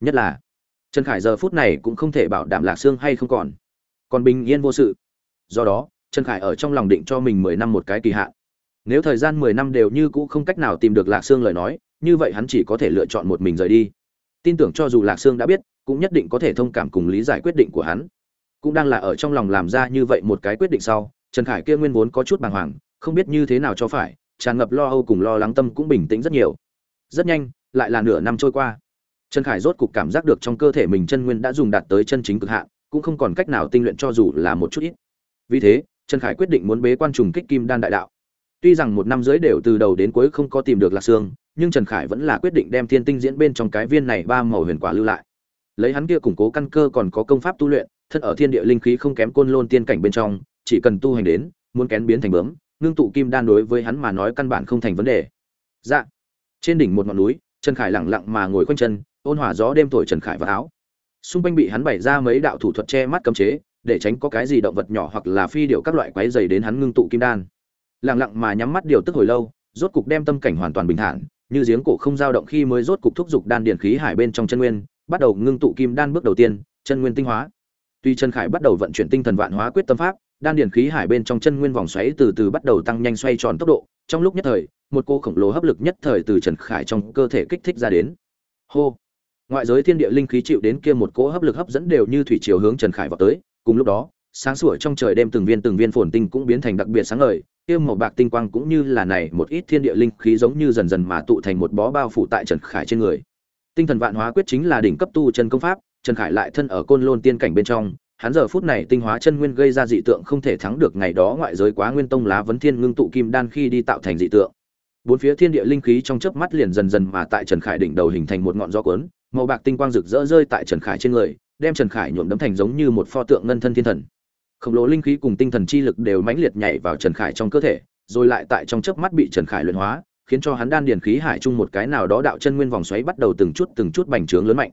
nhất là, trần khải giờ phút này cũng không thể bảo đảm lạc xương hay không còn. Còn bình yên vô sự. Do đó, trần khải ở trong lòng định cho mình mười năm một cái kỳ hạn. Nếu thời gian mười năm đều như cũ không cách nào tìm được lạc xương lời nói, như vậy hắn chỉ có thể lựa chọn một mình rời đi. Tin tưởng cho dù lạc sương đã biết cũng nhất định có thể thông cảm cùng lý giải quyết định của hắn. Cũng đang là ở trong lòng làm ra như vậy một cái quyết định sau, trần khải kia nguyên vốn có chút bàng hoàng, không biết như thế nào cho phải, tràn ngập lo âu cùng lo lắng tâm cũng bình tĩnh rất nhiều. Rất nhanh, lại là nửa năm trôi qua. Trần khải rốt cục cảm giác được trong cơ thể mình chân nguyên đã dùng đạt tới chân chính cực hạn, cũng không còn cách nào tinh luyện cho dù là một chút ít. Vì thế, trần khải quyết định muốn bế quan trùng kích kim đan đại đạo. Tuy rằng một năm dưới đều từ đầu đến cuối không có tìm được lạc sương, nhưng Trần Khải vẫn là quyết định đem Thiên Tinh diễn bên trong cái viên này ba màu huyền quả lưu lại. Lấy hắn kia củng cố căn cơ còn có công pháp tu luyện, thân ở thiên địa linh khí không kém côn lôn tiên cảnh bên trong, chỉ cần tu hành đến, muốn kén biến thành bướm, ngưng tụ kim đan đối với hắn mà nói căn bản không thành vấn đề. Dạ. Trên đỉnh một ngọn núi, Trần Khải lặng lặng mà ngồi quanh chân, ôn hòa gió đêm thổi Trần Khải vào áo. Xung quanh bị hắn bày ra mấy đạo thủ thuật che mắt cấm chế, để tránh có cái gì động vật nhỏ hoặc là phi điệu các loại quái dày đến hắn ngưng tụ kim đan. lặng lặng mà nhắm mắt điều tức hồi lâu rốt cục đem tâm cảnh hoàn toàn bình thản như giếng cổ không dao động khi mới rốt cục thúc giục đan điện khí hải bên trong chân nguyên bắt đầu ngưng tụ kim đan bước đầu tiên, chân nguyên tinh hóa. Tuy trần khải bắt đầu vận chuyển tinh thần vạn hóa quyết tâm pháp, đan điển khí hải bên trong chân nguyên vòng xoáy từ từ bắt đầu tăng nhanh xoay tròn tốc độ, trong lúc nhất thời, một cô khổng lồ hấp lực nhất thời từ trần khải trong cơ thể kích thích ra đến. Hô! Ngoại giới thiên địa linh khí chịu đến kia một cỗ hấp lực hấp dẫn đều như thủy chiều hướng trần khải vào tới, cùng lúc đó, sáng sủa trong trời đêm từng viên từng viên phồn tinh cũng biến thành đặc biệt sáng ngời, kia màu bạc tinh quang cũng như là này một ít thiên địa linh khí giống như dần dần mà tụ thành một bó bao phủ tại trần khải trên người tinh thần vạn hóa quyết chính là đỉnh cấp tu chân công pháp, trần khải lại thân ở côn lôn tiên cảnh bên trong, hắn giờ phút này tinh hóa chân nguyên gây ra dị tượng không thể thắng được ngày đó ngoại giới quá nguyên tông lá vấn thiên ngưng tụ kim đan khi đi tạo thành dị tượng. Bốn phía thiên địa linh khí trong chớp mắt liền dần dần mà tại trần khải đỉnh đầu hình thành một ngọn gió cuốn, màu bạc tinh quang rực rỡ rơi tại trần khải trên người, đem trần khải nhuộm đấm thành giống như một pho tượng ngân thân thiên thần. Khổng lồ linh khí cùng tinh thần chi lực đều mãnh liệt nhảy vào trần khải trong cơ thể, rồi lại tại trong chớp mắt bị trần khải luyện hóa khiến cho hắn đan điền khí hải chung một cái nào đó đạo chân nguyên vòng xoáy bắt đầu từng chút từng chút bành trướng lớn mạnh.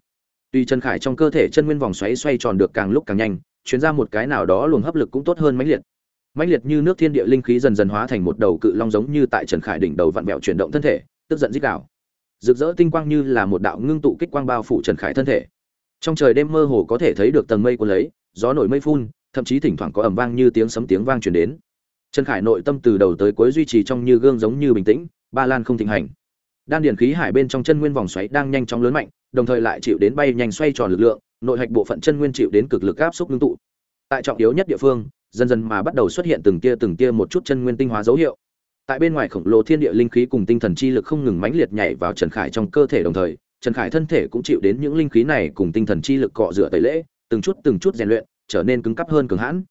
Tuy trần khải trong cơ thể chân nguyên vòng xoáy xoay tròn được càng lúc càng nhanh, chuyển ra một cái nào đó luồng hấp lực cũng tốt hơn mãnh liệt. Mãnh liệt như nước thiên địa linh khí dần dần hóa thành một đầu cự long giống như tại trần khải đỉnh đầu vặn vẹo chuyển động thân thể, tức giận rít gào. rực rỡ tinh quang như là một đạo ngưng tụ kích quang bao phủ trần khải thân thể. Trong trời đêm mơ hồ có thể thấy được tầng mây cuốn lấy, gió nổi mây phun, thậm chí thỉnh thoảng có ầm vang như tiếng sấm tiếng vang truyền đến. Trần khải nội tâm từ đầu tới cuối duy trì trong như gương giống như bình tĩnh ba lan không thịnh hành. Đan điền khí hải bên trong chân nguyên vòng xoáy đang nhanh chóng lớn mạnh, đồng thời lại chịu đến bay nhanh xoay tròn lực lượng, nội hạch bộ phận chân nguyên chịu đến cực lực áp xúc ngưng tụ. Tại trọng yếu nhất địa phương, dần dần mà bắt đầu xuất hiện từng tia từng tia một chút chân nguyên tinh hóa dấu hiệu. Tại bên ngoài khổng lồ thiên địa linh khí cùng tinh thần chi lực không ngừng mãnh liệt nhảy vào trần khải trong cơ thể đồng thời, trần khải thân thể cũng chịu đến những linh khí này cùng tinh thần chi lực cọ rửa tẩy lễ, từng chút từng chút rèn luyện, trở nên cứng cắp hơn cường hãn.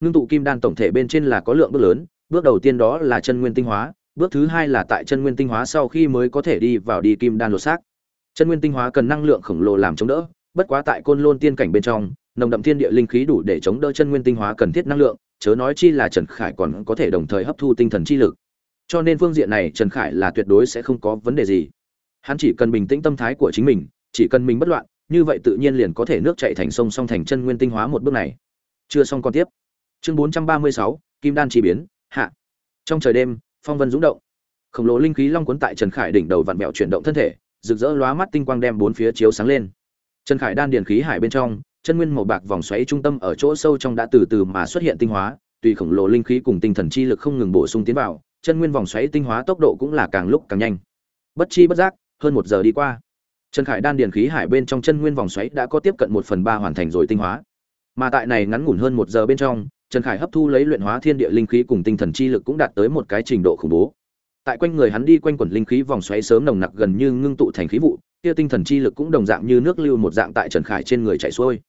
Ngưng tụ kim đan tổng thể bên trên là có lượng bước lớn, bước đầu tiên đó là chân nguyên tinh hóa bước thứ hai là tại chân nguyên tinh hóa sau khi mới có thể đi vào đi kim đan lột xác. Chân nguyên tinh hóa cần năng lượng khổng lồ làm chống đỡ, bất quá tại côn lôn tiên cảnh bên trong, nồng đậm thiên địa linh khí đủ để chống đỡ chân nguyên tinh hóa cần thiết năng lượng, chớ nói chi là trần khải còn có thể đồng thời hấp thu tinh thần chi lực. Cho nên phương diện này trần khải là tuyệt đối sẽ không có vấn đề gì. Hắn chỉ cần bình tĩnh tâm thái của chính mình, chỉ cần mình bất loạn, như vậy tự nhiên liền có thể nước chạy thành sông song thành chân nguyên tinh hóa một bước này. Chưa xong còn tiếp. Chương bốn trăm ba mươi sáu, kim đan chỉ biến, hạ. Trong trời đêm phong vân dũng động. Khổng lồ linh khí long cuốn tại trần khải đỉnh đầu vặn vẹo chuyển động thân thể, rực rỡ lóa mắt tinh quang đem bốn phía chiếu sáng lên. Trần khải đan điền khí hải bên trong, chân nguyên màu bạc vòng xoáy trung tâm ở chỗ sâu trong đã từ từ mà xuất hiện tinh hóa, tùy khổng lồ linh khí cùng tinh thần chi lực không ngừng bổ sung tiến vào, chân nguyên vòng xoáy tinh hóa tốc độ cũng là càng lúc càng nhanh. Bất chi bất giác, hơn một giờ đi qua. Trần khải đan điền khí hải bên trong chân nguyên vòng xoáy đã có tiếp cận một phần ba hoàn thành rồi tinh hóa. Mà tại này ngắn ngủn hơn một giờ bên trong trần khải hấp thu lấy luyện hóa thiên địa linh khí cùng tinh thần chi lực cũng đạt tới một cái trình độ khủng bố. Tại quanh người hắn đi quanh quẩn linh khí vòng xoáy sớm nồng nặc gần như ngưng tụ thành khí vụ, kia tinh thần chi lực cũng đồng dạng như nước lưu một dạng tại trần khải trên người chảy xuôi.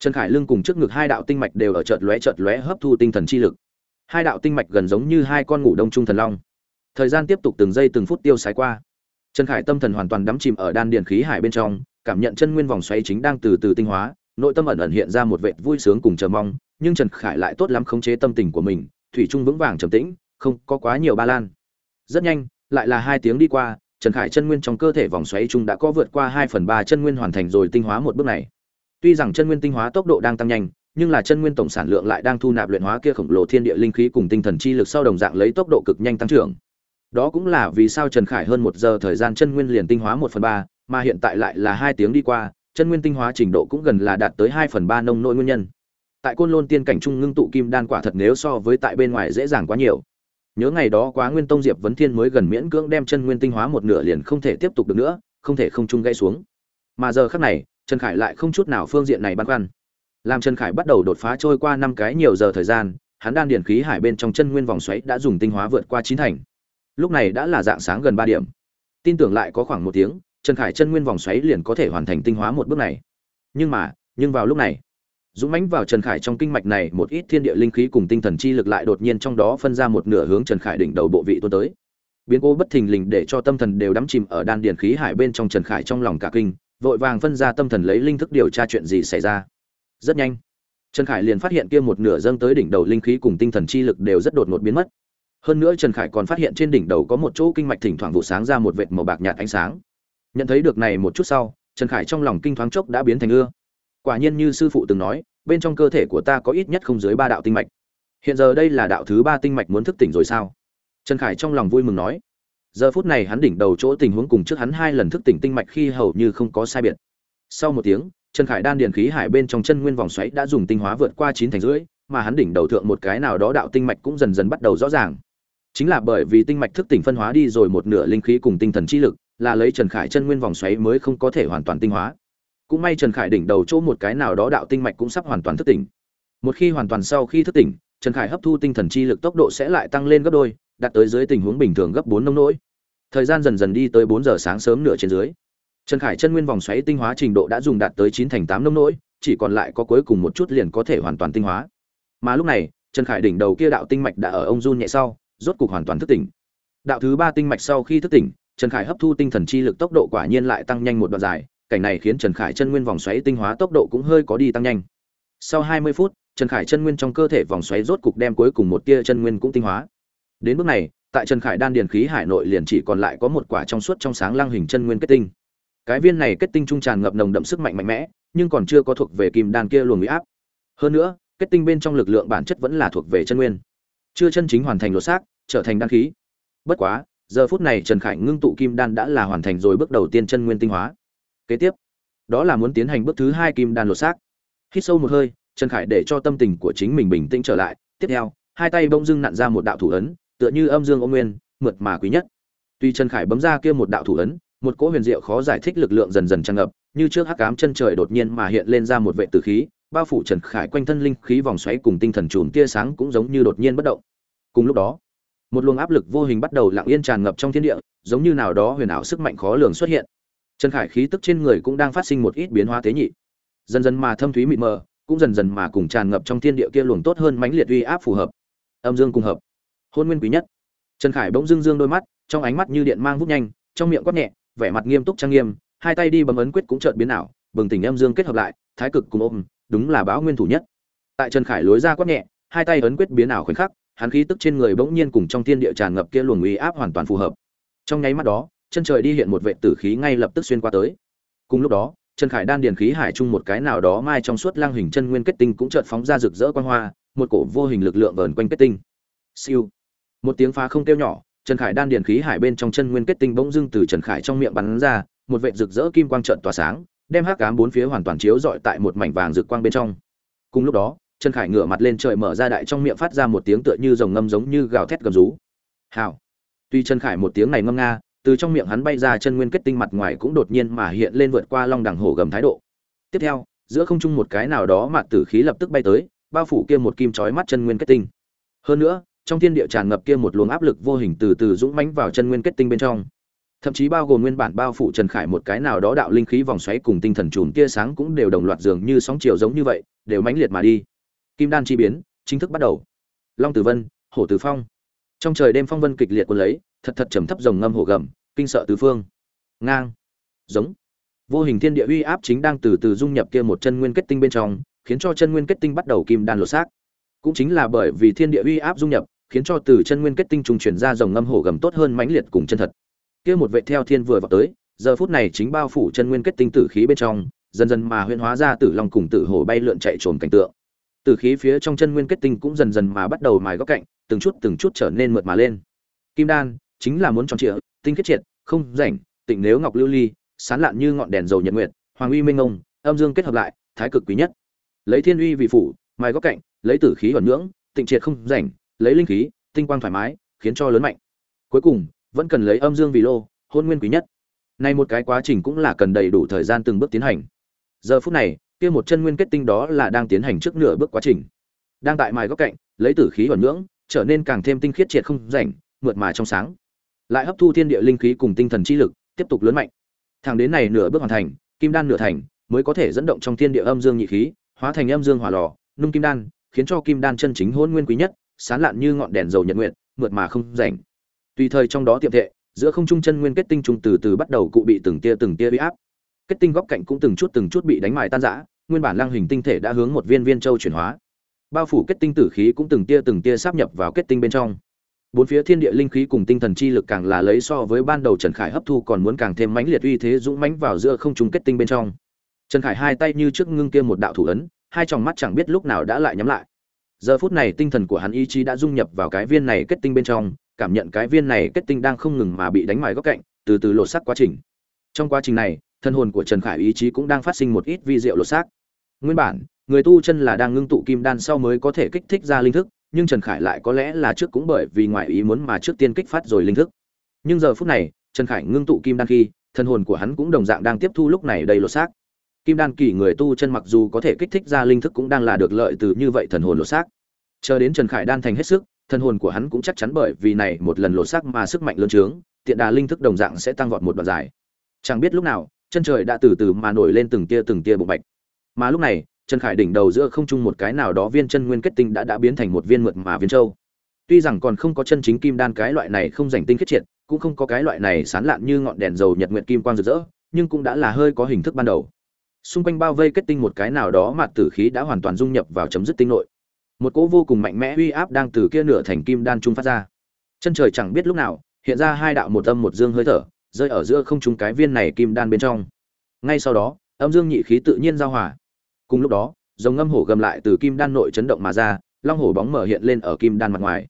Trần khải lưng cùng trước ngực hai đạo tinh mạch đều ở chợt lóe chợt lóe hấp thu tinh thần chi lực. Hai đạo tinh mạch gần giống như hai con ngủ đông trung thần long. Thời gian tiếp tục từng giây từng phút tiêu sái qua. Trần khải tâm thần hoàn toàn đắm chìm ở đan điền khí hải bên trong, cảm nhận chân nguyên vòng xoáy chính đang từ từ tinh hóa nội tâm ẩn ẩn hiện ra một vẻ vui sướng cùng chờ mong, nhưng trần khải lại tốt lắm khống chế tâm tình của mình, thủy trung vững vàng trầm tĩnh, không có quá nhiều ba lan. Rất nhanh, lại là hai tiếng đi qua, trần khải chân nguyên trong cơ thể vòng xoáy chung đã có vượt qua hai phần ba chân nguyên hoàn thành rồi tinh hóa một bước này. Tuy rằng chân nguyên tinh hóa tốc độ đang tăng nhanh, nhưng là chân nguyên tổng sản lượng lại đang thu nạp luyện hóa kia khổng lồ thiên địa linh khí cùng tinh thần chi lực sau đồng dạng lấy tốc độ cực nhanh tăng trưởng. Đó cũng là vì sao trần khải hơn một giờ thời gian chân nguyên liền tinh hóa một phần ba, mà hiện tại lại là hai tiếng đi qua chân nguyên tinh hóa trình độ cũng gần là đạt tới hai phần ba nông nỗi nguyên nhân. Tại côn lôn tiên cảnh trung ngưng tụ kim đan quả thật nếu so với tại bên ngoài dễ dàng quá nhiều. Nhớ ngày đó quá nguyên tông diệp vấn thiên mới gần miễn cưỡng đem chân nguyên tinh hóa một nửa liền không thể tiếp tục được nữa, không thể không trung gãy xuống. Mà giờ khác này, trần khải lại không chút nào phương diện này băn khoăn. Làm trần khải bắt đầu đột phá trôi qua năm cái nhiều giờ thời gian, hắn đan điển khí hải bên trong chân nguyên vòng xoáy đã dùng tinh hóa vượt qua chín thành. Lúc này đã là dạng sáng gần ba điểm. Tin tưởng lại có khoảng một tiếng trần khải chân nguyên vòng xoáy liền có thể hoàn thành tinh hóa một bước này. Nhưng mà, nhưng vào lúc này, dũng mãnh vào trần khải trong kinh mạch này một ít thiên địa linh khí cùng tinh thần chi lực lại đột nhiên trong đó phân ra một nửa hướng trần khải đỉnh đầu bộ vị tuôn tới. Biến cố bất thình lình để cho tâm thần đều đắm chìm ở đan điền khí hải bên trong trần khải trong lòng cả kinh, vội vàng phân ra tâm thần lấy linh thức điều tra chuyện gì xảy ra. Rất nhanh, trần khải liền phát hiện kia một nửa dâng tới đỉnh đầu linh khí cùng tinh thần chi lực đều rất đột ngột biến mất. Hơn nữa trần khải còn phát hiện trên đỉnh đầu có một chỗ kinh mạch thỉnh thoảng vụ sáng ra một vệt màu bạc nhạt ánh sáng nhận thấy được này một chút sau, trần khải trong lòng kinh thoáng chốc đã biến thành ưa. Quả nhiên như sư phụ từng nói, bên trong cơ thể của ta có ít nhất không dưới ba đạo tinh mạch. Hiện giờ đây là đạo thứ ba tinh mạch muốn thức tỉnh rồi sao? Trần khải trong lòng vui mừng nói. Giờ phút này hắn đỉnh đầu chỗ tình huống cùng trước hắn hai lần thức tỉnh tinh mạch khi hầu như không có sai biệt. Sau một tiếng, trần khải đan điền khí hải bên trong chân nguyên vòng xoáy đã dùng tinh hóa vượt qua chín thành rưỡi, mà hắn đỉnh đầu thượng một cái nào đó đạo tinh mạch cũng dần dần bắt đầu rõ ràng. Chính là bởi vì tinh mạch thức tỉnh phân hóa đi rồi một nửa linh khí cùng tinh thần chi lực là lấy trần khải chân nguyên vòng xoáy mới không có thể hoàn toàn tinh hóa. Cũng may trần khải đỉnh đầu chỗ một cái nào đó đạo tinh mạch cũng sắp hoàn toàn thức tỉnh. Một khi hoàn toàn sau khi thức tỉnh, trần khải hấp thu tinh thần chi lực tốc độ sẽ lại tăng lên gấp đôi, đạt tới dưới tình huống bình thường gấp bốn nông nỗi. Thời gian dần dần đi tới bốn giờ sáng sớm nửa trên dưới. Trần khải chân nguyên vòng xoáy tinh hóa trình độ đã dùng đạt tới chín thành tám nông nỗi, chỉ còn lại có cuối cùng một chút liền có thể hoàn toàn tinh hóa. Mà lúc này, trần khải đỉnh đầu kia đạo tinh mạch đã ở ông run nhẹ sau, rốt cục hoàn toàn thức tỉnh. Đạo thứ ba tinh mạch sau khi thức tỉnh trần khải hấp thu tinh thần chi lực tốc độ quả nhiên lại tăng nhanh một đoạn dài, cảnh này khiến trần khải chân nguyên vòng xoáy tinh hóa tốc độ cũng hơi có đi tăng nhanh. Sau hai mươi phút, trần khải chân nguyên trong cơ thể vòng xoáy rốt cục đem cuối cùng một tia chân nguyên cũng tinh hóa. Đến bước này, tại trần khải đan điền khí hải nội liền chỉ còn lại có một quả trong suốt trong sáng lăng hình chân nguyên kết tinh. Cái viên này kết tinh trung tràn ngập nồng đậm sức mạnh mạnh mẽ, nhưng còn chưa có thuộc về kim đan kia luồng uy áp. Hơn nữa, kết tinh bên trong lực lượng bản chất vẫn là thuộc về chân nguyên. Chưa chân chính hoàn thành lột xác, trở thành đan khí. Bất quá giờ phút này trần khải ngưng tụ kim đan đã là hoàn thành rồi bước đầu tiên chân nguyên tinh hóa. Kế tiếp, đó là muốn tiến hành bước thứ hai kim đan lột xác. Hít sâu một hơi, trần khải để cho tâm tình của chính mình bình tĩnh trở lại. Tiếp theo, hai tay bông dưng nặn ra một đạo thủ ấn, tựa như âm dương ô nguyên, mượt mà quý nhất. Tuy trần khải bấm ra kia một đạo thủ ấn, một cỗ huyền diệu khó giải thích lực lượng dần dần tràn ngập, như trước hắc cám chân trời đột nhiên mà hiện lên ra một vệ tử khí, bao phủ trần khải quanh thân linh khí vòng xoáy cùng tinh thần chùm tia sáng cũng giống như đột nhiên bất động. Cùng lúc đó một luồng áp lực vô hình bắt đầu lặng yên tràn ngập trong thiên địa, giống như nào đó huyền ảo sức mạnh khó lường xuất hiện. Trần khải khí tức trên người cũng đang phát sinh một ít biến hóa tế nhị. Dần dần mà thâm thúy mịt mờ, cũng dần dần mà cùng tràn ngập trong thiên địa kia luồng tốt hơn mãnh liệt uy áp phù hợp. Âm dương cùng hợp. Hôn nguyên quý nhất. Trần khải bỗng dưng dương đôi mắt, trong ánh mắt như điện mang vút nhanh, trong miệng quát nhẹ, vẻ mặt nghiêm túc trang nghiêm, hai tay đi bấm ấn quyết cũng chợt biến ảo, bừng tỉnh âm dương kết hợp lại, thái cực cùng ôm, đúng là báo nguyên thủ nhất. Tại trần khải lối ra quát nhẹ, hai tay ấn quyết biến ảo khoảnh khắc hắn khí tức trên người bỗng nhiên cùng trong thiên địa tràn ngập kia luồng uy áp hoàn toàn phù hợp. Trong nháy mắt đó, chân trời đi hiện một vệ tử khí ngay lập tức xuyên qua tới. Cùng lúc đó, trần khải đan điền khí hải chung một cái nào đó mai trong suốt lang hình chân nguyên kết tinh cũng chợt phóng ra rực rỡ quang hoa, một cổ vô hình lực lượng vờn quanh kết tinh. Siêu. Một tiếng phá không tiêu nhỏ, trần khải đan điền khí hải bên trong chân nguyên kết tinh bỗng dưng từ trần khải trong miệng bắn ra, một vệ rực rỡ kim quang chợt tỏa sáng, đem hắc ám bốn phía hoàn toàn chiếu rọi tại một mảnh vàng rực quang bên trong. Cùng lúc đó trần khải ngửa mặt lên trời mở ra đại trong miệng phát ra một tiếng tựa như rồng ngâm giống như gào thét gầm rú. Hào. Tuy trần khải một tiếng này ngâm nga, từ trong miệng hắn bay ra chân nguyên kết tinh mặt ngoài cũng đột nhiên mà hiện lên vượt qua long đằng hổ gầm thái độ. Tiếp theo, giữa không trung một cái nào đó mà tử khí lập tức bay tới, bao phủ kia một kim chói mắt chân nguyên kết tinh. Hơn nữa, trong thiên địa tràn ngập kia một luồng áp lực vô hình từ từ dũng mãnh vào chân nguyên kết tinh bên trong. Thậm chí bao gồm nguyên bản bao phủ trần khải một cái nào đó đạo linh khí vòng xoáy cùng tinh thần chùm tia sáng cũng đều đồng loạt dường như sóng chiều giống như vậy, đều mãnh liệt mà đi kim đan chi biến, chính thức bắt đầu. Long tử vân, hổ tử phong. Trong trời đêm phong vân kịch liệt quân lấy, thật thật trầm thấp rồng ngâm hổ gầm, kinh sợ tứ phương. Ngang. Giống. Vô hình thiên địa uy áp chính đang từ từ dung nhập kia một chân nguyên kết tinh bên trong, khiến cho chân nguyên kết tinh bắt đầu kim đan lột xác. Cũng chính là bởi vì thiên địa uy áp dung nhập, khiến cho từ chân nguyên kết tinh trùng chuyển ra dòng ngâm hổ gầm tốt hơn mãnh liệt cùng chân thật. Kia một vệ theo thiên vừa vào tới, giờ phút này chính bao phủ chân nguyên kết tinh tử khí bên trong, dần dần mà huyễn hóa ra tử long cùng tử hổ bay lượn chạy trồn cảnh tượng tử khí phía trong chân nguyên kết tinh cũng dần dần mà bắt đầu mài góc cạnh, từng chút từng chút trở nên mượt mà lên. Kim đan, chính là muốn tròn trịa, tinh khiết triệt, không rảnh, tịnh nếu ngọc lưu ly, sán lạn như ngọn đèn dầu nhật nguyệt, hoàng uy minh ông, âm dương kết hợp lại, thái cực quý nhất. Lấy thiên uy vị phủ, mài góc cạnh, lấy tử khí ẩn nhưỡng, tịnh triệt không rảnh, lấy linh khí, tinh quang thoải mái, khiến cho lớn mạnh. Cuối cùng, vẫn cần lấy âm dương vì lô, hôn nguyên quý nhất. Nay một cái quá trình cũng là cần đầy đủ thời gian từng bước tiến hành. Giờ phút này kia một chân nguyên kết tinh đó là đang tiến hành trước nửa bước quá trình. Đang tại mài góc cạnh, lấy tử khí ẩn nhưỡng trở nên càng thêm tinh khiết triệt không rảnh, mượt mà trong sáng. Lại hấp thu thiên địa linh khí cùng tinh thần chi lực, tiếp tục lớn mạnh. Thẳng đến này nửa bước hoàn thành, kim đan nửa thành, mới có thể dẫn động trong thiên địa âm dương nhị khí, hóa thành âm dương hỏa lò, nung kim đan, khiến cho kim đan chân chính hôn nguyên quý nhất, sán lạn như ngọn đèn dầu nhật nguyện mượt mà không rảnh. Tùy thời trong đó tiệm thệ, giữa không trung chân nguyên kết tinh trùng từ từ bắt đầu cụ bị từng tia từng tia uy áp kết tinh góc cạnh cũng từng chút từng chút bị đánh mài tan rã, nguyên bản lăng hình tinh thể đã hướng một viên viên châu chuyển hóa. Bao phủ kết tinh tử khí cũng từng tia từng tia sáp nhập vào kết tinh bên trong. Bốn phía thiên địa linh khí cùng tinh thần chi lực càng là lấy so với ban đầu trần khải hấp thu còn muốn càng thêm mãnh liệt uy thế dũng mãnh vào giữa không trung kết tinh bên trong. Trần khải hai tay như trước ngưng kia một đạo thủ ấn, hai tròng mắt chẳng biết lúc nào đã lại nhắm lại. Giờ phút này tinh thần của hắn ý chí đã dung nhập vào cái viên này kết tinh bên trong, cảm nhận cái viên này kết tinh đang không ngừng mà bị đánh mài góc cạnh, từ từ lột xác quá trình. Trong quá trình này thân hồn của trần khải ý chí cũng đang phát sinh một ít vi diệu lột xác. Nguyên bản, người tu chân là đang ngưng tụ kim đan sau mới có thể kích thích ra linh thức, nhưng trần khải lại có lẽ là trước cũng bởi vì ngoại ý muốn mà trước tiên kích phát rồi linh thức. Nhưng giờ phút này, trần khải ngưng tụ kim đan khi thân hồn của hắn cũng đồng dạng đang tiếp thu lúc này đầy lột xác. Kim đan kỳ người tu chân mặc dù có thể kích thích ra linh thức cũng đang là được lợi từ như vậy thần hồn lột xác. Chờ đến trần khải đan thành hết sức thân hồn của hắn cũng chắc chắn bởi vì này một lần lột xác mà sức mạnh lớn trướng, tiện đà linh thức đồng dạng sẽ tăng vọt một đoạn dài. Chẳng biết lúc nào chân trời đã từ từ mà nổi lên từng tia từng tia bụng bạch. Mà lúc này, trần khải đỉnh đầu giữa không trung một cái nào đó viên chân nguyên kết tinh đã đã biến thành một viên mượt mà viên châu. Tuy rằng còn không có chân chính kim đan cái loại này không dành tinh khiết triệt, cũng không có cái loại này sán lạn như ngọn đèn dầu nhật nguyện kim quang rực rỡ, nhưng cũng đã là hơi có hình thức ban đầu. Xung quanh bao vây kết tinh một cái nào đó mà tử khí đã hoàn toàn dung nhập vào chấm dứt tinh nội. Một cỗ vô cùng mạnh mẽ uy áp đang từ kia nửa thành kim đan trung phát ra. Chân trời chẳng biết lúc nào, hiện ra hai đạo một âm một dương hơi thở rơi ở giữa không trung cái viên này kim đan bên trong. Ngay sau đó, âm dương nhị khí tự nhiên giao hòa. Cùng lúc đó, dòng ngâm hổ gầm lại từ kim đan nội chấn động mà ra, long hổ bóng mở hiện lên ở kim đan mặt ngoài.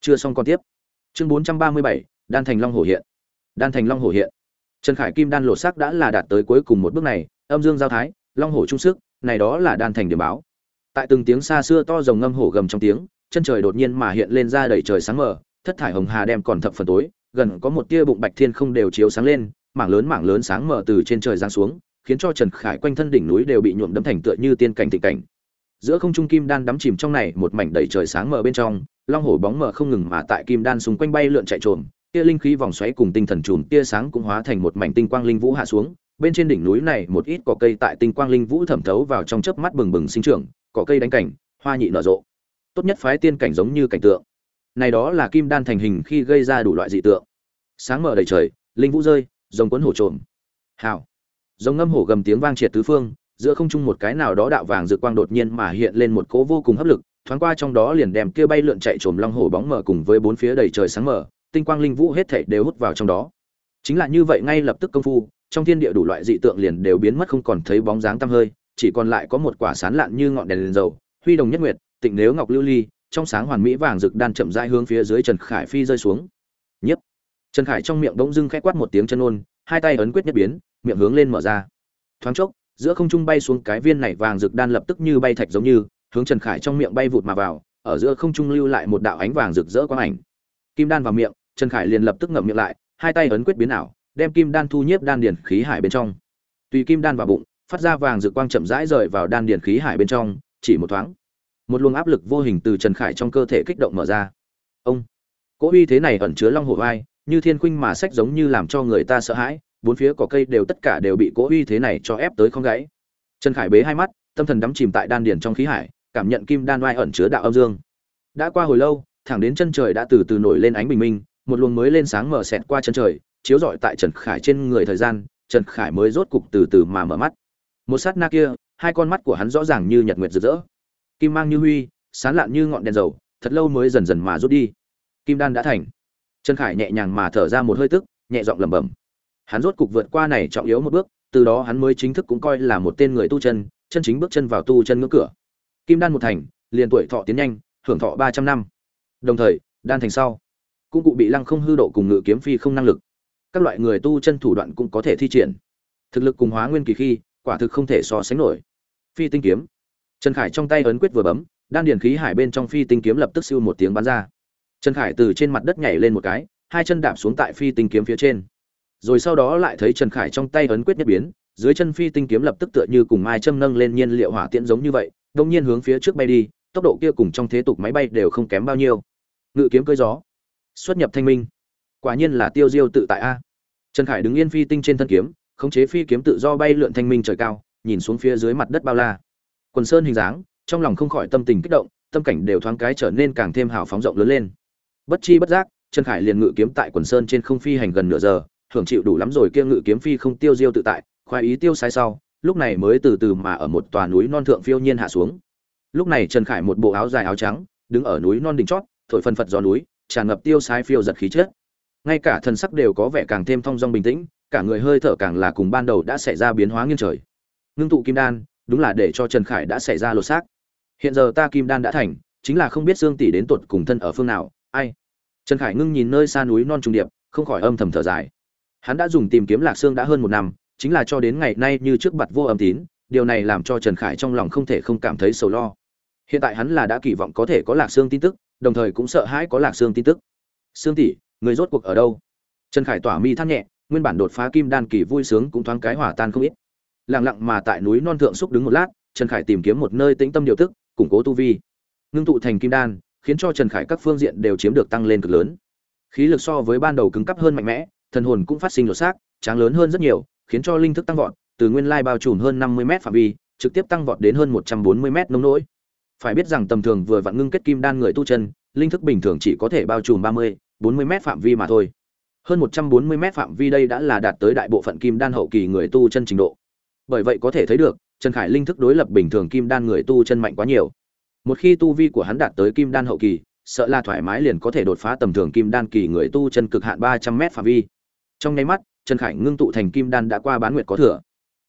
Chưa xong con tiếp. Chương bốn trăm ba mươi bảy, đan thành long hổ hiện. Đan thành long hổ hiện. Trần khải kim đan lột sắc đã là đạt tới cuối cùng một bước này, âm dương giao thái, long hổ trung sức, này đó là đan thành điểm báo. Tại từng tiếng xa xưa to rồng ngâm hổ gầm trong tiếng, chân trời đột nhiên mà hiện lên ra đầy trời sáng mờ, thất thải hồng hà đem còn thập phần tối gần có một tia bụng bạch thiên không đều chiếu sáng lên, mảng lớn mảng lớn sáng mở từ trên trời giáng xuống, khiến cho trần khải quanh thân đỉnh núi đều bị nhuộm đấm thành tựa như tiên cảnh thịnh cảnh. Giữa không trung kim đan đắm chìm trong này, một mảnh đầy trời sáng mở bên trong, long hổ bóng mở không ngừng mà tại kim đan xung quanh bay lượn chạy trồm, tia linh khí vòng xoáy cùng tinh thần chùm tia sáng cũng hóa thành một mảnh tinh quang linh vũ hạ xuống, bên trên đỉnh núi này một ít cỏ cây tại tinh quang linh vũ thẩm thấu vào trong chớp mắt bừng bừng sinh trưởng, cỏ cây đánh cảnh, hoa nhị nở rộ. Tốt nhất phái tiên cảnh giống như cảnh tượng này đó là kim đan thành hình khi gây ra đủ loại dị tượng. Sáng mở đầy trời linh vũ rơi rồng cuốn hổ trộm. Hào. Rồng ngâm hổ gầm tiếng vang triệt tứ phương giữa không trung một cái nào đó đạo vàng rực quang đột nhiên mà hiện lên một cỗ vô cùng hấp lực thoáng qua trong đó liền đem kia bay lượn chạy trồm long hổ bóng mở cùng với bốn phía đầy trời sáng mở tinh quang linh vũ hết thảy đều hút vào trong đó. Chính là như vậy ngay lập tức công phu trong thiên địa đủ loại dị tượng liền đều biến mất không còn thấy bóng dáng tăm hơi chỉ còn lại có một quả sán lạn như ngọn đèn, đèn dầu huy đồng nhất nguyệt tịnh nếu ngọc lưu ly trong sáng hoàn mỹ vàng rực đan chậm rãi hướng phía dưới trần khải phi rơi xuống. Nhiếp. Trần khải trong miệng bỗng dưng khẽ quát một tiếng chân ôn, hai tay ấn quyết nhất biến, miệng hướng lên mở ra. Thoáng chốc, giữa không trung bay xuống cái viên này vàng rực đan lập tức như bay thạch giống như, hướng trần khải trong miệng bay vụt mà vào, ở giữa không trung lưu lại một đạo ánh vàng rực rỡ quang ảnh. Kim đan vào miệng, trần khải liền lập tức ngậm miệng lại, hai tay ấn quyết biến ảo, đem kim đan thu nhiếp đan điền khí hải bên trong. Tùy kim đan vào bụng, phát ra vàng rực quang chậm rãi rời vào đan điền khí hải bên trong, chỉ một thoáng một luồng áp lực vô hình từ trần khải trong cơ thể kích động mở ra. Ông, cỗ uy thế này ẩn chứa long hổ vai, như thiên khuynh mà sách giống như làm cho người ta sợ hãi, bốn phía cỏ cây đều tất cả đều bị cỗ uy thế này cho ép tới không gãy. Trần khải bế hai mắt, tâm thần đắm chìm tại đan điền trong khí hải, cảm nhận kim đan oai ẩn chứa đạo âm dương. Đã qua hồi lâu, thẳng đến chân trời đã từ từ nổi lên ánh bình minh, một luồng mới lên sáng mở xẹt qua chân trời, chiếu rọi tại trần khải trên người thời gian, trần khải mới rốt cục từ từ mà mở mắt. Một sát na kia, hai con mắt của hắn rõ ràng như nhật nguyệt rực rỡ kim mang như huy, sán lạn như ngọn đèn dầu, thật lâu mới dần dần mà rút đi. Kim đan đã thành. Trần khải nhẹ nhàng mà thở ra một hơi tức, nhẹ giọng lẩm bẩm. Hắn rốt cục vượt qua này trọng yếu một bước, từ đó hắn mới chính thức cũng coi là một tên người tu chân chân chính bước chân vào tu chân ngưỡng cửa. Kim đan một thành, liền tuổi thọ tiến nhanh, hưởng thọ ba trăm năm. Đồng thời, đan thành sau, cũng cụ bị lăng không hư độ cùng ngự kiếm phi không năng lực. Các loại người tu chân thủ đoạn cũng có thể thi triển. Thực lực cùng hóa nguyên kỳ khi, quả thực không thể so sánh nổi. Phi tinh kiếm trần khải trong tay ấn quyết vừa bấm, đan điền khí hải bên trong phi tinh kiếm lập tức siêu một tiếng bắn ra. Trần khải từ trên mặt đất nhảy lên một cái, hai chân đạp xuống tại phi tinh kiếm phía trên. Rồi sau đó lại thấy trần khải trong tay ấn quyết nhất biến, dưới chân phi tinh kiếm lập tức tựa như cùng mai châm nâng lên nhiên liệu hỏa tiễn giống như vậy, đông nhiên hướng phía trước bay đi, tốc độ kia cùng trong thế tục máy bay đều không kém bao nhiêu. Ngự kiếm cơi gió, xuất nhập thanh minh. Quả nhiên là tiêu diêu tự tại a. Trần khải đứng yên phi tinh trên thân kiếm, khống chế phi kiếm tự do bay lượn thanh minh trời cao, nhìn xuống phía dưới mặt đất bao la quần sơn hình dáng, trong lòng không khỏi tâm tình kích động, tâm cảnh đều thoáng cái trở nên càng thêm hào phóng rộng lớn lên. Bất chi bất giác, trần khải liền ngự kiếm tại quần sơn trên không phi hành gần nửa giờ, hưởng chịu đủ lắm rồi kia ngự kiếm phi không tiêu diêu tự tại, khoái ý tiêu sai sau, lúc này mới từ từ mà ở một tòa núi non thượng phiêu nhiên hạ xuống. Lúc này trần khải một bộ áo dài áo trắng, đứng ở núi non đỉnh chót, thổi phân phật gió núi, tràn ngập tiêu sai phiêu giật khí chết ngay cả thần sắc đều có vẻ càng thêm thong dong bình tĩnh, cả người hơi thở càng là cùng ban đầu đã xảy ra biến hóa nghiêng trời. Ngưng tụ kim đan đúng là để cho trần khải đã xảy ra lột xác. Hiện giờ ta kim đan đã thành, chính là không biết Dương tỷ đến tuột cùng thân ở phương nào, ai? Trần khải ngưng nhìn nơi xa núi non trùng điệp, không khỏi âm thầm thở dài. Hắn đã dùng tìm kiếm lạc xương đã hơn một năm, chính là cho đến ngày nay như trước bật vô âm tín, điều này làm cho trần khải trong lòng không thể không cảm thấy sầu lo. Hiện tại hắn là đã kỳ vọng có thể có lạc xương tin tức, đồng thời cũng sợ hãi có lạc xương tin tức. Xương tỷ, người rốt cuộc ở đâu? Trần khải tỏa mi than nhẹ, nguyên bản đột phá kim đan kỳ vui sướng cũng thoáng cái hỏa tan không ít lặng lặng mà tại núi non thượng xúc đứng một lát, trần khải tìm kiếm một nơi tĩnh tâm điều tức, củng cố tu vi. Ngưng tụ thành kim đan, khiến cho trần khải các phương diện đều chiếm được tăng lên cực lớn. Khí lực so với ban đầu cứng cắp hơn mạnh mẽ, thần hồn cũng phát sinh lột xác, tráng lớn hơn rất nhiều, khiến cho linh thức tăng vọt, từ nguyên lai bao trùm hơn năm mươi m phạm vi, trực tiếp tăng vọt đến hơn một trăm bốn mươi m nông nỗi. Phải biết rằng tầm thường vừa vặn ngưng kết kim đan người tu chân, linh thức bình thường chỉ có thể bao trùm ba mươi, bốn mươi m phạm vi mà thôi. Hơn một trăm bốn mươi m phạm vi đây đã là đạt tới đại bộ phận kim đan hậu kỳ người tu chân trình độ bởi vậy có thể thấy được, trần khải linh thức đối lập bình thường kim đan người tu chân mạnh quá nhiều. Một khi tu vi của hắn đạt tới kim đan hậu kỳ, sợ là thoải mái liền có thể đột phá tầm thường kim đan kỳ người tu chân cực hạn ba trăm m phạm vi. Trong nháy mắt, trần khải ngưng tụ thành kim đan đã qua bán nguyệt có thừa.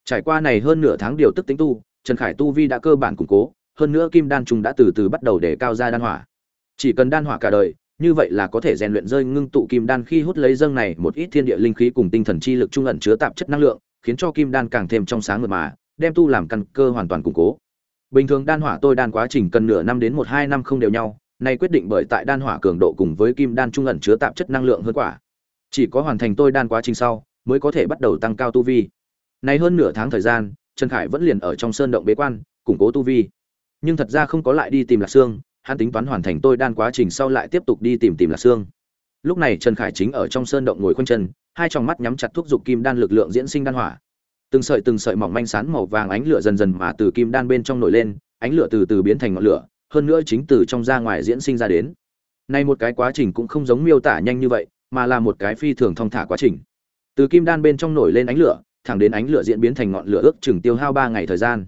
Trải qua này hơn nửa tháng điều tức tính tu, trần khải tu vi đã cơ bản củng cố, hơn nữa kim đan trùng đã từ từ bắt đầu để cao ra đan hỏa. Chỉ cần đan hỏa cả đời, như vậy là có thể rèn luyện rơi ngưng tụ kim đan khi hút lấy dâng này một ít thiên địa linh khí cùng tinh thần chi lực trung ẩn chứa tạp chất năng lượng khiến cho kim đan càng thêm trong sáng mượt mà, đem tu làm căn cơ hoàn toàn củng cố. Bình thường đan hỏa tôi đan quá trình cần nửa năm đến một hai năm không đều nhau này quyết định bởi tại đan hỏa cường độ cùng với kim đan trung ẩn chứa tạp chất năng lượng hơn quả. Chỉ có hoàn thành tôi đan quá trình sau, mới có thể bắt đầu tăng cao tu vi. Này hơn nửa tháng thời gian, trần khải vẫn liền ở trong sơn động bế quan, củng cố tu vi. Nhưng thật ra không có lại đi tìm lạc xương hắn tính toán hoàn thành tôi đan quá trình sau lại tiếp tục đi tìm tìm lạc xương lúc này trần khải chính ở trong sơn động ngồi khoanh chân hai tròng mắt nhắm chặt thuốc dục kim đan lực lượng diễn sinh đan hỏa. Từng sợi từng sợi mỏng manh sán màu vàng ánh lửa dần dần mà từ kim đan bên trong nổi lên, ánh lửa từ từ biến thành ngọn lửa, hơn nữa chính từ trong ra ngoài diễn sinh ra đến. Nay một cái quá trình cũng không giống miêu tả nhanh như vậy, mà là một cái phi thường thong thả quá trình. Từ kim đan bên trong nổi lên ánh lửa, thẳng đến ánh lửa diễn biến thành ngọn lửa ước chừng tiêu hao ba ngày thời gian.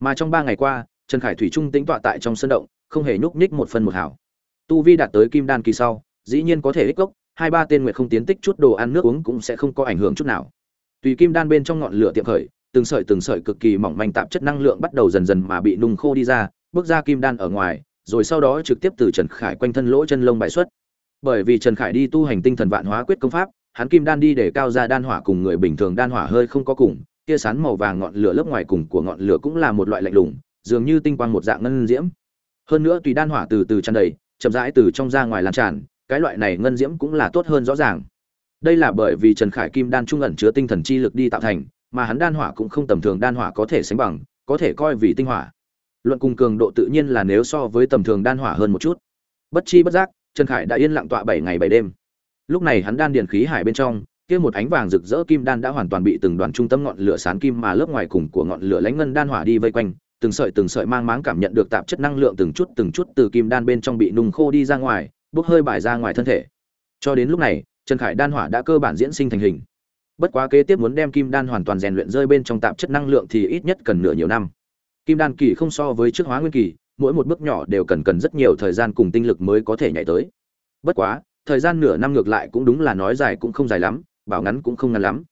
Mà trong ba ngày qua, trần khải thủy trung tĩnh tọa tại trong sân động, không hề nhúc nhích một phân một hảo. Tu vi đạt tới kim đan kỳ sau, dĩ nhiên có thể ích gốc hai ba tên nguyệt không tiến tích chút đồ ăn nước uống cũng sẽ không có ảnh hưởng chút nào. Tùy kim đan bên trong ngọn lửa tiệm khởi, từng sợi từng sợi cực kỳ mỏng manh tạp chất năng lượng bắt đầu dần dần mà bị nung khô đi ra, bước ra kim đan ở ngoài, rồi sau đó trực tiếp từ trần khải quanh thân lỗ chân lông bài xuất. Bởi vì trần khải đi tu hành tinh thần vạn hóa quyết công pháp, hắn kim đan đi để cao ra đan hỏa cùng người bình thường đan hỏa hơi không có cùng, tia sán màu vàng ngọn lửa lớp ngoài cùng của ngọn lửa cũng là một loại lạnh lùng, dường như tinh quang một dạng ngân diễm. Hơn nữa tùy đan hỏa từ từ tràn đầy, chậm rãi từ trong ra ngoài lan tràn cái loại này ngân diễm cũng là tốt hơn rõ ràng. Đây là bởi vì trần khải kim đan trung ẩn chứa tinh thần chi lực đi tạo thành, mà hắn đan hỏa cũng không tầm thường đan hỏa có thể sánh bằng, có thể coi vì tinh hỏa. Luận cùng cường độ tự nhiên là nếu so với tầm thường đan hỏa hơn một chút. Bất chi bất giác, trần khải đã yên lặng tọa bảy ngày bảy đêm. Lúc này hắn đan điền khí hải bên trong, kia một ánh vàng rực rỡ kim đan đã hoàn toàn bị từng đoàn trung tâm ngọn lửa sán kim mà lớp ngoài cùng của ngọn lửa lãnh ngân đan hỏa đi vây quanh, từng sợi từng sợi mang máng cảm nhận được tạp chất năng lượng từng chút từng chút từ kim đan bên trong bị nung khô đi ra ngoài bốc hơi bài ra ngoài thân thể. Cho đến lúc này, trần khải đan hỏa đã cơ bản diễn sinh thành hình. Bất quá kế tiếp muốn đem kim đan hoàn toàn rèn luyện rơi bên trong tạp chất năng lượng thì ít nhất cần nửa nhiều năm. Kim đan kỳ không so với trước hóa nguyên kỳ, mỗi một bước nhỏ đều cần cần rất nhiều thời gian cùng tinh lực mới có thể nhảy tới. Bất quá, thời gian nửa năm ngược lại cũng đúng là nói dài cũng không dài lắm, bảo ngắn cũng không ngắn lắm.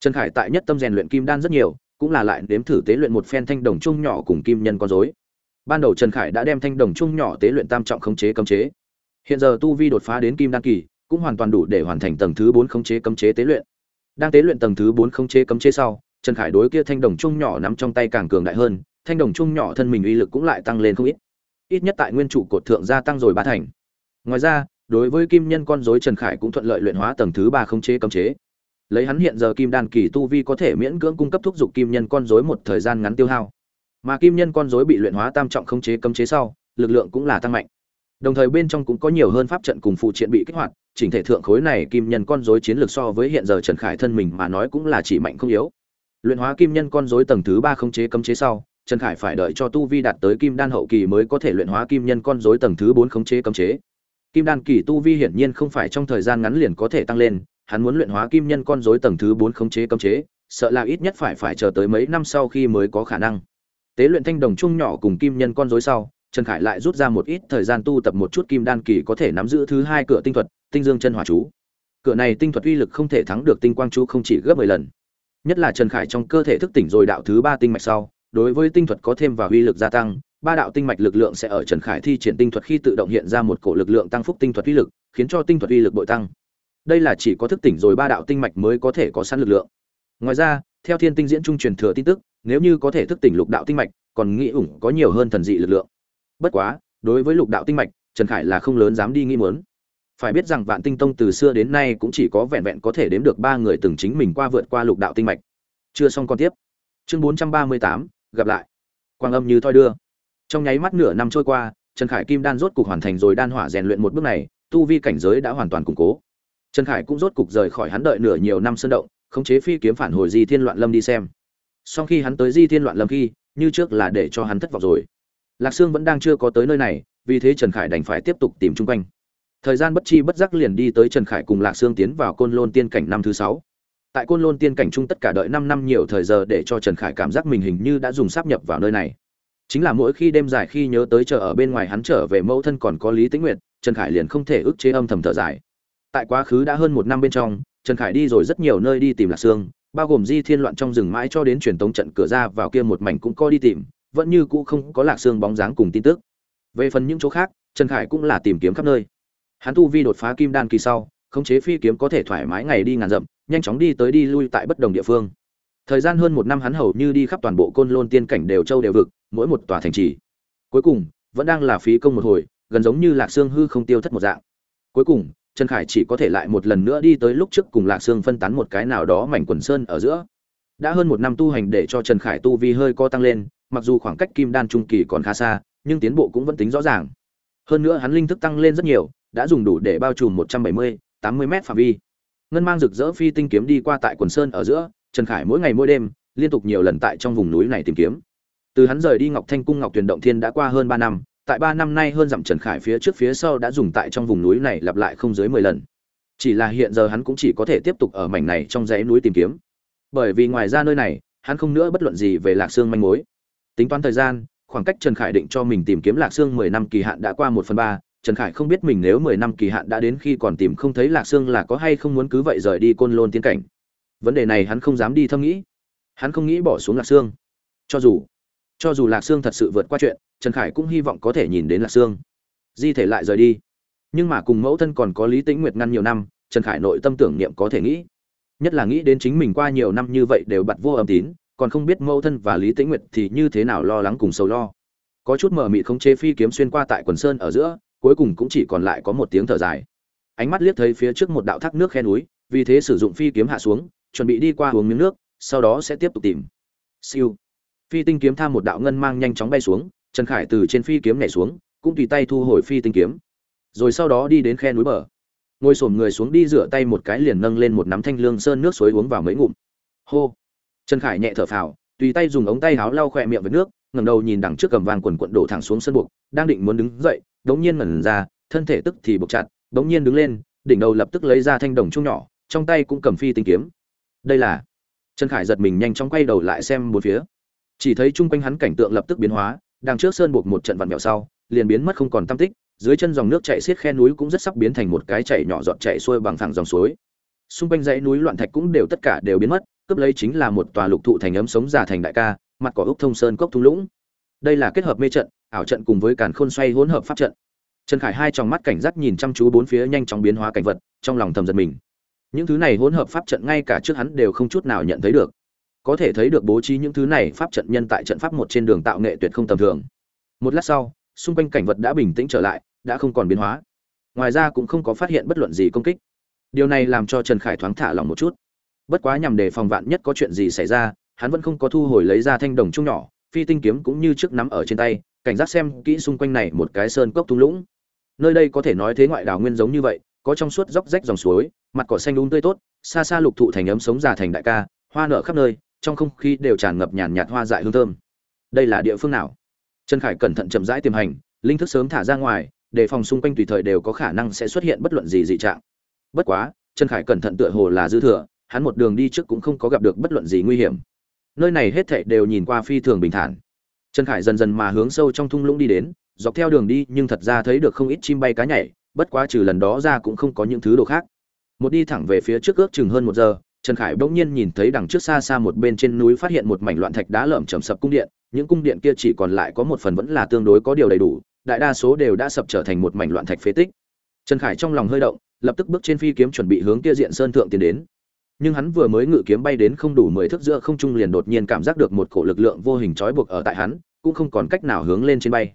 Trần khải tại nhất tâm rèn luyện kim đan rất nhiều, cũng là lại đếm thử tế luyện một phen thanh đồng chung nhỏ cùng kim nhân con rối. Ban đầu trần khải đã đem thanh đồng chung nhỏ tế luyện tam trọng khống chế cấm chế hiện giờ tu vi đột phá đến kim đan kỳ, cũng hoàn toàn đủ để hoàn thành tầng thứ bốn khống chế cấm chế tế luyện. Đang tế luyện tầng thứ bốn khống chế cấm chế sau, trần khải đối kia thanh đồng trung nhỏ nắm trong tay càng cường đại hơn, thanh đồng trung nhỏ thân mình uy lực cũng lại tăng lên không ít. Ít nhất tại nguyên trụ cột thượng gia tăng rồi ba thành. Ngoài ra, đối với kim nhân con rối trần khải cũng thuận lợi luyện hóa tầng thứ ba khống chế cấm chế. Lấy hắn hiện giờ kim đan kỳ tu vi có thể miễn cưỡng cung cấp thúc giục kim nhân con rối một thời gian ngắn tiêu hao. Mà kim nhân con rối bị luyện hóa tam trọng khống chế cấm chế sau, lực lượng cũng là tăng mạnh đồng thời bên trong cũng có nhiều hơn pháp trận cùng phụ triện bị kích hoạt, chỉnh thể thượng khối này kim nhân con rối chiến lược so với hiện giờ trần khải thân mình mà nói cũng là chỉ mạnh không yếu. Luyện hóa kim nhân con rối tầng thứ ba khống chế cấm chế sau, trần khải phải đợi cho tu vi đạt tới kim đan hậu kỳ mới có thể luyện hóa kim nhân con rối tầng thứ bốn khống chế cấm chế. Kim đan kỳ tu vi hiển nhiên không phải trong thời gian ngắn liền có thể tăng lên, hắn muốn luyện hóa kim nhân con rối tầng thứ bốn khống chế cấm chế, sợ là ít nhất phải phải chờ tới mấy năm sau khi mới có khả năng. Tế luyện thanh đồng chung nhỏ cùng kim nhân con rối sau trần khải lại rút ra một ít thời gian tu tập một chút kim đan kỳ có thể nắm giữ thứ hai cửa tinh thuật, tinh dương chân hỏa chú. Cửa này tinh thuật uy lực không thể thắng được tinh quang chú không chỉ gấp mười lần. Nhất là trần khải trong cơ thể thức tỉnh rồi đạo thứ ba tinh mạch sau, đối với tinh thuật có thêm vào uy lực gia tăng, ba đạo tinh mạch lực lượng sẽ ở trần khải thi triển tinh thuật khi tự động hiện ra một cổ lực lượng tăng phúc tinh thuật uy lực, khiến cho tinh thuật uy lực bội tăng. Đây là chỉ có thức tỉnh rồi ba đạo tinh mạch mới có thể có sẵn lực lượng. Ngoài ra, theo thiên tinh diễn trung truyền thừa tin tức, nếu như có thể thức tỉnh lục đạo tinh mạch, còn nghĩ ủng có nhiều hơn thần dị lực lượng bất quá, đối với lục đạo tinh mạch, trần khải là không lớn dám đi nghĩ muốn. Phải biết rằng vạn tinh tông từ xưa đến nay cũng chỉ có vẹn vẹn có thể đếm được ba người từng chính mình qua vượt qua lục đạo tinh mạch. Chưa xong còn tiếp. Chương bốn trăm ba mươi tám, gặp lại. Quang âm như thoi đưa. Trong nháy mắt nửa năm trôi qua, trần khải kim đan rốt cục hoàn thành rồi đan hỏa rèn luyện một bước này, tu vi cảnh giới đã hoàn toàn củng cố. Trần khải cũng rốt cục rời khỏi hắn đợi nửa nhiều năm sơn động, khống chế phi kiếm phản hồi di thiên loạn lâm đi xem. Sau khi hắn tới di thiên loạn lâm khi, như trước là để cho hắn thất vọng rồi lạc sương vẫn đang chưa có tới nơi này, vì thế trần khải đành phải tiếp tục tìm chung quanh. Thời gian bất chi bất giác liền đi tới trần khải cùng lạc sương tiến vào côn lôn tiên cảnh năm thứ sáu. Tại côn lôn tiên cảnh chung tất cả đợi năm năm nhiều thời giờ để cho trần khải cảm giác mình hình như đã dùng sáp nhập vào nơi này. Chính là mỗi khi đêm dài khi nhớ tới chờ ở bên ngoài hắn trở về mẫu thân còn có lý tĩnh nguyệt, trần khải liền không thể ức chế âm thầm thở dài. Tại quá khứ đã hơn một năm bên trong, trần khải đi rồi rất nhiều nơi đi tìm lạc sương, bao gồm di thiên loạn trong rừng mãi cho đến truyền tống trận cửa ra vào kia một mảnh cũng có đi tìm vẫn như cũ không có lạc xương bóng dáng cùng tin tức. Về phần những chỗ khác, trần khải cũng là tìm kiếm khắp nơi. Hắn tu vi đột phá kim đan kỳ sau, khống chế phi kiếm có thể thoải mái ngày đi ngàn dặm, nhanh chóng đi tới đi lui tại bất đồng địa phương. Thời gian hơn một năm hắn hầu như đi khắp toàn bộ côn lôn tiên cảnh đều châu đều vực, mỗi một tòa thành trì. Cuối cùng, vẫn đang là phí công một hồi, gần giống như lạc sương hư không tiêu thất một dạng. Cuối cùng, trần khải chỉ có thể lại một lần nữa đi tới lúc trước cùng lạc sương phân tán một cái nào đó mảnh quần sơn ở giữa. Đã hơn một năm tu hành để cho trần khải tu vi hơi co tăng lên mặc dù khoảng cách kim đan trung kỳ còn khá xa, nhưng tiến bộ cũng vẫn tính rõ ràng. Hơn nữa hắn linh thức tăng lên rất nhiều, đã dùng đủ để bao trùm một trăm bảy mươi, tám mươi m phạm vi. Ngân mang rực rỡ phi tinh kiếm đi qua tại quần sơn ở giữa, trần khải mỗi ngày mỗi đêm, liên tục nhiều lần tại trong vùng núi này tìm kiếm. Từ hắn rời đi ngọc thanh cung ngọc tuyền động thiên đã qua hơn ba năm, tại ba năm nay hơn dặm trần khải phía trước phía sau đã dùng tại trong vùng núi này lặp lại không dưới mười lần. Chỉ là hiện giờ hắn cũng chỉ có thể tiếp tục ở mảnh này trong dãy núi tìm kiếm. Bởi vì ngoài ra nơi này, hắn không nữa bất luận gì về lạc sương manh mối tính toán thời gian, khoảng cách trần khải định cho mình tìm kiếm lạc sương mười năm kỳ hạn đã qua một phần ba. Trần khải không biết mình nếu mười năm kỳ hạn đã đến khi còn tìm không thấy lạc sương là có hay không muốn cứ vậy rời đi côn lôn tiến cảnh. Vấn đề này hắn không dám đi thâm nghĩ. Hắn không nghĩ bỏ xuống lạc sương. Cho dù cho dù lạc sương thật sự vượt qua chuyện, trần khải cũng hy vọng có thể nhìn đến lạc sương. Di thể lại rời đi. Nhưng mà cùng mẫu thân còn có lý tĩnh nguyệt ngăn nhiều năm, trần khải nội tâm tưởng niệm có thể nghĩ. Nhất là nghĩ đến chính mình qua nhiều năm như vậy đều bặt vô âm tín còn không biết mẫu thân và lý tĩnh nguyệt thì như thế nào lo lắng cùng sầu lo. Có chút mờ mịt không chế phi kiếm xuyên qua tại quần sơn ở giữa, cuối cùng cũng chỉ còn lại có một tiếng thở dài. Ánh mắt liếc thấy phía trước một đạo thác nước khe núi, vì thế sử dụng phi kiếm hạ xuống, chuẩn bị đi qua uống miếng nước, sau đó sẽ tiếp tục tìm. Siêu. Phi tinh kiếm tham một đạo ngân mang nhanh chóng bay xuống, trần khải từ trên phi kiếm nhảy xuống, cũng tùy tay thu hồi phi tinh kiếm. Rồi sau đó đi đến khe núi bờ. Ngồi xổm người xuống đi rửa tay một cái liền nâng lên một nắm thanh lương sơn nước suối uống vào mấy ngụm. Hô trần khải nhẹ thở phào, tùy tay dùng ống tay áo lau khỏe miệng với nước, ngẩng đầu nhìn đằng trước cầm vàng quần quận đổ thẳng xuống sân buộc, đang định muốn đứng dậy, đống nhiên ngẩn ra, thân thể tức thì buộc chặt, đống nhiên đứng lên, đỉnh đầu lập tức lấy ra thanh đồng trung nhỏ, trong tay cũng cầm phi tinh kiếm. Đây là, trần khải giật mình nhanh chóng quay đầu lại xem một phía. Chỉ thấy chung quanh hắn cảnh tượng lập tức biến hóa, đằng trước sơn buộc một trận vặn mẹo sau, liền biến mất không còn tâm tích, dưới chân dòng nước chảy xiết khe núi cũng rất sắp biến thành một cái chảy nhỏ giọt chảy xuôi bằng phẳng dòng suối. Xung quanh dãy núi loạn thạch cũng đều tất cả đều biến mất cướp lấy chính là một tòa lục thụ thành ấm sống giả thành đại ca, mặt cỏ ốc thông sơn cốc thung lũng. Đây là kết hợp mê trận, ảo trận cùng với càn khôn xoay hỗn hợp pháp trận. Trần khải hai tròng mắt cảnh giác nhìn chăm chú bốn phía nhanh chóng biến hóa cảnh vật, trong lòng thầm giật mình. Những thứ này hỗn hợp pháp trận ngay cả trước hắn đều không chút nào nhận thấy được. Có thể thấy được bố trí những thứ này pháp trận nhân tại trận pháp một trên đường tạo nghệ tuyệt không tầm thường. Một lát sau, xung quanh cảnh vật đã bình tĩnh trở lại, đã không còn biến hóa. Ngoài ra cũng không có phát hiện bất luận gì công kích. Điều này làm cho trần khải thoáng thả lòng một chút bất quá nhằm để phòng vạn nhất có chuyện gì xảy ra, hắn vẫn không có thu hồi lấy ra thanh đồng chung nhỏ, phi tinh kiếm cũng như trước nắm ở trên tay, cảnh giác xem kỹ xung quanh này một cái sơn cốc thung lũng. Nơi đây có thể nói thế ngoại đảo nguyên giống như vậy, có trong suốt dốc rách dòng suối, mặt cỏ xanh đúng um tươi tốt, xa xa lục thụ thành ấm sống già thành đại ca, hoa nở khắp nơi, trong không khí đều tràn ngập nhàn nhạt hoa dại hương thơm. Đây là địa phương nào? Trần khải cẩn thận chậm rãi tiềm hành, linh thức sớm thả ra ngoài, đề phòng xung quanh tùy thời đều có khả năng sẽ xuất hiện bất luận gì dị trạng. Bất quá, trần khải cẩn thận tựa hồ là dư thừa hắn một đường đi trước cũng không có gặp được bất luận gì nguy hiểm. Nơi này hết thảy đều nhìn qua phi thường bình thản. Trần khải dần dần mà hướng sâu trong thung lũng đi đến, dọc theo đường đi nhưng thật ra thấy được không ít chim bay cá nhảy, bất quá trừ lần đó ra cũng không có những thứ đồ khác. Một đi thẳng về phía trước ước chừng hơn một giờ, trần khải bỗng nhiên nhìn thấy đằng trước xa xa một bên trên núi phát hiện một mảnh loạn thạch đá lởm chầm sập cung điện, những cung điện kia chỉ còn lại có một phần vẫn là tương đối có điều đầy đủ, đại đa số đều đã sập trở thành một mảnh loạn thạch phế tích. Trần khải trong lòng hơi động, lập tức bước trên phi kiếm chuẩn bị hướng kia diện sơn thượng tiến đến nhưng hắn vừa mới ngự kiếm bay đến không đủ mười thước giữa không trung liền đột nhiên cảm giác được một cổ lực lượng vô hình trói buộc ở tại hắn, cũng không còn cách nào hướng lên trên bay.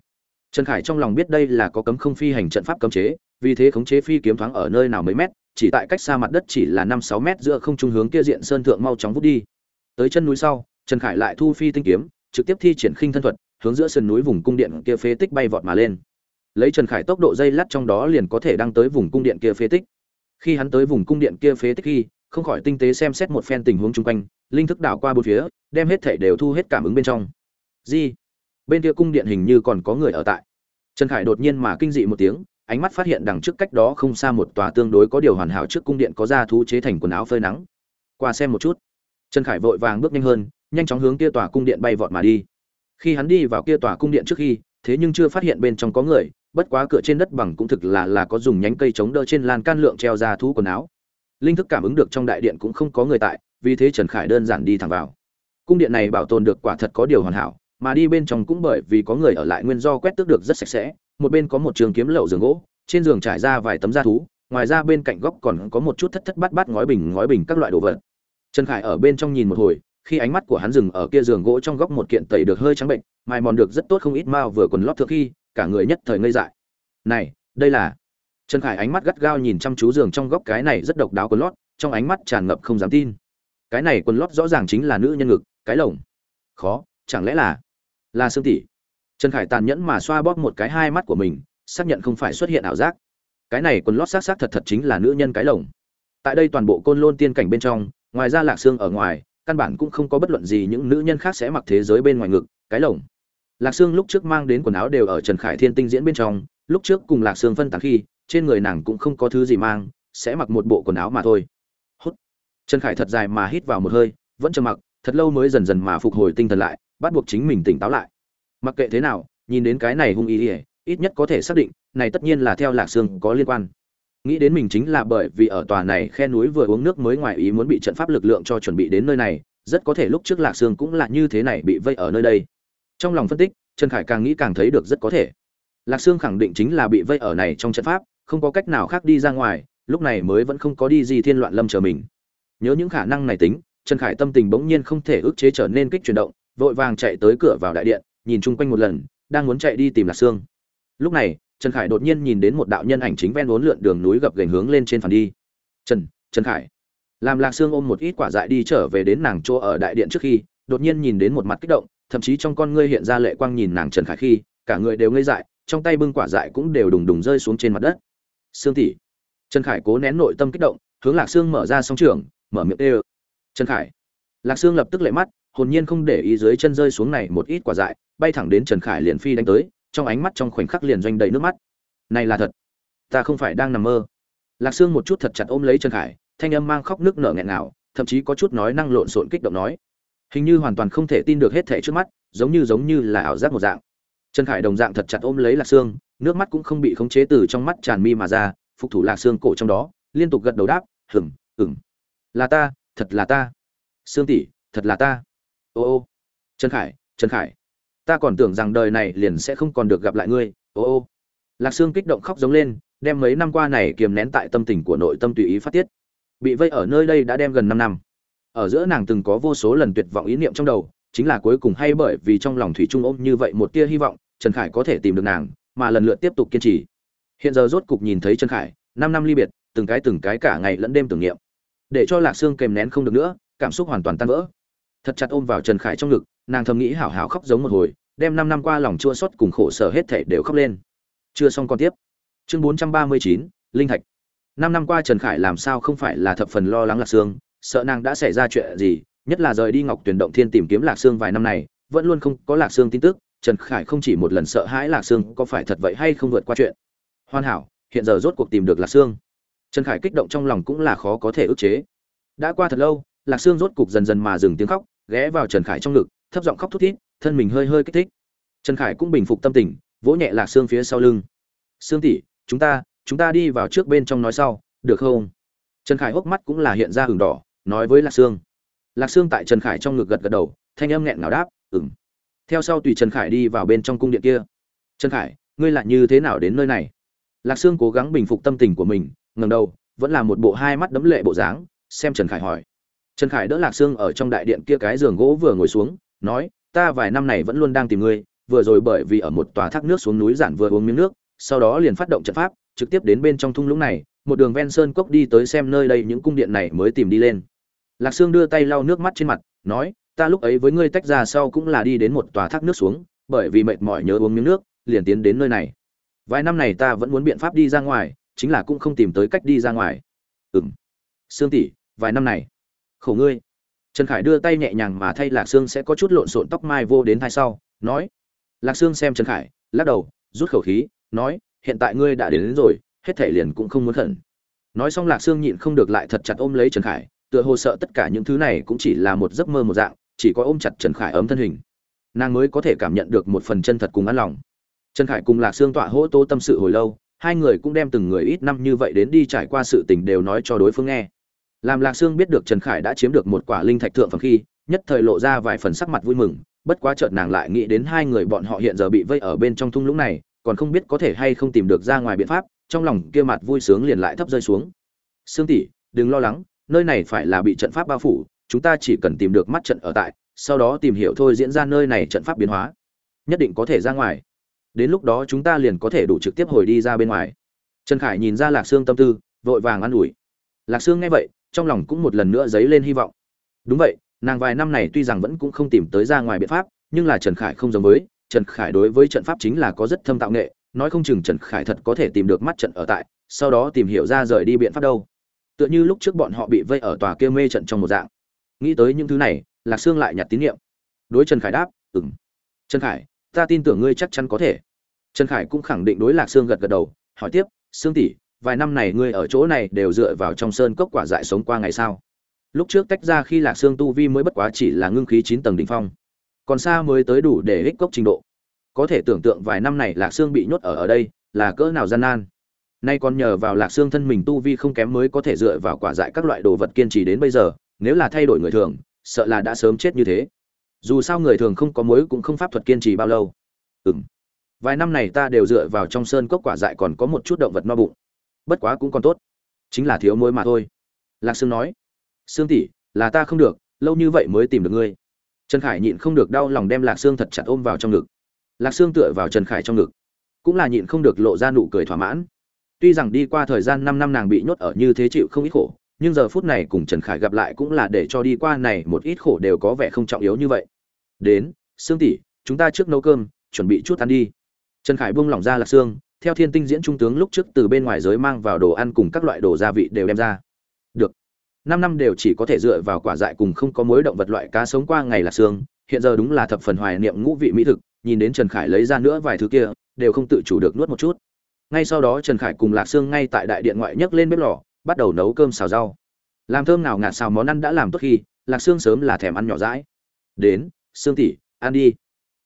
Trần khải trong lòng biết đây là có cấm không phi hành trận pháp cấm chế, vì thế khống chế phi kiếm thoáng ở nơi nào mấy mét, chỉ tại cách xa mặt đất chỉ là năm sáu mét giữa không trung hướng kia diện sơn thượng mau chóng vút đi. Tới chân núi sau, trần khải lại thu phi tinh kiếm, trực tiếp thi triển khinh thân thuật, hướng giữa sườn núi vùng cung điện kia phế tích bay vọt mà lên. Lấy trần khải tốc độ dây lắt trong đó liền có thể đăng tới vùng cung điện kia phế tích. Khi hắn tới vùng cung điện kia phế tích khi không khỏi tinh tế xem xét một phen tình huống chung quanh, linh thức đảo qua bốn phía, đem hết thể đều thu hết cảm ứng bên trong. Di, bên kia cung điện hình như còn có người ở tại. Trần khải đột nhiên mà kinh dị một tiếng, ánh mắt phát hiện đằng trước cách đó không xa một tòa tương đối có điều hoàn hảo trước cung điện có ra thú chế thành quần áo phơi nắng. Qua xem một chút, trần khải vội vàng bước nhanh hơn, nhanh chóng hướng kia tòa cung điện bay vọt mà đi. Khi hắn đi vào kia tòa cung điện trước khi, thế nhưng chưa phát hiện bên trong có người, bất quá cửa trên đất bằng cũng thực là là có dùng nhánh cây chống đỡ trên lan can lượng treo ra thú quần áo linh thức cảm ứng được trong đại điện cũng không có người tại, vì thế trần khải đơn giản đi thẳng vào. Cung điện này bảo tồn được quả thật có điều hoàn hảo, mà đi bên trong cũng bởi vì có người ở lại nguyên do quét tước được rất sạch sẽ, một bên có một trường kiếm lậu giường gỗ, trên giường trải ra vài tấm da thú, ngoài ra bên cạnh góc còn có một chút thất thất bát bát ngói bình ngói bình các loại đồ vật. Trần khải ở bên trong nhìn một hồi, khi ánh mắt của hắn dừng ở kia giường gỗ trong góc một kiện tẩy được hơi trắng bệnh, mài mòn được rất tốt không ít mao vừa quần lót thượng khi, cả người nhất thời ngây dại. Này, đây là trần khải ánh mắt gắt gao nhìn chăm chú giường trong góc cái này rất độc đáo quần lót, trong ánh mắt tràn ngập không dám tin. Cái này quần lót rõ ràng chính là nữ nhân ngực, cái lồng. Khó, chẳng lẽ là là xương tỷ? Trần khải tàn nhẫn mà xoa bóp một cái hai mắt của mình, xác nhận không phải xuất hiện ảo giác. Cái này quần lót xác xác thật thật chính là nữ nhân cái lồng. Tại đây toàn bộ côn lôn tiên cảnh bên trong, ngoài ra lạc xương ở ngoài, căn bản cũng không có bất luận gì những nữ nhân khác sẽ mặc thế giới bên ngoài ngực, cái lồng. Lạc xương lúc trước mang đến quần áo đều ở trần khải thiên tinh diễn bên trong, lúc trước cùng lạc xương phân tán khi trên người nàng cũng không có thứ gì mang, sẽ mặc một bộ quần áo mà thôi. Hút. Trần khải thật dài mà hít vào một hơi, vẫn chờ mặc, thật lâu mới dần dần mà phục hồi tinh thần lại, bắt buộc chính mình tỉnh táo lại. Mặc kệ thế nào, nhìn đến cái này hung ý ỉa ít nhất có thể xác định, này tất nhiên là theo lạc xương có liên quan. Nghĩ đến mình chính là bởi vì ở tòa này khe núi vừa uống nước mới ngoài ý muốn bị trận pháp lực lượng cho chuẩn bị đến nơi này, rất có thể lúc trước lạc sương cũng là như thế này bị vây ở nơi đây. Trong lòng phân tích, trần khải càng nghĩ càng thấy được rất có thể. Lạc sương khẳng định chính là bị vây ở này trong trận pháp không có cách nào khác đi ra ngoài, lúc này mới vẫn không có đi gì thiên loạn lâm chờ mình. Nhớ những khả năng này tính, trần khải tâm tình bỗng nhiên không thể ức chế trở nên kích chuyển động, vội vàng chạy tới cửa vào đại điện, nhìn chung quanh một lần, đang muốn chạy đi tìm lạc sương. Lúc này, trần khải đột nhiên nhìn đến một đạo nhân ảnh chính ven uốn lượn đường núi gập gành hướng lên trên phản đi. Trần trần khải. Làm lạc sương ôm một ít quả dại đi trở về đến nàng chỗ ở đại điện trước khi, đột nhiên nhìn đến một mặt kích động, thậm chí trong con ngươi hiện ra lệ quang nhìn nàng trần khải khi, cả người đều ngây dại, trong tay bưng quả dại cũng đều đùng đùng rơi xuống trên mặt đất sương tỷ trần khải cố nén nội tâm kích động, hướng lạc sương mở ra song trường, mở miệng kêu. trần khải. Lạc sương lập tức lệ mắt, hồn nhiên không để ý dưới chân rơi xuống này một ít quả dại, bay thẳng đến trần khải liền phi đánh tới, trong ánh mắt trong khoảnh khắc liền doanh đầy nước mắt. Này là thật. Ta không phải đang nằm mơ. Lạc sương một chút thật chặt ôm lấy trần khải, thanh âm mang khóc nước nở nghẹn ngào, thậm chí có chút nói năng lộn xộn kích động nói. Hình như hoàn toàn không thể tin được hết thảy trước mắt, giống như giống như là ảo giác một dạng trần khải đồng dạng thật chặt ôm lấy lạc sương, nước mắt cũng không bị khống chế từ trong mắt tràn mi mà ra, phục thủ lạc sương cổ trong đó, liên tục gật đầu đáp hửng hửng là ta, thật là ta. Sương tỷ, thật là ta. Ô ô. Trần khải trần khải, ta còn tưởng rằng đời này liền sẽ không còn được gặp lại ngươi. Ô ô. Lạc sương kích động khóc giống lên, đem mấy năm qua này kiềm nén tại tâm tình của nội tâm tùy ý phát tiết. Bị vây ở nơi đây đã đem gần năm năm. Ở giữa nàng từng có vô số lần tuyệt vọng ý niệm trong đầu, chính là cuối cùng hay bởi vì trong lòng thủy trung ôm như vậy một tia hy vọng trần khải có thể tìm được nàng, mà lần lượt tiếp tục kiên trì. Hiện giờ rốt cục nhìn thấy trần khải, năm năm ly biệt, từng cái từng cái cả ngày lẫn đêm tưởng niệm. Để cho lạc sương kèm nén không được nữa, cảm xúc hoàn toàn tan vỡ. Thật chặt ôm vào trần khải trong ngực, nàng thầm nghĩ hảo hảo khóc giống một hồi, đem năm năm qua lòng chua xót cùng khổ sở hết thể đều khóc lên. Chưa xong còn tiếp. Chương bốn trăm ba mươi chín, linh thạch. Năm năm qua trần khải làm sao không phải là thập phần lo lắng lạc sương, sợ nàng đã xảy ra chuyện gì, nhất là rời đi ngọc tuyển động thiên tìm kiếm lạc sương vài năm này, vẫn luôn không có lạc sương tin tức trần khải không chỉ một lần sợ hãi lạc sương có phải thật vậy hay không vượt qua chuyện. Hoàn hảo, hiện giờ rốt cuộc tìm được lạc sương. Trần khải kích động trong lòng cũng là khó có thể ức chế. Đã qua thật lâu, lạc sương rốt cục dần dần mà dừng tiếng khóc, ghé vào trần khải trong ngực, thấp giọng khóc thút thít, thân mình hơi hơi kích thích. Trần khải cũng bình phục tâm tình, vỗ nhẹ lạc sương phía sau lưng. Sương tỷ, chúng ta chúng ta đi vào trước bên trong nói sau, được không? Trần khải hốc mắt cũng là hiện ra hừng đỏ, nói với lạc sương. Lạc sương tại trần khải trong ngực gật gật đầu, thanh âm nghẹn ngào đáp ừng theo sau tùy trần khải đi vào bên trong cung điện kia. Trần khải, ngươi lại như thế nào đến nơi này? Lạc sương cố gắng bình phục tâm tình của mình ngầm đầu, vẫn là một bộ hai mắt đấm lệ bộ dáng, xem trần khải hỏi. Trần khải đỡ lạc sương ở trong đại điện kia cái giường gỗ vừa ngồi xuống, nói, ta vài năm này vẫn luôn đang tìm ngươi, vừa rồi bởi vì ở một tòa thác nước xuống núi giản vừa uống miếng nước, sau đó liền phát động trận pháp, trực tiếp đến bên trong thung lũng này, một đường ven sơn cốc đi tới xem nơi đây những cung điện này mới tìm đi lên. Lạc sương đưa tay lau nước mắt trên mặt, nói ta lúc ấy với ngươi tách ra sau cũng là đi đến một tòa thác nước xuống bởi vì mệt mỏi nhớ uống miếng nước liền tiến đến nơi này. Vài năm này ta vẫn muốn biện pháp đi ra ngoài chính là cũng không tìm tới cách đi ra ngoài. Ừm. sương tỷ vài năm này. Khổ ngươi. Trần khải đưa tay nhẹ nhàng mà thay lạc sương sẽ có chút lộn xộn tóc mai vô đến thai sau nói. Lạc sương xem trần khải lắc đầu rút khẩu khí nói hiện tại ngươi đã đến, đến rồi hết thể liền cũng không muốn khẩn nói xong lạc sương nhịn không được lại thật chặt ôm lấy trần khải tựa hồ sợ tất cả những thứ này cũng chỉ là một giấc mơ một dạng chỉ có ôm chặt trần khải ấm thân hình. Nàng mới có thể cảm nhận được một phần chân thật cùng an lòng. Trần khải cùng lạc xương tọa hỗ tô tâm sự hồi lâu, hai người cũng đem từng người ít năm như vậy đến đi trải qua sự tình đều nói cho đối phương nghe. Làm lạc sương biết được trần khải đã chiếm được một quả linh thạch thượng phẩm khi, nhất thời lộ ra vài phần sắc mặt vui mừng, bất quá chợt nàng lại nghĩ đến hai người bọn họ hiện giờ bị vây ở bên trong thung lũng này, còn không biết có thể hay không tìm được ra ngoài biện pháp, trong lòng kia mặt vui sướng liền lại thấp rơi xuống. Sương tỷ, đừng lo lắng, nơi này phải là bị trận pháp bao phủ chúng ta chỉ cần tìm được mắt trận ở tại, sau đó tìm hiểu thôi diễn ra nơi này trận pháp biến hóa. Nhất định có thể ra ngoài. Đến lúc đó chúng ta liền có thể đủ trực tiếp hồi đi ra bên ngoài. Trần khải nhìn ra lạc sương tâm tư, vội vàng an ủi. Lạc sương nghe vậy, trong lòng cũng một lần nữa dấy lên hy vọng. Đúng vậy, nàng vài năm này tuy rằng vẫn cũng không tìm tới ra ngoài biện pháp, nhưng là trần khải không giống với, trần khải đối với trận pháp chính là có rất thâm tạo nghệ, nói không chừng trần khải thật có thể tìm được mắt trận ở tại, sau đó tìm hiểu ra rời đi biện pháp đâu. Tựa như lúc trước bọn họ bị vây ở tòa kia mê trận trong một dạng nghĩ tới những thứ này, lạc sương lại nhặt tín nhiệm đối trần khải đáp ừng trần khải, ta tin tưởng ngươi chắc chắn có thể. Trần khải cũng khẳng định đối lạc sương gật gật đầu, hỏi tiếp, sương tỷ, vài năm này ngươi ở chỗ này đều dựa vào trong sơn cốc quả dại sống qua ngày sao? Lúc trước tách ra khi lạc sương tu vi mới bất quá chỉ là ngưng khí chín tầng đ ỉ n h phong, còn xa mới tới đủ để ích cốc trình độ. Có thể tưởng tượng vài năm này lạc sương bị nhốt ở ở đây là cỡ nào gian nan. Nay còn nhờ vào lạc sương thân mình tu vi không kém mới có thể dựa vào quả dại các loại đồ vật kiên trì đến bây giờ nếu là thay đổi người thường, sợ là đã sớm chết như thế. Dù sao người thường không có mối cũng không pháp thuật kiên trì bao lâu. Ừm. Vài năm này ta đều dựa vào trong sơn cốc quả dại còn có một chút động vật no bụng. Bất quá cũng còn tốt. Chính là thiếu mối mà thôi. Lạc sương nói. Sương tỷ, là ta không được, lâu như vậy mới tìm được ngươi. Trần khải nhịn không được đau lòng đem lạc sương thật chặt ôm vào trong ngực. Lạc sương tựa vào trần khải trong ngực. Cũng là nhịn không được lộ ra nụ cười thỏa mãn. Tuy rằng đi qua thời gian năm năm nàng bị nhốt ở như thế chịu không ít khổ nhưng giờ phút này cùng trần khải gặp lại cũng là để cho đi qua này một ít khổ đều có vẻ không trọng yếu như vậy. Đến, sương tỷ, chúng ta trước nấu cơm, chuẩn bị chút ăn đi. Trần khải buông lỏng ra lạc xương, theo thiên tinh diễn trung tướng lúc trước từ bên ngoài giới mang vào đồ ăn cùng các loại đồ gia vị đều đem ra. Được. Năm năm đều chỉ có thể dựa vào quả dại cùng không có mối động vật loại cá sống qua ngày lạc xương, hiện giờ đúng là thập phần hoài niệm ngũ vị mỹ thực, nhìn đến trần khải lấy ra nữa vài thứ kia, đều không tự chủ được nuốt một chút. Ngay sau đó trần khải cùng lạc xương ngay tại đại điện ngoại nhấc lên bếp lò bắt đầu nấu cơm xào rau. Làm thơm nào ngạt xào món ăn đã làm tốt khi, lạc xương sớm là thèm ăn nhỏ rãi đến xương tỉ ăn đi.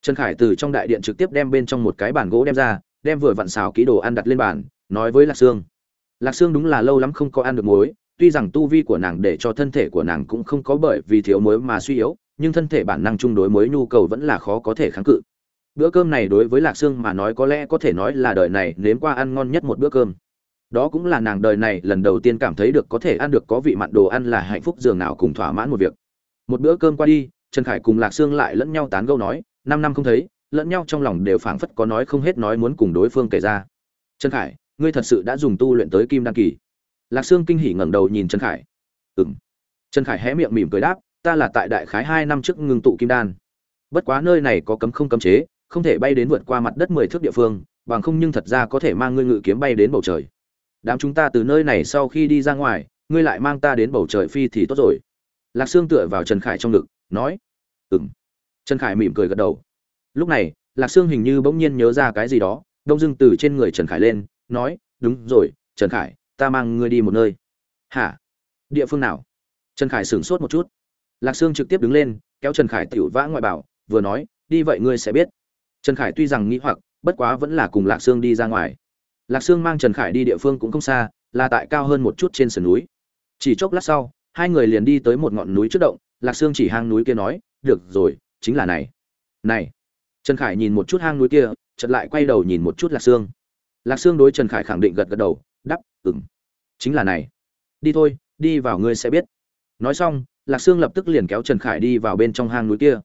Trần khải từ trong đại điện trực tiếp đem bên trong một cái bàn gỗ đem ra, đem vừa vặn xào ký đồ ăn đặt lên bàn, nói với lạc sương. Lạc sương đúng là lâu lắm không có ăn được muối, tuy rằng tu vi của nàng để cho thân thể của nàng cũng không có bởi vì thiếu muối mà suy yếu, nhưng thân thể bản năng chung đối muối nhu cầu vẫn là khó có thể kháng cự. Bữa cơm này đối với lạc sương mà nói có lẽ có thể nói là đời này nếm qua ăn ngon nhất một bữa cơm đó cũng là nàng đời này lần đầu tiên cảm thấy được có thể ăn được có vị mặn đồ ăn là hạnh phúc dường nào cùng thỏa mãn một việc. Một bữa cơm qua đi, trần khải cùng lạc sương lại lẫn nhau tán gẫu nói, năm năm không thấy, lẫn nhau trong lòng đều phảng phất có nói không hết nói muốn cùng đối phương kể ra. Trần khải, ngươi thật sự đã dùng tu luyện tới kim đan kỳ. Lạc sương kinh hỉ ngẩng đầu nhìn trần khải. Ừng trần khải hé miệng mỉm cười đáp, ta là tại đại khái hai năm trước ngưng tụ kim đan. Bất quá nơi này có cấm không cấm chế, không thể bay đến vượt qua mặt đất mười thước địa phương, bằng không nhưng thật ra có thể mang ngươi ngự kiếm bay đến bầu trời đám chúng ta từ nơi này sau khi đi ra ngoài, ngươi lại mang ta đến bầu trời phi thì tốt rồi. Lạc sương tựa vào trần khải trong ngực, nói ừng trần khải mỉm cười gật đầu. Lúc này, lạc sương hình như bỗng nhiên nhớ ra cái gì đó, đông dưng từ trên người trần khải lên, nói, đúng rồi, trần khải, ta mang ngươi đi một nơi. Hả? Địa phương nào? Trần khải sửng sốt một chút. Lạc sương trực tiếp đứng lên, kéo trần khải tiểu vã ngoại bảo, vừa nói, đi vậy ngươi sẽ biết. Trần khải tuy rằng nghĩ hoặc, bất quá vẫn là cùng lạc sương đi ra ngoài lạc sương mang trần khải đi địa phương cũng không xa, là tại cao hơn một chút trên sườn núi. Chỉ chốc lát sau, hai người liền đi tới một ngọn núi trước động, lạc sương chỉ hang núi kia nói, được rồi, chính là này. Này. Trần khải nhìn một chút hang núi kia, chợt lại quay đầu nhìn một chút lạc sương. Lạc sương đối trần khải khẳng định gật gật đầu đắp ừng chính là này. Đi thôi, đi vào ngươi sẽ biết. Nói xong, lạc sương lập tức liền kéo trần khải đi vào bên trong hang núi kia.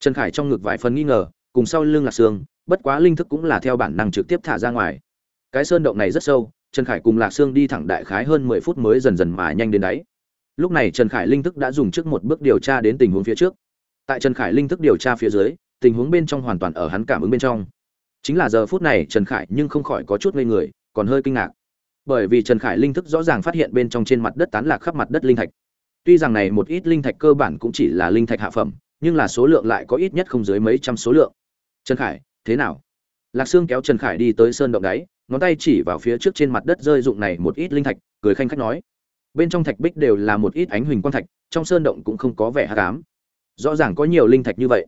Trần khải trong ngực vài phần nghi ngờ, cùng sau lưng lạc sương, bất quá linh thức cũng là theo bản năng trực tiếp thả ra ngoài cái sơn động này rất sâu, trần khải cùng lạc sương đi thẳng đại khái hơn mười phút mới dần dần mà nhanh đến đáy. Lúc này trần khải linh thức đã dùng trước một bước điều tra đến tình huống phía trước. Tại trần khải linh thức điều tra phía dưới, tình huống bên trong hoàn toàn ở hắn cảm ứng bên trong. Chính là giờ phút này trần khải nhưng không khỏi có chút ngây người, còn hơi kinh ngạc. Bởi vì trần khải linh thức rõ ràng phát hiện bên trong trên mặt đất tán lạc khắp mặt đất linh thạch. Tuy rằng này một ít linh thạch cơ bản cũng chỉ là linh thạch hạ phẩm, nhưng là số lượng lại có ít nhất không dưới mấy trăm số lượng. Trần khải, thế nào? Lạc sương kéo trần khải đi tới sơn động đáy ngón tay chỉ vào phía trước trên mặt đất rơi dụng này một ít linh thạch, cười khanh khách nói, bên trong thạch bích đều là một ít ánh huỳnh quang thạch, trong sơn động cũng không có vẻ hát dám. rõ ràng có nhiều linh thạch như vậy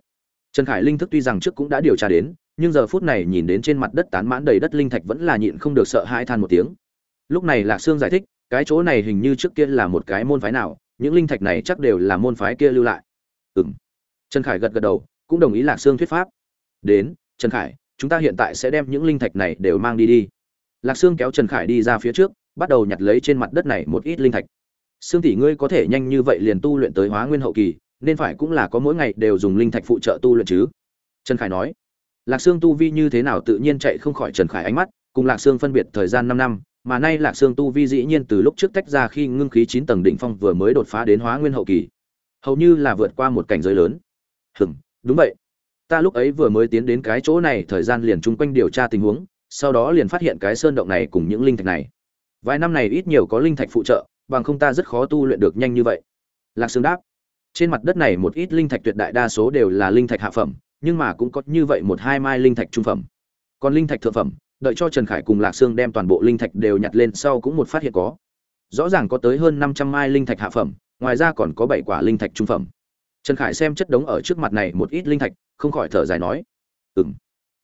trần khải linh thức tuy rằng trước cũng đã điều tra đến, nhưng giờ phút này nhìn đến trên mặt đất tán mãn đầy đất linh thạch vẫn là nhịn không được sợ hãi than một tiếng lúc này lạc sương giải thích, cái chỗ này hình như trước kia là một cái môn phái nào, những linh thạch này chắc đều là môn phái kia lưu lại Ừm. trần khải gật gật đầu, cũng đồng ý lạc sương thuyết pháp đến, trần khải chúng ta hiện tại sẽ đem những linh thạch này đều mang đi đi. Lạc sương kéo trần khải đi ra phía trước, bắt đầu nhặt lấy trên mặt đất này một ít linh thạch. Sương tỷ ngươi có thể nhanh như vậy liền tu luyện tới hóa nguyên hậu kỳ, nên phải cũng là có mỗi ngày đều dùng linh thạch phụ trợ tu luyện chứ? Trần khải nói. Lạc sương tu vi như thế nào tự nhiên chạy không khỏi trần khải ánh mắt, cùng lạc sương phân biệt thời gian năm năm, mà nay lạc sương tu vi dĩ nhiên từ lúc trước tách ra khi ngưng khí chín tầng đỉnh phong vừa mới đột phá đến hóa nguyên hậu kỳ. Hầu như là vượt qua một cảnh giới lớn. Hừm, đúng vậy ta lúc ấy vừa mới tiến đến cái chỗ này, thời gian liền chung quanh điều tra tình huống, sau đó liền phát hiện cái sơn động này cùng những linh thạch này. Vài năm này ít nhiều có linh thạch phụ trợ, bằng không ta rất khó tu luyện được nhanh như vậy. Lạc sương đáp, trên mặt đất này một ít linh thạch tuyệt đại đa số đều là linh thạch hạ phẩm, nhưng mà cũng có như vậy một hai mai linh thạch trung phẩm. Còn linh thạch thượng phẩm, đợi cho trần khải cùng lạc sương đem toàn bộ linh thạch đều nhặt lên sau cũng một phát hiện có. Rõ ràng có tới hơn năm trăm mai linh thạch hạ phẩm, ngoài ra còn có bảy quả linh thạch trung phẩm. Trần khải xem chất đống ở trước mặt này một ít linh thạch không khỏi thở dài nói, ừm,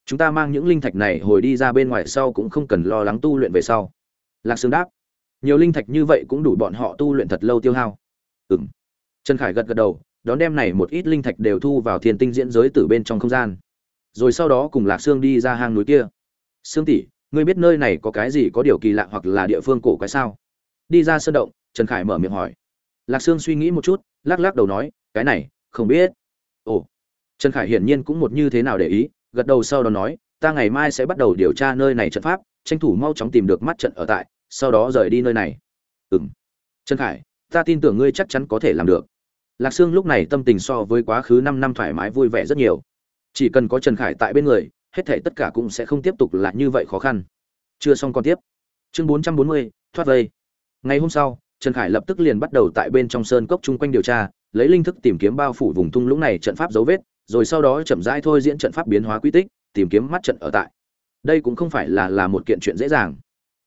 chúng ta mang những linh thạch này hồi đi ra bên ngoài sau cũng không cần lo lắng tu luyện về sau. Lạc sương đáp, nhiều linh thạch như vậy cũng đủ bọn họ tu luyện thật lâu tiêu hao. Ừm. Trần khải gật gật đầu, đón đem này một ít linh thạch đều thu vào thiên tinh diễn giới từ bên trong không gian. Rồi sau đó cùng lạc sương đi ra hang núi kia. Sương tỷ, ngươi biết nơi này có cái gì có điều kỳ lạ hoặc là địa phương cổ quái sao? Đi ra sơn động, trần khải mở miệng hỏi. Lạc sương suy nghĩ một chút, lắc lắc đầu nói, cái này, không biết. Ồ trần khải hiển nhiên cũng một như thế nào để ý, gật đầu sau đó nói, ta ngày mai sẽ bắt đầu điều tra nơi này trận pháp, tranh thủ mau chóng tìm được mắt trận ở tại, sau đó rời đi nơi này. Ừm. Trần khải, ta tin tưởng ngươi chắc chắn có thể làm được. Lạc sương lúc này tâm tình so với quá khứ năm năm thoải mái vui vẻ rất nhiều. Chỉ cần có trần khải tại bên người, hết thảy tất cả cũng sẽ không tiếp tục là như vậy khó khăn. Chưa xong còn tiếp. Chương bốn trăm bốn mươi, thoát vây. Ngày hôm sau, trần khải lập tức liền bắt đầu tại bên trong sơn cốc chung quanh điều tra, lấy linh thức tìm kiếm bao phủ vùng thung lũng này trận pháp dấu vết rồi sau đó chậm rãi thôi diễn trận pháp biến hóa quy tích, tìm kiếm mắt trận ở tại. Đây cũng không phải là là một kiện chuyện dễ dàng.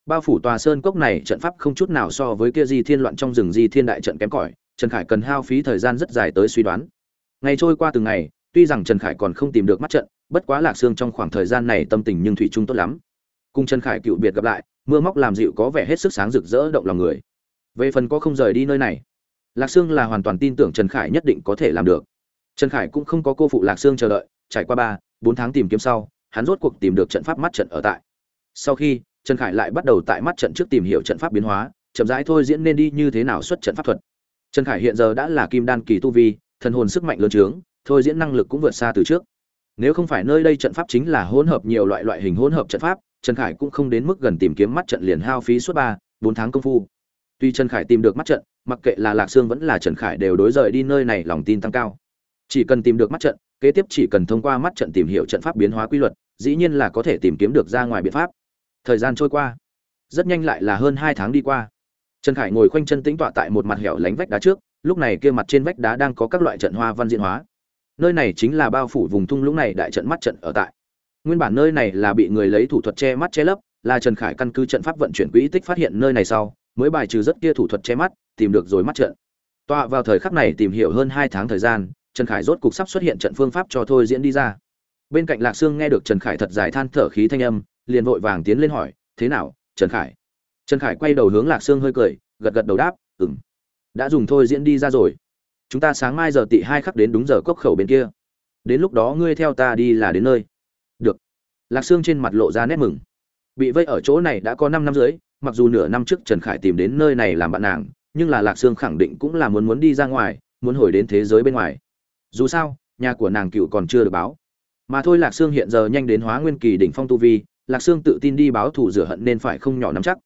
Bao phủ tòa sơn cốc này, trận pháp không chút nào so với kia di thiên loạn trong rừng di thiên đại trận kém cỏi, trần khải cần hao phí thời gian rất dài tới suy đoán. Ngày trôi qua từng ngày, tuy rằng trần khải còn không tìm được mắt trận, bất quá lạc xương trong khoảng thời gian này tâm tình nhưng thủy chung tốt lắm. Cùng trần khải cựu biệt gặp lại, mưa móc làm dịu có vẻ hết sức sáng rực rỡ động lòng người. Về phần có không rời đi nơi này, lạc sương là hoàn toàn tin tưởng trần khải nhất định có thể làm được trần khải cũng không có cô phụ lạc sương chờ đợi, trải qua ba, bốn tháng tìm kiếm sau, hắn rốt cuộc tìm được trận pháp mắt trận ở tại. Sau khi, trần khải lại bắt đầu tại mắt trận trước tìm hiểu trận pháp biến hóa, chậm rãi thôi diễn nên đi như thế nào xuất trận pháp thuật. Trần khải hiện giờ đã là kim đan kỳ tu vi, thần hồn sức mạnh lớn trướng, thôi diễn năng lực cũng vượt xa từ trước. Nếu không phải nơi đây trận pháp chính là hỗn hợp nhiều loại loại hình hỗn hợp trận pháp, trần khải cũng không đến mức gần tìm kiếm mắt trận liền hao phí suốt ba, bốn tháng công phu. Tuy trần khải tìm được mắt trận, mặc kệ là lạc sương vẫn là trần khải đều đối rời đi nơi này lòng tin tăng cao chỉ cần tìm được mắt trận, kế tiếp chỉ cần thông qua mắt trận tìm hiểu trận pháp biến hóa quy luật, dĩ nhiên là có thể tìm kiếm được ra ngoài biện pháp. Thời gian trôi qua, rất nhanh lại là hơn hai tháng đi qua. Trần khải ngồi khoanh chân tĩnh tọa tại một mặt hẻo lánh vách đá trước, lúc này kia mặt trên vách đá đang có các loại trận hoa văn diễn hóa. Nơi này chính là bao phủ vùng thung lũng này đại trận mắt trận ở tại. Nguyên bản nơi này là bị người lấy thủ thuật che mắt che lấp, là trần khải căn cứ trận pháp vận chuyển quỹ tích phát hiện nơi này sau, mới bài trừ rất kia thủ thuật che mắt, tìm được rồi mắt trận. Tọa vào thời khắc này tìm hiểu hơn hai tháng thời gian trần khải rốt cục sắp xuất hiện trận phương pháp cho thôi diễn đi ra. Bên cạnh lạc sương nghe được trần khải thật dài than thở khí thanh âm, liền vội vàng tiến lên hỏi, thế nào, trần khải? Trần khải quay đầu hướng lạc sương hơi cười, gật gật đầu đáp ừng đã dùng thôi diễn đi ra rồi. Chúng ta sáng mai giờ tị hai khắc đến đúng giờ cốc khẩu bên kia. Đến lúc đó ngươi theo ta đi là đến nơi. Được. Lạc sương trên mặt lộ ra nét mừng. Bị vây ở chỗ này đã có năm năm dưới mặc dù nửa năm trước trần khải tìm đến nơi này làm bạn nàng, nhưng là lạc sương khẳng định cũng là muốn muốn đi ra ngoài, muốn hồi đến thế giới bên ngoài dù sao, nhà của nàng cựu còn chưa được báo. Mà thôi lạc sương hiện giờ nhanh đến hóa nguyên kỳ đỉnh phong tu vi, lạc sương tự tin đi báo thù rửa hận nên phải không nhỏ nắm chắc.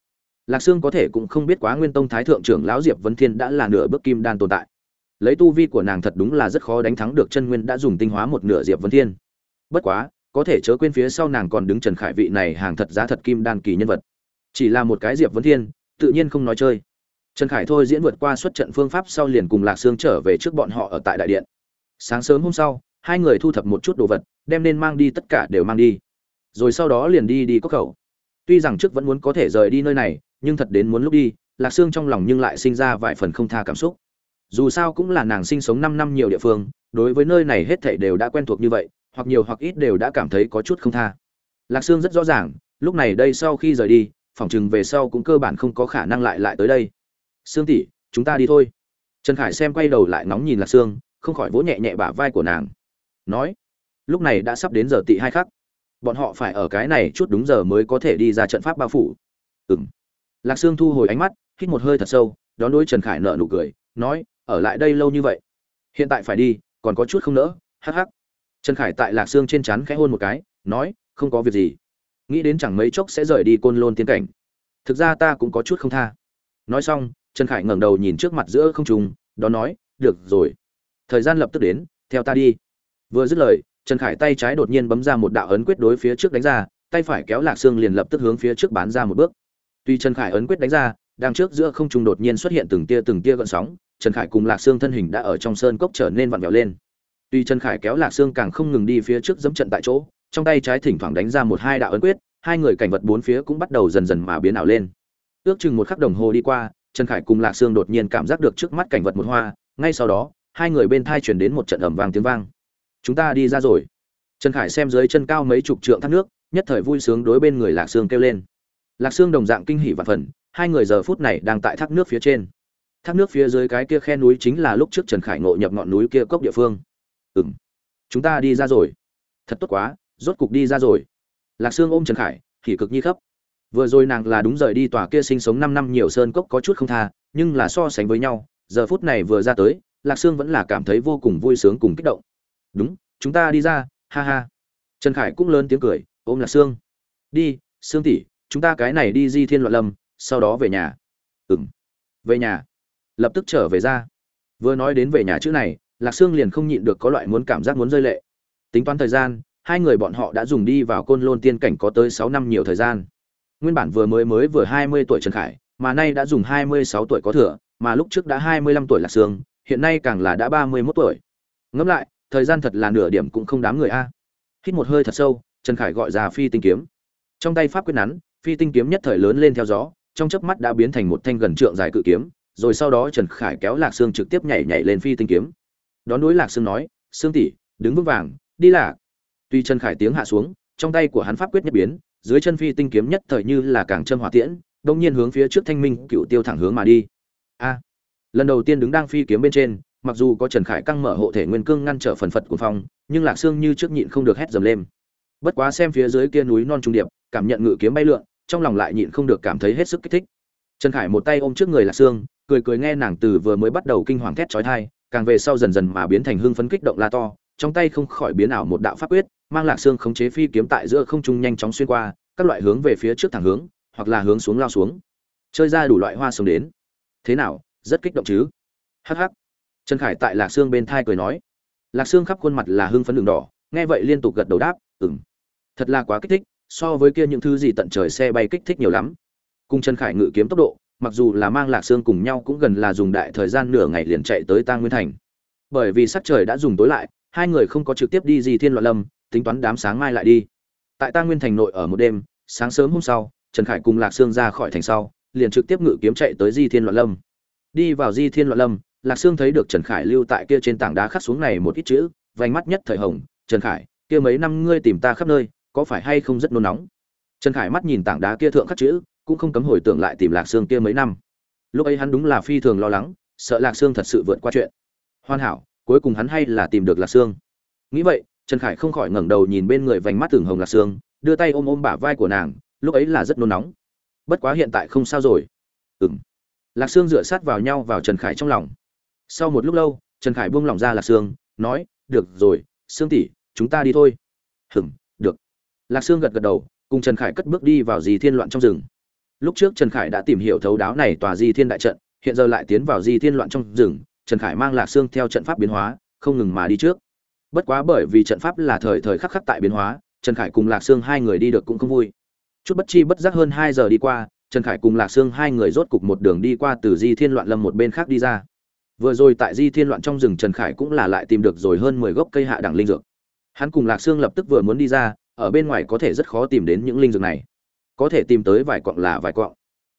Lạc sương có thể cũng không biết quá nguyên tông thái thượng trưởng lão diệp vấn thiên đã là nửa bước kim đan tồn tại. Lấy tu vi của nàng thật đúng là rất khó đánh thắng được chân nguyên đã dùng tinh hóa một nửa diệp vấn thiên. Bất quá, có thể chớ quên phía sau nàng còn đứng trần khải vị này hàng thật giá thật kim đan kỳ nhân vật. Chỉ là một cái diệp vấn thiên, tự nhiên không nói chơi. Trần khải thôi diễn vượt qua xuất trận phương pháp sau liền cùng lạc sương trở về trước bọn họ ở tại đại điện sáng sớm hôm sau, hai người thu thập một chút đồ vật, đem nên mang đi, tất cả đều mang đi. Rồi sau đó liền đi đi cốc khẩu. Tuy rằng trước vẫn muốn có thể rời đi nơi này, nhưng thật đến muốn lúc đi, lạc sương trong lòng nhưng lại sinh ra vài phần không tha cảm xúc. Dù sao cũng là nàng sinh sống năm năm nhiều địa phương, đối với nơi này hết thảy đều đã quen thuộc như vậy, hoặc nhiều hoặc ít đều đã cảm thấy có chút không tha. Lạc sương rất rõ ràng, lúc này đây sau khi rời đi phỏng chừng về sau cũng cơ bản không có khả năng lại lại tới đây. Sương tỷ, chúng ta đi thôi. Trần khải xem quay đầu lại nóng nhìn lạc sương không khỏi vỗ nhẹ nhẹ bả vai của nàng. Nói, lúc này đã sắp đến giờ tị hai khắc. Bọn họ phải ở cái này chút đúng giờ mới có thể đi ra trận pháp bao phủ. Ừng lạc sương thu hồi ánh mắt, hít một hơi thật sâu, đón đối trần khải nợ nụ cười, nói, ở lại đây lâu như vậy. Hiện tại phải đi, còn có chút không nỡ. Hắc hắc. Trần khải tại lạc sương trên chắn khẽ hôn một cái, nói, không có việc gì. Nghĩ đến chẳng mấy chốc sẽ rời đi côn lôn tiến cảnh. Thực ra ta cũng có chút không tha. Nói xong, trần khải ngẩng đầu nhìn trước mặt giữa không trùng đó nói, được rồi thời gian lập tức đến, theo ta đi. Vừa dứt lời, trần khải tay trái đột nhiên bấm ra một đạo ấn quyết đối phía trước đánh ra, tay phải kéo lạc xương liền lập tức hướng phía trước bán ra một bước. Tuy trần khải ấn quyết đánh ra, đang trước giữa không trung đột nhiên xuất hiện từng tia từng tia gợn sóng, trần khải cùng lạc xương thân hình đã ở trong sơn cốc trở nên vặn vẹo lên. Tuy trần khải kéo lạc xương càng không ngừng đi phía trước dẫm trận tại chỗ, trong tay trái thỉnh thoảng đánh ra một hai đạo ấn quyết, hai người cảnh vật bốn phía cũng bắt đầu dần dần mà biến ảo lên. Ước chừng một khắc đồng hồ đi qua, trần khải cùng lạc sương đột nhiên cảm giác được trước mắt cảnh vật một hoa, ngay sau đó hai người bên thai chuyển đến một trận ẩm vàng tiếng vang. Chúng ta đi ra rồi. Trần khải xem dưới chân cao mấy chục trượng thác nước, nhất thời vui sướng đối bên người lạc sương kêu lên. Lạc sương đồng dạng kinh hỉ và phần hai người giờ phút này đang tại thác nước phía trên. Thác nước phía dưới cái kia khe núi chính là lúc trước trần khải ngộ nhập ngọn núi kia cốc địa phương. Ừ m chúng ta đi ra rồi. Thật tốt quá, rốt cục đi ra rồi. Lạc sương ôm trần khải, hỉ cực nhi khắp vừa rồi nàng là đúng rời đi tòa kia sinh sống năm năm nhiều sơn cốc có chút không tha, nhưng là so sánh với nhau, giờ phút này vừa ra tới lạc sương vẫn là cảm thấy vô cùng vui sướng cùng kích động. Đúng chúng ta đi ra ha ha. Trần khải cũng lớn tiếng cười ôm lạc sương. Đi sương tỷ chúng ta cái này đi di thiên loạn lâm sau đó về nhà. Ừng về nhà. Lập tức trở về ra. Vừa nói đến về nhà chữ này lạc sương liền không nhịn được có loại muốn cảm giác muốn rơi lệ. Tính toán thời gian hai người bọn họ đã dùng đi vào côn lôn tiên cảnh có tới sáu năm nhiều thời gian. Nguyên bản vừa mới mới vừa 20 tuổi Trần Khải, mà nay đã dùng 26 tuổi có thừa, mà lúc trước đã 25 tuổi Lạc Sương, hiện nay càng là đã 31 tuổi. Ngẫm lại, thời gian thật là nửa điểm cũng không đáng người a. Hít một hơi thật sâu, Trần Khải gọi ra phi tinh kiếm. Trong tay pháp quyết nắn, phi tinh kiếm nhất thời lớn lên theo gió, trong chớp mắt đã biến thành một thanh gần trượng dài cự kiếm, rồi sau đó Trần Khải kéo Lạc Sương trực tiếp nhảy nhảy lên phi tinh kiếm. Đón đối Lạc Sương nói, "Sương tỷ, đứng vững vàng, đi lạc." Tuy Trần Khải tiếng hạ xuống, trong tay của hắn pháp quyết nhất biến, dưới chân phi tinh kiếm nhất thời như là càng châm hỏa tiễn, đông nhiên hướng phía trước Thanh Minh cựu tiêu thẳng hướng mà đi. A lần đầu tiên đứng đang phi kiếm bên trên, mặc dù có Trần Khải căng mở hộ thể nguyên cương ngăn trở phần phật của phong, nhưng Lạc Xương như trước nhịn không được hét dầm lên. Bất quá xem phía dưới kia núi non trung điệp, cảm nhận ngự kiếm bay lượn, trong lòng lại nhịn không được cảm thấy hết sức kích thích. Trần Khải một tay ôm trước người Lạc Xương, cười cười nghe nàng từ vừa mới bắt đầu kinh hoàng thét chói tai, càng về sau dần dần mà biến thành hưng phấn kích động la to, trong tay không khỏi biến ảo một đạo pháp quyết, mang lạc xương khống chế phi kiếm tại giữa không trung nhanh chóng xuyên qua các loại hướng về phía trước thẳng hướng hoặc là hướng xuống lao xuống chơi ra đủ loại hoa sống đến thế nào rất kích động chứ? Hh trần khải tại lạc xương bên thai cười nói. Lạc xương khắp khuôn mặt là hưng phấn đường đỏ, nghe vậy liên tục gật đầu đáp ừng thật là quá kích thích, so với kia những thứ gì tận trời xe bay kích thích nhiều lắm. Cùng trần khải ngự kiếm tốc độ, mặc dù là mang lạc xương cùng nhau cũng gần là dùng đại thời gian nửa ngày liền chạy tới tang nguyên thành. Bởi vì sắc trời đã dùng tối lại, hai người không có trực tiếp đi gì thiên loạn lâm, tính toán đám sáng mai lại đi. Tại tang nguyên thành nội ở một đêm, sáng sớm hôm sau, trần khải cùng lạc sương ra khỏi thành sau, liền trực tiếp ngự kiếm chạy tới di thiên loạn lâm đi vào di thiên loạn lâm, lạc sương thấy được trần khải lưu tại kia trên tảng đá khắc xuống này một ít chữ, vành mắt nhất thời hồng, trần khải, kia mấy năm ngươi tìm ta khắp nơi, có phải hay không rất nôn nóng? Trần khải mắt nhìn tảng đá kia thượng khắc chữ, cũng không cấm hồi tưởng lại tìm lạc sương kia mấy năm. Lúc ấy hắn đúng là phi thường lo lắng, sợ lạc sương thật sự vượt qua chuyện. Hoàn hảo, cuối cùng hắn hay là tìm được lạc sương. Nghĩ vậy, trần khải không khỏi ngẩng đầu nhìn bên người vành mắt tưởng hồng lạc sương, đưa tay ôm ôm bả vai của nàng, lúc ấy là rất nôn nóng. Bất quá hiện tại không sao rồi. Ừng lạc sương dựa sát vào nhau vào trần khải trong lòng. Sau một lúc lâu, trần khải buông lỏng ra lạc sương, nói, được rồi, sương tỷ, chúng ta đi thôi. Hừng được. Lạc sương gật gật đầu, cùng trần khải cất bước đi vào di thiên loạn trong rừng. Lúc trước trần khải đã tìm hiểu thấu đáo này tòa di thiên đại trận, hiện giờ lại tiến vào di thiên loạn trong rừng, trần khải mang lạc sương theo trận pháp biến hóa, không ngừng mà đi trước. Bất quá bởi vì trận pháp là thời thời khắc khắc tại biến hóa, trần khải cùng lạc sương hai người đi được cũng không vui. Chút bất chi bất giác hơn hai giờ đi qua trần khải cùng lạc sương hai người rốt cục một đường đi qua từ di thiên loạn lâm một bên khác đi ra. Vừa rồi tại di thiên loạn trong rừng trần khải cũng là lại tìm được rồi hơn mười gốc cây hạ đẳng linh dược. Hắn cùng lạc sương lập tức vừa muốn đi ra, ở bên ngoài có thể rất khó tìm đến những linh dược này. Có thể tìm tới vài cọng là vài cọng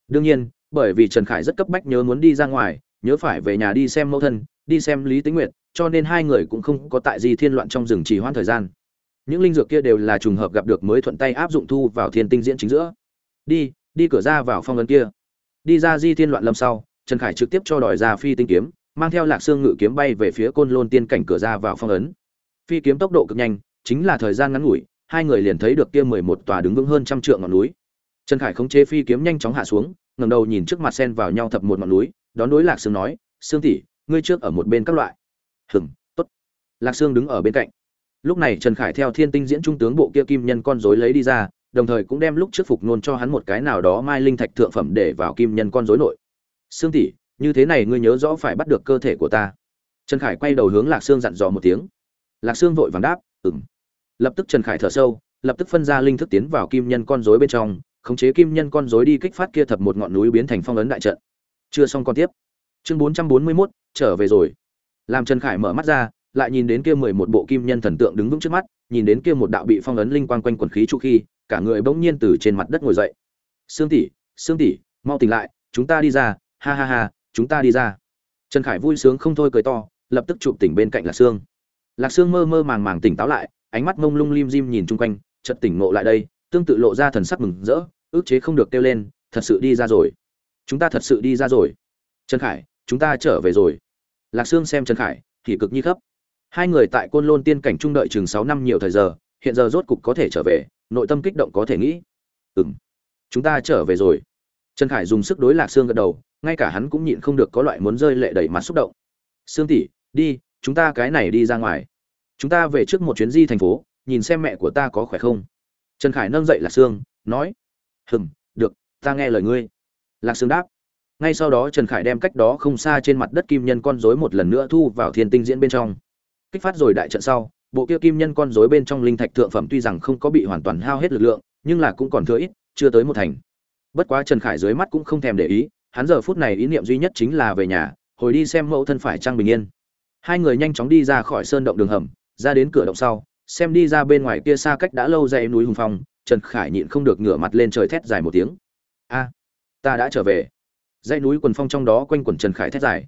đương nhiên, bởi vì trần khải rất cấp bách nhớ muốn đi ra ngoài, nhớ phải về nhà đi xem mẫu thân, đi xem lý tính nguyệt, cho nên hai người cũng không có tại di thiên loạn trong rừng trì hoãn thời gian. Những linh dược kia đều là trùng hợp gặp được mới thuận tay áp dụng thu vào thiên tinh diễn chính giữa. Đi đi cửa ra vào phong ấn kia. Đi ra di thiên loạn lâm sau, trần khải trực tiếp cho đòi ra phi tinh kiếm, mang theo lạc xương ngự kiếm bay về phía côn lôn tiên cảnh cửa ra vào phong ấn. Phi kiếm tốc độ cực nhanh, chính là thời gian ngắn ngủi, hai người liền thấy được kia mười một tòa đứng vững hơn trăm trượng ngọn núi. Trần khải khống chế phi kiếm nhanh chóng hạ xuống, ngẩng đầu nhìn trước mặt sen vào nhau thập một ngọn núi, đón đối lạc sương nói, sương tỷ, ngươi trước ở một bên các loại. Hừm, tốt. Lạc sương đứng ở bên cạnh. Lúc này trần khải theo thiên tinh diễn trung tướng bộ kia kim nhân con rối lấy đi ra đồng thời cũng đem lúc trước phục nôn cho hắn một cái nào đó mai linh thạch thượng phẩm để vào kim nhân con rối nội. Sương tỷ, như thế này ngươi nhớ rõ phải bắt được cơ thể của ta. Trần khải quay đầu hướng lạc sương dặn dò một tiếng. Lạc sương vội vàng đáp ừng lập tức trần khải thở sâu, lập tức phân ra linh thức tiến vào kim nhân con rối bên trong, khống chế kim nhân con rối đi kích phát kia thập một ngọn núi biến thành phong ấn đại trận. Chưa xong con tiếp. Chương bốn trăm bốn mươi mốt, trở về rồi. Làm trần khải mở mắt ra, lại nhìn đến kia mười một bộ kim nhân thần tượng đứng vững trước mắt, nhìn đến kia một đạo bị phong ấn linh quang quanh quần khí trụ khi cả người bỗng nhiên từ trên mặt đất ngồi dậy. Sương tỷ sương tỷ, mau tỉnh lại, chúng ta đi ra, ha ha ha, chúng ta đi ra. Trần khải vui sướng không thôi cười to, lập tức chụp tỉnh bên cạnh lạc sương. Lạc sương mơ mơ màng màng tỉnh táo lại, ánh mắt mông lung lim dim nhìn chung quanh, chợt tỉnh ngộ lại đây, tương tự lộ ra thần sắc mừng rỡ, ước chế không được kêu lên, thật sự đi ra rồi. Chúng ta thật sự đi ra rồi. Trần khải, chúng ta trở về rồi. Lạc sương xem trần khải, thì cực nhi khấp hai người tại côn lôn tiên cảnh trung đợi chừng sáu năm nhiều thời giờ, hiện giờ rốt cục có thể trở về nội tâm kích động có thể nghĩ. Ừng chúng ta trở về rồi. Trần khải dùng sức đối lạc sương gật đầu, ngay cả hắn cũng nhịn không được có loại muốn rơi lệ đẩy mặt xúc động. Sương tỷ, đi, chúng ta cái này đi ra ngoài. Chúng ta về trước một chuyến di thành phố, nhìn xem mẹ của ta có khỏe không. Trần khải nâng dậy lạc sương, nói, hừm, được, ta nghe lời ngươi. Lạc sương đáp. Ngay sau đó trần khải đem cách đó không xa trên mặt đất kim nhân con rối một lần nữa thu vào thiên tinh diễn bên trong. Kích phát rồi đại trận sau bộ kia kim nhân con rối bên trong linh thạch thượng phẩm tuy rằng không có bị hoàn toàn hao hết lực lượng, nhưng là cũng còn thừa ít, chưa tới một thành. Bất quá trần khải dưới mắt cũng không thèm để ý, hắn giờ phút này ý niệm duy nhất chính là về nhà, hồi đi xem mẫu thân phải trang bình yên. Hai người nhanh chóng đi ra khỏi sơn động đường hầm, ra đến cửa động sau, xem đi ra bên ngoài kia xa cách đã lâu dãy núi hùng phong, trần khải nhịn không được ngửa mặt lên trời thét dài một tiếng. A, ta đã trở về. Dãy núi quần phong trong đó quanh quẩn trần khải thét dài.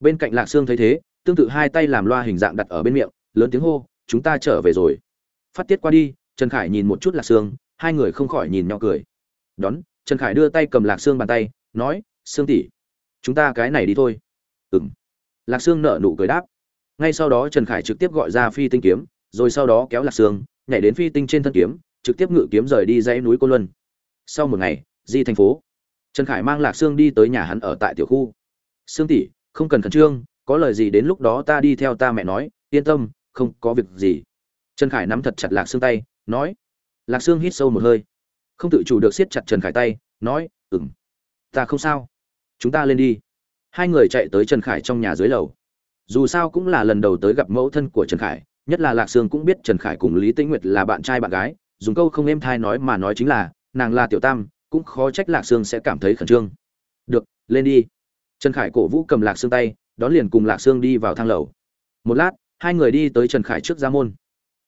Bên cạnh lạc sương thấy thế, tương tự hai tay làm loa hình dạng đặt ở bên miệng, lớn tiếng hô chúng ta trở về rồi. Phát tiết qua đi, trần khải nhìn một chút lạc sương, hai người không khỏi nhìn nhỏ cười. Đón, trần khải đưa tay cầm lạc sương bàn tay, nói, sương tỷ, chúng ta cái này đi thôi. Ừng lạc sương nở nụ cười đáp. Ngay sau đó trần khải trực tiếp gọi ra phi tinh kiếm, rồi sau đó kéo lạc sương, nhảy đến phi tinh trên thân kiếm, trực tiếp ngự kiếm rời đi dãy núi cô luân. Sau một ngày, di thành phố. Trần khải mang lạc sương đi tới nhà hắn ở tại tiểu khu. Sương tỷ, không cần khẩn trương, có lời gì đến lúc đó ta đi theo ta mẹ nói, yên tâm không có việc gì. Trần khải nắm thật chặt lạc xương tay, nói, lạc xương hít sâu một hơi, không tự chủ được siết chặt trần khải tay, nói ừng ta không sao, chúng ta lên đi. Hai người chạy tới trần khải trong nhà dưới lầu. Dù sao cũng là lần đầu tới gặp mẫu thân của trần khải, nhất là lạc sương cũng biết trần khải cùng lý tĩnh nguyệt là bạn trai bạn gái, dùng câu không êm thai nói mà nói chính là, nàng là tiểu tam, cũng khó trách lạc sương sẽ cảm thấy khẩn trương. Được, lên đi. Trần khải cổ vũ cầm lạc sương tay, đón liền cùng lạc sương đi vào thang lầu. Một lát hai người đi tới trần khải trước ra môn.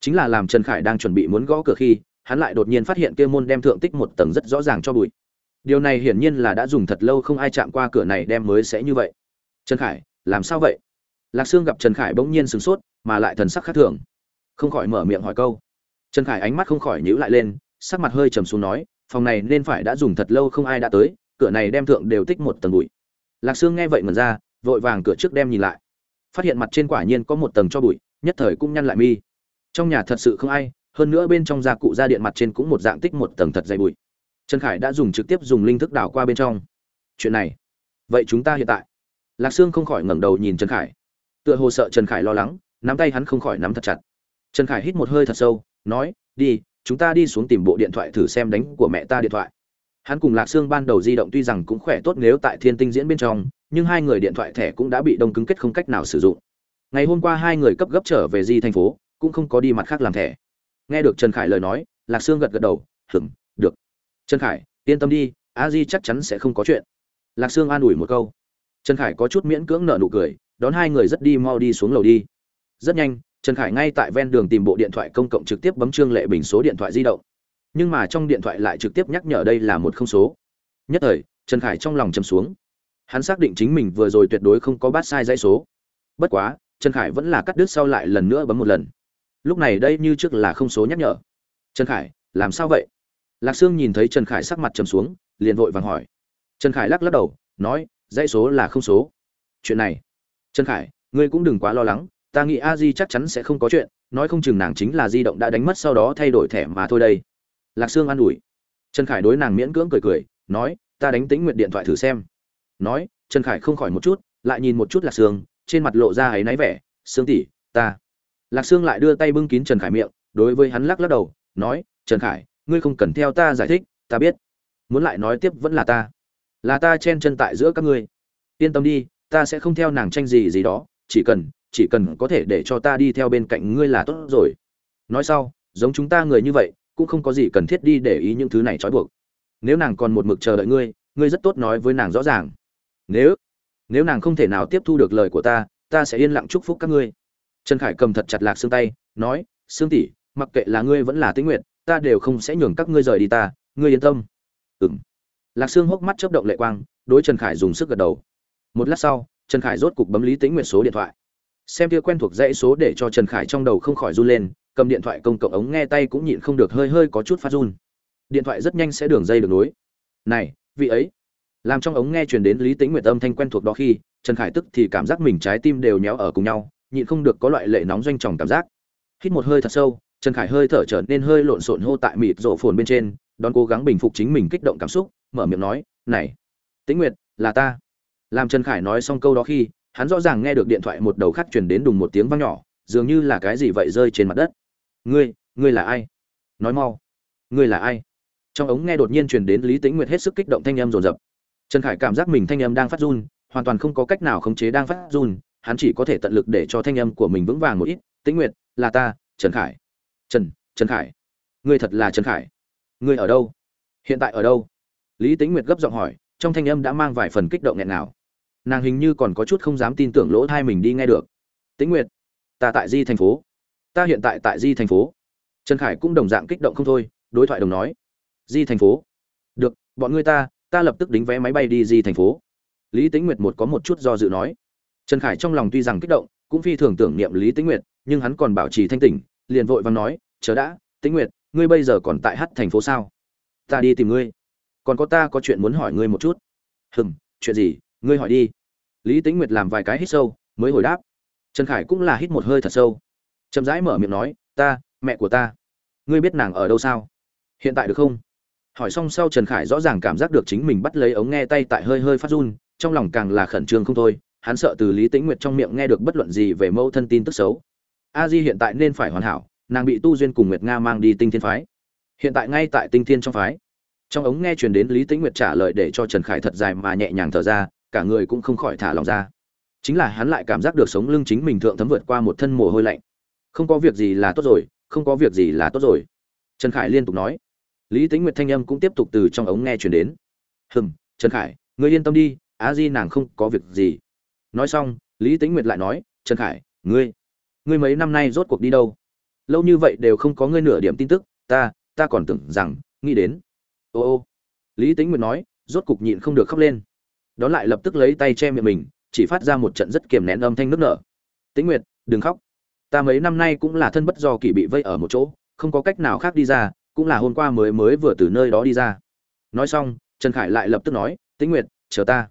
Chính là làm trần khải đang chuẩn bị muốn gõ cửa khi, hắn lại đột nhiên phát hiện kia môn đem thượng tích một tầng rất rõ ràng cho bụi. Điều này hiển nhiên là đã dùng thật lâu không ai chạm qua cửa này đem mới sẽ như vậy. Trần khải, làm sao vậy? Lạc sương gặp trần khải bỗng nhiên sửng sốt, mà lại thần sắc khác thường. Không khỏi mở miệng hỏi câu. Trần khải ánh mắt không khỏi nhíu lại lên, sắc mặt hơi trầm xuống nói, phòng này nên phải đã dùng thật lâu không ai đã tới, cửa này đem thượng đều tích một tầng bụi. Lạc sương nghe vậy mần ra, vội vàng cửa trước đem nhìn lại phát hiện mặt trên quả nhiên có một tầng cho bụi, nhất thời cũng nhăn lại mi. Trong nhà thật sự không ai, hơn nữa bên trong gia cụ gia điện mặt trên cũng một dạng tích một tầng thật dày bụi. Trần khải đã dùng trực tiếp dùng linh thức đảo qua bên trong. Chuyện này, vậy chúng ta hiện tại? Lạc sương không khỏi ngẩng đầu nhìn trần khải. Tựa hồ sợ trần khải lo lắng, nắm tay hắn không khỏi nắm thật chặt. Trần khải hít một hơi thật sâu, nói, đi, chúng ta đi xuống tìm bộ điện thoại thử xem đánh của mẹ ta điện thoại. Hắn cùng lạc sương ban đầu di động tuy rằng cũng khỏe tốt nếu tại thiên tinh diễn bên trong nhưng hai người điện thoại thẻ cũng đã bị đông cứng kết không cách nào sử dụng. Ngày hôm qua hai người cấp gấp trở về di thành phố, cũng không có đi mặt khác làm thẻ. Nghe được trần khải lời nói, lạc sương gật gật đầu hửng được. Trần khải, yên tâm đi, a di chắc chắn sẽ không có chuyện. Lạc sương an ủi một câu. Trần khải có chút miễn cưỡng nở nụ cười, đón hai người rất đi mau đi xuống lầu đi. Rất nhanh, trần khải ngay tại ven đường tìm bộ điện thoại công cộng trực tiếp bấm trương lệ bình số điện thoại di động. Nhưng mà trong điện thoại lại trực tiếp nhắc nhở đây là một không số. Nhất thời, trần khải trong lòng chầm xuống hắn xác định chính mình vừa rồi tuyệt đối không có bắt sai dãy số. Bất quá, trần khải vẫn là cắt đứt sau lại lần nữa bấm một lần. Lúc này đây như trước là không số nhắc nhở. Trần khải, làm sao vậy? Lạc sương nhìn thấy trần khải sắc mặt trầm xuống, liền vội vàng hỏi. Trần khải lắc lắc đầu, nói, dãy số là không số. Chuyện này. Trần khải, ngươi cũng đừng quá lo lắng, ta nghĩ a di chắc chắn sẽ không có chuyện, nói không chừng nàng chính là di động đã đánh mất sau đó thay đổi thẻ mà thôi đây. Lạc sương an ủi. Trần khải đối nàng miễn cưỡng cười cười, nói, ta đánh tính nguyện điện thoại thử xem nói, trần khải không khỏi một chút, lại nhìn một chút lạc sương, trên mặt lộ ra ấy náy vẻ, sương tỷ, ta. Lạc sương lại đưa tay bưng kín trần khải miệng, đối với hắn lắc lắc đầu, nói, trần khải, ngươi không cần theo ta giải thích, ta biết. Muốn lại nói tiếp vẫn là ta. Là ta chen chân tại giữa các ngươi. Yên tâm đi, ta sẽ không theo nàng tranh gì gì đó, chỉ cần chỉ cần có thể để cho ta đi theo bên cạnh ngươi là tốt rồi. Nói sau, giống chúng ta người như vậy, cũng không có gì cần thiết đi để ý những thứ này trói buộc. Nếu nàng còn một mực chờ đợi ngươi ngươi rất tốt nói với nàng rõ ràng nếu nếu nàng không thể nào tiếp thu được lời của ta ta sẽ yên lặng chúc phúc các ngươi. Trần khải cầm thật chặt lạc xương tay, nói, xương tỷ, mặc kệ là ngươi vẫn là tĩnh nguyện ta đều không sẽ nhường các ngươi rời đi ta, ngươi yên tâm. Ừng lạc xương hốc mắt chớp động lệ quang, đối trần khải dùng sức gật đầu. Một lát sau, trần khải rốt cục bấm lý tĩnh nguyện số điện thoại. Xem kia quen thuộc dãy số để cho trần khải trong đầu không khỏi run lên, cầm điện thoại công cộng ống nghe tay cũng nhịn không được hơi hơi có chút phát run. Điện thoại rất nhanh sẽ đường dây được nối. Này, vị ấy làm trong ống nghe truyền đến lý tĩnh nguyệt âm thanh quen thuộc đó khi, trần khải tức thì cảm giác mình trái tim đều nhéo ở cùng nhau, nhịn không được có loại lệ nóng doanh tròng cảm giác. Hít một hơi thật sâu, trần khải hơi thở trở nên hơi lộn xộn hô tại mịt rộ phồn bên trên, đón cố gắng bình phục chính mình kích động cảm xúc, mở miệng nói, này, tĩnh nguyệt, là ta. Làm trần khải nói xong câu đó khi, hắn rõ ràng nghe được điện thoại một đầu khác truyền đến đùng một tiếng vang nhỏ, dường như là cái gì vậy rơi trên mặt đất. Ngươi ngươi là ai? Nói mau. Ngươi là ai? Trong ống nghe đột nhiên truyền đến lý tĩnh nguyệt hết sức kích động thanh âm rồn rập trần khải cảm giác mình thanh âm đang phát run, hoàn toàn không có cách nào khống chế đang phát run, hắn chỉ có thể tận lực để cho thanh âm của mình vững vàng một ít. Tĩnh nguyệt, là ta, trần khải. Trần trần khải. Ngươi thật là trần khải. Ngươi ở đâu? Hiện tại ở đâu? Lý tĩnh nguyệt gấp giọng hỏi, trong thanh âm đã mang vài phần kích động nghẹn nào nàng hình như còn có chút không dám tin tưởng lỗ thai mình đi nghe được. Tĩnh nguyệt, ta tại di thành phố. Ta hiện tại tại di thành phố. Trần khải cũng đồng dạng kích động không thôi, đối thoại đồng nói. Di thành phố. Được, bọn ngươi ta ta lập tức đính vé máy bay đi di thành phố. Lý tĩnh nguyệt một có một chút do dự nói. Trần khải trong lòng tuy rằng kích động, cũng phi thường tưởng niệm lý tĩnh nguyệt, nhưng hắn còn bảo trì thanh tỉnh, liền vội vàng nói, chờ đã, tĩnh nguyệt, ngươi bây giờ còn tại hát thành phố sao? Ta đi tìm ngươi. Còn có ta có chuyện muốn hỏi ngươi một chút. Hừm, chuyện gì? Ngươi hỏi đi. Lý tĩnh nguyệt làm vài cái hít sâu, mới hồi đáp. Trần khải cũng là hít một hơi thật sâu. Chậm rãi mở miệng nói, ta, mẹ của ta. Ngươi biết nàng ở đâu sao? Hiện tại được không? Hỏi xong sau trần khải rõ ràng cảm giác được chính mình bắt lấy ống nghe tay tại hơi hơi phát run, trong lòng càng là khẩn trương không thôi, hắn sợ từ lý tĩnh nguyệt trong miệng nghe được bất luận gì về mẫu thân tin tức xấu. A di hiện tại nên phải hoàn hảo, nàng bị tu duyên cùng nguyệt nga mang đi tinh thiên phái. Hiện tại ngay tại tinh thiên trong phái. Trong ống nghe truyền đến lý tĩnh nguyệt trả lời để cho trần khải thật dài mà nhẹ nhàng thở ra, cả người cũng không khỏi thả lòng ra. Chính là hắn lại cảm giác được sống lưng chính mình thượng thấm vượt qua một thân mồ hôi lạnh. Không có việc gì là tốt rồi, không có việc gì là tốt rồi. Trần khải liên tục nói lý tính nguyệt thanh âm cũng tiếp tục từ trong ống nghe chuyển đến. Hừm, trần khải, ngươi yên tâm đi á di nàng không có việc gì. Nói xong, lý tính nguyệt lại nói, trần khải, ngươi ngươi mấy năm nay rốt cuộc đi đâu? Lâu như vậy đều không có ngươi nửa điểm tin tức, ta ta còn tưởng rằng, nghĩ đến. Ô ô. Lý tính nguyệt nói, rốt cục nhịn không được khóc lên. Đó lại lập tức lấy tay che miệng mình, chỉ phát ra một trận rất kiềm nén âm thanh nước nở. Tĩnh nguyệt, đừng khóc. Ta mấy năm nay cũng là thân bất do kỳ bị vây ở một chỗ, không có cách nào khác đi ra cũng là hôm qua mới mới vừa từ nơi đó đi ra. Nói xong, trần khải lại lập tức nói, tĩnh nguyệt, chờ ta.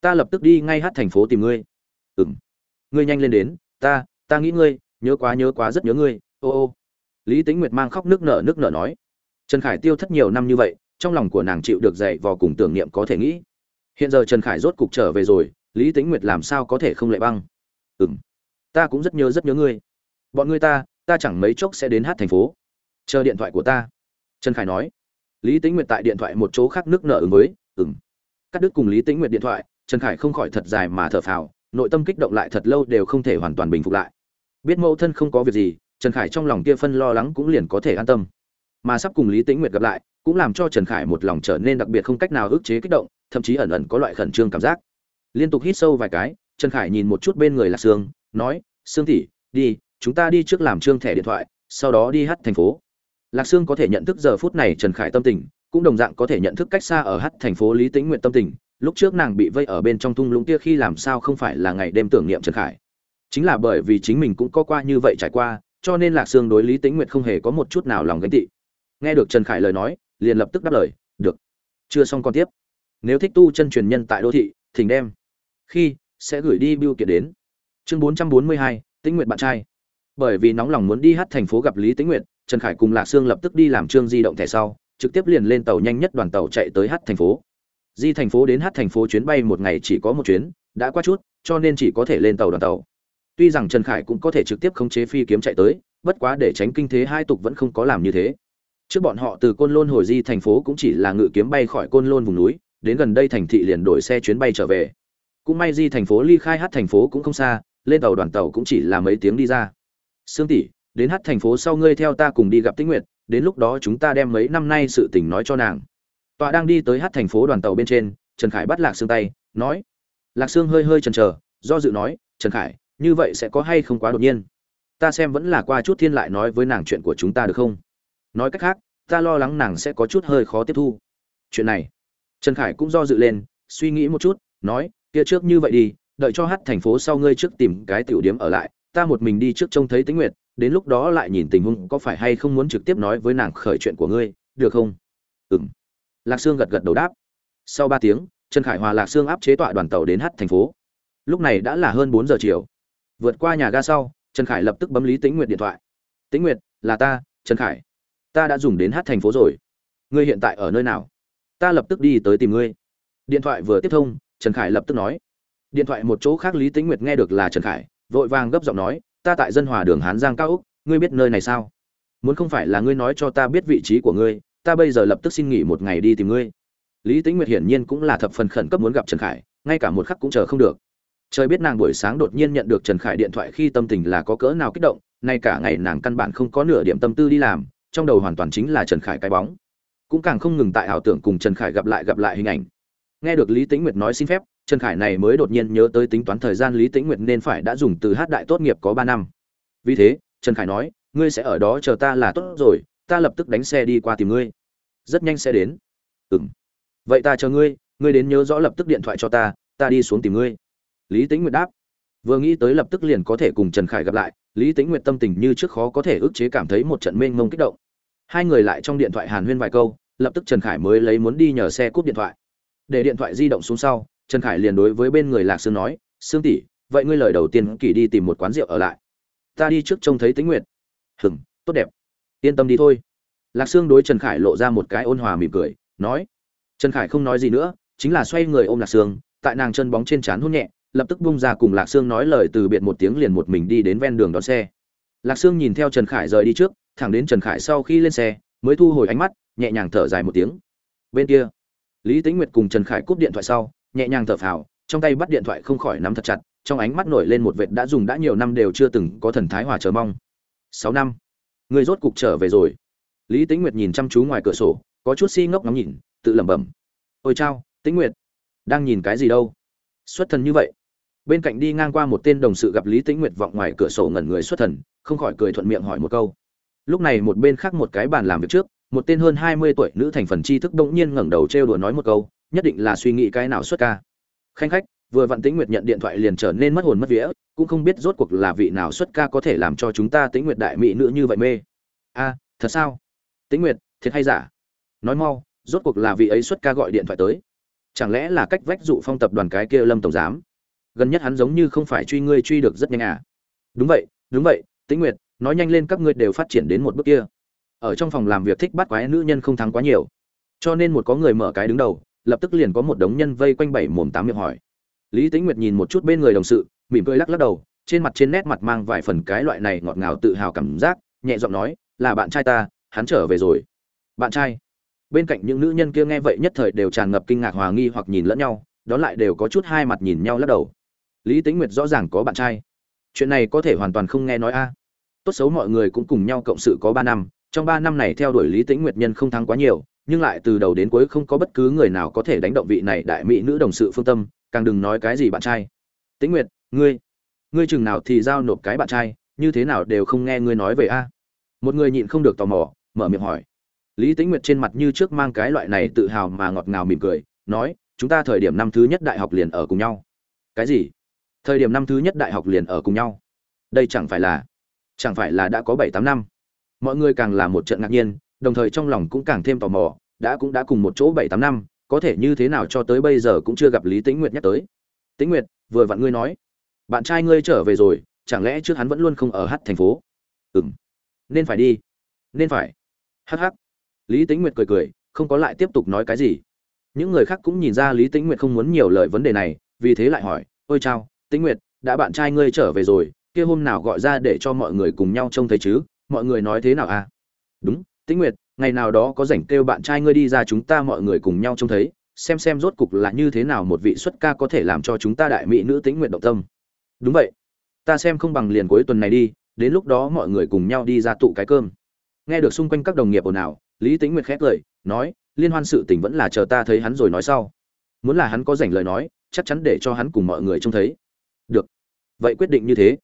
Ta lập tức đi ngay hát thành phố tìm ngươi. Ừ m ngươi nhanh lên đến. Ta ta nghĩ ngươi, nhớ quá nhớ quá, rất nhớ ngươi. Ô ô. Lý tĩnh nguyệt mang khóc nước nở nước nở nói. Trần khải tiêu thất nhiều năm như vậy, trong lòng của nàng chịu được dạy vò cùng tưởng niệm có thể nghĩ. Hiện giờ trần khải rốt cục trở về rồi, lý tĩnh nguyệt làm sao có thể không lệ băng? Ừ m ta cũng rất nhớ rất nhớ ngươi. Bọn ngươi ta ta chẳng mấy chốc sẽ đến hát thành phố. Chờ điện thoại của ta trần khải nói. Lý tĩnh nguyệt tại điện thoại một chỗ khác nước nở ứng với ừ cắt đứt cùng lý tĩnh nguyệt điện thoại, trần khải không khỏi thật dài mà thở phào, nội tâm kích động lại thật lâu đều không thể hoàn toàn bình phục lại. Biết mẫu thân không có việc gì, trần khải trong lòng kia phân lo lắng cũng liền có thể an tâm. Mà sắp cùng lý tĩnh nguyệt gặp lại, cũng làm cho trần khải một lòng trở nên đặc biệt không cách nào ức chế kích động, thậm chí ẩn ẩn có loại khẩn trương cảm giác. Liên tục hít sâu vài cái, trần khải nhìn một chút bên người là sương, nói, sương tỷ, đi, chúng ta đi trước làm trương thẻ điện thoại, sau đó đi hát thành phố lạc sương có thể nhận thức giờ phút này trần khải tâm tình, cũng đồng dạng có thể nhận thức cách xa ở hát thành phố lý tĩnh nguyện tâm tình. Lúc trước nàng bị vây ở bên trong thung lũng kia khi làm sao không phải là ngày đêm tưởng niệm trần khải. Chính là bởi vì chính mình cũng có qua như vậy trải qua, cho nên lạc sương đối lý tĩnh nguyệt không hề có một chút nào lòng gánh tị. Nghe được trần khải lời nói, liền lập tức đáp lời, được, chưa xong còn tiếp. Nếu thích tu chân truyền nhân tại đô thị, thỉnh đem. Khi, sẽ gửi đi bưu kiện đến. Chương bốn trăm bốn mươi hai, tĩnh nguyệt bạn trai. Bởi vì nóng lòng muốn đi hát thành phố gặp lý tĩnh nguyệt trần khải cùng lạc sương lập tức đi làm trương di động thẻ sau, trực tiếp liền lên tàu nhanh nhất đoàn tàu chạy tới hát thành phố. Di thành phố đến hát thành phố chuyến bay một ngày chỉ có một chuyến, đã qua chút, cho nên chỉ có thể lên tàu đoàn tàu. Tuy rằng trần khải cũng có thể trực tiếp khống chế phi kiếm chạy tới, bất quá để tránh kinh thế hai tục vẫn không có làm như thế. Trước bọn họ từ côn lôn hồi di thành phố cũng chỉ là ngự kiếm bay khỏi côn lôn vùng núi, đến gần đây thành thị liền đổi xe chuyến bay trở về. Cũng may di thành phố ly khai hát thành phố cũng không xa, lên tàu đoàn tàu cũng chỉ là mấy tiếng đi ra. Sương tỷ đến hát thành phố sau ngươi theo ta cùng đi gặp tĩnh nguyệt, đến lúc đó chúng ta đem mấy năm nay sự tình nói cho nàng. Tọa đang đi tới hát thành phố đoàn tàu bên trên, trần khải bắt lạc xương tay, nói. Lạc xương hơi hơi chần chờ, do dự nói, trần khải, như vậy sẽ có hay không quá đột nhiên? Ta xem vẫn là qua chút thiên lại nói với nàng chuyện của chúng ta được không? Nói cách khác, ta lo lắng nàng sẽ có chút hơi khó tiếp thu. Chuyện này, trần khải cũng do dự lên, suy nghĩ một chút, nói, kia trước như vậy đi, đợi cho hát thành phố sau ngươi trước tìm cái tiểu điếm ở lại, ta một mình đi trước trông thấy tĩnh nguyệt đến lúc đó lại nhìn tình huống có phải hay không muốn trực tiếp nói với nàng khởi chuyện của ngươi, được không? Ừng lạc sương gật gật đầu đáp. Sau ba tiếng, trần khải hòa lạc sương áp chế tọa đoàn tàu đến hát thành phố. Lúc này đã là hơn bốn giờ chiều. Vượt qua nhà ga sau, trần khải lập tức bấm lý tĩnh nguyệt điện thoại. Tĩnh nguyệt, là ta, trần khải. Ta đã dùng đến hát thành phố rồi. Ngươi hiện tại ở nơi nào? Ta lập tức đi tới tìm ngươi. Điện thoại vừa tiếp thông, trần khải lập tức nói. Điện thoại một chỗ khác lý tĩnh nguyệt nghe được là trần khải, vội vàng gấp giọng nói ta tại dân hòa đường hán giang cao úc, ngươi biết nơi này sao? Muốn không phải là ngươi nói cho ta biết vị trí của ngươi, ta bây giờ lập tức xin nghỉ một ngày đi tìm ngươi. Lý tĩnh nguyệt hiển nhiên cũng là thập phần khẩn cấp muốn gặp trần khải, ngay cả một khắc cũng chờ không được. Trời biết nàng buổi sáng đột nhiên nhận được trần khải điện thoại khi tâm tình là có cỡ nào kích động, nay cả ngày nàng căn bản không có nửa điểm tâm tư đi làm, trong đầu hoàn toàn chính là trần khải cái bóng. Cũng càng không ngừng tại ảo tưởng cùng trần khải gặp lại gặp lại hình ảnh. Nghe được lý tĩnh nguyệt nói xin phép trần khải này mới đột nhiên nhớ tới tính toán thời gian lý tĩnh nguyệt nên phải đã dùng từ hát đại tốt nghiệp có ba năm. Vì thế, trần khải nói, ngươi sẽ ở đó chờ ta là tốt rồi, ta lập tức đánh xe đi qua tìm ngươi. Rất nhanh sẽ đến. Ừm. Vậy ta chờ ngươi ngươi đến nhớ rõ lập tức điện thoại cho ta ta đi xuống tìm ngươi. Lý tĩnh nguyệt đáp. Vừa nghĩ tới lập tức liền có thể cùng trần khải gặp lại, lý tĩnh nguyệt tâm tình như trước khó có thể ức chế cảm thấy một trận mênh mông kích động. Hai người lại trong điện thoại hàn huyên vài câu, lập tức trần khải mới lấy muốn đi nhờ xe cúp điện thoại. Để điện thoại di động xuống sau trần khải liền đối với bên người lạc sương nói, sương tỷ, vậy ngươi lời đầu tiên kỳ đi tìm một quán rượu ở lại. Ta đi trước trông thấy tĩnh nguyệt. Hừng tốt đẹp. Yên tâm đi thôi. Lạc sương đối trần khải lộ ra một cái ôn hòa mỉm cười, nói, trần khải không nói gì nữa, chính là xoay người ôm lạc sương, tại nàng chân bóng trên trán hôn nhẹ, lập tức bung ra cùng lạc sương nói lời từ biệt một tiếng liền một mình đi đến ven đường đón xe. Lạc sương nhìn theo trần khải rời đi trước, thẳng đến trần khải sau khi lên xe, mới thu hồi ánh mắt, nhẹ nhàng thở dài một tiếng. Bên kia, lý tĩnh nguyệt cùng trần khải cúp điện thoại sau nhẹ nhàng thở phào, trong tay bắt điện thoại không khỏi nắm thật chặt, trong ánh mắt nổi lên một vệt đã dùng đã nhiều năm đều chưa từng có thần thái hòa chờ mong. Sáu năm, người rốt cục trở về rồi. Lý tĩnh nguyệt nhìn chăm chú ngoài cửa sổ, có chút si ngốc ngắm nhìn, tự lẩm bẩm. Ôi chao, tĩnh nguyệt, đang nhìn cái gì đâu? Xuất thần như vậy. Bên cạnh đi ngang qua một tên đồng sự gặp lý tĩnh nguyệt vọng ngoài cửa sổ ngẩn người xuất thần, không khỏi cười thuận miệng hỏi một câu. Lúc này một bên khác một cái bàn làm việc trước, một tên hơn hai mươi tuổi nữ thành phần tri thức bỗng nhiên ngẩng đầu trêu đùa nói một câu nhất định là suy nghĩ cái nào xuất ca. Khanh khách, vừa vặn tĩnh nguyệt nhận điện thoại liền trở nên mất hồn mất vía, cũng không biết rốt cuộc là vị nào xuất ca có thể làm cho chúng ta tĩnh nguyệt đại mỹ nữ như vậy mê. A, thật sao? Tĩnh nguyệt, thiệt hay giả? Nói mau, rốt cuộc là vị ấy xuất ca gọi điện thoại tới. Chẳng lẽ là cách vách dụ phong tập đoàn cái kia lâm tổng giám? Gần nhất hắn giống như không phải truy ngươi truy được rất nhanh à. Đúng vậy đúng vậy, tĩnh nguyệt, nói nhanh lên các ngươi đều phát triển đến một bước kia. Ở trong phòng làm việc thích bắt quái nữ nhân không thắng quá nhiều. Cho nên một có người mở cái đứng đầu lập tức liền có một đống nhân vây quanh bảy mồm tám miệng hỏi. Lý tĩnh nguyệt nhìn một chút bên người đồng sự, mỉm cười lắc lắc đầu, trên mặt trên nét mặt mang vài phần cái loại này ngọt ngào tự hào cảm giác, nhẹ giọng nói, là bạn trai ta, hắn trở về rồi. Bạn trai? Bên cạnh những nữ nhân kia nghe vậy nhất thời đều tràn ngập kinh ngạc hòa nghi hoặc nhìn lẫn nhau đó lại đều có chút hai mặt nhìn nhau lắc đầu. Lý tĩnh nguyệt rõ ràng có bạn trai. Chuyện này có thể hoàn toàn không nghe nói a. Tốt xấu mọi người cũng cùng nhau cộng sự có ba năm, trong ba năm này theo đuổi lý tĩnh nguyệt nhân không thắng quá nhiều nhưng lại từ đầu đến cuối không có bất cứ người nào có thể đánh động vị này đại mỹ nữ đồng sự phương tâm, càng đừng nói cái gì bạn trai. Tĩnh nguyệt, ngươi ngươi chừng nào thì giao nộp cái bạn trai, như thế nào đều không nghe ngươi nói về a. Một người nhịn không được tò mò, mở miệng hỏi. Lý tĩnh nguyệt trên mặt như trước mang cái loại này tự hào mà ngọt ngào mỉm cười, nói, chúng ta thời điểm năm thứ nhất đại học liền ở cùng nhau. Cái gì? Thời điểm năm thứ nhất đại học liền ở cùng nhau? Đây chẳng phải là, chẳng phải là đã có bảy tám năm. Mọi người càng là một trận ngạc nhiên đồng thời trong lòng cũng càng thêm tò mò, đã cũng đã cùng một chỗ bảy tám năm, có thể như thế nào cho tới bây giờ cũng chưa gặp lý tĩnh nguyệt nhắc tới. Tĩnh nguyệt, vừa vặn ngươi nói, bạn trai ngươi trở về rồi, chẳng lẽ trước hắn vẫn luôn không ở hát thành phố? Ừm. Nên phải đi. Nên phải. Hắc hắc. Lý tĩnh nguyệt cười cười, không có lại tiếp tục nói cái gì. Những người khác cũng nhìn ra lý tĩnh nguyệt không muốn nhiều lời vấn đề này, vì thế lại hỏi, ôi chao, tĩnh nguyệt, đã bạn trai ngươi trở về rồi, kia hôm nào gọi ra để cho mọi người cùng nhau trông thấy chứ? Mọi người nói thế nào à? Đúng tĩnh nguyệt, ngày nào đó có rảnh kêu bạn trai ngươi đi ra chúng ta mọi người cùng nhau trông thấy, xem xem rốt cục là như thế nào một vị xuất ca có thể làm cho chúng ta đại mỹ nữ tĩnh nguyệt động tâm. Đúng vậy. Ta xem không bằng liền cuối tuần này đi, đến lúc đó mọi người cùng nhau đi ra tụ cái cơm. Nghe được xung quanh các đồng nghiệp ồn ào, lý tĩnh nguyệt khét lời nói, liên hoan sự tình vẫn là chờ ta thấy hắn rồi nói sau. Muốn là hắn có rảnh lời nói, chắc chắn để cho hắn cùng mọi người trông thấy. Được. Vậy quyết định như thế.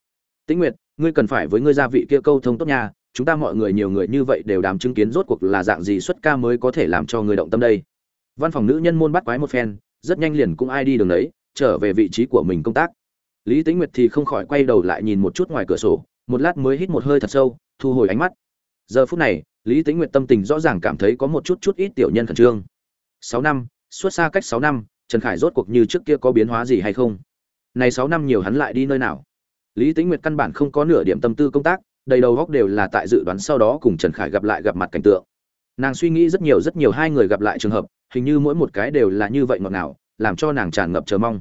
Tĩnh nguyệt, ngươi cần phải với ngươi gia vị kia câu thông tốt nhà chúng ta mọi người nhiều người như vậy đều đàm chứng kiến rốt cuộc là dạng gì xuất ca mới có thể làm cho người động tâm đây. Văn phòng nữ nhân môn bắt quái một phen, rất nhanh liền cũng ai đi đường đấy, trở về vị trí của mình công tác. Lý tĩnh nguyệt thì không khỏi quay đầu lại nhìn một chút ngoài cửa sổ, một lát mới hít một hơi thật sâu, thu hồi ánh mắt. Giờ phút này, lý tĩnh nguyệt tâm tình rõ ràng cảm thấy có một chút chút ít tiểu nhân khẩn trương. Sáu năm, xuất xa cách sáu năm, trần khải rốt cuộc như trước kia có biến hóa gì hay không? Này sáu năm nhiều hắn lại đi nơi nào? Lý tĩnh nguyệt căn bản không có nửa điểm tâm tư công tác đầy đầu góc đều là tại dự đoán sau đó cùng trần khải gặp lại gặp mặt cảnh tượng nàng suy nghĩ rất nhiều rất nhiều hai người gặp lại trường hợp hình như mỗi một cái đều là như vậy ngọt ngào làm cho nàng tràn ngập chờ mong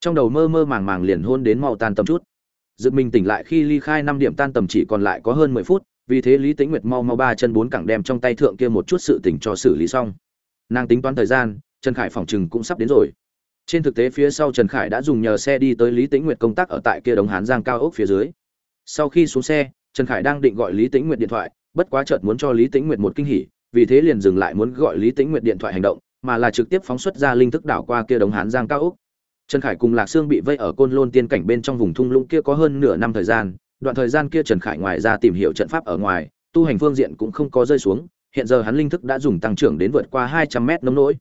trong đầu mơ mơ màng màng liền hôn đến mau tan tầm chút Dự mình tỉnh lại khi ly khai năm điểm tan tầm chỉ còn lại có hơn mười phút, vì thế Lý Tĩnh Nguyệt mau mau ba chân bốn cẳng đem trong tay thượng kia một chút sự tỉnh cho xử lý xong. Nàng tính toán thời gian, Trần Khải phòng chừng cũng sắp đến rồi. Trên thực tế phía sau Trần Khải đã dùng nhờ xe đi tới Lý Tĩnh Nguyệt công tác ở tại kia đống Hán Giang cao ốc phía dưới. Sau khi xuống xe, Trần Khải đang định gọi Lý Tĩnh Nguyệt điện thoại, bất quá chợt muốn cho Lý Tĩnh Nguyệt một kinh hỉ, vì thế liền dừng lại muốn gọi Lý Tĩnh Nguyệt điện thoại hành động, mà là trực tiếp phóng xuất ra linh thức đảo qua kia đống Hán Giang cao ốc. Trần Khải cùng Lạc Sương bị vây ở Côn Lôn tiên cảnh bên trong vùng thung lũng kia có hơn nửa năm thời gian, đoạn thời gian kia Trần Khải ngoài ra tìm hiểu trận pháp ở ngoài, tu hành phương diện cũng không có rơi xuống, hiện giờ hắn linh thức đã dùng tăng trưởng đến vượt qua 200 mét nông nỗi.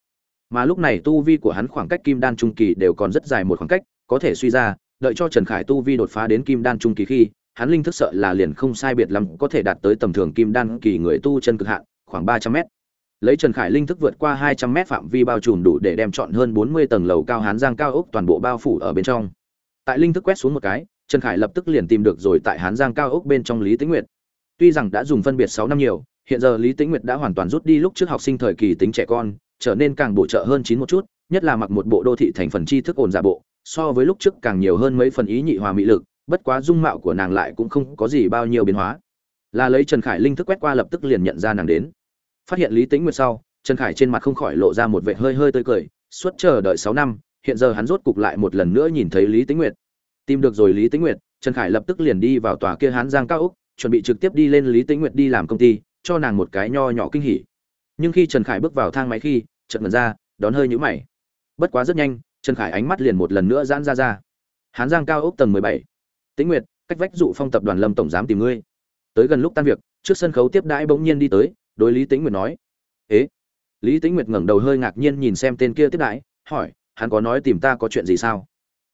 Mà lúc này tu vi của hắn khoảng cách kim đan trung kỳ đều còn rất dài một khoảng cách, có thể suy ra, đợi cho Trần Khải tu vi đột phá đến kim đan trung kỳ khi, hắn linh thức sợ là liền không sai biệt lắm, có thể đạt tới tầm thường kim đan kỳ người tu chân cực hạn, khoảng 300 mét. Lấy trần khải linh thức vượt qua hai trăm mét phạm vi bao trùm đủ để đem chọn hơn bốn mươi tầng lầu cao hán giang cao ốc toàn bộ bao phủ ở bên trong. Tại linh thức quét xuống một cái trần khải lập tức liền tìm được rồi tại hán giang cao ốc bên trong lý tĩnh nguyệt. Tuy rằng đã dùng phân biệt sáu năm nhiều hiện giờ lý tĩnh nguyệt đã hoàn toàn rút đi lúc trước học sinh thời kỳ tính trẻ con trở nên càng bổ trợ hơn chín một chút nhất là mặc một bộ đô thị thành phần tri thức ổn giả bộ so với lúc trước càng nhiều hơn mấy phần ý nhị hòa mỹ lực bất quá dung mạo của nàng lại cũng không có gì bao nhiêu biến hóa. Là lấy trần khải linh thức quét qua lập tức liền nhận ra nàng đến. Phát hiện lý tĩnh nguyệt sau, trần khải trên mặt không khỏi lộ ra một vẻ hơi hơi tươi cười, suốt chờ đợi sáu năm, hiện giờ hắn rốt cục lại một lần nữa nhìn thấy lý tĩnh nguyệt. Tìm được rồi lý tĩnh nguyệt, trần khải lập tức liền đi vào tòa kia hán giang cao úc, chuẩn bị trực tiếp đi lên lý tĩnh nguyệt đi làm công ty, cho nàng một cái nho nhỏ kinh hỉ. Nhưng khi trần khải bước vào thang máy khi, chợt mật ra, đón hơi nhũ mày. Bất quá rất nhanh, trần khải ánh mắt liền một lần nữa giãn ra ra. Hán giang cao ốc tầng mười bảy tĩnh nguyệt, cách vách dụ phong tập đoàn lâm tổng giám tìm ngươi. Tới gần lúc tan việc, trước sân khấu tiếp đãi bỗng nhiên đi tới, đối lý tĩnh nguyệt nói. Ế? Lý tĩnh nguyệt ngẩng đầu hơi ngạc nhiên nhìn xem tên kia tiếp đãi, hỏi, hắn có nói tìm ta có chuyện gì sao?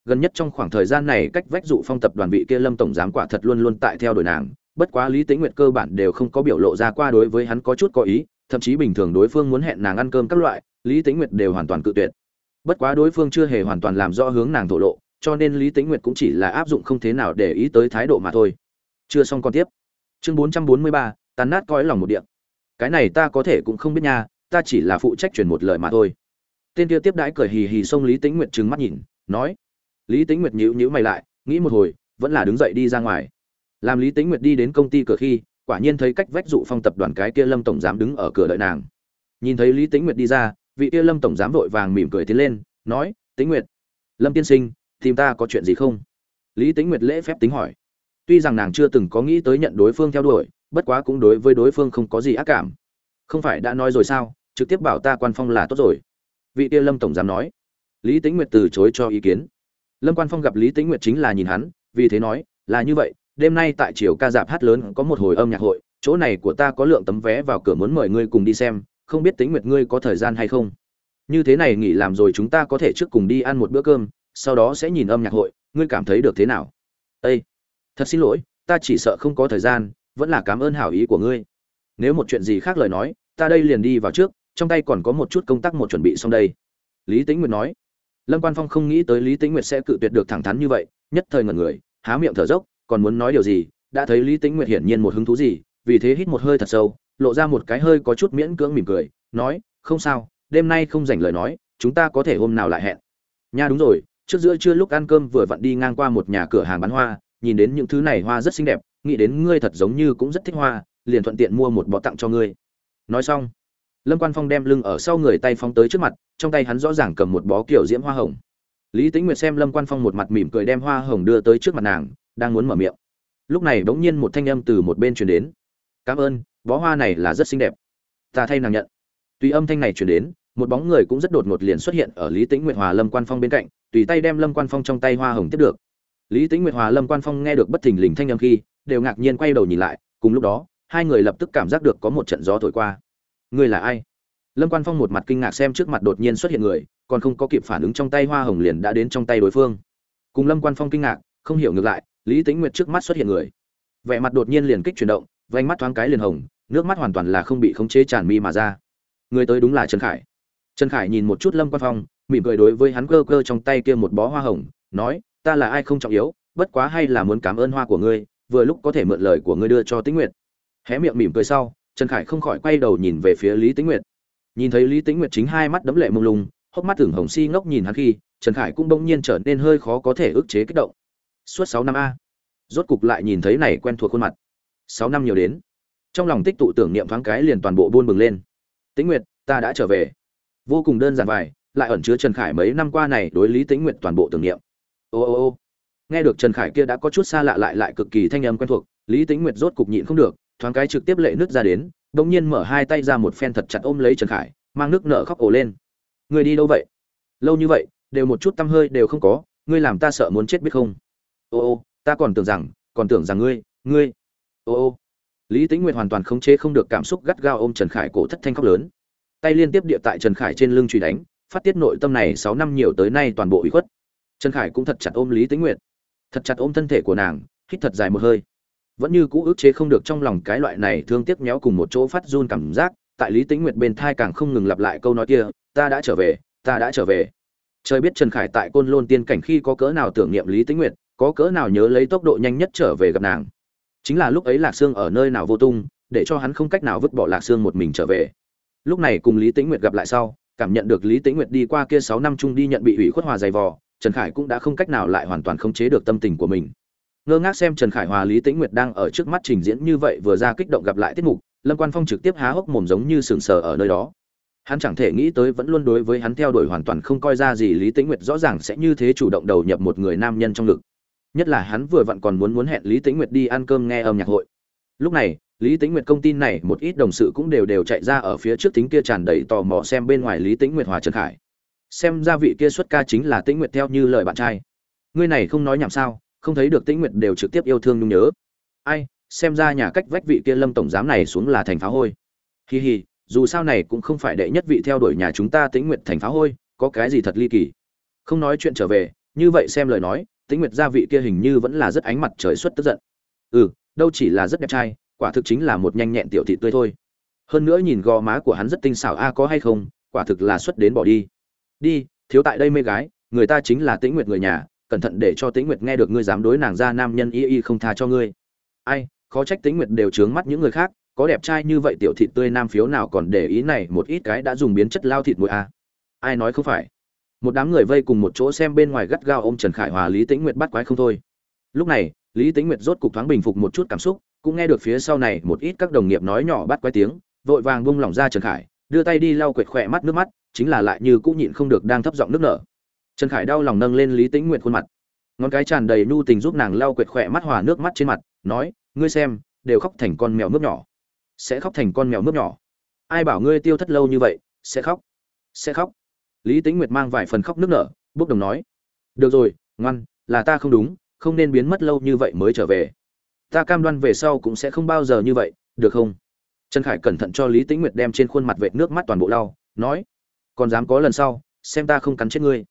Gần nhất trong khoảng thời gian này cách vách dụ phong tập đoàn vị kia lâm tổng giám quả thật luôn luôn tại theo đuổi nàng, bất quá lý tĩnh nguyệt cơ bản đều không có biểu lộ ra qua đối với hắn có chút có ý, thậm chí bình thường đối phương muốn hẹn nàng ăn cơm các loại, lý tĩnh nguyệt đều hoàn toàn cự tuyệt. Bất quá đối phương chưa hề hoàn toàn làm rõ hướng nàng thổ lộ cho nên lý tĩnh nguyệt cũng chỉ là áp dụng không thế nào để ý tới thái độ mà thôi. Chưa xong còn tiếp. Chương bốn trăm bốn mươi ba, tàn nát cõi lòng một điện cái này ta có thể cũng không biết nha, ta chỉ là phụ trách truyền một lời mà thôi. Tên kia tiếp đãi cười hì hì xông lý tĩnh nguyệt trừng mắt nhìn, nói, lý tĩnh nguyệt nhíu nhíu mày lại, nghĩ một hồi, vẫn là đứng dậy đi ra ngoài. Làm lý tĩnh nguyệt đi đến công ty cửa khi, quả nhiên thấy cách vách dụ phong tập đoàn cái kia lâm tổng giám đứng ở cửa đợi nàng. Nhìn thấy lý tĩnh nguyệt đi ra, vị kia lâm tổng giám vội vàng mỉm cười tiến lên, nói, tĩnh nguyệt, lâm tiên sinh tìm ta có chuyện gì không? Lý tĩnh nguyệt lễ phép tính hỏi. Tuy rằng nàng chưa từng có nghĩ tới nhận đối phương theo đuổi, bất quá cũng đối với đối phương không có gì ác cảm. Không phải đã nói rồi sao? Trực tiếp bảo ta quan phong là tốt rồi. Vị kia lâm tổng giám nói. Lý tĩnh nguyệt từ chối cho ý kiến. Lâm quan phong gặp lý tĩnh nguyệt chính là nhìn hắn, vì thế nói, là như vậy, đêm nay tại triều ca dạp hát lớn có một hồi âm nhạc hội, chỗ này của ta có lượng tấm vé vào cửa muốn mời ngươi cùng đi xem, không biết tĩnh nguyệt ngươi có thời gian hay không? Như thế này nghỉ làm rồi chúng ta có thể trước cùng đi ăn một bữa cơm sau đó sẽ nhìn âm nhạc hội, ngươi cảm thấy được thế nào? Ây thật xin lỗi, ta chỉ sợ không có thời gian, vẫn là cảm ơn hảo ý của ngươi. Nếu một chuyện gì khác lời nói, ta đây liền đi vào trước, trong tay còn có một chút công tác một chuẩn bị xong đây. Lý tĩnh nguyệt nói. Lâm quan phong không nghĩ tới lý tĩnh nguyệt sẽ cự tuyệt được thẳng thắn như vậy, nhất thời ngẩn người, há miệng thở dốc, còn muốn nói điều gì, đã thấy lý tĩnh nguyệt hiển nhiên một hứng thú gì, vì thế hít một hơi thật sâu, lộ ra một cái hơi có chút miễn cưỡng mỉm cười, nói, không sao, đêm nay không dành lời nói, chúng ta có thể hôm nào lại hẹn. Nha, đúng rồi trước giữa trưa lúc ăn cơm vừa vặn đi ngang qua một nhà cửa hàng bán hoa, nhìn đến những thứ này hoa rất xinh đẹp, nghĩ đến ngươi thật giống như cũng rất thích hoa, liền thuận tiện mua một bọ tặng cho ngươi. Nói xong, lâm quan phong đem lưng ở sau người tay phóng tới trước mặt, trong tay hắn rõ ràng cầm một bó kiểu diễm hoa hồng. Lý tính nguyệt xem lâm quan phong một mặt mỉm cười đem hoa hồng đưa tới trước mặt nàng, đang muốn mở miệng. Lúc này bỗng nhiên một thanh âm từ một bên truyền đến. Cảm ơn, bó hoa này là rất xinh đẹp. Ta thay nàng nhận. Tuy âm thanh này truyền đến, một bóng người cũng rất đột ngột liền xuất hiện ở lý tĩnh nguyệt hòa lâm quan phong bên cạnh tùy tay đem lâm quan phong trong tay hoa hồng tiếp được. Lý tĩnh nguyệt hòa, lâm quan phong nghe được bất thình lình thanh âm khi, đều ngạc nhiên quay đầu nhìn lại, cùng lúc đó, hai người lập tức cảm giác được có một trận gió thổi qua. Ngươi là ai? Lâm quan phong một mặt kinh ngạc xem trước mặt đột nhiên xuất hiện người, còn không có kịp phản ứng trong tay hoa hồng liền đã đến trong tay đối phương. Cùng lâm quan phong kinh ngạc, không hiểu ngược lại, lý tĩnh nguyệt trước mắt xuất hiện người. Vẻ mặt đột nhiên liền kích chuyển động vánh mắt thoáng cái liền hồng, nước mắt hoàn toàn là không bị khống chế tràn mi mà ra. Người tới đúng là trần khải. Trần khải nhìn một chút lâm quan phong mỉm cười đối với hắn cơ cơ trong tay kia một bó hoa hồng, nói, ta là ai không trọng yếu, bất quá hay là muốn cảm ơn hoa của ngươi, vừa lúc có thể mượn lời của ngươi đưa cho tĩnh nguyệt. Hé miệng mỉm cười sau, trần khải không khỏi quay đầu nhìn về phía lý tĩnh nguyệt. Nhìn thấy lý tĩnh nguyệt chính hai mắt đấm lệ mông lung, hốc mắt tưởng hồng si ngốc nhìn hắn khi, trần khải cũng bỗng nhiên trở nên hơi khó có thể ức chế kích động. Suốt sáu năm a. Rốt cục lại nhìn thấy này quen thuộc khuôn mặt. Sáu năm nhiều đến. Trong lòng tích tụ tưởng niệm thoáng cái liền toàn bộ buôn bừng lên. Tĩnh nguyệt, ta đã trở về. Vô cùng đơn giản vài lại ẩn chứa trần khải mấy năm qua này đối lý tĩnh nguyệt toàn bộ tưởng niệm. Ô ô ô, nghe được trần khải kia đã có chút xa lạ lại lại cực kỳ thanh âm quen thuộc, lý tĩnh nguyệt rốt cục nhịn không được, thoáng cái trực tiếp lệ nước ra đến, bỗng nhiên mở hai tay ra một phen thật chặt ôm lấy trần khải, mang nước nợ khóc ổ lên. Người đi đâu vậy? Lâu như vậy, đều một chút tâm hơi đều không có, ngươi làm ta sợ muốn chết biết không? Ô ô, ta còn tưởng rằng, còn tưởng rằng ngươi ngươi. Ô ô. Lý tĩnh nguyệt hoàn toàn khống chế không được cảm xúc gắt gao ôm trần khải cổ thất thanh khóc lớn. Tay liên tiếp địa tại trần khải trên lưng truy đánh phát tiết nội tâm này sáu năm nhiều tới nay toàn bộ ủy khuất. Trần khải cũng thật chặt ôm lý tĩnh nguyệt. Thật chặt ôm thân thể của nàng, hít thật dài một hơi. Vẫn như cũ ức chế không được trong lòng cái loại này thương tiếc méo cùng một chỗ phát run cảm giác, tại lý tĩnh nguyệt bên thai càng không ngừng lặp lại câu nói kia, ta đã trở về, ta đã trở về. Trời biết trần khải tại côn lôn tiên cảnh khi có cỡ nào tưởng niệm lý tĩnh nguyệt, có cỡ nào nhớ lấy tốc độ nhanh nhất trở về gặp nàng. Chính là lúc ấy lạc sương ở nơi nào vô tung, để cho hắn không cách nào vứt bỏ lạc sương một mình trở về. Lúc này cùng lý tĩnh nguyệt gặp lại sau cảm nhận được lý tĩnh nguyệt đi qua kia sáu năm chung đi nhận bị ủy khuất hòa dày vò, trần khải cũng đã không cách nào lại hoàn toàn khống chế được tâm tình của mình. Ngơ ngác xem trần khải hòa lý tĩnh nguyệt đang ở trước mắt trình diễn như vậy vừa ra kích động gặp lại tiết mục, lâm quan phong trực tiếp há hốc mồm giống như sừng sờ ở nơi đó. Hắn chẳng thể nghĩ tới vẫn luôn đối với hắn theo đuổi hoàn toàn không coi ra gì lý tĩnh nguyệt rõ ràng sẽ như thế chủ động đầu nhập một người nam nhân trong lực nhất là hắn vừa vặn còn muốn muốn hẹn lý tĩnh nguyệt đi ăn cơm nghe âm nhạc hội. Lúc này lý tĩnh nguyệt công tin này một ít đồng sự cũng đều đều chạy ra ở phía trước tính kia tràn đầy tò mò xem bên ngoài lý tĩnh nguyệt hòa trần khải. Xem ra vị kia xuất ca chính là tĩnh nguyệt theo như lời bạn trai. Ngươi này không nói nhảm sao, không thấy được tĩnh nguyệt đều trực tiếp yêu thương nhung nhớ. Ai, xem ra nhà cách vách vị kia lâm tổng giám này xuống là thành phá hôi. Hì hì dù sao này cũng không phải đệ nhất vị theo đuổi nhà chúng ta tĩnh nguyệt thành phá hôi, có cái gì thật ly kỳ. Không nói chuyện trở về, như vậy xem lời nói, tĩnh nguyệt gia vị kia hình như vẫn là rất ánh mặt trời xuất tức giận. Ừ đâu chỉ là rất đẹp trai quả thực chính là một nhanh nhẹn tiểu thị tươi thôi. Hơn nữa nhìn gò má của hắn rất tinh xảo, a, có hay không? Quả thực là xuất đến bỏ đi. Đi, thiếu tại đây mê gái, người ta chính là tĩnh nguyệt người nhà, cẩn thận để cho tĩnh nguyệt nghe được ngươi dám đối nàng ra nam nhân y y không tha cho ngươi. Ai, khó trách tĩnh nguyệt đều trướng mắt những người khác, có đẹp trai như vậy tiểu thịt tươi nam phiếu nào còn để ý này, một ít cái đã dùng biến chất lao thịt mũi a. Ai nói không phải? Một đám người vây cùng một chỗ xem bên ngoài gắt gao ôm trần khải hòa, lý tĩnh nguyệt bắt quái không thôi. Lúc này, lý tĩnh nguyệt rốt cục thoáng bình phục một chút cảm xúc cũng nghe được phía sau này một ít các đồng nghiệp nói nhỏ bắt quái tiếng, vội vàng bung lỏng ra trần khải, đưa tay đi lau quệt khỏe mắt nước mắt, chính là lại như cũng nhịn không được đang thấp giọng nước nở. Trần khải đau lòng nâng lên lý tĩnh nguyệt khuôn mặt. Ngón cái tràn đầy nhu tình giúp nàng lau quệt khỏe mắt hòa nước mắt trên mặt, nói, ngươi xem, đều khóc thành con mèo nước nhỏ. Sẽ khóc thành con mèo nước nhỏ? Ai bảo ngươi tiêu thất lâu như vậy, sẽ khóc? Sẽ khóc? Lý tĩnh nguyệt mang vài phần khóc nước nở, bốc đồng nói, được rồi, ngoan, là ta không đúng, không nên biến mất lâu như vậy mới trở về ta cam đoan về sau cũng sẽ không bao giờ như vậy, được không? Trần khải cẩn thận cho lý tĩnh nguyệt đem trên khuôn mặt vệt nước mắt toàn bộ lau, nói, còn dám có lần sau, xem ta không cắn chết ngươi.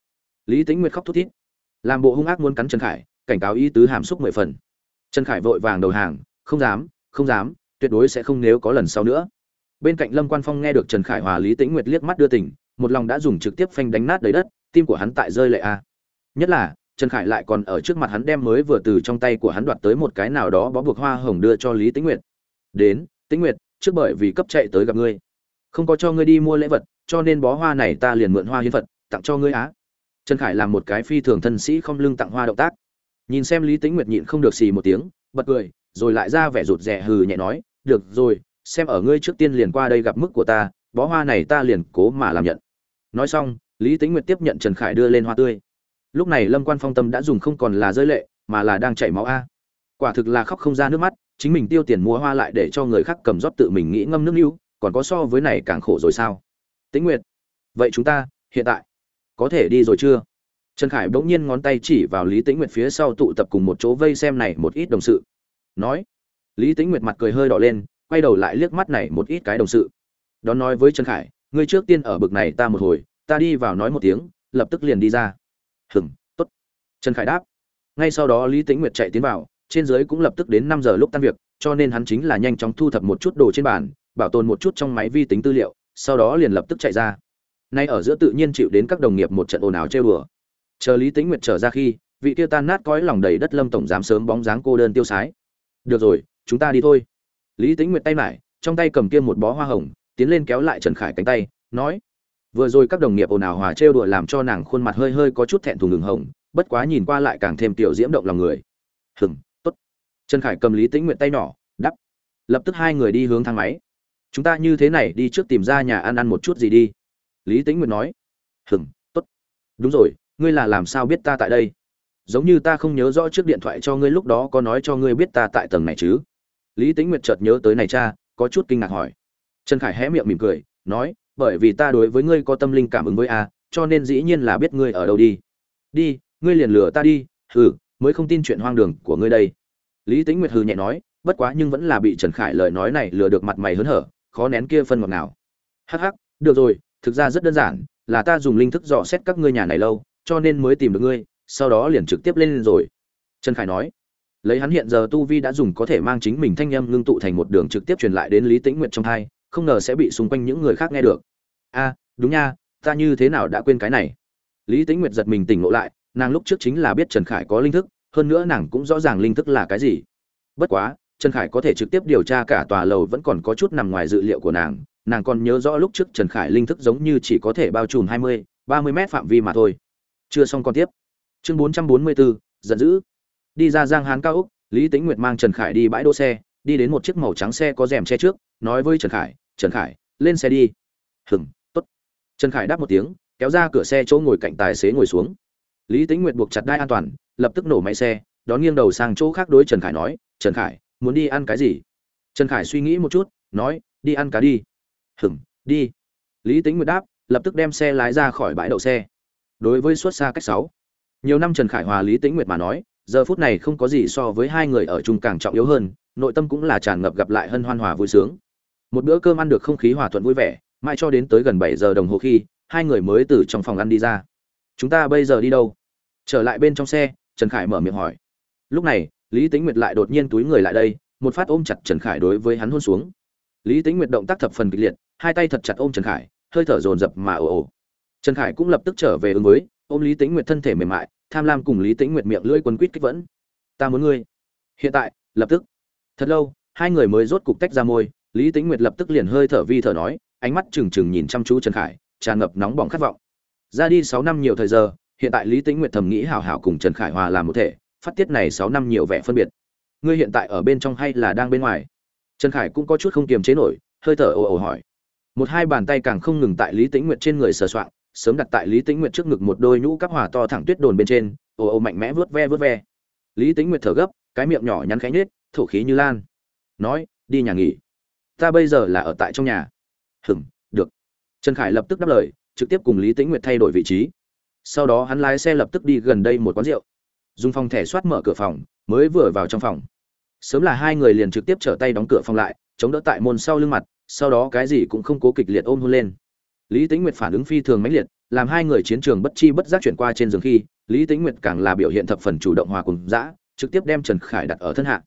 Lý tĩnh nguyệt khóc thút thít. Làm bộ hung ác muốn cắn trần khải, cảnh cáo ý tứ hàm xúc mười phần. Trần khải vội vàng đầu hàng, không dám không dám, tuyệt đối sẽ không nếu có lần sau nữa. Bên cạnh lâm quan phong nghe được trần khải hòa lý tĩnh nguyệt liếc mắt đưa tỉnh, một lòng đã dùng trực tiếp phanh đánh nát đầy đất, tim của hắn tại rơi lệ a. Nhất là trần khải lại còn ở trước mặt hắn đem mới vừa từ trong tay của hắn đoạt tới một cái nào đó bó buộc hoa hồng đưa cho lý tĩnh nguyệt. Đến, tĩnh nguyệt, trước bởi vì cấp chạy tới gặp ngươi. Không có cho ngươi đi mua lễ vật, cho nên bó hoa này ta liền mượn hoa hiến vật tặng cho ngươi á. Trần khải làm một cái phi thường thân sĩ không lưng tặng hoa động tác. Nhìn xem lý tĩnh nguyệt nhịn không được xì một tiếng, bật cười, rồi lại ra vẻ rụt rè hừ nhẹ nói, được rồi, xem ở ngươi trước tiên liền qua đây gặp mức của ta, bó hoa này ta liền cố mà làm nhận. Nói xong, lý tĩnh nguyệt tiếp nhận trần khải đưa lên hoa tươi lúc này lâm quan phong tâm đã dùng không còn là rơi lệ, mà là đang chảy máu a. Quả thực là khóc không ra nước mắt, chính mình tiêu tiền mua hoa lại để cho người khác cầm rót tự mình nghĩ ngâm nước níu, còn có so với này càng khổ rồi sao? Tĩnh nguyệt, vậy chúng ta hiện tại có thể đi rồi chưa? Trần khải bỗng nhiên ngón tay chỉ vào lý tĩnh nguyệt phía sau tụ tập cùng một chỗ vây xem này một ít đồng sự. Nói, lý tĩnh nguyệt mặt cười hơi đỏ lên, quay đầu lại liếc mắt này một ít cái đồng sự. Đón nói với trần khải, ngươi trước tiên ở bực này ta một hồi, ta đi vào nói một tiếng, lập tức liền đi ra hừng tốt. Trần khải đáp. Ngay sau đó lý tĩnh nguyệt chạy tiến vào, trên dưới cũng lập tức đến năm giờ lúc tan việc, cho nên hắn chính là nhanh chóng thu thập một chút đồ trên bàn, bảo tồn một chút trong máy vi tính tư liệu, sau đó liền lập tức chạy ra. Nay ở giữa tự nhiên chịu đến các đồng nghiệp một trận ồn ào trêu đùa. Chờ lý tĩnh nguyệt trở ra khi, vị tiêu tan nát cõi lòng đầy đất lâm tổng giám sớm bóng dáng cô đơn tiêu sái. Được rồi, chúng ta đi thôi. Lý tĩnh nguyệt tay lại trong tay cầm kia một bó hoa hồng, tiến lên kéo lại trần khải cánh tay, nói vừa rồi các đồng nghiệp ồn ào hòa trêu đùa làm cho nàng khuôn mặt hơi hơi có chút thẹn thùng ngừng hồng, bất quá nhìn qua lại càng thêm tiểu diễm động lòng người. Hừng tốt. Trần khải cầm lý tĩnh nguyện tay nhỏ đắp lập tức hai người đi hướng thang máy. Chúng ta như thế này đi trước tìm ra nhà ăn ăn một chút gì đi. Lý tĩnh nguyện nói. Hừng tốt. Đúng rồi, ngươi là làm sao biết ta tại đây? Giống như ta không nhớ rõ trước điện thoại cho ngươi lúc đó có nói cho ngươi biết ta tại tầng này chứ? Lý tĩnh nguyệt chợt nhớ tới này cha, có chút kinh ngạc hỏi. Trần khải hé miệng mỉm cười, nói bởi vì ta đối với ngươi có tâm linh cảm ứng với a, cho nên dĩ nhiên là biết ngươi ở đâu đi. Đi, ngươi liền lừa ta đi, hừ, mới không tin chuyện hoang đường của ngươi đây. Lý tính nguyệt hừ nhẹ nói, bất quá nhưng vẫn là bị trần khải lời nói này lừa được mặt mày hớn hở, khó nén kia phân ngọt nào hắc hắc, được rồi, thực ra rất đơn giản, là ta dùng linh thức dò xét các ngươi nhà này lâu, cho nên mới tìm được ngươi, sau đó liền trực tiếp lên rồi. Trần khải nói, lấy hắn hiện giờ tu vi đã dùng có thể mang chính mình thanh âm ngưng tụ thành một đường trực tiếp truyền lại đến lý tĩnh nguyệt trong hai không ngờ sẽ bị xung quanh những người khác nghe được. A, đúng nha, ta như thế nào đã quên cái này? Lý tĩnh nguyệt giật mình tỉnh ngộ lại, nàng lúc trước chính là biết trần khải có linh thức, hơn nữa nàng cũng rõ ràng linh thức là cái gì. Bất quá, trần khải có thể trực tiếp điều tra cả tòa lầu vẫn còn có chút nằm ngoài dự liệu của nàng nàng còn nhớ rõ lúc trước trần khải linh thức giống như chỉ có thể bao trùm hai mươi, ba mươi mét phạm vi mà thôi. Chưa xong còn tiếp. Chương bốn trăm bốn mươi bốn giận dữ. Đi ra giang hán cao úc lý tĩnh nguyệt mang trần khải đi bãi đỗ xe, đi đến một chiếc màu trắng xe có rèm che trước nói với trần khải trần khải, lên xe đi. Hừng t ố t trần khải đáp một tiếng, kéo ra cửa xe chỗ ngồi cạnh tài xế ngồi xuống. Lý tính Nguyệt buộc chặt đai an toàn, lập tức nổ máy xe, đón nghiêng đầu sang chỗ khác đối trần khải nói, trần khải, muốn đi ăn cái gì? Trần khải suy nghĩ một chút, nói, đi ăn cá đi. Hừng đi. Lý tính Nguyệt đáp, lập tức đem xe lái ra khỏi bãi đậu xe. Đối với xuất xa cách sáu, nhiều năm trần khải hòa lý tĩnh nguyệt mà nói, giờ phút này không có gì so với hai người ở chung càng trọng yếu hơn, nội tâm cũng là tràn ngập gặp lại hân hoan hòa vui sướng một bữa cơm ăn được không khí hòa thuận vui vẻ, mãi cho đến tới gần bảy giờ đồng hồ khi, hai người mới từ trong phòng ăn đi ra. Chúng ta bây giờ đi đâu? Trở lại bên trong xe, trần khải mở miệng hỏi. Lúc này, lý tính nguyệt lại đột nhiên túi người lại đây, một phát ôm chặt trần khải đối với hắn hôn xuống. Lý tính nguyệt động tác thập phần kịch liệt, hai tay thật chặt ôm trần khải, hơi thở dồn dập mà ồ ồ. Trần khải cũng lập tức trở về ứng với, ôm lý tính nguyệt thân thể mềm mại, tham lam cùng lý tính nguyệt miệng lưỡi quấn quýt kích vẫn. Ta muốn ngươi. Hiện tại, lập tức. Thật lâu, hai người mới rốt cục tách ra môi lý Tĩnh nguyệt lập tức liền hơi thở vi thở nói, ánh mắt trừng trừng nhìn chăm chú trần khải, tràn ngập nóng bỏng khát vọng. Ra đi sáu năm nhiều thời giờ, hiện tại lý Tĩnh nguyệt thầm nghĩ hào hào cùng trần khải hòa làm một thể, phát tiết này sáu năm nhiều vẻ phân biệt. Ngươi hiện tại ở bên trong hay là đang bên ngoài? Trần khải cũng có chút không kiềm chế nổi, hơi thở ồ ồ hỏi. Một hai bàn tay càng không ngừng tại lý tĩnh nguyệt trên người sờ soạng, sớm đặt tại lý tĩnh nguyệt trước ngực một đôi nhũ cắp hòa to thẳng tuyết đồn bên trên, ồ ồ mạnh mẽ vớt ve vớt ve. Lý tĩnh nguyệt thở gấp, cái miệng nhỏ nhắn khẽ nhếch, thổ khí như lan. Nói, đi nhà nghỉ ta bây giờ là ở tại trong nhà. Hừng được. Trần khải lập tức đáp lời, trực tiếp cùng lý tĩnh nguyệt thay đổi vị trí. Sau đó hắn lái xe lập tức đi gần đây một quán rượu. Dùng phòng thẻ soát mở cửa phòng, mới vừa vào trong phòng. Sớm là hai người liền trực tiếp trở tay đóng cửa phòng lại, chống đỡ tại môn sau lưng mặt, sau đó cái gì cũng không cố kịch liệt ôm hôn lên. Lý tĩnh nguyệt phản ứng phi thường mãnh liệt, làm hai người chiến trường bất chi bất giác chuyển qua trên giường khi, lý tĩnh nguyệt càng là biểu hiện thập phần chủ động hòa cùng dã, trực tiếp đem trần khải đặt ở thân hạ.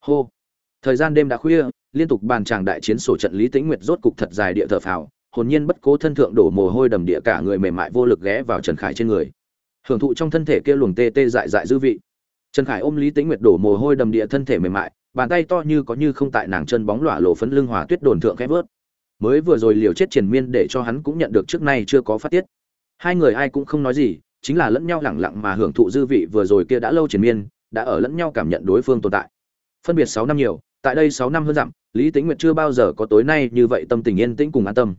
Hô. Thời gian đêm đã khuya liên tục bàn tràng đại chiến sổ trận lý tĩnh nguyệt rốt cục thật dài địa thở phào, hồn nhiên bất cố thân thượng đổ mồ hôi đầm địa cả người mềm mại vô lực ghé vào trần khải trên người. Hưởng thụ trong thân thể kia luồng tê tê dại dại dư vị. Trần khải ôm lý tĩnh nguyệt đổ mồ hôi đầm địa thân thể mềm mại, bàn tay to như có như không tại nàng chân bóng lỏa lộ phấn lưng hòa tuyết đồn thượng khép vớt. Mới vừa rồi liều chết triền miên để cho hắn cũng nhận được trước nay chưa có phát tiết. Hai người ai cũng không nói gì, chính là lẫn nhau lẳng lặng mà hưởng thụ dư vị vừa rồi kia đã lâu triền miên, đã ở lẫn nhau cảm nhận đối phương tồn tại. Phân biệt sáu năm nhiều tại đây sáu năm hơn dặm, lý tĩnh nguyệt chưa bao giờ có tối nay như vậy tâm tình yên tĩnh cùng an tâm.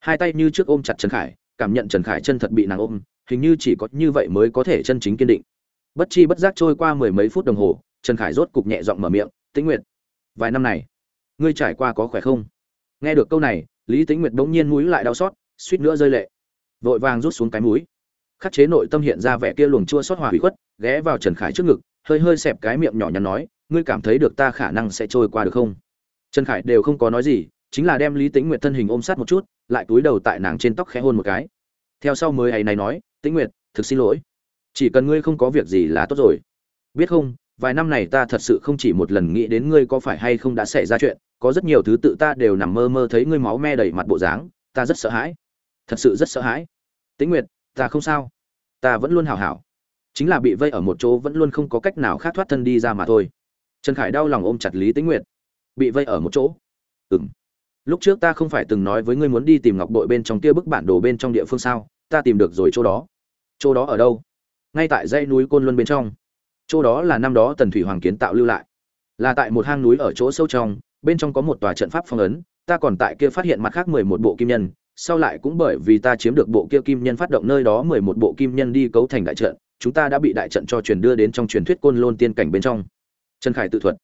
Hai tay như trước ôm chặt trần khải, cảm nhận trần khải chân thật bị nàng ôm, hình như chỉ có như vậy mới có thể chân chính kiên định. Bất chi bất giác trôi qua mười mấy phút đồng hồ, trần khải rốt cục nhẹ giọng mở miệng, tĩnh nguyệt, vài năm này, ngươi trải qua có khỏe không? Nghe được câu này, lý tĩnh nguyệt bỗng nhiên mũi lại đau xót, suýt nữa rơi lệ. Vội vàng rút xuống cái mũi. Khắc chế nội tâm hiện ra vẻ kia luồng chua xót hòa hủy khuất, ghé vào trần khải trước ngực, hơi hơi xẹp cái miệng nhỏ nhắn nói ngươi cảm thấy được ta khả năng sẽ trôi qua được không? Trần khải đều không có nói gì, chính là đem lý tĩnh nguyệt thân hình ôm sát một chút, lại túi đầu tại nàng trên tóc khẽ hôn một cái. Theo sau mới ấy này nói, tĩnh nguyệt, thực xin lỗi. Chỉ cần ngươi không có việc gì là tốt rồi. Biết không, vài năm này ta thật sự không chỉ một lần nghĩ đến ngươi có phải hay không đã xảy ra chuyện, có rất nhiều thứ tự ta đều nằm mơ mơ thấy ngươi máu me đầy mặt bộ dáng, ta rất sợ hãi. Thật sự rất sợ hãi. Tĩnh nguyệt, ta không sao. Ta vẫn luôn hảo hảo. Chính là bị vây ở một chỗ vẫn luôn không có cách nào khác thoát thân đi ra mà thôi trần khải đau lòng ôm chặt lý tĩnh nguyệt. Bị vây ở một chỗ. Ừng lúc trước ta không phải từng nói với ngươi muốn đi tìm ngọc bội bên trong kia bức bản đồ bên trong địa phương sao? Ta tìm được rồi chỗ đó. Chỗ đó ở đâu? Ngay tại dãy núi côn luân bên trong. Chỗ đó là năm đó tần thủy hoàng kiến tạo lưu lại. Là tại một hang núi ở chỗ sâu trong, bên trong có một tòa trận pháp phong ấn. Ta còn tại kia phát hiện mặt khác mười một bộ kim nhân. Sau lại cũng bởi vì ta chiếm được bộ kia kim nhân phát động nơi đó mười một bộ kim nhân đi cấu thành đại trận, chúng ta đã bị đại trận cho truyền đưa đến trong truyền thuyết côn lôn tiên cảnh bên trong trần khải tự thuật.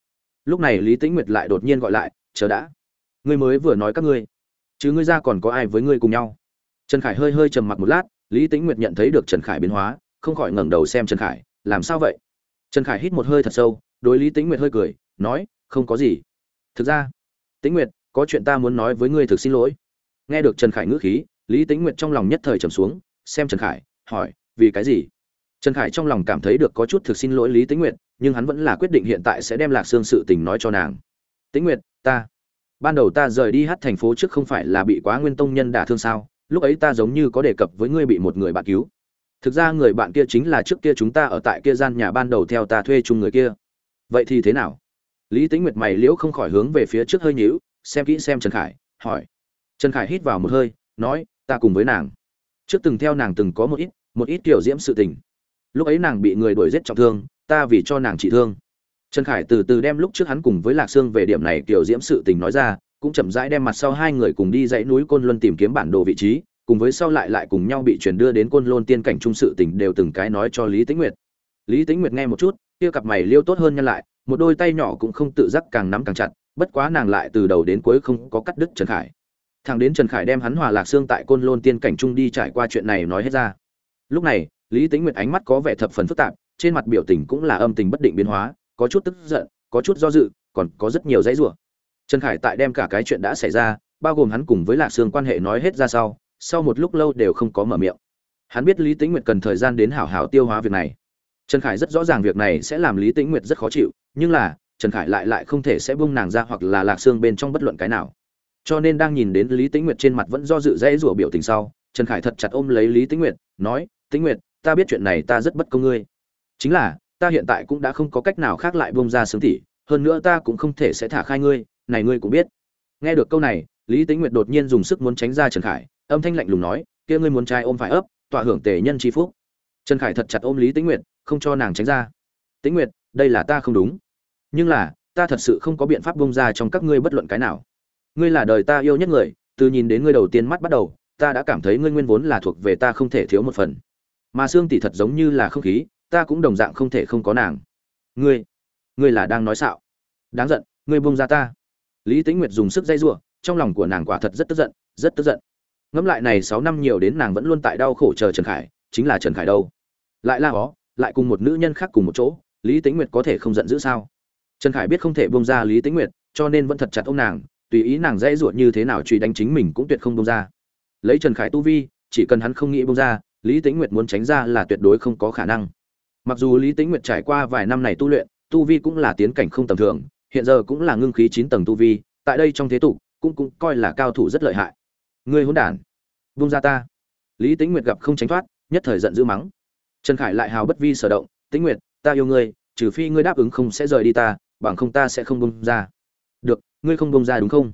Lúc này lý tĩnh nguyệt lại đột nhiên gọi lại, chờ đã. Ngươi mới vừa nói các ngươi, chứ ngươi ra còn có ai với ngươi cùng nhau? Trần khải hơi hơi trầm mặc một lát, lý tĩnh nguyệt nhận thấy được trần khải biến hóa, không khỏi ngẩng đầu xem trần khải, làm sao vậy? Trần khải hít một hơi thật sâu, đối lý tĩnh nguyệt hơi cười, nói, không có gì. Thực ra, tĩnh nguyệt, có chuyện ta muốn nói với ngươi thực xin lỗi. Nghe được trần khải ngữ khí, lý tĩnh nguyệt trong lòng nhất thời trầm xuống, xem trần khải, hỏi, vì cái gì? Trần khải trong lòng cảm thấy được có chút thực xin lỗi lý tĩnh nguyệt, nhưng hắn vẫn là quyết định hiện tại sẽ đem lạc xương sự tình nói cho nàng. Tĩnh nguyệt, ta, ban đầu ta rời đi hát thành phố trước không phải là bị quá nguyên tông nhân đả thương sao? Lúc ấy ta giống như có đề cập với ngươi bị một người bạn cứu. Thực ra người bạn kia chính là trước kia chúng ta ở tại kia gian nhà ban đầu theo ta thuê chung người kia. Vậy thì thế nào? Lý tính nguyệt mày liễu không khỏi hướng về phía trước hơi nhíu, xem kỹ xem trần khải, hỏi. Trần khải hít vào một hơi, nói, ta cùng với nàng. Trước từng theo nàng từng có một ít một ít kiểu diễm sự tình lúc ấy nàng bị người đuổi giết trọng thương, ta vì cho nàng trị thương. Trần khải từ từ đem lúc trước hắn cùng với lạc sương về điểm này kiểu diễm sự tình nói ra, cũng chậm rãi đem mặt sau hai người cùng đi dãy núi côn luân tìm kiếm bản đồ vị trí, cùng với sau lại lại cùng nhau bị chuyển đưa đến côn lôn tiên cảnh trung sự tình đều từng cái nói cho lý tĩnh nguyệt. Lý tĩnh nguyệt nghe một chút, kia cặp mày liêu tốt hơn nhân lại, một đôi tay nhỏ cũng không tự giác càng nắm càng chặt, bất quá nàng lại từ đầu đến cuối không có cắt đứt trần khải. Thằng đến trần khải đem hắn hòa lạc xương tại côn lôn tiên cảnh trung đi trải qua chuyện này nói hết ra. Lúc này lý tĩnh nguyệt ánh mắt có vẻ thập phần phức tạp, trên mặt biểu tình cũng là âm tình bất định biến hóa, có chút tức giận, có chút do dự, còn có rất nhiều dãy rủa. Trần khải tại đem cả cái chuyện đã xảy ra, bao gồm hắn cùng với lạc sương quan hệ nói hết ra sau sau một lúc lâu đều không có mở miệng. Hắn biết lý tĩnh nguyệt cần thời gian đến hảo hảo tiêu hóa việc này. Trần khải rất rõ ràng việc này sẽ làm lý tĩnh nguyệt rất khó chịu, nhưng là, trần khải lại lại không thể sẽ buông nàng ra hoặc là lạc xương bên trong bất luận cái nào. Cho nên đang nhìn đến lý tĩnh nguyệt trên mặt vẫn do dự dãy rủa biểu tình sau, trần khải thật chặt ôm lấy lý tĩnh nguyệt, nói, tĩnh nguyệt ta biết chuyện này ta rất bất công ngươi. Chính là, ta hiện tại cũng đã không có cách nào khác lại buông ra sướng tỷ, hơn nữa ta cũng không thể sẽ thả khai ngươi, này ngươi cũng biết. Nghe được câu này, lý tính nguyệt đột nhiên dùng sức muốn tránh ra trần khải, âm thanh lạnh lùng nói, kia ngươi muốn trai ôm phải ấp, tọa hưởng tề nhân tri phúc. Trần khải thật chặt ôm lý tính nguyệt, không cho nàng tránh ra. Tĩnh nguyệt, đây là ta không đúng. Nhưng là, ta thật sự không có biện pháp bông ra trong các ngươi bất luận cái nào. Ngươi là đời ta yêu nhất người, từ nhìn đến ngươi đầu tiên mắt bắt đầu, ta đã cảm thấy ngươi nguyên vốn là thuộc về ta không thể thiếu một phần mà xương tỷ thật giống như là không khí, ta cũng đồng dạng không thể không có nàng. Ngươi ngươi là đang nói xạo. Đáng giận, ngươi buông ra ta. Lý tĩnh nguyệt dùng sức dây giụa, trong lòng của nàng quả thật rất tức giận, rất tức giận. Ngẫm lại này sáu năm nhiều đến nàng vẫn luôn tại đau khổ chờ trần khải, chính là trần khải đâu? Lại la hó lại cùng một nữ nhân khác cùng một chỗ, lý tĩnh nguyệt có thể không giận dữ sao? Trần khải biết không thể buông ra lý tĩnh nguyệt, cho nên vẫn thật chặt ông nàng, tùy ý nàng dễ ruột như thế nào truy đánh chính mình cũng tuyệt không buông ra. Lấy trần khải tu vi, chỉ cần hắn không nghĩ buông ra lý tĩnh nguyệt muốn tránh ra là tuyệt đối không có khả năng. Mặc dù lý tĩnh nguyệt trải qua vài năm này tu luyện, tu vi cũng là tiến cảnh không tầm thường, hiện giờ cũng là ngưng khí chín tầng tu vi, tại đây trong thế tục, cũng cũng coi là cao thủ rất lợi hại. Ngươi hỗn đản, buông ra ta. Lý tĩnh nguyệt gặp không tránh thoát, nhất thời giận dữ mắng. Trần khải lại hào bất vi sở động, tĩnh nguyệt, ta yêu ngươi, trừ phi ngươi đáp ứng không sẽ rời đi ta, bằng không ta sẽ không bông ra. Được, ngươi không bông ra đúng không?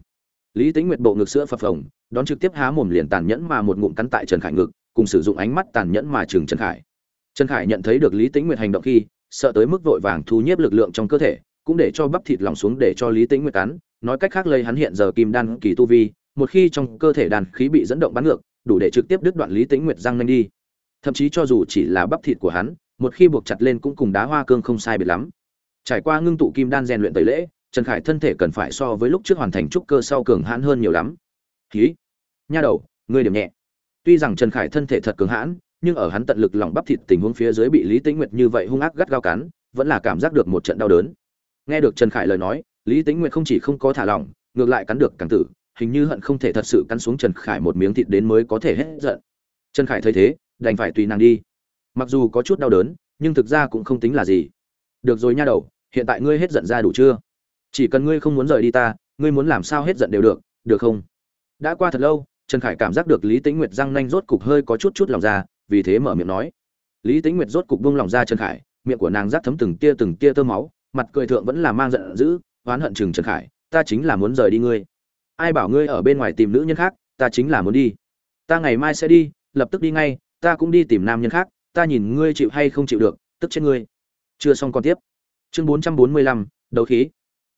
Lý tĩnh nguyệt bộ ngực sữa phập phồng, đón trực tiếp há mồm liền tàn nhẫn mà một ngụm cắn tại trần khải ngực cùng sử dụng ánh mắt tàn nhẫn mà chừng trần khải. Trần khải nhận thấy được lý tĩnh nguyệt hành động khi, sợ tới mức vội vàng thu nhiếp lực lượng trong cơ thể, cũng để cho bắp thịt lòng xuống để cho lý tĩnh nguyệt cắn. Nói cách khác lây hắn hiện giờ kim đan kỳ tu vi, một khi trong cơ thể đàn khí bị dẫn động bắn ngược, đủ để trực tiếp đứt đoạn lý tĩnh nguyệt răng nhanh đi. Thậm chí cho dù chỉ là bắp thịt của hắn, một khi buộc chặt lên cũng cùng đá hoa cương không sai biệt lắm. Trải qua ngưng tụ kim đan rèn luyện tẩy lễ, trần khải thân thể cần phải so với lúc trước hoàn thành trúc cơ sau cường hãn hơn nhiều lắm. Khí nha đầu, ngươi điểm nhẹ tuy rằng trần khải thân thể thật cường hãn, nhưng ở hắn tận lực lòng bắp thịt tình huống phía dưới bị lý tĩnh nguyệt như vậy hung ác gắt gao cắn, vẫn là cảm giác được một trận đau đớn. Nghe được trần khải lời nói, lý tĩnh nguyệt không chỉ không có thả lỏng, ngược lại cắn được càng tử, hình như hận không thể thật sự cắn xuống trần khải một miếng thịt đến mới có thể hết giận. Trần khải thấy thế, đành phải tùy nàng đi. Mặc dù có chút đau đớn, nhưng thực ra cũng không tính là gì. Được rồi nha đầu, hiện tại ngươi hết giận ra đủ chưa? Chỉ cần ngươi không muốn rời đi ta, ngươi muốn làm sao hết giận đều được được không? Đã qua thật lâu trần khải cảm giác được lý tĩnh nguyệt răng nanh rốt cục hơi có chút chút lòng ra, vì thế mở miệng nói. Lý tĩnh nguyệt rốt cục buông lòng ra trần khải, miệng của nàng rác thấm từng tia từng tia tơ máu, mặt cười thượng vẫn là mang giận dữ, oán hận chừng trần khải, ta chính là muốn rời đi ngươi. Ai bảo ngươi ở bên ngoài tìm nữ nhân khác, ta chính là muốn đi. Ta ngày mai sẽ đi, lập tức đi ngay, ta cũng đi tìm nam nhân khác, ta nhìn ngươi chịu hay không chịu được, tức chết ngươi. Chưa xong còn tiếp. Chương bốn trăm bốn mươi lăm, đấu khí.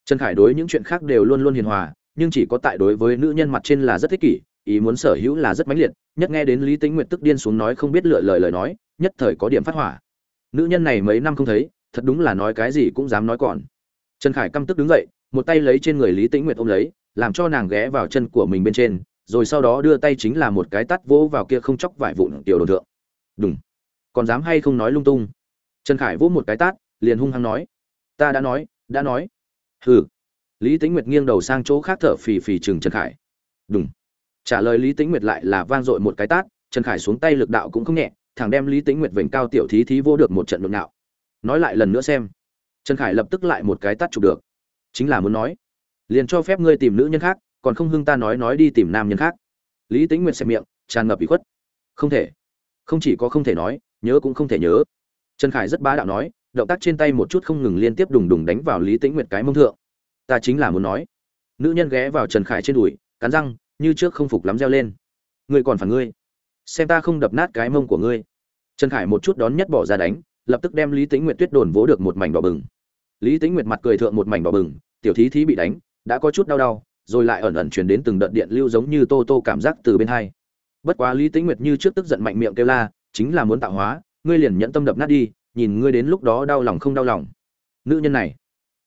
Trần khải đối những chuyện khác đều luôn luôn hiền hòa, nhưng chỉ có tại đối với nữ nhân mặt trên là rất thích kỷ ý muốn sở hữu là rất mãnh liệt, nhất nghe đến lý Tĩnh Nguyệt tức điên xuống nói không biết lựa lời lời nói, nhất thời có điểm phát hỏa. Nữ nhân này mấy năm không thấy, thật đúng là nói cái gì cũng dám nói còn. Trần khải căm tức đứng dậy, một tay lấy trên người lý tĩnh nguyệt ôm lấy, làm cho nàng ghé vào chân của mình bên trên, rồi sau đó đưa tay chính là một cái tát vỗ vào kia không chóc vải vụn tiểu đồn thượng. Đùng. còn dám hay không nói lung tung? Trần khải vỗ một cái tát, liền hung hăng nói. Ta đã nói đã nói. Hừ. Lý tĩnh nguyệt nghiêng đầu sang chỗ khác thở phì phì chừng trần khải. Đùng trả lời lý tĩnh nguyệt lại là vang dội một cái tát, trần khải xuống tay lực đạo cũng không nhẹ, thẳng đem lý tĩnh nguyệt vểnh cao tiểu thí thí vô được một trận nhộn nhạo nói lại lần nữa xem. Trần khải lập tức lại một cái tát chụp được. Chính là muốn nói, liền cho phép ngươi tìm nữ nhân khác, còn không hưng ta nói nói đi tìm nam nhân khác. Lý tĩnh nguyệt xem miệng, tràn ngập bị khuất. Không thể. Không chỉ có không thể nói, nhớ cũng không thể nhớ. Trần khải rất bá đạo nói, động tác trên tay một chút không ngừng liên tiếp đùng đùng đánh vào lý tĩnh nguyệt cái mông thượng. Ta chính là muốn nói. Nữ nhân ghé vào trần khải trên đùi, cắn răng như trước không phục lắm reo lên. Ngươi còn phản ngươi. Xem ta không đập nát cái mông của ngươi. Trần khải một chút đón nhất bỏ ra đánh, lập tức đem lý tĩnh nguyệt tuyết đồn vỗ được một mảnh đỏ bừng. Lý tĩnh nguyệt mặt cười thượng một mảnh đỏ bừng, tiểu thí thí bị đánh, đã có chút đau đau, rồi lại ẩn ẩn truyền đến từng đợt điện lưu giống như tô tô cảm giác từ bên hai. Bất quá lý tĩnh nguyệt như trước tức giận mạnh miệng kêu la, chính là muốn tạo hóa, ngươi liền nhẫn tâm đập nát đi, nhìn ngươi đến lúc đó đau lòng không đau lòng. Nữ nhân này.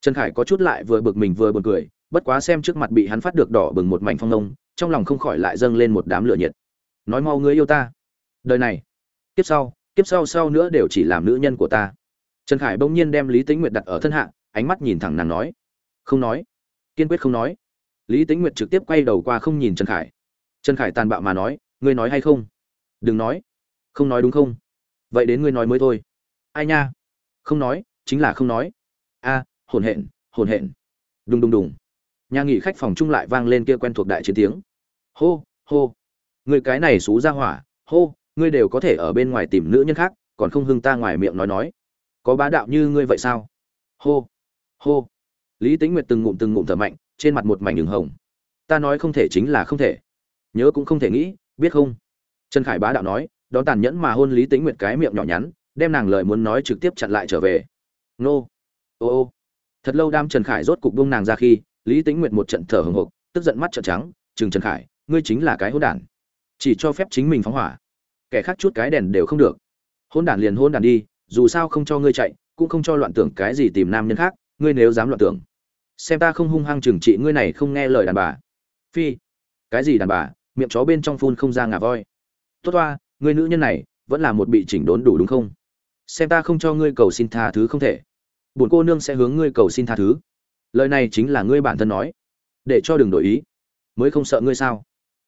Trần khải có chút lại vừa bực mình vừa buồn cười bất quá xem trước mặt bị hắn phát được đỏ bừng một mảnh phong nông trong lòng không khỏi lại dâng lên một đám lửa nhiệt. Nói mau ngươi yêu ta. Đời này kiếp sau kiếp sau sau nữa đều chỉ làm nữ nhân của ta. Trần khải bỗng nhiên đem lý tĩnh nguyệt đặt ở thân hạ ánh mắt nhìn thẳng nàng nói. Không nói. Kiên quyết không nói. Lý tĩnh nguyệt trực tiếp quay đầu qua không nhìn trần khải. Trần khải tàn bạo mà nói ngươi nói hay không? Đừng nói. Không nói đúng không? Vậy đến ngươi nói mới thôi. Ai nha? Không nói chính là không nói. A à, hồn hện hồn hện đùng đùng đùng nhà nghỉ khách phòng chung lại vang lên kia quen thuộc đại chiến tiếng. Hô hô. Người cái này xú ra hỏa. Hô, ngươi đều có thể ở bên ngoài tìm nữ nhân khác, còn không hưng ta ngoài miệng nói nói. Có bá đạo như ngươi vậy sao? Hô hô. Lý tĩnh nguyệt từng ngụm từng ngụm thở mạnh, trên mặt một mảnh đường hồng. Ta nói không thể chính là không thể. Nhớ cũng không thể nghĩ, biết không? Trần khải bá đạo nói, đón tàn nhẫn mà hôn lý tĩnh nguyệt cái miệng nhỏ nhắn, đem nàng lời muốn nói trực tiếp chặn lại trở về. Nô. Ô ô. Thật lâu đam trần khải rốt cục buông nàng ra khi lý tĩnh nguyệt một trận thở hổn hộc, tức giận mắt trợn trắng, Trừng trần khải, ngươi chính là cái hỗn đản. Chỉ cho phép chính mình phóng hỏa. Kẻ khác chút cái đèn đều không được. Hỗn đản liền hỗn đản đi, dù sao không cho ngươi chạy, cũng không cho loạn tưởng cái gì tìm nam nhân khác, ngươi nếu dám loạn tưởng. Xem ta không hung hăng trừng trị ngươi này không nghe lời đàn bà. Phi. Cái gì đàn bà, miệng chó bên trong phun không ra ngà voi. Tốt toa ngươi nữ nhân này, vẫn là một bị chỉnh đốn đủ đúng không? Xem ta không cho ngươi cầu xin tha thứ không thể. Bổn cô nương sẽ hướng ngươi cầu xin tha thứ lời này chính là ngươi bản thân nói. Để cho đừng đổi ý. Mới không sợ ngươi sao?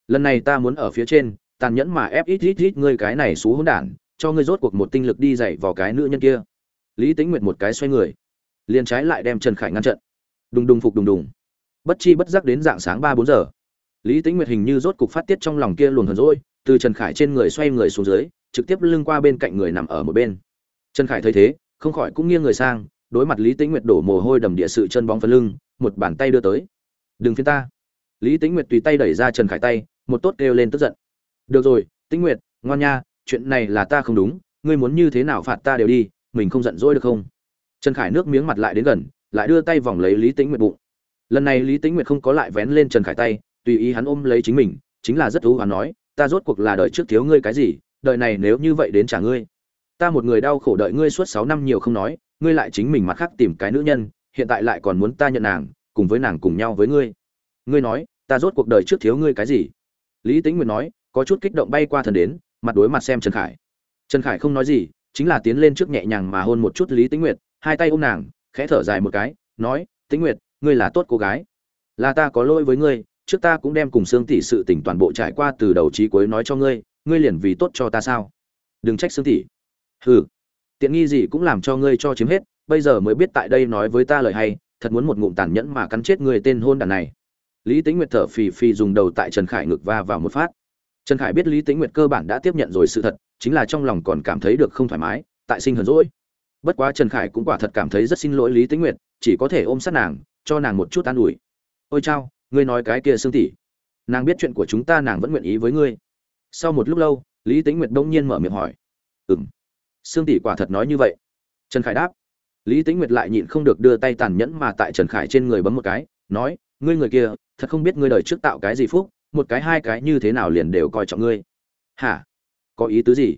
Lần này ta muốn ở phía trên, tàn nhẫn mà ép ít ít ít ngươi cái này xú hỗn đản, cho ngươi rốt cuộc một tinh lực đi dạy vào cái nữ nhân kia. Lý tính nguyệt một cái xoay người, liền trái lại đem trần khải ngăn trận. Đùng đùng phục đùng đùng. Bất chi bất giác đến dạng sáng ba bốn giờ. Lý tính nguyệt hình như rốt cục phát tiết trong lòng kia luồn hờn rỗi từ trần khải trên người xoay người xuống dưới, trực tiếp lưng qua bên cạnh người nằm ở một bên. Trần khải thấy thế, không khỏi cũng nghiêng người sang đối mặt lý Tĩnh nguyệt đổ mồ hôi đầm địa sự chân bóng phần lưng, một bàn tay đưa tới. Đừng phiên ta. Lý Tĩnh nguyệt tùy tay đẩy ra trần khải tay, một tốt kêu lên tức giận. Được rồi, Tĩnh nguyệt, ngoan nha, chuyện này là ta không đúng, ngươi muốn như thế nào phạt ta đều đi, mình không giận dỗi được không? Trần khải nước miếng mặt lại đến gần, lại đưa tay vòng lấy lý Tĩnh nguyệt bụng. Lần này lý Tĩnh nguyệt không có lại vén lên trần khải tay, tùy ý hắn ôm lấy chính mình, chính là rất thú và nói, ta rốt cuộc là đợi trước thiếu ngươi cái gì đợi này nếu như vậy đến trả ngươi ta một người đau khổ đợi ngươi suốt sáu năm nhiều không nói, ngươi lại chính mình mặt khác tìm cái nữ nhân, hiện tại lại còn muốn ta nhận nàng, cùng với nàng cùng nhau với ngươi. Ngươi nói, ta rốt cuộc đời trước thiếu ngươi cái gì? Lý tính nguyệt nói, có chút kích động bay qua thần đến, mặt đối mặt xem trần khải. Trần khải không nói gì, chính là tiến lên trước nhẹ nhàng mà hôn một chút lý tính nguyệt, hai tay ôm nàng, khẽ thở dài một cái, nói tính nguyệt, ngươi là tốt cô gái. Là ta có lỗi với ngươi, trước ta cũng đem cùng xương tỷ sự tỉnh toàn bộ trải qua từ đầu chí cuối nói cho ngươi ngươi liền vì tốt cho ta sao? Đừng trách xương tỷ hừ. Tiện nghi gì cũng làm cho ngươi cho chiếm hết, bây giờ mới biết tại đây nói với ta lời hay, thật muốn một ngụm tàn nhẫn mà cắn chết người tên hôn đàn này. Lý tính nguyệt thở phì phì dùng đầu tại trần khải ngực va vào một phát. Trần khải biết lý tính nguyệt cơ bản đã tiếp nhận rồi sự thật, chính là trong lòng còn cảm thấy được không thoải mái, tại sinh hờn rỗi bất quá trần khải cũng quả thật cảm thấy rất xin lỗi lý tính nguyệt, chỉ có thể ôm sát nàng, cho nàng một chút an ủi. Ôi chao, ngươi nói cái kia xương tỷ. Nàng biết chuyện của chúng ta, nàng vẫn nguyện ý với ngươi. Sau một lúc lâu, lý tính nguyệt đông nhiên mở miệng hỏi. Ừ sương tỷ quả thật nói như vậy. Trần khải đáp. Lý tĩnh nguyệt lại nhịn không được đưa tay tàn nhẫn mà tại trần khải trên người bấm một cái, nói, ngươi người kia, thật không biết ngươi đời trước tạo cái gì phúc, một cái hai cái như thế nào liền đều coi trọng ngươi. Hả? Có ý tứ gì?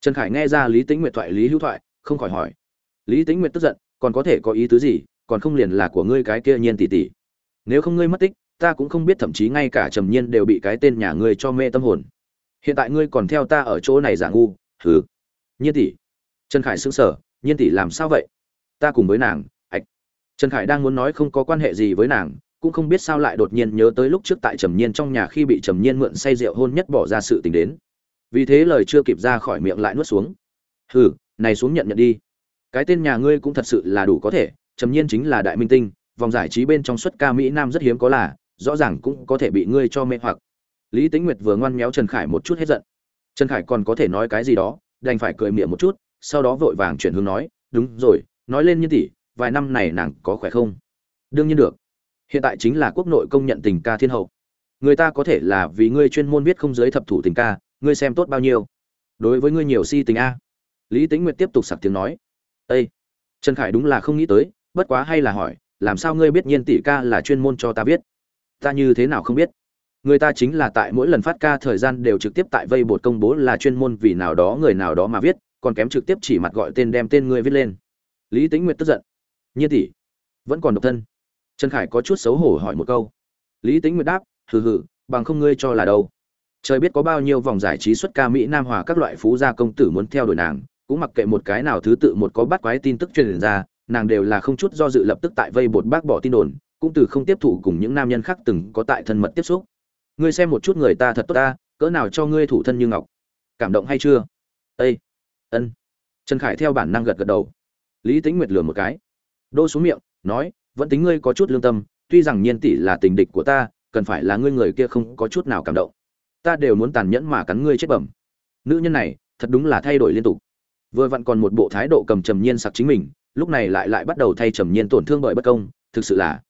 Trần khải nghe ra lý tĩnh nguyệt thoại lý hữu thoại, không khỏi hỏi. Lý tĩnh nguyệt tức giận, còn có thể có ý tứ gì? Còn không liền là của ngươi cái kia nhiên tỷ tỷ. Nếu không ngươi mất tích, ta cũng không biết thậm chí ngay cả trầm nhiên đều bị cái tên nhà ngươi cho mê tâm hồn. Hiện tại ngươi còn theo ta ở chỗ này giả ngu, hừ. Nhiên tỷ trần khải sững sờ, nhiên tỷ làm sao vậy? Ta cùng với nàng ạch trần khải đang muốn nói không có quan hệ gì với nàng, cũng không biết sao lại đột nhiên nhớ tới lúc trước tại trầm nhiên trong nhà khi bị trầm nhiên mượn say rượu hôn nhất bỏ ra sự tình đến. Vì thế lời chưa kịp ra khỏi miệng lại nuốt xuống. Hừ, này xuống nhận nhận đi. Cái tên nhà ngươi cũng thật sự là đủ có thể, trầm nhiên chính là đại minh tinh, vòng giải trí bên trong suất ca mỹ nam rất hiếm có là, rõ ràng cũng có thể bị ngươi cho mê hoặc. Lý tính nguyệt vừa ngoan méo trần khải một chút hết giận. Trần khải còn có thể nói cái gì đó, đành phải cười miệng một chút sau đó vội vàng chuyển hướng nói, đúng rồi, nói lên như tỷ, vài năm này nàng có khỏe không? Đương nhiên được. Hiện tại chính là quốc nội công nhận tình ca thiên hậu. Người ta có thể là vì ngươi chuyên môn viết không giới thập thủ tình ca, ngươi xem tốt bao nhiêu. Đối với ngươi nhiều si tình a. Lý tính nguyệt tiếp tục sặc tiếng nói. Ây trần khải đúng là không nghĩ tới, bất quá hay là hỏi, làm sao ngươi biết nhiên tỷ ca là chuyên môn cho ta viết? Ta như thế nào không biết? Người ta chính là tại mỗi lần phát ca thời gian đều trực tiếp tại vây bột công bố là chuyên môn vì nào đó người nào đó mà viết còn kém trực tiếp chỉ mặt gọi tên đem tên ngươi viết lên. Lý tính nguyệt tức giận. Nhiên tỷ, vẫn còn độc thân. Trần khải có chút xấu hổ hỏi một câu. Lý tính nguyệt đáp, hừ hừ, bằng không ngươi cho là đâu. Trời biết có bao nhiêu vòng giải trí xuất ca mỹ nam hòa các loại phú gia công tử muốn theo đuổi nàng, cũng mặc kệ một cái nào thứ tự một có bắt quái tin tức truyền ra, nàng đều là không chút do dự lập tức tại vây bột bác bỏ tin đồn, cũng từ không tiếp thụ cùng những nam nhân khác từng có tại thân mật tiếp xúc. Ngươi xem một chút người ta thật tốt ta, cỡ nào cho ngươi thủ thân như ngọc. Cảm động hay chưa? Ây ân. Trần khải theo bản năng gật gật đầu. Lý tính nguyệt lừa một cái. Đô xuống miệng, nói, vẫn tính ngươi có chút lương tâm, tuy rằng nhiên tỷ là tình địch của ta, cần phải là ngươi người kia không có chút nào cảm động. Ta đều muốn tàn nhẫn mà cắn ngươi chết bẩm. Nữ nhân này, thật đúng là thay đổi liên tục. Vừa vặn còn một bộ thái độ cầm trầm nhiên sặc chính mình, lúc này lại lại bắt đầu thay trầm nhiên tổn thương bởi bất công, thực sự là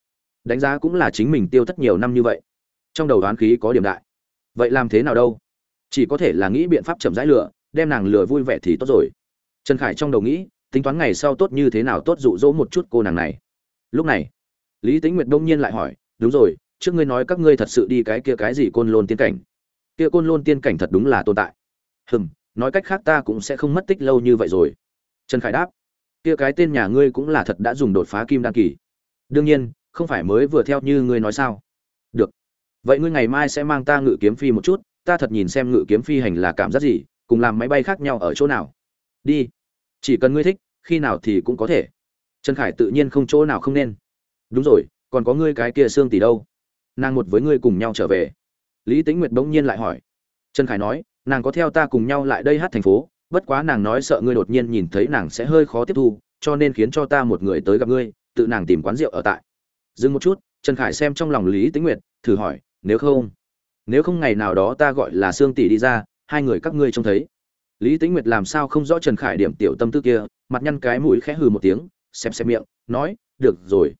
đánh giá cũng là chính mình tiêu thất nhiều năm như vậy. Trong đầu đoán khí có điểm đại. Vậy làm thế nào đâu? Chỉ có thể là nghĩ biện pháp chậm rãi lửa đem nàng lừa vui vẻ thì tốt rồi. Trần khải trong đầu nghĩ, tính toán ngày sau tốt như thế nào tốt dụ dỗ một chút cô nàng này. Lúc này, lý tính nguyệt đông nhiên lại hỏi, đúng rồi, trước ngươi nói các ngươi thật sự đi cái kia cái gì côn lôn tiên cảnh? Kia côn lôn tiên cảnh thật đúng là tồn tại. Hừm, nói cách khác ta cũng sẽ không mất tích lâu như vậy rồi. Trần khải đáp, kia cái tên nhà ngươi cũng là thật đã dùng đột phá kim đan kỳ. Đương nhiên, không phải mới vừa theo như ngươi nói sao? Được. Vậy ngươi ngày mai sẽ mang ta ngự kiếm phi một chút, ta thật nhìn xem ngự kiếm phi hành là cảm giác gì cùng làm máy bay khác nhau ở chỗ nào? Đi. Chỉ cần ngươi thích, khi nào thì cũng có thể. Trần khải tự nhiên không chỗ nào không nên. Đúng rồi, còn có ngươi cái kia xương tỷ đâu? Nàng một với ngươi cùng nhau trở về. Lý tính nguyệt bỗng nhiên lại hỏi. Trần khải nói, nàng có theo ta cùng nhau lại đây hát thành phố, bất quá nàng nói sợ ngươi đột nhiên nhìn thấy nàng sẽ hơi khó tiếp thu, cho nên khiến cho ta một người tới gặp ngươi, tự nàng tìm quán rượu ở tại. Dừng một chút, trần khải xem trong lòng lý tính nguyệt, thử hỏi, nếu không? Nếu không ngày nào đó ta gọi là sương tỷ đi ra hai người các ngươi trông thấy. Lý Tĩnh nguyệt làm sao không rõ trần khải điểm tiểu tâm tư kia, mặt nhăn cái mũi khẽ hừ một tiếng xem xem miệng, nói, được rồi.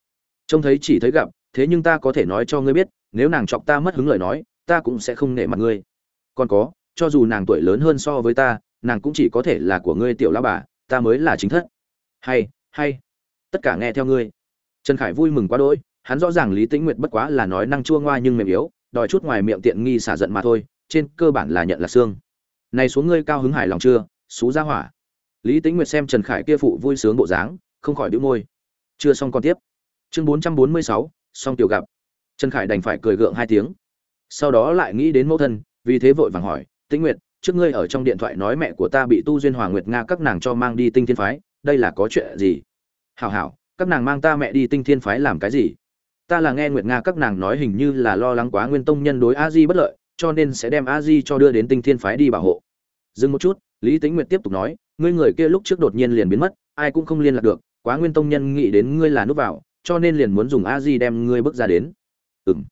Trông thấy chỉ thấy gặp, thế nhưng ta có thể nói cho ngươi biết, nếu nàng chọc ta mất hứng lời nói, ta cũng sẽ không nể mặt ngươi. Còn có, cho dù nàng tuổi lớn hơn so với ta, nàng cũng chỉ có thể là của ngươi tiểu la bà, ta mới là chính thất. Hay hay. Tất cả nghe theo ngươi. Trần khải vui mừng quá đỗi, hắn rõ ràng lý tĩnh nguyệt bất quá là nói năng chua ngoa nhưng mềm yếu, đòi chút ngoài miệng tiện nghi xả giận mà thôi trên cơ bản là nhận là xương. Này xuống ngươi cao hứng hài lòng chưa, xú ra hỏa? Lý tĩnh nguyệt xem trần khải kia phụ vui sướng bộ dáng, không khỏi đĩu môi. Chưa xong còn tiếp. Chương bốn trăm bốn mươi sáu, xong tiểu gặp. Trần khải đành phải cười gượng hai tiếng. Sau đó lại nghĩ đến mẫu thân, vì thế vội vàng hỏi, tĩnh nguyệt, trước ngươi ở trong điện thoại nói mẹ của ta bị tu duyên hoàng nguyệt nga các nàng cho mang đi tinh thiên phái, đây là có chuyện gì? Hảo hảo, các nàng mang ta mẹ đi tinh thiên phái làm cái gì? Ta là nghe nguyệt nga các nàng nói hình như là lo lắng quá nguyên tông nhân đối a di bất lợi cho nên sẽ đem a di cho đưa đến tinh thiên phái đi bảo hộ. Dừng một chút, lý tính nguyệt tiếp tục nói, ngươi người kia lúc trước đột nhiên liền biến mất, ai cũng không liên lạc được, quá nguyên tông nhân nghĩ đến ngươi là núp vào, cho nên liền muốn dùng a di đem ngươi bước ra đến. Ừ m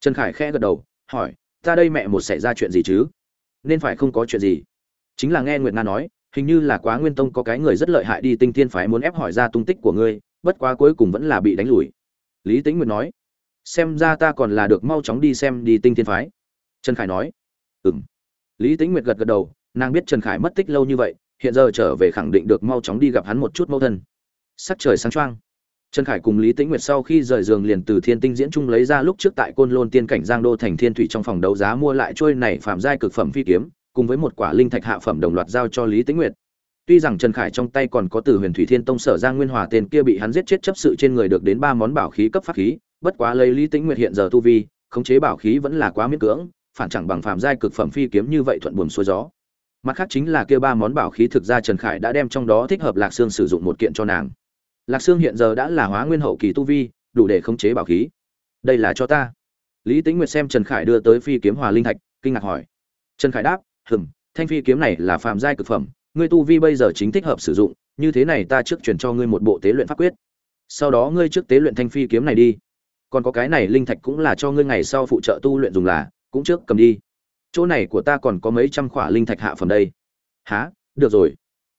trần khải khẽ gật đầu, hỏi, ta đây mẹ một xảy ra chuyện gì chứ? Nên phải không có chuyện gì? Chính là nghe nguyệt nga nói, hình như là quá nguyên tông có cái người rất lợi hại đi tinh thiên phái muốn ép hỏi ra tung tích của ngươi, bất quá cuối cùng vẫn là bị đánh lùi. Lý tĩnh nguyệt nói, xem ra ta còn là được mau chóng đi xem đi tinh thiên phái trần khải nói ừ m lý tĩnh nguyệt gật gật đầu, nàng biết trần khải mất tích lâu như vậy, hiện giờ trở về khẳng định được mau chóng đi gặp hắn một chút mẫu thân. Sắc trời sáng choang. Trần khải cùng lý tĩnh nguyệt sau khi rời giường liền từ thiên tinh diễn trung lấy ra lúc trước tại côn lôn tiên cảnh giang đô thành thiên thủy trong phòng đấu giá mua lại trôi này phạm giai cực phẩm phi kiếm, cùng với một quả linh thạch hạ phẩm đồng loạt giao cho lý tĩnh nguyệt. Tuy rằng trần khải trong tay còn có từ huyền thủy thiên tông sở giang nguyên hòa tên kia bị hắn giết chết chấp sự trên người được đến ba món bảo khí cấp pháp khí, bất quá lấy lý tĩnh nguyệt hiện giờ tu vi, khống chế bảo khí vẫn là quá miễn cưỡng phản chẳng bằng phạm giai cực phẩm phi kiếm như vậy thuận buồm xuôi gió. Mặt khác chính là kia ba món bảo khí thực ra trần khải đã đem trong đó thích hợp lạc xương sử dụng một kiện cho nàng. Lạc xương hiện giờ đã là hóa nguyên hậu kỳ tu vi, đủ để khống chế bảo khí. Đây là cho ta. Lý Tĩnh nguyệt xem trần khải đưa tới phi kiếm hòa linh thạch, kinh ngạc hỏi. Trần khải đáp, hừm, thanh phi kiếm này là phạm giai cực phẩm, ngươi tu vi bây giờ chính thích hợp sử dụng, như thế này ta trước truyền cho ngươi một bộ tế luyện pháp quyết. Sau đó ngươi trước tế luyện thanh phi kiếm này đi. Còn có cái này linh thạch cũng là cho ngươi ngày sau phụ trợ tu luyện dùng là cũng trước cầm đi. Chỗ này của ta còn có mấy trăm khỏa linh thạch hạ phẩm đây. Há được rồi.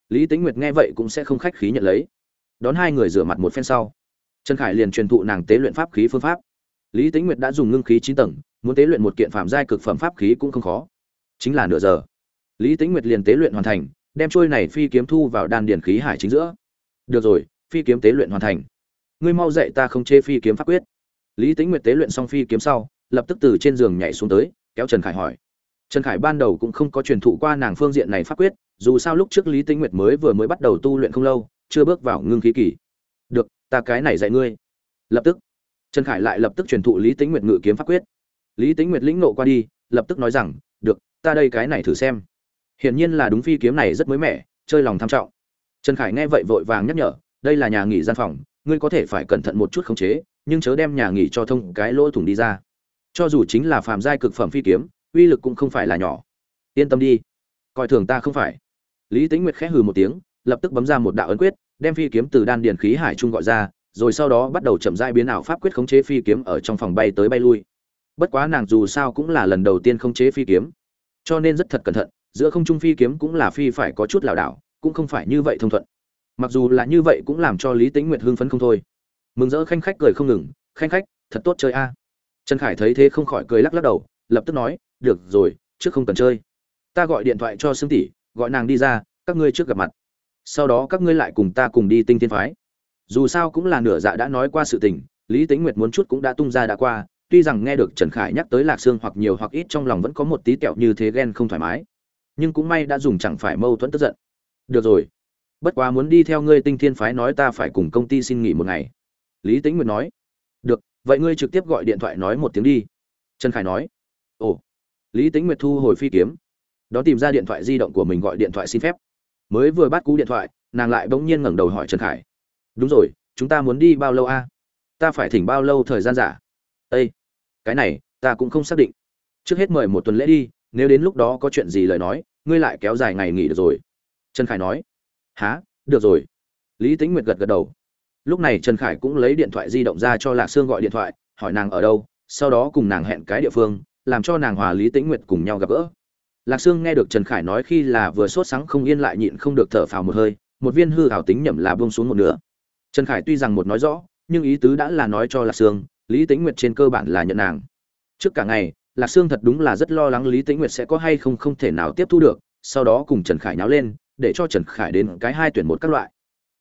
Lý tính nguyệt nghe vậy cũng sẽ không khách khí nhận lấy. Đón hai người rửa mặt một phen sau. Trần khải liền truyền thụ nàng tế luyện pháp khí phương pháp. Lý tính nguyệt đã dùng ngưng khí chín tầng, muốn tế luyện một kiện phạm giai cực phẩm pháp khí cũng không khó. Chính là nửa giờ. Lý tính nguyệt liền tế luyện hoàn thành, đem trôi này phi kiếm thu vào đan điền khí hải chính giữa. Được rồi, phi kiếm tế luyện hoàn thành. Ngươi mau dạy ta không chê phi kiếm pháp quyết. Lý tính nguyệt tế luyện xong phi kiếm sau lập tức từ trên giường nhảy xuống tới, kéo trần khải hỏi. Trần khải ban đầu cũng không có truyền thụ qua nàng phương diện này pháp quyết, dù sao lúc trước lý Tĩnh nguyệt mới vừa mới bắt đầu tu luyện không lâu, chưa bước vào ngưng khí kỳ. Được, ta cái này dạy ngươi. Lập tức. Trần khải lại lập tức truyền thụ lý Tĩnh nguyệt ngự kiếm pháp quyết. Lý Tĩnh nguyệt lĩnh nộ qua đi, lập tức nói rằng, được, ta đây cái này thử xem. Hiển nhiên là đúng phi kiếm này rất mới mẻ, chơi lòng tham trọng. Trần khải nghe vậy vội vàng nhắc nhở, đây là nhà nghỉ gian phòng, ngươi có thể phải cẩn thận một chút khống chế, nhưng chớ đem nhà nghỉ cho thông cái lỗ thủng đi ra cho dù chính là phàm giai cực phẩm phi kiếm, uy lực cũng không phải là nhỏ. Yên tâm đi. Coi thường ta không phải. Lý tính nguyệt khẽ hừ một tiếng, lập tức bấm ra một đạo ấn quyết, đem phi kiếm từ đan điền khí hải trung gọi ra, rồi sau đó bắt đầu chậm rãi biến ảo pháp quyết khống chế phi kiếm ở trong phòng bay tới bay lui. Bất quá nàng dù sao cũng là lần đầu tiên khống chế phi kiếm. Cho nên rất thật cẩn thận, giữa không trung phi kiếm cũng là phi phải có chút lảo đảo, cũng không phải như vậy thông thuận. Mặc dù là như vậy cũng làm cho lý tĩnh nguyệt hưng phấn không thôi. Mừng rỡ khanh khách cười không ngừng, khanh khách, thật tốt chơi a trần khải thấy thế không khỏi cười lắc lắc đầu, lập tức nói, được rồi, trước không cần chơi. Ta gọi điện thoại cho xương tỷ, gọi nàng đi ra, các ngươi trước gặp mặt. Sau đó các ngươi lại cùng ta cùng đi tinh thiên phái. Dù sao cũng là nửa dạ đã nói qua sự tình, lý Tĩnh nguyệt muốn chút cũng đã tung ra đã qua, tuy rằng nghe được trần khải nhắc tới lạc sương hoặc nhiều hoặc ít trong lòng vẫn có một tí kẹo như thế ghen không thoải mái. Nhưng cũng may đã dùng chẳng phải mâu thuẫn tức giận. Được rồi, bất quá muốn đi theo ngươi tinh thiên phái nói ta phải cùng công ty xin nghỉ một ngày. Lý Tĩnh nguyệt nói. Được vậy ngươi trực tiếp gọi điện thoại nói một tiếng đi. Trần khải nói. Ồ. Lý tính nguyệt thu hồi phi kiếm. Đó tìm ra điện thoại di động của mình gọi điện thoại xin phép. Mới vừa bắt cú điện thoại, nàng lại bỗng nhiên ngẩng đầu hỏi trần khải. Đúng rồi, chúng ta muốn đi bao lâu a? Ta phải thỉnh bao lâu thời gian giả? Â cái này, ta cũng không xác định. Trước hết mời một tuần lễ đi, nếu đến lúc đó có chuyện gì lời nói, ngươi lại kéo dài ngày nghỉ được rồi. Trần khải nói. Há được rồi. Lý tính nguyệt gật gật đầu lúc này trần khải cũng lấy điện thoại di động ra cho lạc sương gọi điện thoại, hỏi nàng ở đâu, sau đó cùng nàng hẹn cái địa phương, làm cho nàng hòa lý tĩnh nguyệt cùng nhau gặp gỡ. Lạc sương nghe được trần khải nói khi là vừa sốt sáng không yên lại nhịn không được thở phào một hơi, một viên hư hảo tính nhầm là buông xuống một nửa. Trần khải tuy rằng một nói rõ, nhưng ý tứ đã là nói cho lạc sương, lý tĩnh nguyệt trên cơ bản là nhận nàng. Trước cả ngày, lạc sương thật đúng là rất lo lắng lý tĩnh nguyệt sẽ có hay không không thể nào tiếp thu được, sau đó cùng trần khải nháo lên, để cho trần khải đến cái hai tuyển một các loại.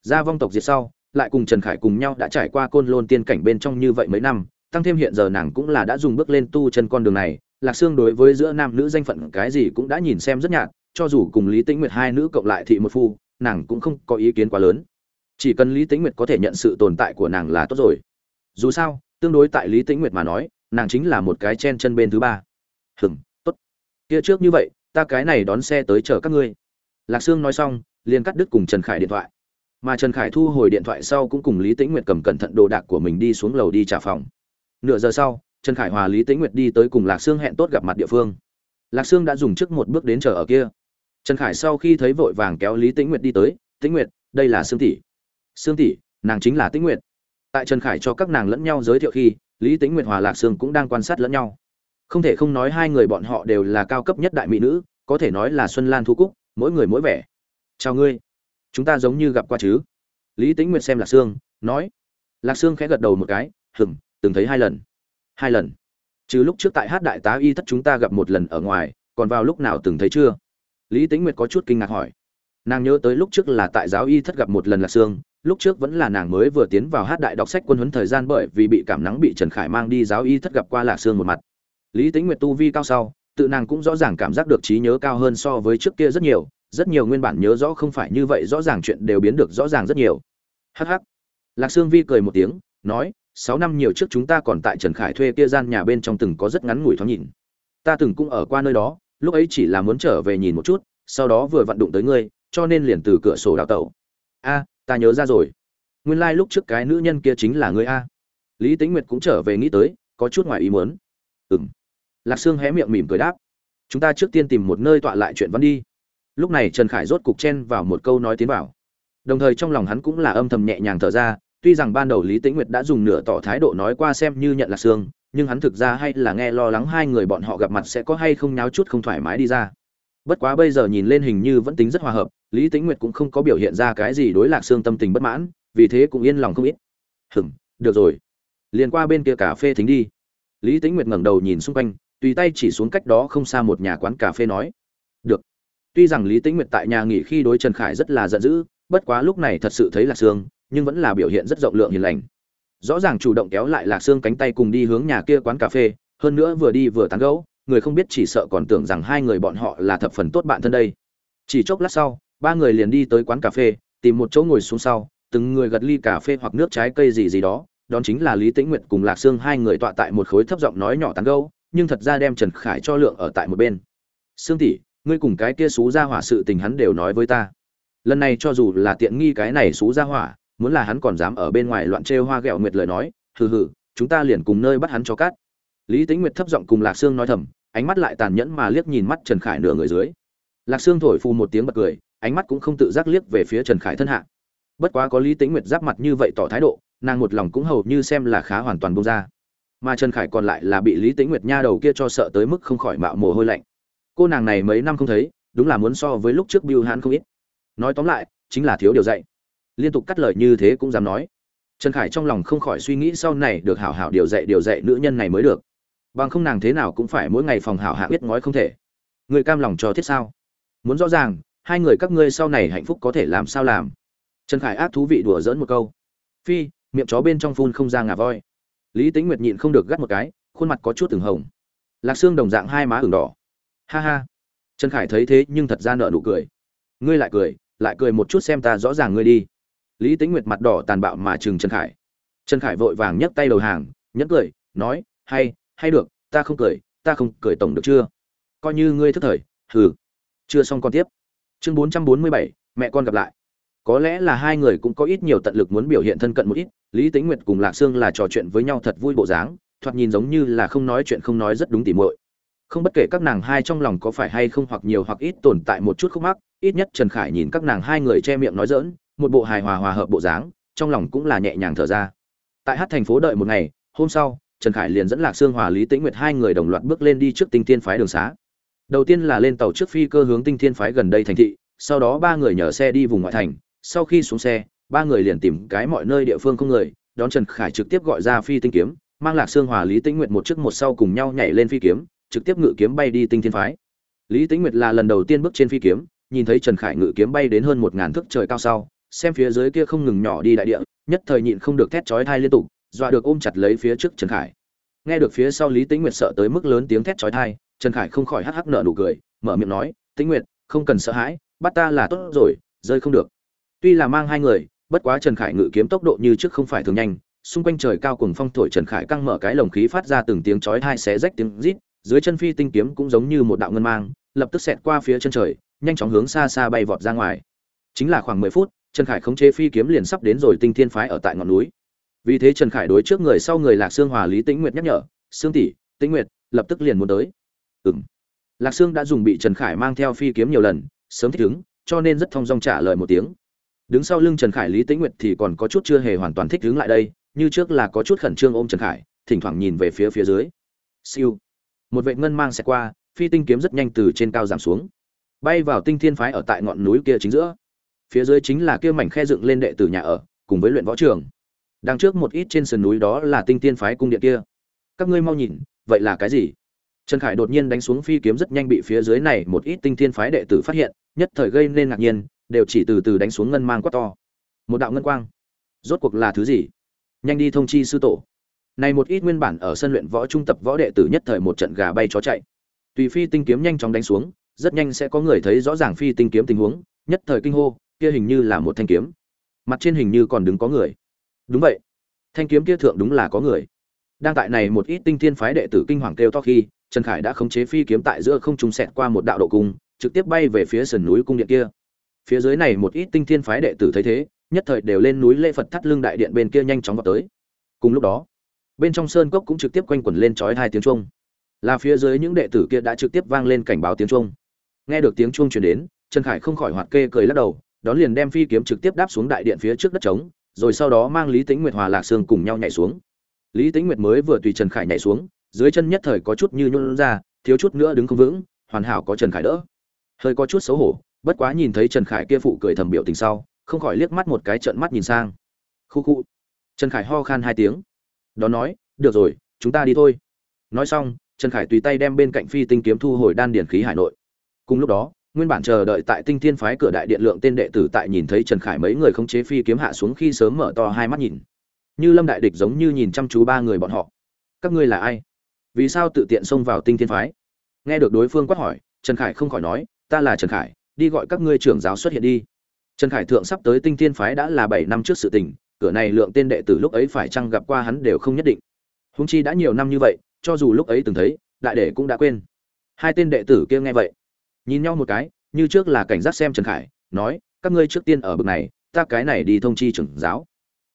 Ra vong tộc diệt sau lại cùng trần khải cùng nhau đã trải qua côn lôn tiên cảnh bên trong như vậy mấy năm, tăng thêm hiện giờ nàng cũng là đã dùng bước lên tu chân con đường này. Lạc sương đối với giữa nam nữ danh phận cái gì cũng đã nhìn xem rất nhạt, cho dù cùng lý tĩnh nguyệt hai nữ cộng lại thị một phu, nàng cũng không có ý kiến quá lớn. Chỉ cần lý tĩnh nguyệt có thể nhận sự tồn tại của nàng là tốt rồi. Dù sao, tương đối tại lý tĩnh nguyệt mà nói, nàng chính là một cái chen chân bên thứ ba. Hừng tốt. Kia trước như vậy, ta cái này đón xe tới chở các ngươi. Lạc sương nói xong, liền cắt đứt cùng trần khải điện thoại mà trần khải thu hồi điện thoại sau cũng cùng lý tĩnh nguyệt cầm cẩn thận đồ đạc của mình đi xuống lầu đi trả phòng. Nửa giờ sau, trần khải hòa lý tĩnh nguyệt đi tới cùng lạc sương hẹn tốt gặp mặt địa phương. Lạc sương đã dùng trước một bước đến chờ ở kia. Trần khải sau khi thấy vội vàng kéo lý tĩnh nguyệt đi tới, tĩnh nguyệt, đây là sương tỷ. Sương tỷ, nàng chính là tĩnh nguyệt. Tại trần khải cho các nàng lẫn nhau giới thiệu khi, lý tĩnh nguyệt hòa lạc sương cũng đang quan sát lẫn nhau. Không thể không nói hai người bọn họ đều là cao cấp nhất đại mỹ nữ, có thể nói là xuân lan thu cúc, mỗi người mỗi vẻ. Chào ngươi chúng ta giống như gặp qua chứ? Lý tĩnh nguyệt xem lạc sương, nói. Lạc sương khẽ gật đầu một cái hừng từng thấy hai lần. Hai lần? Chứ lúc trước tại hát đại tá y thất chúng ta gặp một lần ở ngoài, còn vào lúc nào từng thấy chưa? Lý tĩnh nguyệt có chút kinh ngạc hỏi. Nàng nhớ tới lúc trước là tại giáo y thất gặp một lần lạc sương, lúc trước vẫn là nàng mới vừa tiến vào hát đại đọc sách quân huấn thời gian bởi vì bị cảm nắng bị trần khải mang đi giáo y thất gặp qua lạc sương một mặt. Lý tĩnh nguyệt tu vi cao sau, tự nàng cũng rõ ràng cảm giác được trí nhớ cao hơn so với trước kia rất nhiều rất nhiều nguyên bản nhớ rõ không phải như vậy, rõ ràng chuyện đều biến được rõ ràng rất nhiều. Hh lạc sương vi cười một tiếng, nói, sáu năm nhiều trước chúng ta còn tại trần khải thuê kia gian nhà bên trong từng có rất ngắn ngủi thoáng nhìn. Ta từng cũng ở qua nơi đó, lúc ấy chỉ là muốn trở về nhìn một chút, sau đó vừa vặn đụng tới ngươi, cho nên liền từ cửa sổ đào tẩu. A, ta nhớ ra rồi. Nguyên lai、like、lúc trước cái nữ nhân kia chính là ngươi a. Lý tính nguyệt cũng trở về nghĩ tới, có chút ngoài ý muốn. Ừ m lạc sương hé miệng mỉm cười đáp. Chúng ta trước tiên tìm một nơi tọa lại chuyện văn đi lúc này trần khải rốt cục chen vào một câu nói tiến vào. Đồng thời trong lòng hắn cũng là âm thầm nhẹ nhàng thở ra, tuy rằng ban đầu lý tĩnh nguyệt đã dùng nửa tỏ thái độ nói qua xem như nhận là xương, nhưng hắn thực ra hay là nghe lo lắng hai người bọn họ gặp mặt sẽ có hay không nháo chút không thoải mái đi ra. Bất quá bây giờ nhìn lên hình như vẫn tính rất hòa hợp, lý tĩnh nguyệt cũng không có biểu hiện ra cái gì đối lạc xương tâm tình bất mãn, vì thế cũng yên lòng không ít. Hừm, được rồi. Liền qua bên kia cà phê thính đi. Lý tĩnh nguyệt ngẩng đầu nhìn xung quanh, tùy tay chỉ xuống cách đó không xa một nhà quán cà phê nói tuy rằng lý tĩnh nguyệt tại nhà nghỉ khi đối trần khải rất là giận dữ bất quá lúc này thật sự thấy lạc sương, nhưng vẫn là biểu hiện rất rộng lượng hiền lành. Rõ ràng chủ động kéo lại lạc Sương cánh tay cùng đi hướng nhà kia quán cà phê hơn nữa vừa đi vừa tán gẫu người không biết chỉ sợ còn tưởng rằng hai người bọn họ là thập phần tốt bạn thân đây. Chỉ chốc lát sau ba người liền đi tới quán cà phê tìm một chỗ ngồi xuống sau từng người gật ly cà phê hoặc nước trái cây gì gì đó Đón chính là lý tĩnh nguyệt cùng lạc sương hai người tọa tại một khối thấp giọng nói nhỏ tán gẫu nhưng thật ra đem trần khải cho lượng ở tại một bên. Sương tỷ ngươi cùng cái kia xú ra hỏa sự tình hắn đều nói với ta. Lần này cho dù là tiện nghi cái này xú ra hỏa, muốn là hắn còn dám ở bên ngoài loạn trêu hoa ghẹo nguyệt lời nói, hừ hừ, chúng ta liền cùng nơi bắt hắn cho cát. Lý tính nguyệt thấp giọng cùng lạc sương nói thầm, ánh mắt lại tàn nhẫn mà liếc nhìn mắt trần khải nửa người dưới. Lạc sương thổi phù một tiếng bật cười, ánh mắt cũng không tự giác liếc về phía trần khải thân hạ. Bất quá có lý tính nguyệt giáp mặt như vậy tỏ thái độ, nàng một lòng cũng hầu như xem là khá hoàn toàn bông ra. Mà trần khải còn lại là bị lý tính nguyệt nha đầu kia cho sợ tới mức không khỏi mạo mồ hôi lạnh cô nàng này mấy năm không thấy, đúng là muốn so với lúc trước biêu hãn không ít. Nói tóm lại, chính là thiếu điều dạy. Liên tục cắt lời như thế cũng dám nói. Trần khải trong lòng không khỏi suy nghĩ sau này được hảo hảo điều dạy điều dạy nữ nhân này mới được. Bằng không nàng thế nào cũng phải mỗi ngày phòng hảo hạ biết ngói không thể. Người cam lòng cho thiết sao? Muốn rõ ràng, hai người các ngươi sau này hạnh phúc có thể làm sao làm? Trần khải ác thú vị đùa dỡn một câu. Phi, miệng chó bên trong phun không ra ngà voi. Lý tính nguyệt nhịn không được gắt một cái, khuôn mặt có chút từng hồng. Lạc xương đồng dạng hai má ửng đỏ ha ha. Trần khải thấy thế nhưng thật ra nợ nụ cười. Ngươi lại cười lại cười một chút xem ta rõ ràng ngươi đi. Lý tính nguyệt mặt đỏ tàn bạo mà chừng trần khải. Trần khải vội vàng nhấc tay đầu hàng, nhấc cười, nói, hay hay được, ta không cười, ta không cười tổng được chưa? Coi như ngươi thức thời, hừ. Chưa xong con tiếp. Chương bốn trăm bốn mươi bảy, mẹ con gặp lại. Có lẽ là hai người cũng có ít nhiều tận lực muốn biểu hiện thân cận một ít, lý tính nguyệt cùng lạc sương là trò chuyện với nhau thật vui bộ dáng, thoạt nhìn giống như là không nói chuyện không nói rất đúng tỉ muội không bất kể các nàng hai trong lòng có phải hay không hoặc nhiều hoặc ít tồn tại một chút khúc mắc, ít nhất trần khải nhìn các nàng hai người che miệng nói dỡn một bộ hài hòa hòa hợp bộ dáng, trong lòng cũng là nhẹ nhàng thở ra. Tại hát thành phố đợi một ngày, hôm sau, trần khải liền dẫn lạc sương hòa lý tĩnh nguyệt hai người đồng loạt bước lên đi trước tinh thiên phái đường xá. Đầu tiên là lên tàu trước phi cơ hướng tinh thiên phái gần đây thành thị, sau đó ba người nhờ xe đi vùng ngoại thành, sau khi xuống xe, ba người liền tìm cái mọi nơi địa phương không người, đón trần khải trực tiếp gọi ra phi tinh kiếm, mang lạc sương hòa lý tĩnh nguyệt một trước một sau cùng nhau nhảy lên phi kiếm trực tiếp ngự kiếm bay đi tinh thiên phái. Lý tĩnh nguyệt là lần đầu tiên bước trên phi kiếm, nhìn thấy trần khải ngự kiếm bay đến hơn một ngàn thước trời cao sau, xem phía dưới kia không ngừng nhỏ đi đại địa, nhất thời nhịn không được thét chói thai liên tục, dọa được ôm chặt lấy phía trước trần khải. Nghe được phía sau lý tĩnh nguyệt sợ tới mức lớn tiếng thét chói thai trần khải không khỏi hắc hắc nở nụ cười, mở miệng nói, tĩnh nguyệt, không cần sợ hãi, bắt ta là tốt rồi, rơi không được. Tuy là mang hai người, bất quá trần khải ngự kiếm tốc độ như trước không phải thường nhanh, xung quanh trời cao cùng phong thổi trần khải căng mở cái lồng khí phát ra từng tiếng chói thai xé rách tiếng rít dưới chân phi tinh kiếm cũng giống như một đạo ngân mang, lập tức xẹt qua phía chân trời, nhanh chóng hướng xa xa bay vọt ra ngoài. Chính là khoảng mười phút, trần khải khống chế phi kiếm liền sắp đến rồi tinh thiên phái ở tại ngọn núi. Vì thế trần khải đối trước người sau người lạc sương hòa lý tĩnh nguyệt nhắc nhở, sương tỷ, tĩnh nguyệt, lập tức liền muốn tới. Ừ m lạc sương đã dùng bị trần khải mang theo phi kiếm nhiều lần, sớm thích ứng, cho nên rất thong dong trả lời một tiếng. Đứng sau lưng trần khải lý tĩnh nguyệt thì còn có chút chưa hề hoàn toàn thích ứng lại đây, như trước là có chút khẩn trương ôm trần khải, thỉnh thoảng nhìn về phía phía dưới. Siêu một vệ ngân mang xẹt qua, phi tinh kiếm rất nhanh từ trên cao giảm xuống. Bay vào tinh thiên phái ở tại ngọn núi kia chính giữa. Phía dưới chính là kia mảnh khe dựng lên đệ tử nhà ở, cùng với luyện võ trường. Đằng trước một ít trên sườn núi đó là tinh thiên phái cung điện kia. Các ngươi mau nhìn, vậy là cái gì? Trần khải đột nhiên đánh xuống phi kiếm rất nhanh bị phía dưới này một ít tinh thiên phái đệ tử phát hiện, nhất thời gây nên ngạc nhiên, đều chỉ từ từ đánh xuống ngân mang quát to. Một đạo ngân quang. Rốt cuộc là thứ gì? Nhanh đi thông chi sư tổ này một ít nguyên bản ở sân luyện võ trung tập võ đệ tử nhất thời một trận gà bay chó chạy. Tùy phi tinh kiếm nhanh chóng đánh xuống, rất nhanh sẽ có người thấy rõ ràng phi tinh kiếm tình huống, nhất thời kinh hô, kia hình như là một thanh kiếm. Mặt trên hình như còn đứng có người. Đúng vậy. Thanh kiếm kia thượng đúng là có người. Đang tại này một ít tinh thiên phái đệ tử kinh hoàng kêu to khi, trần khải đã khống chế phi kiếm tại giữa không trung xẹt qua một đạo độ cung, trực tiếp bay về phía sườn núi cung điện kia. Phía dưới này một ít tinh thiên phái đệ tử thấy thế, nhất thời đều lên núi lễ phật thắt lưng đại điện bên kia nhanh chóng vào tới. Cùng lúc đó bên trong sơn cốc cũng trực tiếp quanh quẩn lên chói hai tiếng chuông. Là phía dưới những đệ tử kia đã trực tiếp vang lên cảnh báo tiếng chuông. Nghe được tiếng chuông truyền đến, trần khải không khỏi hoạt kê cười lắc đầu, đón liền đem phi kiếm trực tiếp đáp xuống đại điện phía trước đất trống, rồi sau đó mang lý tĩnh nguyệt, hòa lạc sương cùng nhau nhảy xuống. Lý tĩnh nguyệt mới vừa tùy trần khải nhảy xuống, dưới chân nhất thời có chút như nhún ra, thiếu chút nữa đứng không vững, hoàn hảo có trần khải đỡ. Hơi có chút xấu hổ, bất quá nhìn thấy trần khải kia phụ cười thầm biểu tình sau, không khỏi liếc mắt một cái trợn mắt nhìn sang. Khu khu. Trần khải ho khan hai tiếng đó nói, được rồi, chúng ta đi thôi. Nói xong, trần khải tùy tay đem bên cạnh phi tinh kiếm thu hồi đan điển khí hải nội. Cùng lúc đó, nguyên bản chờ đợi tại tinh thiên phái cửa đại điện lượng tên đệ tử tại nhìn thấy trần khải mấy người không chế phi kiếm hạ xuống khi sớm mở to hai mắt nhìn. Như lâm đại địch giống như nhìn chăm chú ba người bọn họ. Các ngươi là ai? Vì sao tự tiện xông vào tinh thiên phái? Nghe được đối phương quát hỏi, trần khải không khỏi nói, ta là trần khải, đi gọi các ngươi trưởng giáo xuất hiện đi. Trần khải thượng sắp tới tinh thiên phái đã là bảy năm trước sự tình cửa này lượng tên đệ tử lúc ấy phải chăng gặp qua hắn đều không nhất định. Húng chi đã nhiều năm như vậy, cho dù lúc ấy từng thấy, đại đệ cũng đã quên. Hai tên đệ tử kia nghe vậy, nhìn nhau một cái, như trước là cảnh giác xem trần khải, nói, các ngươi trước tiên ở bực này, ta cái này đi thông chi trưởng giáo.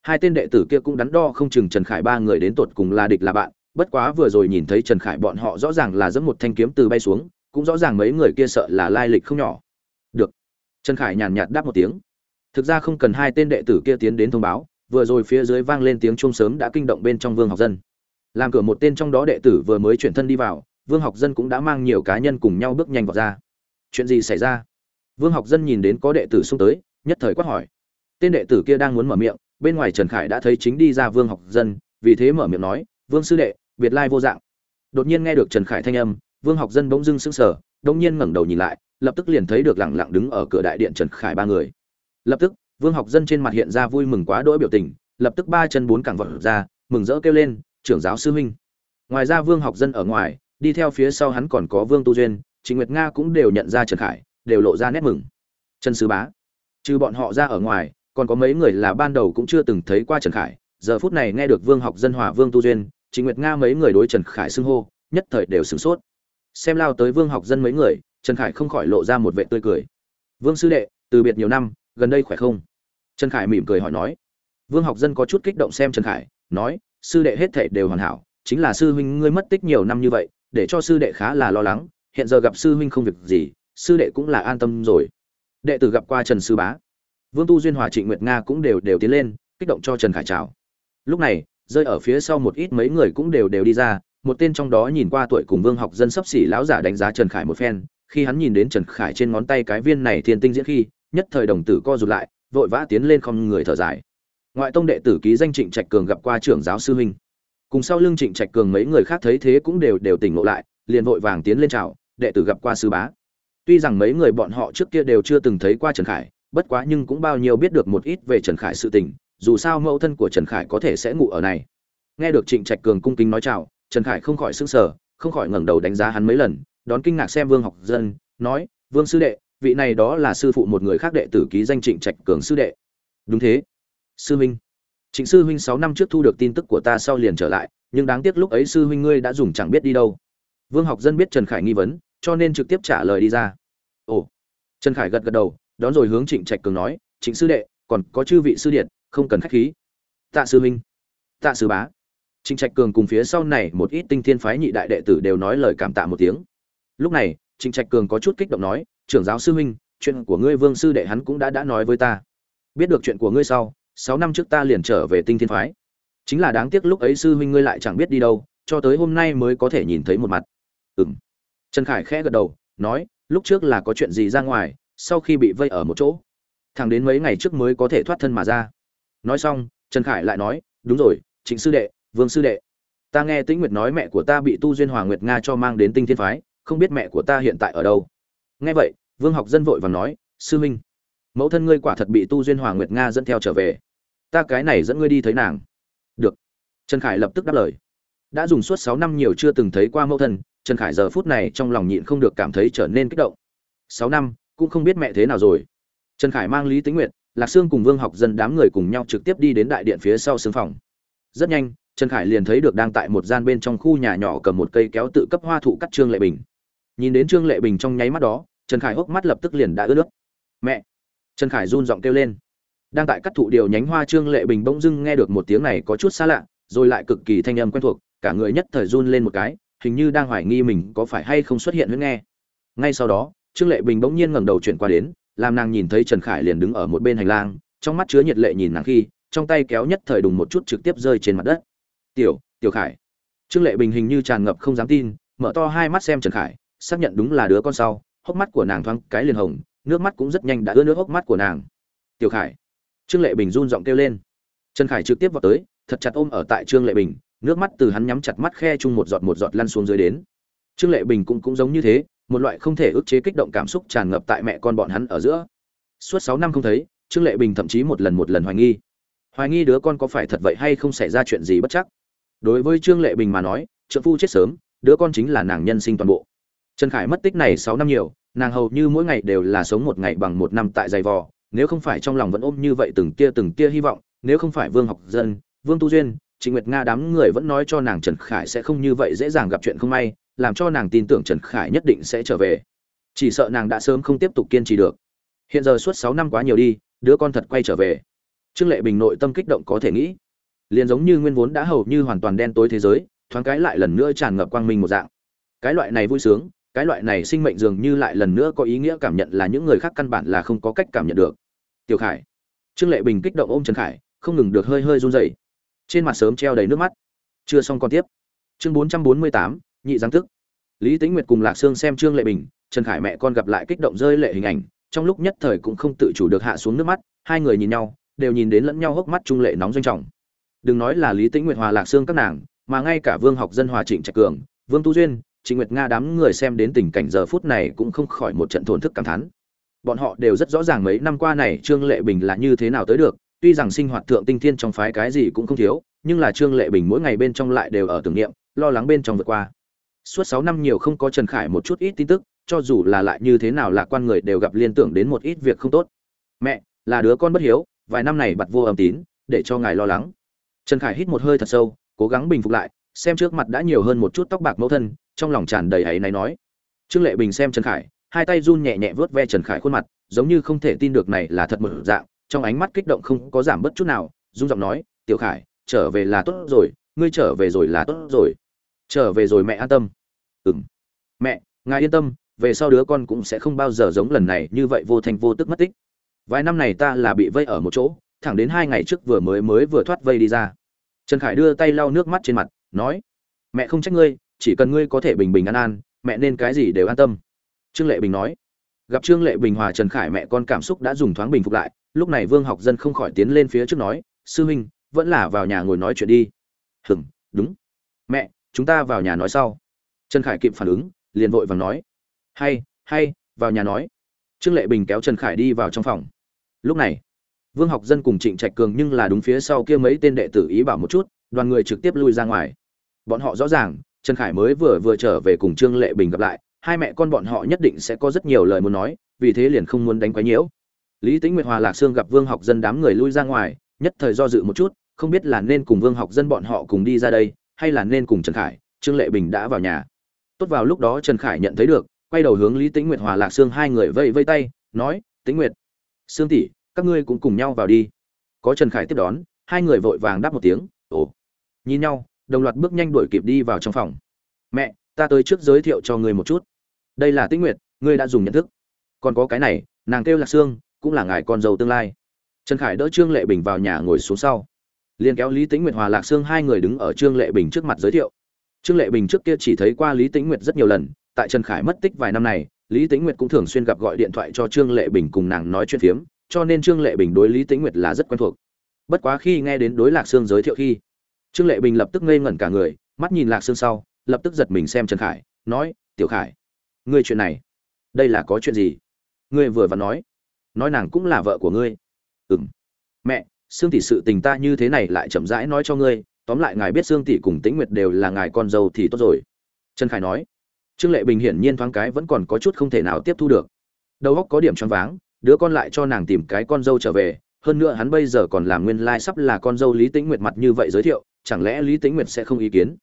Hai tên đệ tử kia cũng đắn đo không chừng trần khải ba người đến tột cùng là địch là bạn, bất quá vừa rồi nhìn thấy trần khải bọn họ rõ ràng là dẫn một thanh kiếm từ bay xuống, cũng rõ ràng mấy người kia sợ là lai lịch không nhỏ. Được. Trần khải nhàn nhạt đáp một tiếng. Thực ra không cần hai tên đệ tử kia tiến đến thông báo vừa rồi phía dưới vang lên tiếng chuông sớm đã kinh động bên trong vương học dân. Làm cửa một tên trong đó đệ tử vừa mới chuyển thân đi vào, vương học dân cũng đã mang nhiều cá nhân cùng nhau bước nhanh vào ra. Chuyện gì xảy ra? Vương học dân nhìn đến có đệ tử xung tới, nhất thời quát hỏi. Tên đệ tử kia đang muốn mở miệng, bên ngoài trần khải đã thấy chính đi ra vương học dân, vì thế mở miệng nói, vương sư đệ, biệt lai vô dạng. Đột nhiên nghe được trần khải thanh âm, vương học dân bỗng dưng sững sờ, đột nhiên ngẩng đầu nhìn lại, lập tức liền thấy được lẳng lặng đứng ở cửa đại điện trần khải ba người. Lập tức vương học dân trên mặt hiện ra vui mừng quá đỗi biểu tình, lập tức ba chân bốn cẳng vật ra, mừng rỡ kêu lên, trưởng giáo sư huynh. Ngoài ra vương học dân ở ngoài, đi theo phía sau hắn còn có vương tu duyên trịnh nguyệt nga cũng đều nhận ra trần khải, đều lộ ra nét mừng. Trần sứ bá. Trừ bọn họ ra ở ngoài, còn có mấy người là ban đầu cũng chưa từng thấy qua trần khải, giờ phút này nghe được vương học dân hòa vương tu duyên trịnh nguyệt nga mấy người đối trần khải xưng hô, nhất thời đều sửng sốt. Xem lao tới vương học dân mấy người, trần khải không khỏi lộ ra một vệ tươi cười. Vương sư đệ, từ biệt nhiều năm gần đây khỏe không? Trần khải mỉm cười hỏi nói. Vương học dân có chút kích động xem trần khải, nói, sư đệ hết thể đều hoàn hảo, chính là sư huynh ngươi mất tích nhiều năm như vậy, để cho sư đệ khá là lo lắng, hiện giờ gặp sư huynh không việc gì, sư đệ cũng là an tâm rồi. Đệ tử gặp qua trần sư bá. Vương tu duyên hòa trịnh nguyệt nga cũng đều đều tiến lên, kích động cho trần khải chào. Lúc này, rơi ở phía sau một ít mấy người cũng đều đều đi ra, một tên trong đó nhìn qua tuổi cùng vương học dân sấp xỉ lão giả đánh giá trần khải một phen, khi hắn nhìn đến trần khải trên ngón tay cái viên này thiên tinh diễn khi nhất thời đồng tử co rụt lại, vội vã tiến lên không người thở dài. Ngoại tông đệ tử ký danh trịnh trạch cường gặp qua trưởng giáo sư huynh. Cùng sau lưng trịnh trạch cường mấy người khác thấy thế cũng đều đều tỉnh ngộ lại, liền vội vàng tiến lên chào, đệ tử gặp qua sư bá. Tuy rằng mấy người bọn họ trước kia đều chưa từng thấy qua trần khải, bất quá nhưng cũng bao nhiêu biết được một ít về trần khải sự tình, dù sao mẫu thân của trần khải có thể sẽ ngủ ở này. Nghe được trịnh trạch cường cung kính nói chào, trần khải không khỏi sững sờ, không khỏi ngẩng đầu đánh giá hắn mấy lần, đón kinh ngạc xem vương học dân, nói, vương sư đệ vị này đó là sư phụ một người khác đệ tử ký danh trịnh trạch cường sư đệ. Đúng thế. Sư huynh. Trịnh sư huynh sáu năm trước thu được tin tức của ta sau liền trở lại, nhưng đáng tiếc lúc ấy sư huynh ngươi đã dùng chẳng biết đi đâu. Vương học dân biết trần khải nghi vấn, cho nên trực tiếp trả lời đi ra. Ồ. Trần khải gật gật đầu, đón rồi hướng trịnh trạch cường nói, trịnh sư đệ, còn có chư vị sư điện, không cần khách khí. Tạ sư huynh. Tạ sư bá. Trịnh trạch cường cùng phía sau này một ít tinh thiên phái nhị đại đệ tử đều nói lời cảm tạ một tiếng. Lúc này, trịnh trạch cường có chút kích động nói trưởng giáo sư huynh, chuyện của ngươi vương sư đệ hắn cũng đã đã nói với ta. Biết được chuyện của ngươi sau, sáu năm trước ta liền trở về tinh thiên phái. Chính là đáng tiếc lúc ấy sư huynh ngươi lại chẳng biết đi đâu, cho tới hôm nay mới có thể nhìn thấy một mặt. Ừng trần khải khẽ gật đầu, nói, lúc trước là có chuyện gì ra ngoài, sau khi bị vây ở một chỗ. Thằng đến mấy ngày trước mới có thể thoát thân mà ra. Nói xong, trần khải lại nói, đúng rồi chính sư đệ, vương sư đệ. Ta nghe tĩnh nguyệt nói mẹ của ta bị tu duyên hòa nguyệt nga cho mang đến tinh thiên phái, không biết mẹ của ta hiện tại ở đâu nghe vậy, vương học dân vội và nói, sư huynh mẫu thân ngươi quả thật bị tu duyên hòa nguyệt nga dẫn theo trở về. Ta cái này dẫn ngươi đi thấy nàng. Được. Trần khải lập tức đáp lời. Đã dùng suốt sáu năm nhiều chưa từng thấy qua mẫu thân, trần khải giờ phút này trong lòng nhịn không được cảm thấy trở nên kích động. Sáu năm, cũng không biết mẹ thế nào rồi. Trần khải mang lý tính nguyện lạc sương cùng vương học dân đám người cùng nhau trực tiếp đi đến đại điện phía sau xương phòng. Rất nhanh, trần khải liền thấy được đang tại một gian bên trong khu nhà nhỏ cầm một cây kéo tự cấp hoa thụ cắt trương lệ bình nhìn đến trương lệ bình trong nháy mắt đó, trần khải hốc mắt lập tức liền đã ướt nước. Mẹ! Trần khải run giọng kêu lên. Đang tại cắt thụ điều nhánh hoa trương lệ bình bỗng dưng nghe được một tiếng này có chút xa lạ, rồi lại cực kỳ thanh âm quen thuộc, cả người nhất thời run lên một cái, hình như đang hoài nghi mình có phải hay không xuất hiện huyết nghe. Ngay sau đó, trương lệ bình bỗng nhiên ngẩng đầu chuyển qua đến, làm nàng nhìn thấy trần khải liền đứng ở một bên hành lang, trong mắt chứa nhiệt lệ nhìn nàng khi, trong tay kéo nhất thời đùng một chút trực tiếp rơi trên mặt đất. Tiểu tiểu khải. Trương lệ bình hình như tràn ngập không dám tin, mở to hai mắt xem trần khải xác nhận đúng là đứa con sau, hốc mắt của nàng thoáng cái liền hồng, nước mắt cũng rất nhanh đã ướt nước hốc mắt của nàng. Tiểu khải. Trương lệ bình run giọng kêu lên. Trần khải trực tiếp vào tới, thật chặt ôm ở tại trương lệ bình, nước mắt từ hắn nhắm chặt mắt khe chung một giọt một giọt lăn xuống dưới đến. Trương lệ bình cũng cũng giống như thế, một loại không thể ức chế kích động cảm xúc tràn ngập tại mẹ con bọn hắn ở giữa. Suốt sáu năm không thấy, trương lệ bình thậm chí một lần một lần hoài nghi. Hoài nghi đứa con có phải thật vậy hay không xảy ra chuyện gì bất chắc. Đối với trương lệ bình mà nói trợ phu chết sớm, đứa con chính là nàng nhân sinh toàn bộ trần khải mất tích này sáu năm nhiều, nàng hầu như mỗi ngày đều là sống một ngày bằng một năm tại giày vò, nếu không phải trong lòng vẫn ôm như vậy từng tia từng tia hy vọng, nếu không phải vương học dân, vương tu duyên, trịnh nguyệt nga đám người vẫn nói cho nàng trần khải sẽ không như vậy dễ dàng gặp chuyện không may, làm cho nàng tin tưởng trần khải nhất định sẽ trở về. Chỉ sợ nàng đã sớm không tiếp tục kiên trì được. Hiện giờ suốt sáu năm quá nhiều đi, đứa con thật quay trở về. Trương lệ bình nội tâm kích động có thể nghĩ. Liền giống như nguyên vốn đã hầu như hoàn toàn đen tối thế giới, thoáng cái lại lần nữa tràn ngập quang minh một dạng. Cái loại này vui sướng cái loại này sinh mệnh dường như lại lần nữa có ý nghĩa cảm nhận là những người khác căn bản là không có cách cảm nhận được. Tiểu khải. Trương lệ bình kích động ôm trần khải, không ngừng được hơi hơi run rẩy. Trên mặt sớm treo đầy nước mắt. Chưa xong còn tiếp. Chương bốn trăm bốn mươi tám, nhị giáng tức lý tĩnh nguyệt cùng lạc sương xem trương lệ bình, trần khải mẹ con gặp lại kích động rơi lệ hình ảnh, trong lúc nhất thời cũng không tự chủ được hạ xuống nước mắt, hai người nhìn nhau, đều nhìn đến lẫn nhau hốc mắt trung lệ nóng doanh trọng. Đừng nói là lý tĩnh nguyệt hòa lạc Sương các nàng, mà ngay cả vương học dân hòa trịnh trạch cường, vương tu duyên trịnh nguyệt nga đám người xem đến tình cảnh giờ phút này cũng không khỏi một trận thổn thức cảm thán. Bọn họ đều rất rõ ràng mấy năm qua này trương lệ bình là như thế nào tới được, tuy rằng sinh hoạt thượng tinh thiên trong phái cái gì cũng không thiếu, nhưng là trương lệ bình mỗi ngày bên trong lại đều ở tưởng niệm, lo lắng bên trong vượt qua. Suốt sáu năm nhiều không có trần khải một chút ít tin tức, cho dù là lại như thế nào là quan người đều gặp liên tưởng đến một ít việc không tốt. Mẹ, là đứa con bất hiếu, vài năm này bặt vô âm tín, để cho ngài lo lắng. Trần khải hít một hơi thật sâu, cố gắng bình phục lại xem trước mặt đã nhiều hơn một chút tóc bạc mẫu thân, trong lòng tràn đầy áy náy nói. Trương lệ bình xem trần khải, hai tay run nhẹ nhẹ vớt ve trần khải khuôn mặt, giống như không thể tin được này là thật một dạng, trong ánh mắt kích động không có giảm bất chút nào, run giọng nói, tiểu khải, trở về là tốt rồi, ngươi trở về rồi là tốt rồi. Trở về rồi mẹ an tâm. Ừng mẹ, ngài yên tâm, về sau đứa con cũng sẽ không bao giờ giống lần này như vậy vô thành vô tức mất tích. Vài năm này ta là bị vây ở một chỗ, thẳng đến hai ngày trước vừa mới mới vừa thoát vây đi ra. Trần khải đưa tay lau nước mắt trên mặt nói, mẹ không trách ngươi, chỉ cần ngươi có thể bình bình an an, mẹ nên cái gì đều an tâm. Trương lệ bình nói. Gặp trương lệ bình hòa trần khải mẹ con cảm xúc đã dùng thoáng bình phục lại, lúc này vương học dân không khỏi tiến lên phía trước nói, sư huynh, vẫn là vào nhà ngồi nói chuyện đi. Hừng đúng. Mẹ, chúng ta vào nhà nói sau. Trần khải kịp phản ứng, liền vội vàng nói. Hay hay, vào nhà nói. Trương lệ bình kéo trần khải đi vào trong phòng. Lúc này, vương học dân cùng trịnh trạch cường nhưng là đúng phía sau kia mấy tên đệ tử ý bảo một chút, đoàn người trực tiếp lui ra ngoài bọn họ rõ ràng, trần khải mới vừa vừa trở về cùng trương lệ bình gặp lại, hai mẹ con bọn họ nhất định sẽ có rất nhiều lời muốn nói, vì thế liền không muốn đánh quái nhiễu. Lý tĩnh nguyệt, hòa lạc sương gặp vương học dân đám người lui ra ngoài, nhất thời do dự một chút, không biết là nên cùng vương học dân bọn họ cùng đi ra đây, hay là nên cùng trần khải, trương lệ bình đã vào nhà. Tốt vào lúc đó trần khải nhận thấy được, quay đầu hướng lý tĩnh nguyệt, hòa lạc sương hai người vây vây tay, nói, tĩnh nguyệt, sương tỷ, các ngươi cũng cùng nhau vào đi. Có trần khải tiếp đón, hai người vội vàng đáp một tiếng, ồ. Nhìn nhau đồng loạt bước nhanh đuổi kịp đi vào trong phòng. Mẹ, ta tới trước giới thiệu cho người một chút. Đây là tĩnh nguyệt, ngươi đã dùng nhận thức. Còn có cái này, nàng kêu lạc sương, cũng là ngài con dâu tương lai. Trần khải đỡ trương lệ bình vào nhà ngồi xuống sau. Liền kéo lý tĩnh nguyệt hòa lạc sương hai người đứng ở trương lệ bình trước mặt giới thiệu. Trương lệ bình trước kia chỉ thấy qua lý tĩnh nguyệt rất nhiều lần, tại trần khải mất tích vài năm này, lý tĩnh nguyệt cũng thường xuyên gặp gọi điện thoại cho trương lệ bình cùng nàng nói chuyện phiếm, cho nên trương lệ bình đối lý tĩnh nguyệt là rất quen thuộc. Bất quá khi nghe đến đối lạc sương giới thiệu khi trương lệ bình lập tức ngây ngẩn cả người, mắt nhìn lạc sương sau, lập tức giật mình xem trần khải, nói, tiểu khải, ngươi chuyện này, đây là có chuyện gì? Ngươi vừa và nói nói nàng cũng là vợ của ngươi. Ừ m mẹ, sương tỷ sự tình ta như thế này lại chậm rãi nói cho ngươi, tóm lại ngài biết sương tỷ cùng tĩnh nguyệt đều là ngài con dâu thì tốt rồi. Trần khải nói. Trương lệ bình hiển nhiên thoáng cái vẫn còn có chút không thể nào tiếp thu được. Đầu óc có điểm choáng váng, đứa con lại cho nàng tìm cái con dâu trở về, hơn nữa hắn bây giờ còn làm nguyên lai sắp là con dâu lý tĩnh nguyệt mặt như vậy giới thiệu chẳng lẽ lý tĩnh nguyệt sẽ không ý kiến?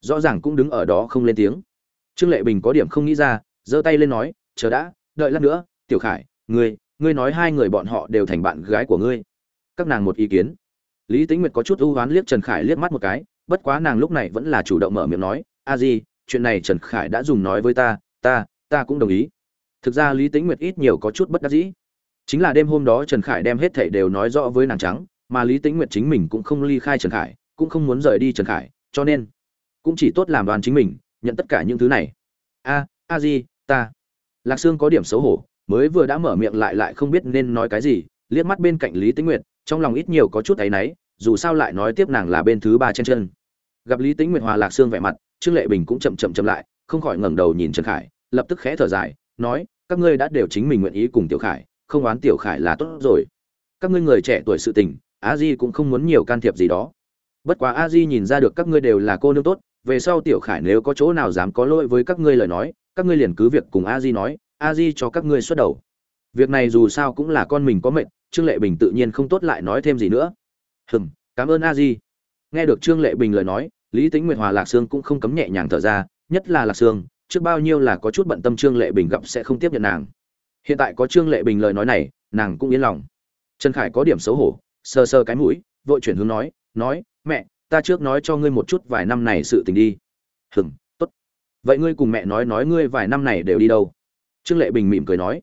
Rõ ràng cũng đứng ở đó không lên tiếng. Trương lệ bình có điểm không nghĩ ra, giơ tay lên nói, chờ đã, đợi lát nữa, tiểu khải, ngươi ngươi nói hai người bọn họ đều thành bạn gái của ngươi. Các nàng một ý kiến. Lý tĩnh nguyệt có chút ưu oán liếc trần khải liếc mắt một cái, bất quá nàng lúc này vẫn là chủ động mở miệng nói, a di, chuyện này trần khải đã dùng nói với ta ta ta cũng đồng ý. Thực ra lý tĩnh nguyệt ít nhiều có chút bất đắc dĩ. Chính là đêm hôm đó trần khải đem hết thảy đều nói rõ với nàng trắng, mà lý tĩnh nguyệt chính mình cũng không ly khai trần khải cũng không muốn rời đi trần khải, cho nên cũng chỉ tốt làm đoàn chính mình, nhận tất cả những thứ này. A a di, ta. Lạc sương có điểm xấu hổ, mới vừa đã mở miệng lại lại không biết nên nói cái gì, liếc mắt bên cạnh lý tĩnh nguyệt, trong lòng ít nhiều có chút áy náy, dù sao lại nói tiếp nàng là bên thứ ba trên chân. Gặp lý tĩnh nguyệt hòa lạc sương vẻ mặt, trương lệ bình cũng chậm chậm chậm lại, không khỏi ngẩng đầu nhìn trần khải, lập tức khẽ thở dài, nói, các ngươi đã đều chính mình nguyện ý cùng tiểu khải, không oán tiểu khải là tốt rồi. Các ngươi người trẻ tuổi sự tình, a di cũng không muốn nhiều can thiệp gì đó bất quá a di nhìn ra được các ngươi đều là cô nương tốt, về sau tiểu khải nếu có chỗ nào dám có lỗi với các ngươi lời nói, các ngươi liền cứ việc cùng a di nói, a di cho các ngươi xuất đầu. Việc này dù sao cũng là con mình có mệnh, trương lệ bình tự nhiên không tốt lại nói thêm gì nữa. Hừm, cảm ơn a di. Nghe được trương lệ bình lời nói, lý tính nguyệt hòa lạc sương cũng không cấm nhẹ nhàng thở ra, nhất là lạc sương, trước bao nhiêu là có chút bận tâm trương lệ bình gặp sẽ không tiếp nhận nàng. Hiện tại có trương lệ bình lời nói này, nàng cũng yên lòng. Trần khải có điểm xấu hổ sơ sơ cái mũi, vội chuyển hướng nói nói mẹ, ta trước nói cho ngươi một chút vài năm này sự tình đi. Hừng tốt. Vậy ngươi cùng mẹ nói nói ngươi vài năm này đều đi đâu? Trương lệ bình mỉm cười nói.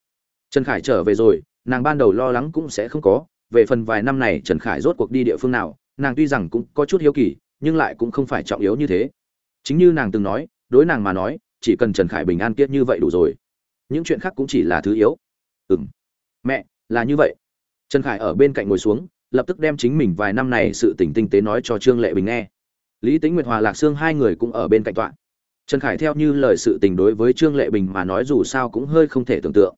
Trần khải trở về rồi, nàng ban đầu lo lắng cũng sẽ không có. Về phần vài năm này trần khải rốt cuộc đi địa phương nào, nàng tuy rằng cũng có chút hiếu kỳ, nhưng lại cũng không phải trọng yếu như thế. Chính như nàng từng nói, đối nàng mà nói, chỉ cần trần khải bình an kiết như vậy đủ rồi. Những chuyện khác cũng chỉ là thứ yếu. Ừ m mẹ, là như vậy. Trần khải ở bên cạnh ngồi xuống lập tức đem chính mình vài năm này sự tỉnh tinh tế nói cho trương lệ bình nghe. Lý tính nguyệt, hòa lạc sương hai người cũng ở bên cạnh tọa. Trần khải theo như lời sự tình đối với trương lệ bình mà nói dù sao cũng hơi không thể tưởng tượng.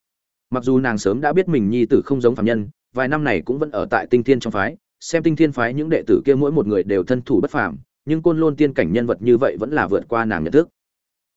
Mặc dù nàng sớm đã biết mình nhi tử không giống phạm nhân, vài năm này cũng vẫn ở tại tinh thiên trong phái, xem tinh thiên phái những đệ tử kia mỗi một người đều thân thủ bất phàm, nhưng côn lôn tiên cảnh nhân vật như vậy vẫn là vượt qua nàng nhận thức.